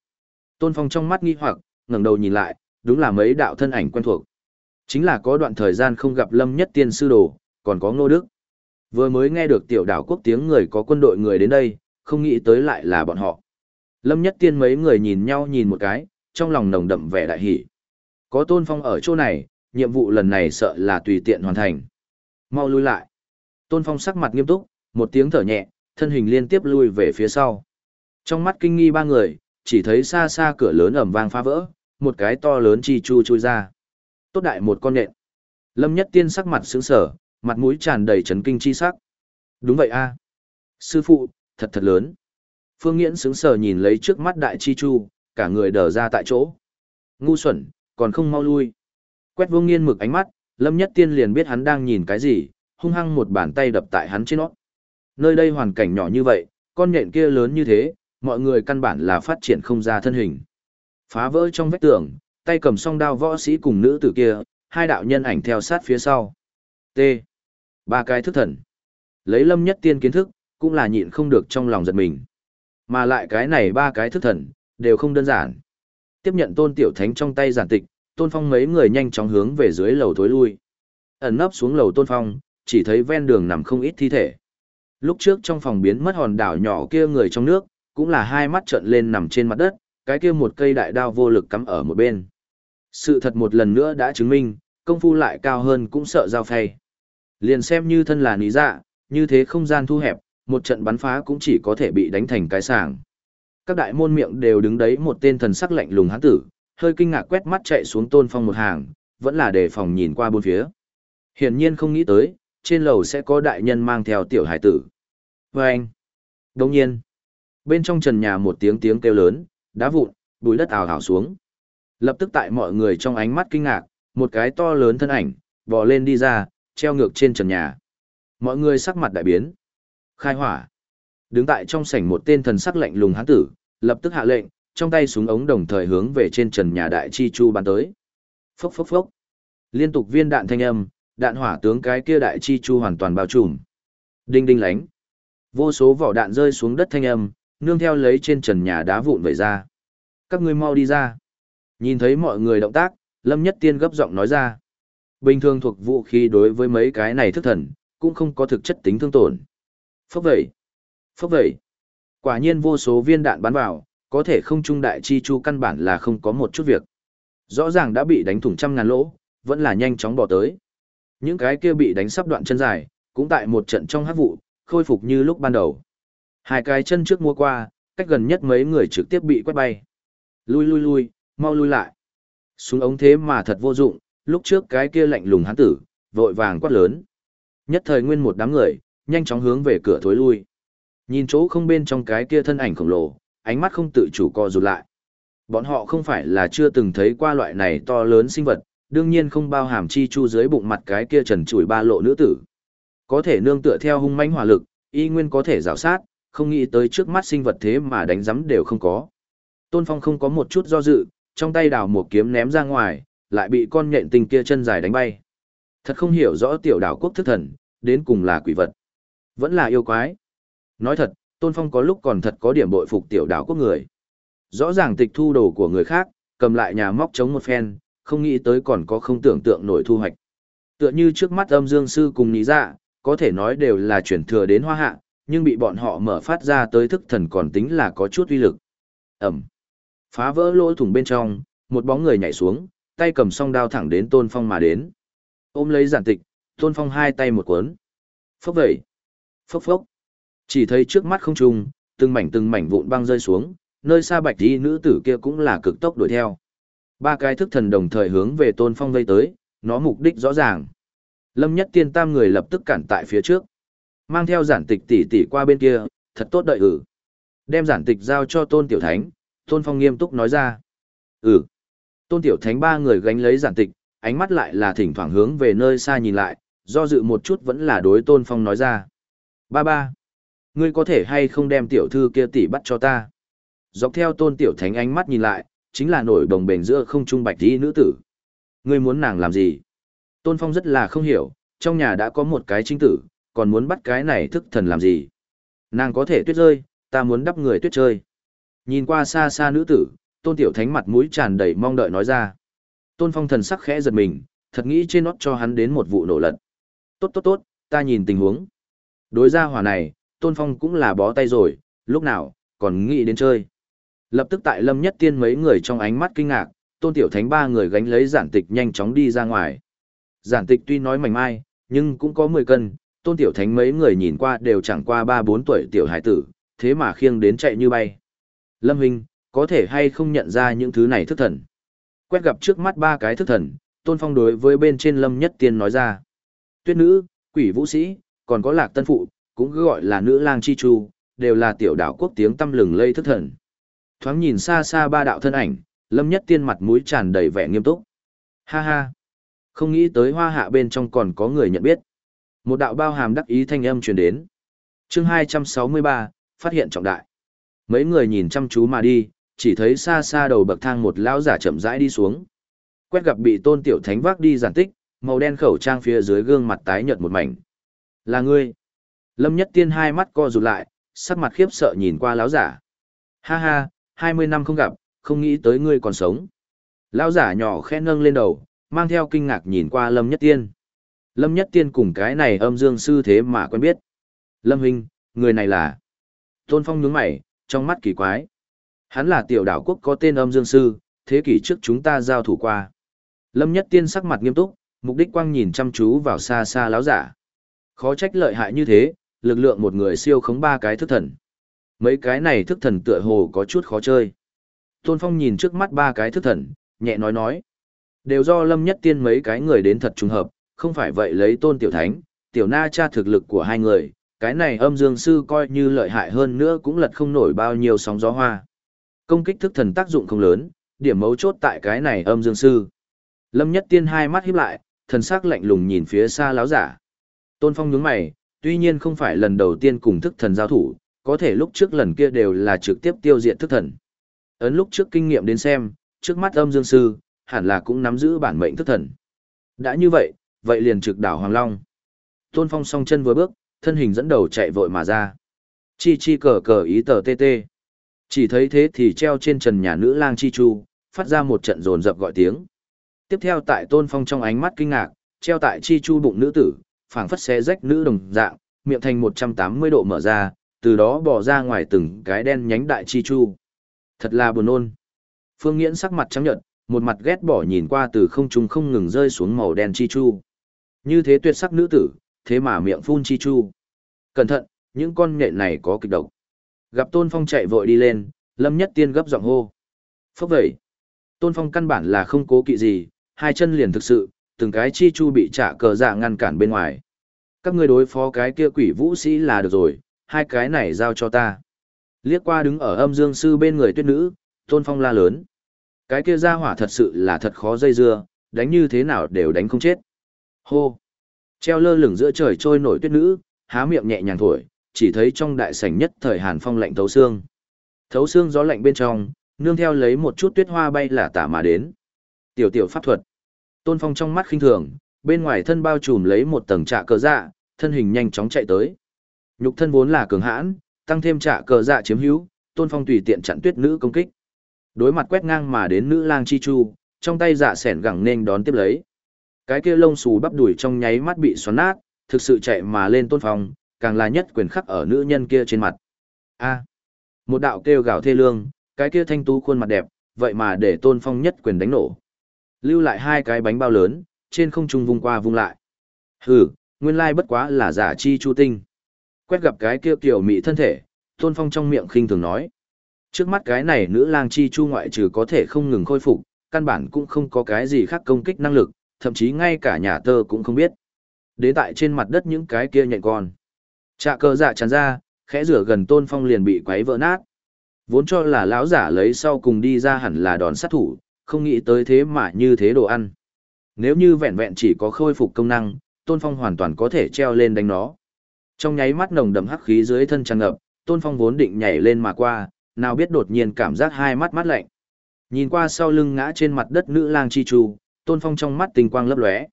Tôn phong trong mắt nghi hoặc, ngẩng đầu nhìn lại, đúng là mấy đạo thân ảnh quen thuộc. Chính là có đoạn thời gian không gặp lâm nhất tiên sư đồ, còn có ngô đức. Vừa mới nghe được tiểu đảo quốc tiếng người có quân đội người đến đây, không nghĩ tới lại là bọn họ. Lâm nhất tiên mấy người nhìn nhau nhìn một cái, trong lòng nồng đậm vẻ đại hỷ. Có tôn phong ở chỗ này, nhiệm vụ lần này sợ là tùy tiện hoàn thành. Mau lui lại. Tôn Phong sắc mặt nghiêm túc, một tiếng thở nhẹ, thân hình liên tiếp lui về phía sau. Trong mắt kinh nghi ba người, chỉ thấy xa xa cửa lớn ầm vang phá vỡ, một cái to lớn chi chu chui ra. Tốt đại một con nện. Lâm Nhất Tiên sắc mặt sững sờ, mặt mũi tràn đầy chấn kinh chi sắc. Đúng vậy a, Sư phụ, thật thật lớn. Phương Nghiễn sững sờ nhìn lấy trước mắt đại chi chu, cả người đờ ra tại chỗ. Ngu xuẩn, còn không mau lui. Quét vô nghiên mực ánh mắt, Lâm Nhất Tiên liền biết hắn đang nhìn cái gì, hung hăng một bàn tay đập tại hắn trên nó. Nơi đây hoàn cảnh nhỏ như vậy, con nhện kia lớn như thế, mọi người căn bản là phát triển không ra thân hình. Phá vỡ trong vách tường, tay cầm song đao võ sĩ cùng nữ tử kia, hai đạo nhân ảnh theo sát phía sau. T. Ba cái thức thần. Lấy lâm nhất tiên kiến thức, cũng là nhịn không được trong lòng giật mình. Mà lại cái này ba cái thức thần, đều không đơn giản. Tiếp nhận tôn tiểu thánh trong tay giản tịch, tôn phong mấy người nhanh chóng hướng về dưới lầu thối lui. Ẩn nấp xuống lầu tôn phong, chỉ thấy ven đường nằm không ít thi thể. Lúc trước trong phòng biến mất hòn đảo nhỏ kia người trong nước, cũng là hai mắt trợn lên nằm trên mặt đất, cái kia một cây đại đao vô lực cắm ở một bên. Sự thật một lần nữa đã chứng minh, công phu lại cao hơn cũng sợ giao phay. Liền xem như thân là ní dạ, như thế không gian thu hẹp, một trận bắn phá cũng chỉ có thể bị đánh thành cái sàng. Các đại môn miệng đều đứng đấy một tên thần sắc lạnh lùng hán tử, hơi kinh ngạc quét mắt chạy xuống tôn phong một hàng, vẫn là đề phòng nhìn qua bốn phía. Hiển nhiên không nghĩ tới, trên lầu sẽ có đại nhân mang theo tiểu hải tử. Và anh, đồng nhiên, bên trong trần nhà một tiếng tiếng kêu lớn, đá vụn, bùi đất ào ào xuống. Lập tức tại mọi người trong ánh mắt kinh ngạc, một cái to lớn thân ảnh, bò lên đi ra, treo ngược trên trần nhà. Mọi người sắc mặt đại biến. Khai hỏa. Đứng tại trong sảnh một tên thần sắc lạnh lùng hán tử, lập tức hạ lệnh, trong tay súng ống đồng thời hướng về trên trần nhà đại chi chu bắn tới. Phốc phốc phốc. Liên tục viên đạn thanh âm, đạn hỏa tướng cái kia đại chi chu hoàn toàn bao trùm. Đinh đinh lánh. Vô số vỏ đạn rơi xuống đất thanh âm, nương theo lấy trên trần nhà đá vụn vẩy ra. Các ngươi mau đi ra. Nhìn thấy mọi người động tác, Lâm Nhất Tiên gấp giọng nói ra. Bình thường thuộc vũ khí đối với mấy cái này thức thần, cũng không có thực chất tính thương tổn. Phốc vậy. Phốc vậy. Quả nhiên vô số viên đạn bắn vào, có thể không trung đại chi chu căn bản là không có một chút việc. Rõ ràng đã bị đánh thủng trăm ngàn lỗ, vẫn là nhanh chóng bỏ tới. Những cái kia bị đánh sắp đoạn chân dài, cũng tại một trận trong hát vụ, khôi phục như lúc ban đầu. Hai cái chân trước mua qua, cách gần nhất mấy người trực tiếp bị quét bay. Lui lui lui, mau lui lại. Súng ống thế mà thật vô dụng, lúc trước cái kia lạnh lùng hắn tử, vội vàng quát lớn. Nhất thời nguyên một đám người, nhanh chóng hướng về cửa thối lui. Nhìn chỗ không bên trong cái kia thân ảnh khổng lồ, ánh mắt không tự chủ co rụt lại. Bọn họ không phải là chưa từng thấy qua loại này to lớn sinh vật, đương nhiên không bao hàm chi chu dưới bụng mặt cái kia trần trụi ba lộ nữ tử. Có thể nương tựa theo hung mãnh hỏa lực, y nguyên có thể rào sát, không nghĩ tới trước mắt sinh vật thế mà đánh giấm đều không có. Tôn Phong không có một chút do dự, trong tay đào một kiếm ném ra ngoài, lại bị con nhện tinh kia chân dài đánh bay. Thật không hiểu rõ tiểu đảo quốc thức thần, đến cùng là quỷ vật. Vẫn là yêu quái. Nói thật, Tôn Phong có lúc còn thật có điểm bội phục tiểu đảo quốc người. Rõ ràng tịch thu đồ của người khác, cầm lại nhà móc chống một phen, không nghĩ tới còn có không tưởng tượng nổi thu hoạch. Tựa như trước mắt âm dương sư cùng nhí dạ, có thể nói đều là chuyển thừa đến hoa hạ, nhưng bị bọn họ mở phát ra tới thức thần còn tính là có chút uy lực. Ẩm. Phá vỡ lỗ thủng bên trong, một bóng người nhảy xuống, tay cầm song đao thẳng đến Tôn Phong mà đến. Ôm lấy giản tịch, Tôn Phong hai tay một cuốn. Phốc vậy. Phốc phốc. Chỉ thấy trước mắt không trung, từng mảnh từng mảnh vụn băng rơi xuống, nơi xa bạch y nữ tử kia cũng là cực tốc đuổi theo. Ba cái thức thần đồng thời hướng về Tôn Phong vây tới, nó mục đích rõ ràng. Lâm Nhất Tiên tam người lập tức cản tại phía trước. Mang theo giản tịch tỷ tỷ qua bên kia, thật tốt đợi ử. Đem giản tịch giao cho Tôn Tiểu Thánh, Tôn Phong nghiêm túc nói ra. Ừ. Tôn Tiểu Thánh ba người gánh lấy giản tịch, ánh mắt lại là thỉnh thoảng hướng về nơi xa nhìn lại, do dự một chút vẫn là đối Tôn Phong nói ra. Ba ba. Ngươi có thể hay không đem tiểu thư kia tỷ bắt cho ta? Dọc theo Tôn Tiểu Thánh ánh mắt nhìn lại, chính là nổi đồng bền giữa không trung bạch tí nữ tử. Ngươi muốn nàng làm gì? Tôn Phong rất là không hiểu, trong nhà đã có một cái trinh tử, còn muốn bắt cái này thức thần làm gì? Nàng có thể tuyết rơi, ta muốn đắp người tuyết chơi. Nhìn qua xa xa nữ tử, Tôn Tiểu Thánh mặt mũi tràn đầy mong đợi nói ra. Tôn Phong thần sắc khẽ giật mình, thật nghĩ trên nót cho hắn đến một vụ nổ lật. Tốt tốt tốt, ta nhìn tình huống. Đối ra hỏa này, Tôn Phong cũng là bó tay rồi, lúc nào, còn nghĩ đến chơi. Lập tức tại Lâm Nhất Tiên mấy người trong ánh mắt kinh ngạc, Tôn Tiểu Thánh ba người gánh lấy giản tịch nhanh chóng đi ra ngoài. Giản tịch tuy nói mảnh mai, nhưng cũng có 10 cân, Tôn Tiểu Thánh mấy người nhìn qua đều chẳng qua 3-4 tuổi tiểu hải tử, thế mà khiêng đến chạy như bay. Lâm Hình, có thể hay không nhận ra những thứ này thức thần? Quét gặp trước mắt ba cái thức thần, Tôn Phong đối với bên trên Lâm Nhất Tiên nói ra. Tuyết nữ, quỷ vũ sĩ, còn có lạc tân phụ, cũng cứ gọi là nữ lang chi chu, đều là tiểu đảo quốc tiếng tâm lừng lây thức thần. Thoáng nhìn xa xa ba đạo thân ảnh, Lâm Nhất Tiên mặt mũi tràn đầy vẻ nghiêm túc. Ha ha! Không nghĩ tới hoa hạ bên trong còn có người nhận biết. Một đạo bao hàm đắc ý thanh âm truyền đến. chương 263, phát hiện trọng đại. Mấy người nhìn chăm chú mà đi, chỉ thấy xa xa đầu bậc thang một lão giả chậm rãi đi xuống. Quét gặp bị tôn tiểu thánh vác đi giản tích, màu đen khẩu trang phía dưới gương mặt tái nhợt một mảnh. Là ngươi. Lâm Nhất Tiên hai mắt co rụt lại, sắc mặt khiếp sợ nhìn qua lão giả. Ha ha, hai mươi năm không gặp, không nghĩ tới ngươi còn sống. Lão giả nhỏ khẽ nâng lên đầu, mang theo kinh ngạc nhìn qua Lâm Nhất Tiên. Lâm Nhất Tiên cùng cái này âm dương sư thế mà quen biết. Lâm Huynh, người này là... Tôn Phong nhướng mày, trong mắt kỳ quái. Hắn là tiểu đảo quốc có tên âm dương sư, thế kỷ trước chúng ta giao thủ qua. Lâm Nhất Tiên sắc mặt nghiêm túc, mục đích quang nhìn chăm chú vào xa xa Lão giả. Khó trách lợi hại như thế, lực lượng một người siêu khống ba cái thức thần. Mấy cái này thức thần tựa hồ có chút khó chơi. Tôn Phong nhìn trước mắt ba cái thức thần, nhẹ nói nói. Đều do Lâm Nhất Tiên mấy cái người đến thật trùng hợp, không phải vậy lấy Tôn Tiểu Thánh, Tiểu Na cha thực lực của hai người, cái này âm dương sư coi như lợi hại hơn nữa cũng lật không nổi bao nhiêu sóng gió hoa. Công kích thức thần tác dụng không lớn, điểm mấu chốt tại cái này âm dương sư. Lâm Nhất Tiên hai mắt híp lại, thần sắc lạnh lùng nhìn phía xa láo giả. Tôn Phong nhướng mày, tuy nhiên không phải lần đầu tiên cùng thức thần giao thủ, có thể lúc trước lần kia đều là trực tiếp tiêu diệt thức thần. Ấn lúc trước kinh nghiệm đến xem, trước mắt âm dương sư, hẳn là cũng nắm giữ bản mệnh thức thần. Đã như vậy, vậy liền trực đảo Hoàng Long. Tôn Phong song chân vừa bước, thân hình dẫn đầu chạy vội mà ra. Chi chi cờ cờ ý tờ tê tê. Chỉ thấy thế thì treo trên trần nhà nữ lang chi chu, phát ra một trận rồn rập gọi tiếng. Tiếp theo tại Tôn Phong trong ánh mắt kinh ngạc, treo tại chi chu bụng nữ tử, phảng phất xé rách nữ đồng dạng, miệng thành 180 độ mở ra, từ đó bỏ ra ngoài từng cái đen nhánh đại chi chu. Thật là buồn nôn. Phương Nghiễn sắc mặt trắng nhợt, một mặt ghét bỏ nhìn qua từ không trung không ngừng rơi xuống màu đen chi chu. Như thế tuyệt sắc nữ tử, thế mà miệng phun chi chu. Cẩn thận, những con nhện này có kịch độc. Gặp Tôn Phong chạy vội đi lên, Lâm Nhất Tiên gấp giọng hô. Phốc vậy. Tôn Phong căn bản là không cố kỵ gì, hai chân liền thực sự, từng cái chi chu bị trả cờ dạ ngăn cản bên ngoài. Các ngươi đối phó cái kia quỷ vũ sĩ là được rồi, hai cái này giao cho ta. Liếc qua đứng ở âm dương sư bên người tuyết nữ, Tôn Phong la lớn. Cái kia ra hỏa thật sự là thật khó dây dưa, đánh như thế nào đều đánh không chết. Hô! Treo lơ lửng giữa trời trôi nổi tuyết nữ, há miệng nhẹ nhàng thổi, chỉ thấy trong đại sảnh nhất thời hàn phong lạnh thấu xương. Thấu xương gió lạnh bên trong, nương theo lấy một chút tuyết hoa bay là tả mà đến. Tiểu tiểu pháp thuật. Tôn Phong trong mắt khinh thường, bên ngoài thân bao trùm lấy một tầng trạ cờ dạ, thân hình nhanh chóng chạy tới. Nhục thân vốn là cường hãn, tăng thêm trạ cờ dạ chiếm hữu, Tôn Phong tùy tiện chặn tuyết nữ công kích. Đối mặt quét ngang mà đến nữ lang chi chu, trong tay dạ sẻn gẳng nên đón tiếp lấy. Cái kia lông xù bắp đuổi trong nháy mắt bị xoắn nát, thực sự chạy mà lên Tôn Phong, càng là nhất quyền khắc ở nữ nhân kia trên mặt. A. một đạo kêu gào thê lương, cái kia thanh tú khuôn mặt đẹp, vậy mà để Tôn Phong nhất quyền đánh nổ. Lưu lại hai cái bánh bao lớn, trên không trung vung qua vung lại. Hừ, nguyên lai bất quá là giả chi chu tinh. Quét gặp cái kia kiểu mị thân thể, Tôn Phong trong miệng khinh thường nói. Trước mắt cái này nữ lang chi chu ngoại trừ có thể không ngừng khôi phục, căn bản cũng không có cái gì khác công kích năng lực, thậm chí ngay cả nhà tơ cũng không biết. Đến tại trên mặt đất những cái kia nhện con. Trạ cơ dạ tràn ra, khẽ rửa gần Tôn Phong liền bị quấy vỡ nát. Vốn cho là lão giả lấy sau cùng đi ra hẳn là đòn sát thủ, không nghĩ tới thế mà như thế đồ ăn. Nếu như vẹn vẹn chỉ có khôi phục công năng, Tôn Phong hoàn toàn có thể treo lên đánh nó. Trong nháy mắt nồng đậm hắc khí dưới thân tràn ngập, Tôn Phong vốn định nhảy lên mà qua, nào biết đột nhiên cảm giác hai mắt mát lạnh. Nhìn qua sau lưng ngã trên mặt đất nữ lang chi chu, Tôn Phong trong mắt tình quang lấp lóe.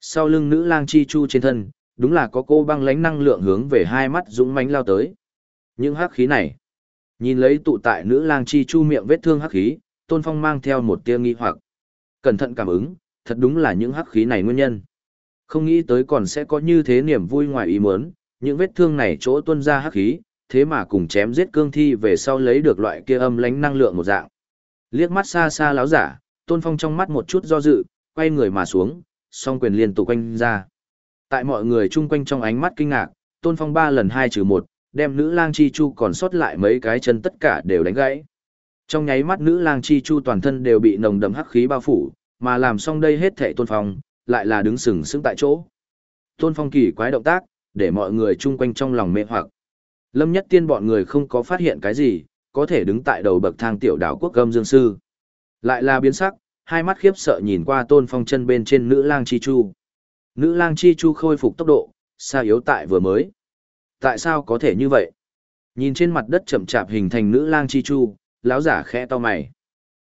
Sau lưng nữ lang chi chu trên thân, đúng là có cô băng lánh năng lượng hướng về hai mắt dũng mãnh lao tới. Những hắc khí này, nhìn lấy tụ tại nữ lang chi chu miệng vết thương hắc khí, Tôn Phong mang theo một tia nghi hoặc. Cẩn thận cảm ứng, thật đúng là những hắc khí này nguyên nhân. Không nghĩ tới còn sẽ có như thế niềm vui ngoài ý muốn, những vết thương này chỗ tuôn ra hắc khí, thế mà cùng chém giết cương thi về sau lấy được loại kia âm lánh năng lượng một dạng. Liếc mắt xa xa láo giả, Tôn Phong trong mắt một chút do dự, quay người mà xuống, song quyền liên tục quanh ra. Tại mọi người chung quanh trong ánh mắt kinh ngạc, Tôn Phong ba lần hai trừ một, đem nữ lang chi chu còn sót lại mấy cái chân tất cả đều đánh gãy. Trong nháy mắt nữ lang chi chu toàn thân đều bị nồng đậm hắc khí bao phủ, mà làm xong đây hết thảy tôn phong, lại là đứng sừng sững tại chỗ. Tôn phong kỳ quái động tác, để mọi người chung quanh trong lòng mê hoặc. Lâm nhất tiên bọn người không có phát hiện cái gì, có thể đứng tại đầu bậc thang tiểu đảo quốc gâm dương sư. Lại là biến sắc, hai mắt khiếp sợ nhìn qua tôn phong chân bên trên nữ lang chi chu. Nữ lang chi chu khôi phục tốc độ, xa yếu tại vừa mới. Tại sao có thể như vậy? Nhìn trên mặt đất chậm chạp hình thành nữ lang chi chu, lão giả khẽ to mày.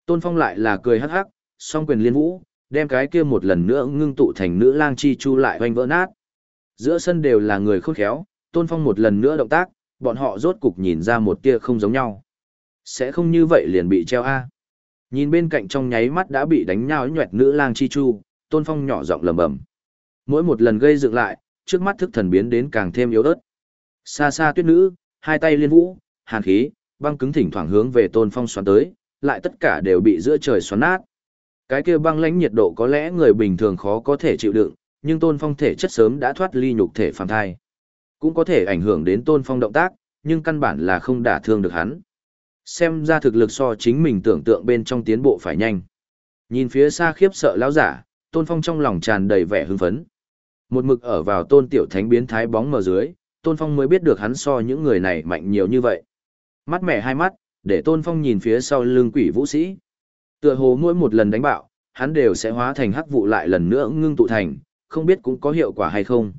Tôn phong lại là cười hắc hắc, song quyền liên vũ, đem cái kia một lần nữa ngưng tụ thành nữ lang chi chu lại hoành vỡ nát. Giữa sân đều là người khôn khéo, tôn phong một lần nữa động tác, bọn họ rốt cục nhìn ra một tia không giống nhau. Sẽ không như vậy liền bị treo A. Nhìn bên cạnh trong nháy mắt đã bị đánh nhau nhuẹt nữ lang chi chu, tôn phong nhỏ giọng lầm bầm. Mỗi một lần gây dựng lại, trước mắt thức thần biến đến càng thêm yếu ớt. Xa xa tuyết nữ, hai tay liên vũ, hàn khí, băng cứng thỉnh thoảng hướng về tôn phong xoắn tới, lại tất cả đều bị giữa trời xoắn nát. Cái kia băng lãnh nhiệt độ có lẽ người bình thường khó có thể chịu đựng, nhưng tôn phong thể chất sớm đã thoát ly nhục thể phàm thai. Cũng có thể ảnh hưởng đến tôn phong động tác, nhưng căn bản là không đả thương được hắn. Xem ra thực lực so chính mình tưởng tượng bên trong tiến bộ phải nhanh. Nhìn phía xa khiếp sợ lão giả, tôn phong trong lòng tràn đầy vẻ hưng phấn. Một mực ở vào tôn tiểu thánh biến thái bóng mờ dưới, tôn phong mới biết được hắn so những người này mạnh nhiều như vậy. Mắt mẹ hai mắt, để tôn phong nhìn phía sau lưng quỷ vũ sĩ. Tựa hồ mỗi một lần đánh bạo, hắn đều sẽ hóa thành hắc vụ lại lần nữa ngưng tụ thành, không biết cũng có hiệu quả hay không.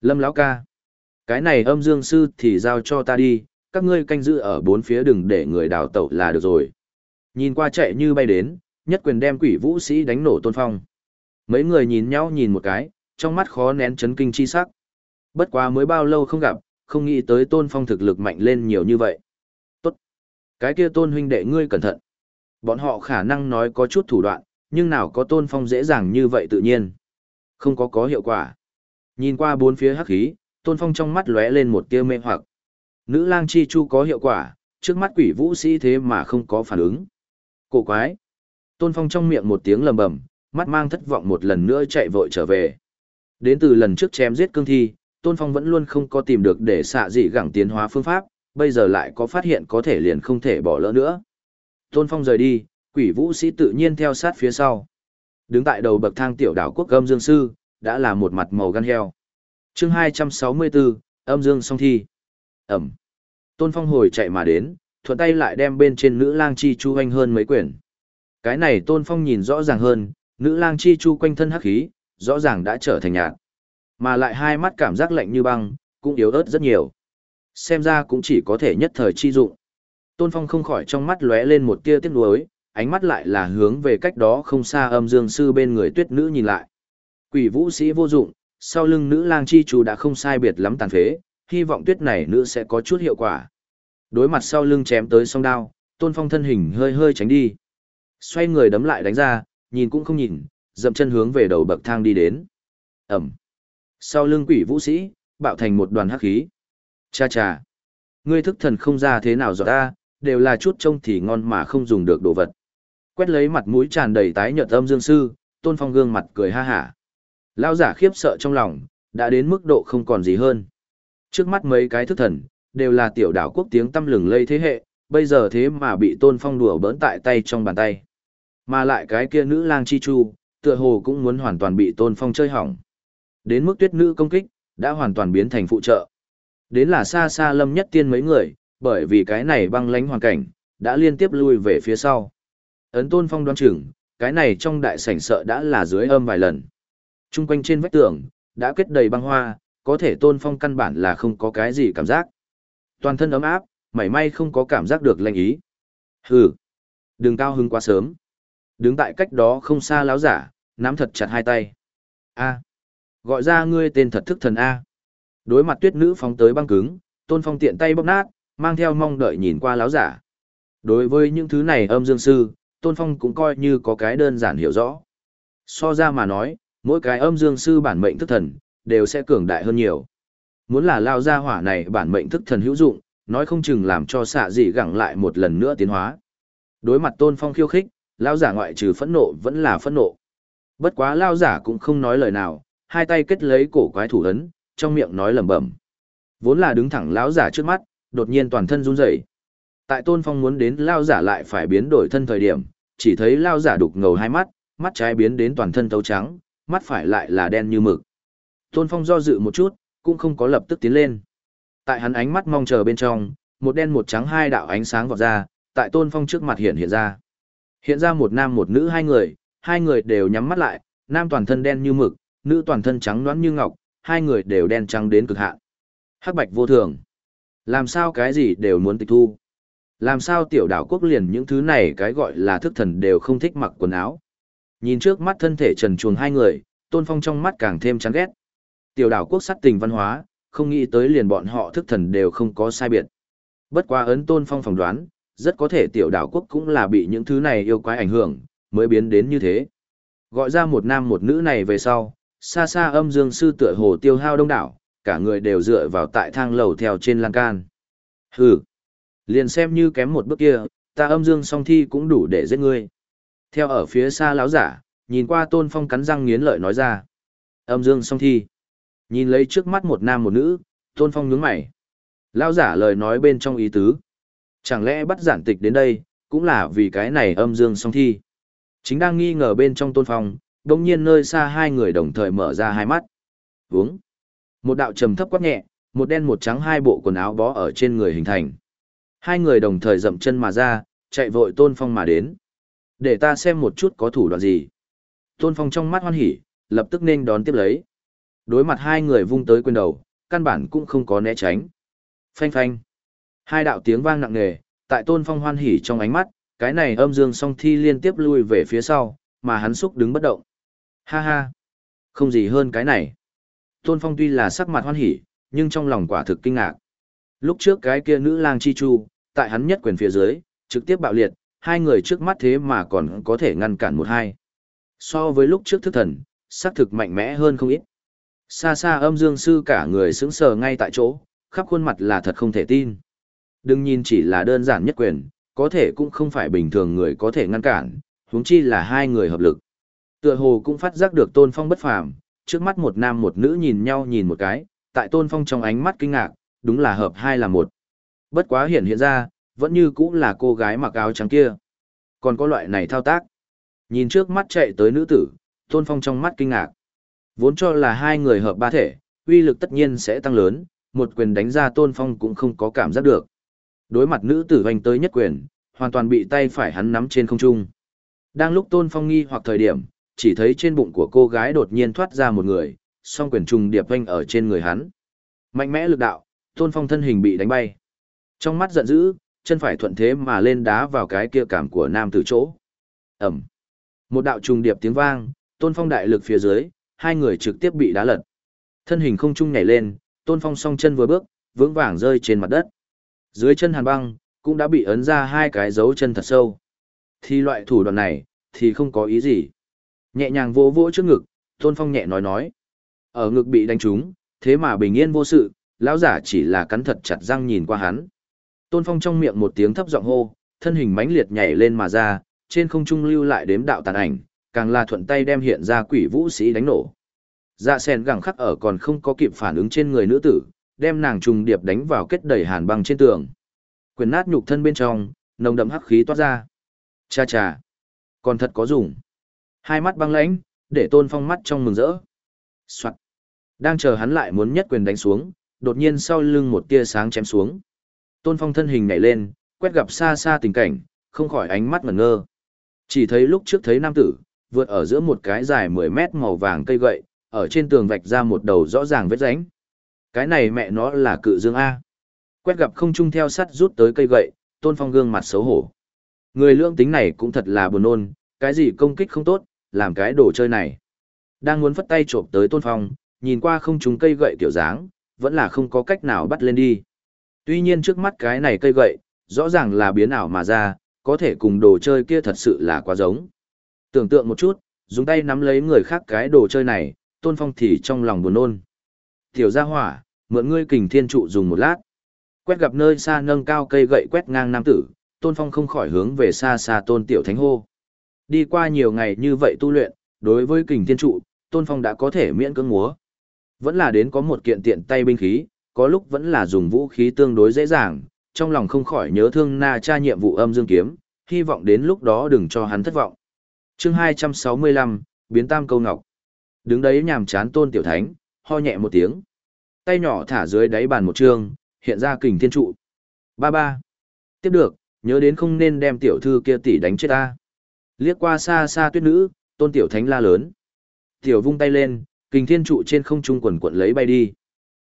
Lâm lão ca. Cái này âm dương sư thì giao cho ta đi, các ngươi canh giữ ở bốn phía đừng để người đào tẩu là được rồi. Nhìn qua chạy như bay đến, nhất quyền đem quỷ vũ sĩ đánh nổ tôn phong. Mấy người nhìn nhau nhìn một cái, trong mắt khó nén chấn kinh chi sắc. Bất quá mới bao lâu không gặp, không nghĩ tới tôn phong thực lực mạnh lên nhiều như vậy. Cái kia tôn huynh đệ ngươi cẩn thận. Bọn họ khả năng nói có chút thủ đoạn, nhưng nào có tôn phong dễ dàng như vậy tự nhiên. Không có có hiệu quả. Nhìn qua bốn phía hắc khí, tôn phong trong mắt lóe lên một tia mê hoặc. Nữ lang chi chu có hiệu quả, trước mắt quỷ vũ sĩ thế mà không có phản ứng. Cổ quái. Tôn phong trong miệng một tiếng lầm bầm, mắt mang thất vọng một lần nữa chạy vội trở về. Đến từ lần trước chém giết cương thi, Tôn Phong vẫn luôn không có tìm được để xạ dị gẳng tiến hóa phương pháp, bây giờ lại có phát hiện có thể liền không thể bỏ lỡ nữa. Tôn Phong rời đi, quỷ vũ sĩ tự nhiên theo sát phía sau. Đứng tại đầu bậc thang tiểu đảo quốc âm dương sư, đã là một mặt màu gan heo. chương 264, âm dương song thi. Ẩm. Tôn Phong hồi chạy mà đến, thuận tay lại đem bên trên nữ lang chi chu hoanh hơn mấy quyển. Cái này Tôn Phong nhìn rõ ràng hơn, nữ lang chi chu quanh thân hắc khí, rõ ràng đã trở thành nhạt. Mà lại hai mắt cảm giác lạnh như băng, cũng yếu ớt rất nhiều. Xem ra cũng chỉ có thể nhất thời chi dụng. Tôn Phong không khỏi trong mắt lóe lên một tia tiếc nuối, ánh mắt lại là hướng về cách đó không xa âm dương sư bên người tuyết nữ nhìn lại. Quỷ vũ sĩ vô dụng, sau lưng nữ lang chi chú đã không sai biệt lắm tàn phế, hy vọng tuyết này nữ sẽ có chút hiệu quả. Đối mặt sau lưng chém tới song đao, Tôn Phong thân hình hơi hơi tránh đi. Xoay người đấm lại đánh ra, nhìn cũng không nhìn, dậm chân hướng về đầu bậc thang đi đến. Ẩm. Sau lưng quỷ vũ sĩ, bạo thành một đoàn hắc khí. Cha cha. Ngươi thức thần không ra thế nào rồi ta, đều là chút trông thì ngon mà không dùng được đồ vật. Quét lấy mặt mũi tràn đầy tái nhợt âm dương sư, tôn phong gương mặt cười ha hả. Lao giả khiếp sợ trong lòng, đã đến mức độ không còn gì hơn. Trước mắt mấy cái thức thần, đều là tiểu đảo quốc tiếng tâm lừng lây thế hệ, bây giờ thế mà bị tôn phong đùa bỡn tại tay trong bàn tay. Mà lại cái kia nữ lang chi chu, tựa hồ cũng muốn hoàn toàn bị tôn phong chơi hỏng. Đến mức tuyết nữ công kích, đã hoàn toàn biến thành phụ trợ. Đến là xa xa lâm nhất tiên mấy người, bởi vì cái này băng lánh hoàn cảnh, đã liên tiếp lui về phía sau. Ấn tôn phong đoán chừng, cái này trong đại sảnh sợ đã là dưới âm vài lần. Trung quanh trên vách tường, đã kết đầy băng hoa, có thể tôn phong căn bản là không có cái gì cảm giác. Toàn thân ấm áp, mảy may không có cảm giác được lạnh ý. Hừ, đừng cao hứng quá sớm. Đứng tại cách đó không xa láo giả, nắm thật chặt hai tay. A. Gọi ra ngươi tên thật thức thần A. Đối mặt tuyết nữ phóng tới băng cứng, tôn phong tiện tay bóp nát, mang theo mong đợi nhìn qua láo giả. Đối với những thứ này âm dương sư, tôn phong cũng coi như có cái đơn giản hiểu rõ. So ra mà nói, mỗi cái âm dương sư bản mệnh thức thần, đều sẽ cường đại hơn nhiều. Muốn là lao ra hỏa này bản mệnh thức thần hữu dụng, nói không chừng làm cho xạ dị gẳng lại một lần nữa tiến hóa. Đối mặt tôn phong khiêu khích, lao giả ngoại trừ phẫn nộ vẫn là phẫn nộ. Bất quá lao giả cũng không nói lời nào, hai tay kết lấy cổ quái thủ ấn, trong miệng nói lẩm bẩm. Vốn là đứng thẳng lão giả trước mắt, đột nhiên toàn thân run rẩy. Tại Tôn Phong muốn đến lao giả lại phải biến đổi thân thời điểm, chỉ thấy lao giả đục ngầu hai mắt, mắt trái biến đến toàn thân tấu trắng, mắt phải lại là đen như mực. Tôn Phong do dự một chút, cũng không có lập tức tiến lên. Tại hắn ánh mắt mong chờ bên trong, một đen một trắng hai đạo ánh sáng vọt ra, tại Tôn Phong trước mặt hiện hiện ra. Hiện ra một nam một nữ hai người, hai người đều nhắm mắt lại, nam toàn thân đen như mực, nữ toàn thân trắng nõn như ngọc, hai người đều đen trắng đến cực hạn. Hắc bạch vô thường. Làm sao cái gì đều muốn tịch thu? Làm sao tiểu đảo quốc liền những thứ này cái gọi là thức thần đều không thích mặc quần áo? Nhìn trước mắt thân thể trần truồng hai người, Tôn Phong trong mắt càng thêm chán ghét. Tiểu đảo quốc sát tình văn hóa, không nghĩ tới liền bọn họ thức thần đều không có sai biệt. Bất quá ấn Tôn Phong phỏng đoán, rất có thể tiểu đảo quốc cũng là bị những thứ này yêu quái ảnh hưởng, mới biến đến như thế. Gọi ra một nam một nữ này về sau, xa xa âm dương sư tựa hồ tiêu hao đông đảo, cả người đều dựa vào tại thang lầu theo trên lan can. Hừ, liền xem như kém một bước kia, ta âm dương song thi cũng đủ để giết ngươi. Theo ở phía xa lão giả, nhìn qua tôn phong cắn răng nghiến lợi nói ra. Âm dương song thi. Nhìn lấy trước mắt một nam một nữ, tôn phong nhướng mày. Lão giả lời nói bên trong ý tứ. Chẳng lẽ bắt giản tịch đến đây, cũng là vì cái này âm dương song thi. Chính đang nghi ngờ bên trong tôn phong, đông nhiên nơi xa hai người đồng thời mở ra hai mắt. Vướng. Một đạo trầm thấp quát nhẹ, một đen một trắng hai bộ quần áo bó ở trên người hình thành. Hai người đồng thời dậm chân mà ra, chạy vội tôn phong mà đến. Để ta xem một chút có thủ đoạn gì. Tôn phong trong mắt hoan hỉ, lập tức nên đón tiếp lấy. Đối mặt hai người vung tới quyền đầu, căn bản cũng không có né tránh. Phanh phanh. Hai đạo tiếng vang nặng nề, tại tôn phong hoan hỉ trong ánh mắt, cái này âm dương song thi liên tiếp lui về phía sau, mà hắn xúc đứng bất động. Ha ha. Không gì hơn cái này. Tôn phong tuy là sắc mặt hoan hỉ, nhưng trong lòng quả thực kinh ngạc. Lúc trước cái kia nữ lang chi chu, tại hắn nhất quyền phía dưới, trực tiếp bạo liệt, hai người trước mắt thế mà còn có thể ngăn cản một hai. So với lúc trước thức thần, xác thực mạnh mẽ hơn không ít. Xa xa âm dương sư cả người sững sờ ngay tại chỗ, khắp khuôn mặt là thật không thể tin. Đừng nhìn chỉ là đơn giản nhất quyền, có thể cũng không phải bình thường người có thể ngăn cản, huống chi là hai người hợp lực. Tựa hồ cũng phát giác được tôn phong bất phàm, trước mắt một nam một nữ nhìn nhau nhìn một cái, tại tôn phong trong ánh mắt kinh ngạc, đúng là hợp hai là một. Bất quá hiện hiện ra, vẫn như cũng là cô gái mặc áo trắng kia. Còn có loại này thao tác. Nhìn trước mắt chạy tới nữ tử, tôn phong trong mắt kinh ngạc. Vốn cho là hai người hợp ba thể, uy lực tất nhiên sẽ tăng lớn, một quyền đánh ra tôn phong cũng không có cảm giác được. Đối mặt nữ tử hoành tới nhất quyền, hoàn toàn bị tay phải hắn nắm trên không trung. Đang lúc tôn phong nghi hoặc thời điểm, chỉ thấy trên bụng của cô gái đột nhiên thoát ra một người, song quyền trùng điệp vanh ở trên người hắn. Mạnh mẽ lực đạo, tôn phong thân hình bị đánh bay. Trong mắt giận dữ, chân phải thuận thế mà lên đá vào cái kia cảm của nam tử chỗ. Ẩm. Một đạo trùng điệp tiếng vang, tôn phong đại lực phía dưới, hai người trực tiếp bị đá lật. Thân hình không trung nhảy lên, tôn phong song chân vừa bước, vững vàng rơi trên mặt đất. Dưới chân hàn băng, cũng đã bị ấn ra hai cái dấu chân thật sâu. Thì loại thủ đoạn này, thì không có ý gì. Nhẹ nhàng vỗ vỗ trước ngực, tôn phong nhẹ nói nói. Ở ngực bị đánh trúng, thế mà bình yên vô sự, lão giả chỉ là cắn thật chặt răng nhìn qua hắn. Tôn Phong trong miệng một tiếng thấp giọng hô, thân hình mãnh liệt nhảy lên mà ra, trên không trung lưu lại đếm đạo tàn ảnh, càng là thuận tay đem hiện ra quỷ vũ sĩ đánh nổ. Dạ sen gẳng khắc ở còn không có kịp phản ứng trên người nữ tử, đem nàng trùng điệp đánh vào kết đầy hàn băng trên tường. Quyền nát nhục thân bên trong, nồng đậm hắc khí toát ra. Cha cha, còn thật có dùng. Hai mắt băng lãnh, để Tôn Phong mắt trong mừng rỡ. Soạt. Đang chờ hắn lại muốn nhất quyền đánh xuống, đột nhiên sau lưng một tia sáng chém xuống. Tôn Phong thân hình nhảy lên, quét gặp xa xa tình cảnh, không khỏi ánh mắt ngẩn ngơ. Chỉ thấy lúc trước thấy nam tử, vượt ở giữa một cái dài 10 mét màu vàng cây gậy, ở trên tường vạch ra một đầu rõ ràng vết ránh. Cái này mẹ nó là cự dương A. Quét gặp không trung theo sắt rút tới cây gậy, Tôn Phong gương mặt xấu hổ. Người lương tính này cũng thật là buồn nôn, cái gì công kích không tốt, làm cái đồ chơi này. Đang muốn phất tay trộm tới Tôn Phong, nhìn qua không trúng cây gậy kiểu dáng, vẫn là không có cách nào bắt lên đi. Tuy nhiên trước mắt cái này cây gậy, rõ ràng là biến ảo mà ra, có thể cùng đồ chơi kia thật sự là quá giống. Tưởng tượng một chút, dùng tay nắm lấy người khác cái đồ chơi này, tôn phong thì trong lòng buồn nôn. Tiểu gia hỏa, mượn ngươi kình thiên trụ dùng một lát. Quét gặp nơi xa nâng cao cây gậy quét ngang nam tử, tôn phong không khỏi hướng về xa xa tôn tiểu thánh hô. Đi qua nhiều ngày như vậy tu luyện, đối với kình thiên trụ, tôn phong đã có thể miễn cưỡng múa. Vẫn là đến có một kiện tiện tay binh khí, có lúc vẫn là dùng vũ khí tương đối dễ dàng, trong lòng không khỏi nhớ thương na cha nhiệm vụ âm dương kiếm, hy vọng đến lúc đó đừng cho hắn thất vọng. chương 265, biến tam câu ngọc. Đứng đấy nhàm chán tôn tiểu thánh, ho nhẹ một tiếng. Tay nhỏ thả dưới đáy bàn một trường, hiện ra kình thiên trụ. Ba ba. Tiếp được, nhớ đến không nên đem tiểu thư kia tỷ đánh chết ta. Liếc qua xa xa tuyết nữ, tôn tiểu thánh la lớn. Tiểu vung tay lên, kình thiên trụ trên không trung quần quận lấy bay đi.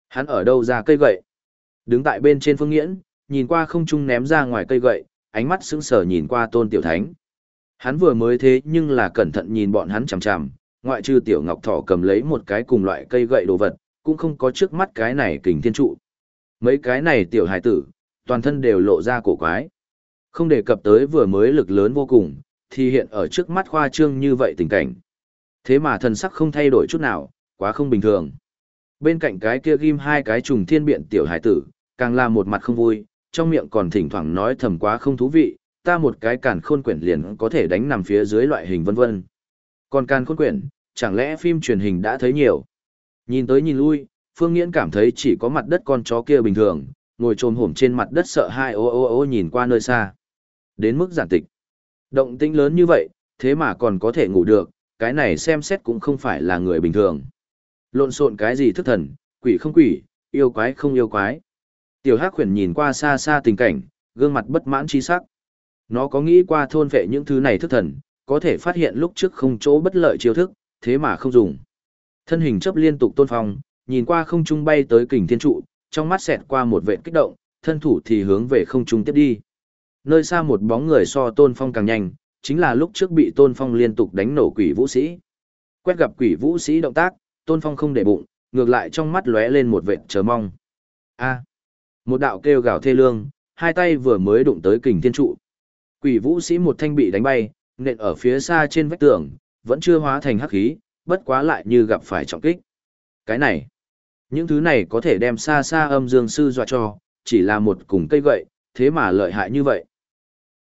Hắn ở đâu ra cây gậy? Đứng tại bên trên phương nghiễn, nhìn qua không trung ném ra ngoài cây gậy, ánh mắt sững sờ nhìn qua tôn tiểu thánh. Hắn vừa mới thế nhưng là cẩn thận nhìn bọn hắn chằm chằm, ngoại trừ tiểu ngọc thỏ cầm lấy một cái cùng loại cây gậy đồ vật, cũng không có trước mắt cái này kình thiên trụ. Mấy cái này tiểu hải tử, toàn thân đều lộ ra cổ quái. Không đề cập tới vừa mới lực lớn vô cùng, thì hiện ở trước mắt khoa trương như vậy tình cảnh. Thế mà thần sắc không thay đổi chút nào, quá không bình thường. Bên cạnh cái kia ghim hai cái trùng thiên biện tiểu hải tử, càng là một mặt không vui, trong miệng còn thỉnh thoảng nói thầm quá không thú vị, ta một cái càn khôn quyển liền có thể đánh nằm phía dưới loại hình vân vân. Còn càn khôn quyển, chẳng lẽ phim truyền hình đã thấy nhiều. Nhìn tới nhìn lui, Phương Nghiễn cảm thấy chỉ có mặt đất con chó kia bình thường, ngồi trồm hổm trên mặt đất sợ hai ô ô ô nhìn qua nơi xa. Đến mức giản tịch. Động tĩnh lớn như vậy, thế mà còn có thể ngủ được, cái này xem xét cũng không phải là người bình thường. Lộn xộn cái gì thức thần, quỷ không quỷ, yêu quái không yêu quái. Tiểu Hắc Huyền nhìn qua xa xa tình cảnh, gương mặt bất mãn chi sắc. Nó có nghĩ qua thôn vệ những thứ này thức thần, có thể phát hiện lúc trước không chỗ bất lợi chiêu thức, thế mà không dùng. Thân hình chấp liên tục tôn phong, nhìn qua không trung bay tới kình thiên trụ, trong mắt xẹt qua một vệt kích động, thân thủ thì hướng về không trung tiếp đi. Nơi xa một bóng người so tôn phong càng nhanh, chính là lúc trước bị tôn phong liên tục đánh nổ quỷ vũ sĩ. Quét gặp quỷ vũ sĩ động tác, tôn phong không để bụng, ngược lại trong mắt lóe lên một vệt chờ mong. A. một đạo kêu gào thê lương, hai tay vừa mới đụng tới kình thiên trụ. Quỷ vũ sĩ một thanh bị đánh bay, nện ở phía xa trên vách tường, vẫn chưa hóa thành hắc khí, bất quá lại như gặp phải trọng kích. Cái này, những thứ này có thể đem xa xa âm dương sư dọa cho, chỉ là một cùng cây gậy, thế mà lợi hại như vậy.